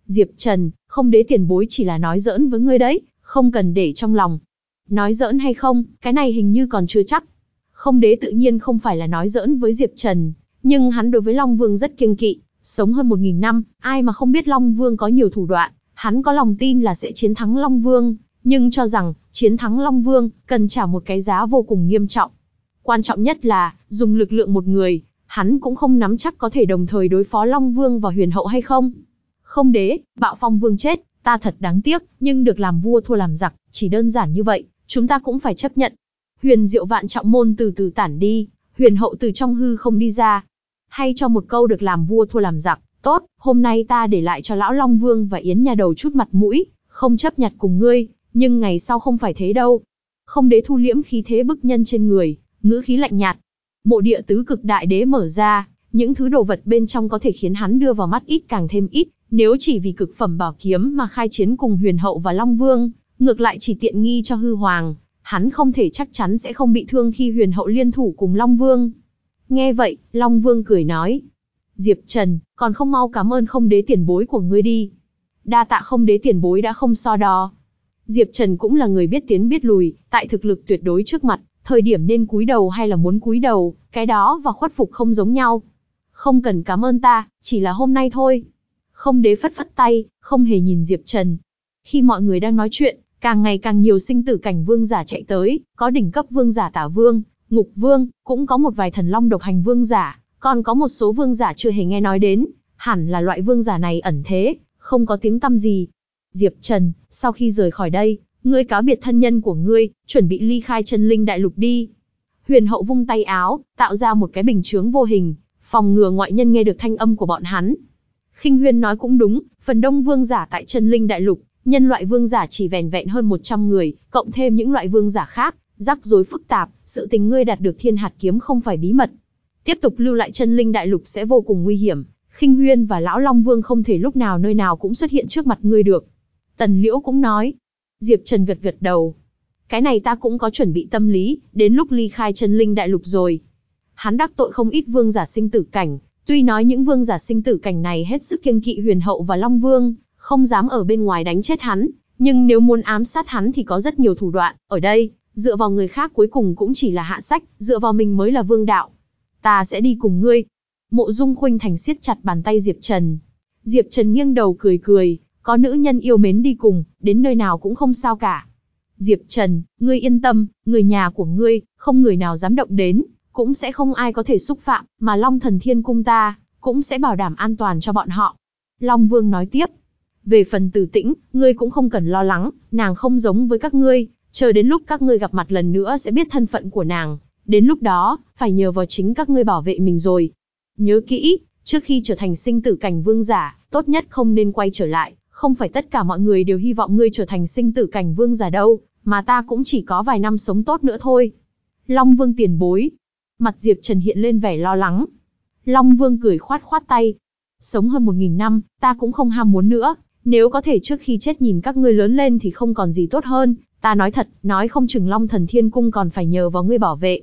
Diệp Trần, không đế tiền bối chỉ là nói giỡn với ngươi đấy, không cần để trong lòng. Nói giỡn hay không, cái này hình như còn chưa chắc. Không đế tự nhiên không phải là nói giỡn với Diệp Trần, nhưng hắn đối với Long Vương rất kiêng kỵ, sống hơn một nghìn năm, ai mà không biết Long Vương có nhiều thủ đoạn, hắn có lòng tin là sẽ chiến thắng Long Vương, nhưng cho rằng, chiến thắng Long Vương, cần trả một cái giá vô cùng nghiêm trọng. Quan trọng nhất là, dùng lực lượng một người, hắn cũng không nắm chắc có thể đồng thời đối phó Long Vương và Huyền Hậu hay không. Không đế, bạo phong vương chết, ta thật đáng tiếc, nhưng được làm vua thua làm giặc, chỉ đơn giản như vậy, chúng ta cũng phải chấp nhận. Huyền diệu vạn trọng môn từ từ tản đi, huyền hậu từ trong hư không đi ra. Hay cho một câu được làm vua thua làm giặc, tốt, hôm nay ta để lại cho lão Long Vương và Yến nhà đầu chút mặt mũi, không chấp nhặt cùng ngươi, nhưng ngày sau không phải thế đâu. Không đế thu liễm khí thế bức nhân trên người, ngữ khí lạnh nhạt. Mộ địa tứ cực đại đế mở ra, những thứ đồ vật bên trong có thể khiến hắn đưa vào mắt ít càng thêm ít, nếu chỉ vì cực phẩm bảo kiếm mà khai chiến cùng huyền hậu và Long Vương, ngược lại chỉ tiện nghi cho hư hoàng, hắn không thể chắc chắn sẽ không bị thương khi huyền hậu liên thủ cùng Long Vương. Nghe vậy, Long Vương cười nói. Diệp Trần, còn không mau cảm ơn không đế tiền bối của ngươi đi. Đa tạ không đế tiền bối đã không so đo. Diệp Trần cũng là người biết tiến biết lùi, tại thực lực tuyệt đối trước mặt, thời điểm nên cúi đầu hay là muốn cúi đầu, cái đó và khuất phục không giống nhau. Không cần cảm ơn ta, chỉ là hôm nay thôi. Không đế phất phất tay, không hề nhìn Diệp Trần. Khi mọi người đang nói chuyện, Càng ngày càng nhiều sinh tử cảnh vương giả chạy tới, có đỉnh cấp vương giả tả vương, ngục vương, cũng có một vài thần long độc hành vương giả, còn có một số vương giả chưa hề nghe nói đến, hẳn là loại vương giả này ẩn thế, không có tiếng tăm gì. Diệp Trần, sau khi rời khỏi đây, ngươi cáo biệt thân nhân của ngươi, chuẩn bị ly khai chân linh đại lục đi. Huyền hậu vung tay áo, tạo ra một cái bình chướng vô hình, phòng ngừa ngoại nhân nghe được thanh âm của bọn hắn. Khinh Huyên nói cũng đúng, phần đông vương giả tại chân linh đại lục, nhân loại vương giả chỉ vẻn vẹn hơn 100 người, cộng thêm những loại vương giả khác, rắc rối phức tạp, sự tình ngươi đạt được thiên hạt kiếm không phải bí mật. Tiếp tục lưu lại chân linh đại lục sẽ vô cùng nguy hiểm, Khinh Huyên và Lão Long Vương không thể lúc nào nơi nào cũng xuất hiện trước mặt ngươi được. Tần Liễu cũng nói. Diệp Trần gật gật đầu. Cái này ta cũng có chuẩn bị tâm lý, đến lúc ly khai chân linh đại lục rồi. Hắn đắc tội không ít vương giả sinh tử cảnh, tuy nói những vương giả sinh tử cảnh này hết sức kiêng kỵ huyền hậu và Long Vương, không dám ở bên ngoài đánh chết hắn, nhưng nếu muốn ám sát hắn thì có rất nhiều thủ đoạn, ở đây, dựa vào người khác cuối cùng cũng chỉ là hạ sách, dựa vào mình mới là vương đạo. Ta sẽ đi cùng ngươi. Mộ Dung Khuynh Thành siết chặt bàn tay Diệp Trần. Diệp Trần nghiêng đầu cười cười, có nữ nhân yêu mến đi cùng, đến nơi nào cũng không sao cả. Diệp Trần, ngươi yên tâm, người nhà của ngươi, không người nào dám động đến, cũng sẽ không ai có thể xúc phạm, mà Long Thần Thiên Cung ta, cũng sẽ bảo đảm an toàn cho bọn họ. Long Vương nói tiếp, về phần tử tĩnh, ngươi cũng không cần lo lắng, nàng không giống với các ngươi, chờ đến lúc các ngươi gặp mặt lần nữa sẽ biết thân phận của nàng. Đến lúc đó, phải nhờ vào chính các ngươi bảo vệ mình rồi. Nhớ kỹ, trước khi trở thành sinh tử cảnh vương giả, tốt nhất không nên quay trở lại, không phải tất cả mọi người đều hy vọng ngươi trở thành sinh tử cảnh vương giả đâu, mà ta cũng chỉ có vài năm sống tốt nữa thôi. Long Vương tiền bối. Mặt Diệp Trần hiện lên vẻ lo lắng. Long Vương cười khoát khoát tay. Sống hơn một nghìn năm, ta cũng không ham muốn nữa, nếu có thể trước khi chết nhìn các ngươi lớn lên thì không còn gì tốt hơn, ta nói thật, nói không chừng Long Thần Thiên Cung còn phải nhờ vào ngươi bảo vệ.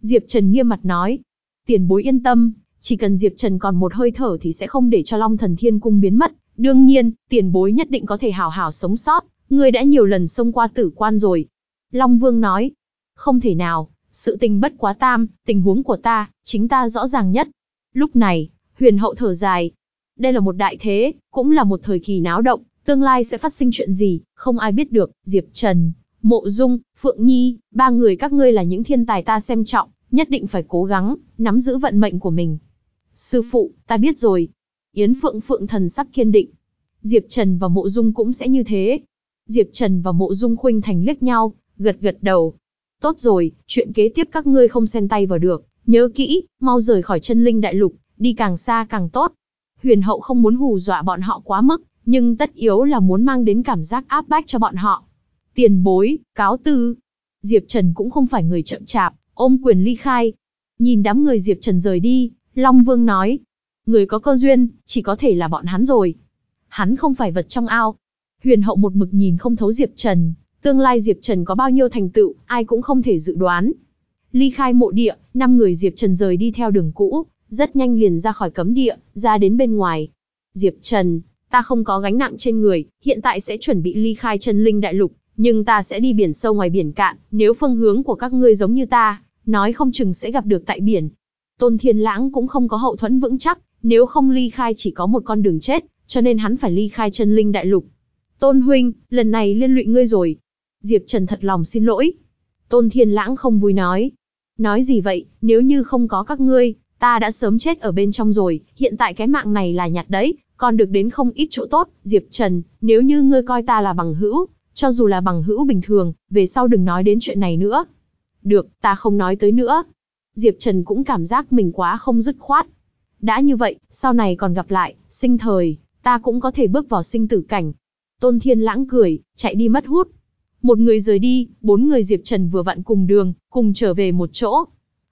Diệp Trần nghiêm mặt nói. Tiền bối yên tâm, chỉ cần Diệp Trần còn một hơi thở thì sẽ không để cho Long Thần Thiên Cung biến mất. Đương nhiên, tiền bối nhất định có thể hào hào sống sót, ngươi đã nhiều lần xông qua tử quan rồi. Long Vương nói. Không thể nào, sự tình bất quá tam, tình huống của ta, chính ta rõ ràng nhất. Lúc này, huyền hậu thở dài, đây là một đại thế, cũng là một thời kỳ náo động, tương lai sẽ phát sinh chuyện gì, không ai biết được, Diệp Trần, Mộ Dung, Phượng Nhi, ba người các ngươi là những thiên tài ta xem trọng, nhất định phải cố gắng, nắm giữ vận mệnh của mình. Sư phụ, ta biết rồi. Yến Phượng Phượng thần sắc kiên định. Diệp Trần và Mộ Dung cũng sẽ như thế. Diệp Trần và Mộ Dung khuynh thành liếc nhau, gật gật đầu. Tốt rồi, chuyện kế tiếp các ngươi không xen tay vào được, nhớ kỹ, mau rời khỏi chân linh đại lục, đi càng xa càng tốt, Huyền hậu không muốn hù dọa bọn họ quá mức, nhưng tất yếu là muốn mang đến cảm giác áp bách cho bọn họ. Tiền bối, cáo tư. Diệp Trần cũng không phải người chậm chạp, ôm quyền ly khai. Nhìn đám người Diệp Trần rời đi, Long Vương nói. Người có cơ duyên, chỉ có thể là bọn hắn rồi. Hắn không phải vật trong ao. Huyền hậu một mực nhìn không thấu Diệp Trần, tương lai Diệp Trần có bao nhiêu thành tựu, ai cũng không thể dự đoán. Ly khai mộ địa, năm người Diệp Trần rời đi theo đường cũ, rất nhanh liền ra khỏi cấm địa, ra đến bên ngoài. Diệp Trần, ta không có gánh nặng trên người, hiện tại sẽ chuẩn bị ly khai chân linh đại lục, nhưng ta sẽ đi biển sâu ngoài biển cạn, nếu phương hướng của các ngươi giống như ta, nói không chừng sẽ gặp được tại biển. Tôn Thiên Lãng cũng không có hậu thuẫn vững chắc, nếu không ly khai chỉ có một con đường chết, cho nên hắn phải ly khai chân linh đại lục. Tôn Huynh, lần này liên lụy ngươi rồi. Diệp Trần thật lòng xin lỗi. Tôn Thiên Lãng không vui nói. Nói gì vậy, nếu như không có các ngươi, Ta đã sớm chết ở bên trong rồi, hiện tại cái mạng này là nhặt đấy, còn được đến không ít chỗ tốt, Diệp Trần, nếu như ngươi coi ta là bằng hữu, cho dù là bằng hữu bình thường, về sau đừng nói đến chuyện này nữa. Được, ta không nói tới nữa. Diệp Trần cũng cảm giác mình quá không dứt khoát. Đã như vậy, sau này còn gặp lại, sinh thời, ta cũng có thể bước vào sinh tử cảnh. Tôn Thiên lãng cười, chạy đi mất hút. Một người rời đi, bốn người Diệp Trần vừa vặn cùng đường, cùng trở về một chỗ.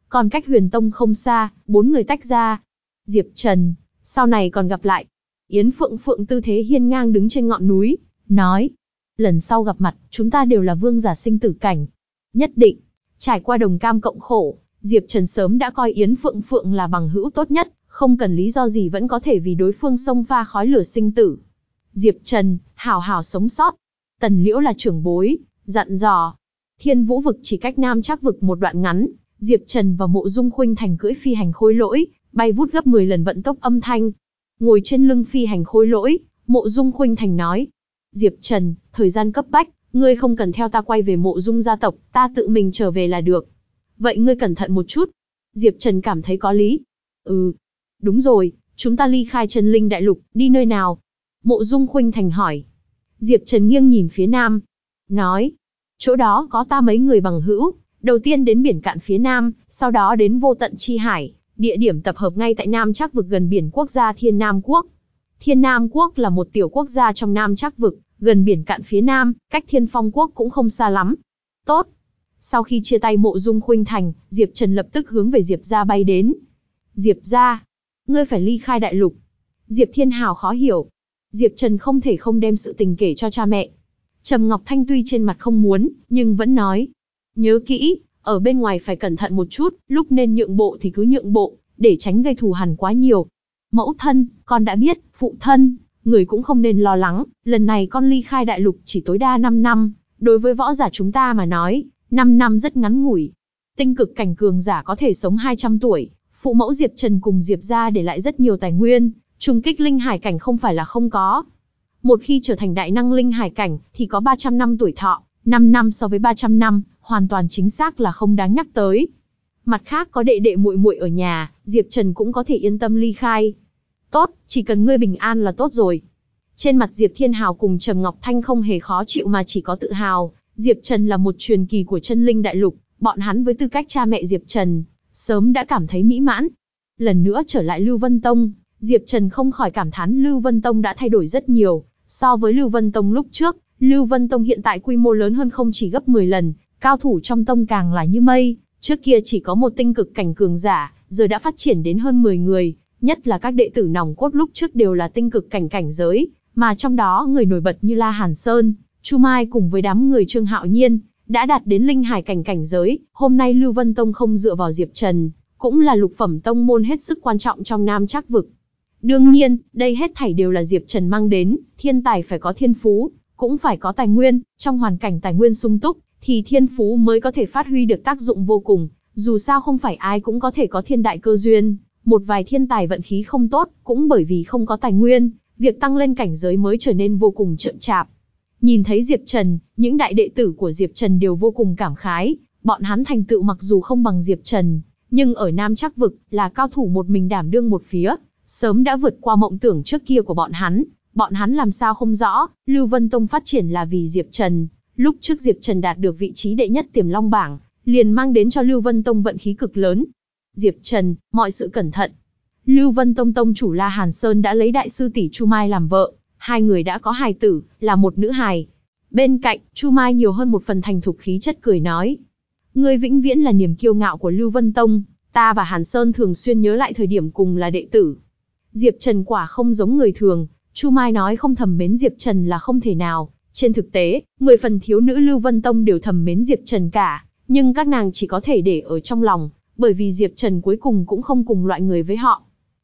Còn cách huyền tông không xa, bốn người tách ra. Diệp Trần, sau này còn gặp lại. Yến Phượng Phượng tư thế hiên ngang đứng trên ngọn núi, nói. Lần sau gặp mặt, chúng ta đều là vương giả sinh tử cảnh. Nhất định, trải qua đồng cam cộng khổ, Diệp Trần sớm đã coi Yến Phượng Phượng là bằng hữu tốt nhất, không cần lý do gì vẫn có thể vì đối phương xông pha khói lửa sinh tử. Diệp Trần, hảo hảo sống sót. Tần Liễu là trưởng bối, dặn dò. Thiên Vũ vực chỉ cách Nam Trác vực một đoạn ngắn, Diệp Trần và Mộ Dung Khuynh Thành cưỡi phi hành khối lỗi, bay vút gấp 10 lần vận tốc âm thanh. Ngồi trên lưng phi hành khối lỗi, Mộ Dung Khuynh Thành nói: "Diệp Trần, thời gian cấp bách, Ngươi không cần theo ta quay về mộ dung gia tộc, ta tự mình trở về là được. Vậy ngươi cẩn thận một chút. Diệp Trần cảm thấy có lý. Ừ. Đúng rồi, chúng ta ly khai Trần linh đại lục, đi nơi nào? Mộ dung khuynh thành hỏi. Diệp Trần nghiêng nhìn phía nam. Nói. Chỗ đó có ta mấy người bằng hữu. Đầu tiên đến biển cạn phía nam, sau đó đến vô tận chi hải. Địa điểm tập hợp ngay tại Nam Trác vực gần biển quốc gia Thiên Nam Quốc. Thiên Nam Quốc là một tiểu quốc gia trong Nam Trác vực, gần biển cạn phía Nam, cách Thiên Phong Quốc cũng không xa lắm. Tốt. Sau khi chia tay mộ dung khuynh thành, Diệp Trần lập tức hướng về Diệp gia bay đến. Diệp gia, ngươi phải ly khai đại lục. Diệp Thiên Hào khó hiểu. Diệp Trần không thể không đem sự tình kể cho cha mẹ. Trầm Ngọc Thanh tuy trên mặt không muốn, nhưng vẫn nói. Nhớ kỹ, ở bên ngoài phải cẩn thận một chút, lúc nên nhượng bộ thì cứ nhượng bộ, để tránh gây thù hằn quá nhiều. Mẫu thân, con đã biết, phụ thân, người cũng không nên lo lắng, lần này con ly khai đại lục chỉ tối đa 5 năm, đối với võ giả chúng ta mà nói, 5 năm rất ngắn ngủi. Tinh cực cảnh cường giả có thể sống 200 tuổi, phụ mẫu Diệp Trần cùng Diệp gia để lại rất nhiều tài nguyên, trùng kích linh hải cảnh không phải là không có. Một khi trở thành đại năng linh hải cảnh thì có 300 năm tuổi thọ, 5 năm so với 300 năm, hoàn toàn chính xác là không đáng nhắc tới. Mặt khác có đệ đệ muội muội ở nhà, Diệp Trần cũng có thể yên tâm ly khai. Tốt, chỉ cần ngươi bình an là tốt rồi. Trên mặt Diệp Thiên Hào cùng Trầm Ngọc Thanh không hề khó chịu mà chỉ có tự hào, Diệp Trần là một truyền kỳ của chân linh đại lục, bọn hắn với tư cách cha mẹ Diệp Trần, sớm đã cảm thấy mỹ mãn. Lần nữa trở lại Lưu Vân Tông, Diệp Trần không khỏi cảm thán Lưu Vân Tông đã thay đổi rất nhiều, so với Lưu Vân Tông lúc trước, Lưu Vân Tông hiện tại quy mô lớn hơn không chỉ gấp 10 lần, cao thủ trong tông càng là như mây, trước kia chỉ có một tinh cực cảnh cường giả, giờ đã phát triển đến hơn 10 người, nhất là các đệ tử nòng cốt lúc trước đều là tinh cực cảnh cảnh giới, mà trong đó người nổi bật như La Hàn Sơn, Chu Mai cùng với đám người Trương Hạo Nhiên, đã đạt đến linh hải cảnh cảnh giới, hôm nay Lưu Vân Tông không dựa vào Diệp Trần, cũng là lục phẩm tông môn hết sức quan trọng trong Nam Trác vực. Đương nhiên, đây hết thảy đều là Diệp Trần mang đến, thiên tài phải có thiên phú, cũng phải có tài nguyên, trong hoàn cảnh tài nguyên sung túc, thì thiên phú mới có thể phát huy được tác dụng vô cùng, dù sao không phải ai cũng có thể có thiên đại cơ duyên, một vài thiên tài vận khí không tốt, cũng bởi vì không có tài nguyên, việc tăng lên cảnh giới mới trở nên vô cùng chậm chạp. Nhìn thấy Diệp Trần, những đại đệ tử của Diệp Trần đều vô cùng cảm khái, bọn hắn thành tựu mặc dù không bằng Diệp Trần, nhưng ở Nam Chắc Vực, là cao thủ một mình đảm đương một phía, sớm đã vượt qua mộng tưởng trước kia của bọn hắn. Bọn hắn làm sao không rõ, Lưu Vân Tông phát triển là vì Diệp Trần. Lúc trước Diệp Trần đạt được vị trí đệ nhất tiềm long bảng, liền mang đến cho Lưu Vân Tông vận khí cực lớn. Diệp Trần, mọi sự cẩn thận. Lưu Vân Tông Tông chủ La Hàn Sơn đã lấy đại sư tỷ Chu Mai làm vợ, hai người đã có hài tử, là một nữ hài. Bên cạnh, Chu Mai nhiều hơn một phần thành thục khí chất cười nói. Ngươi vĩnh viễn là niềm kiêu ngạo của Lưu Vân Tông, ta và Hàn Sơn thường xuyên nhớ lại thời điểm cùng là đệ tử. Diệp Trần quả không giống người thường, Chu Mai nói không thầm mến Diệp Trần là không thể nào. Trên thực tế, 10 phần thiếu nữ Lưu Vân Tông đều thầm mến Diệp Trần cả, nhưng các nàng chỉ có thể để ở trong lòng, bởi vì Diệp Trần cuối cùng cũng không cùng loại người với họ.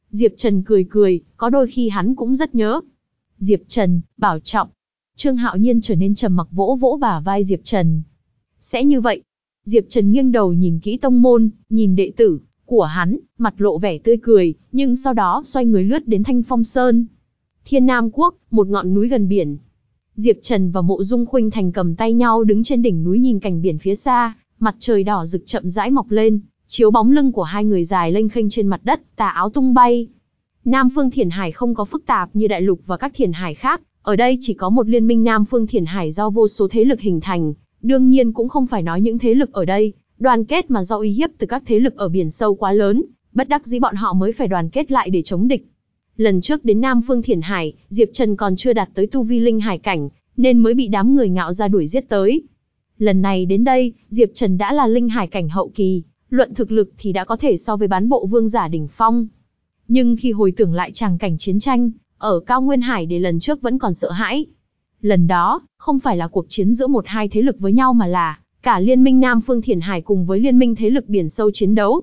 Diệp Trần cười cười, có đôi khi hắn cũng rất nhớ. Diệp Trần, bảo trọng. Trương Hạo Nhiên trở nên trầm mặc vỗ vỗ bả vai Diệp Trần. Sẽ như vậy. Diệp Trần nghiêng đầu nhìn kỹ tông môn, nhìn đệ tử của hắn, mặt lộ vẻ tươi cười, nhưng sau đó xoay người lướt đến Thanh Phong Sơn. Thiên Nam Quốc, một ngọn núi gần biển. Diệp Trần và Mộ Dung Khuynh Thành cầm tay nhau đứng trên đỉnh núi nhìn cảnh biển phía xa, mặt trời đỏ rực chậm rãi mọc lên, chiếu bóng lưng của hai người dài lênh khênh trên mặt đất, tà áo tung bay. Nam Phương Thiển Hải không có phức tạp như Đại Lục và các Thiển hải khác, ở đây chỉ có một liên minh Nam Phương Thiển Hải do vô số thế lực hình thành, đương nhiên cũng không phải nói những thế lực ở đây, đoàn kết mà do uy hiếp từ các thế lực ở biển sâu quá lớn, bất đắc dĩ bọn họ mới phải đoàn kết lại để chống địch. Lần trước đến Nam Phương Thiển Hải, Diệp Trần còn chưa đạt tới tu vi linh hải cảnh, nên mới bị đám người ngạo ra đuổi giết tới. Lần này đến đây, Diệp Trần đã là linh hải cảnh hậu kỳ, luận thực lực thì đã có thể so với bán bộ vương giả đỉnh phong. Nhưng khi hồi tưởng lại tràng cảnh chiến tranh, ở cao nguyên hải để lần trước vẫn còn sợ hãi. Lần đó, không phải là cuộc chiến giữa một hai thế lực với nhau mà là, cả liên minh Nam Phương Thiển Hải cùng với liên minh thế lực biển sâu chiến đấu.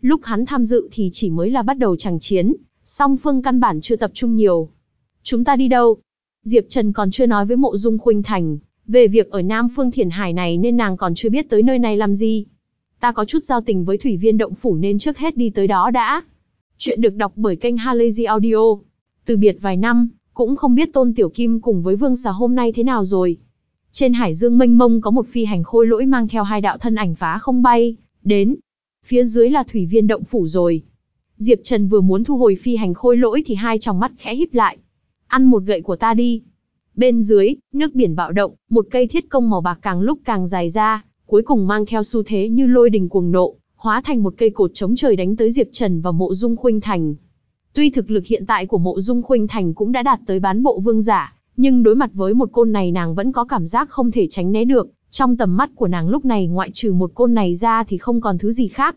Lúc hắn tham dự thì chỉ mới là bắt đầu tràng chiến, song phương căn bản chưa tập trung nhiều. Chúng ta đi đâu? Diệp Trần còn chưa nói với mộ dung khuynh thành, về việc ở Nam Phương Thiển Hải này nên nàng còn chưa biết tới nơi này làm gì. Ta có chút giao tình với thủy viên động phủ nên trước hết đi tới đó đã. Chuyện được đọc bởi kênh Halazy Audio. Từ biệt vài năm, cũng không biết Tôn Tiểu Kim cùng với Vương Xà hôm nay thế nào rồi. Trên hải dương mênh mông có một phi hành khôi lỗi mang theo hai đạo thân ảnh phá không bay, đến. Phía dưới là thủy viên động phủ rồi. Diệp Trần vừa muốn thu hồi phi hành khôi lỗi thì hai tròng mắt khẽ híp lại. Ăn một gậy của ta đi. Bên dưới, nước biển bạo động, một cây thiết công màu bạc càng lúc càng dài ra, cuối cùng mang theo xu thế như lôi đình cuồng nộ, hóa thành một cây cột chống trời đánh tới Diệp Trần và mộ dung khuynh thành. Tuy thực lực hiện tại của mộ dung khuynh thành cũng đã đạt tới bán bộ vương giả, nhưng đối mặt với một côn này nàng vẫn có cảm giác không thể tránh né được, trong tầm mắt của nàng lúc này ngoại trừ một côn này ra thì không còn thứ gì khác.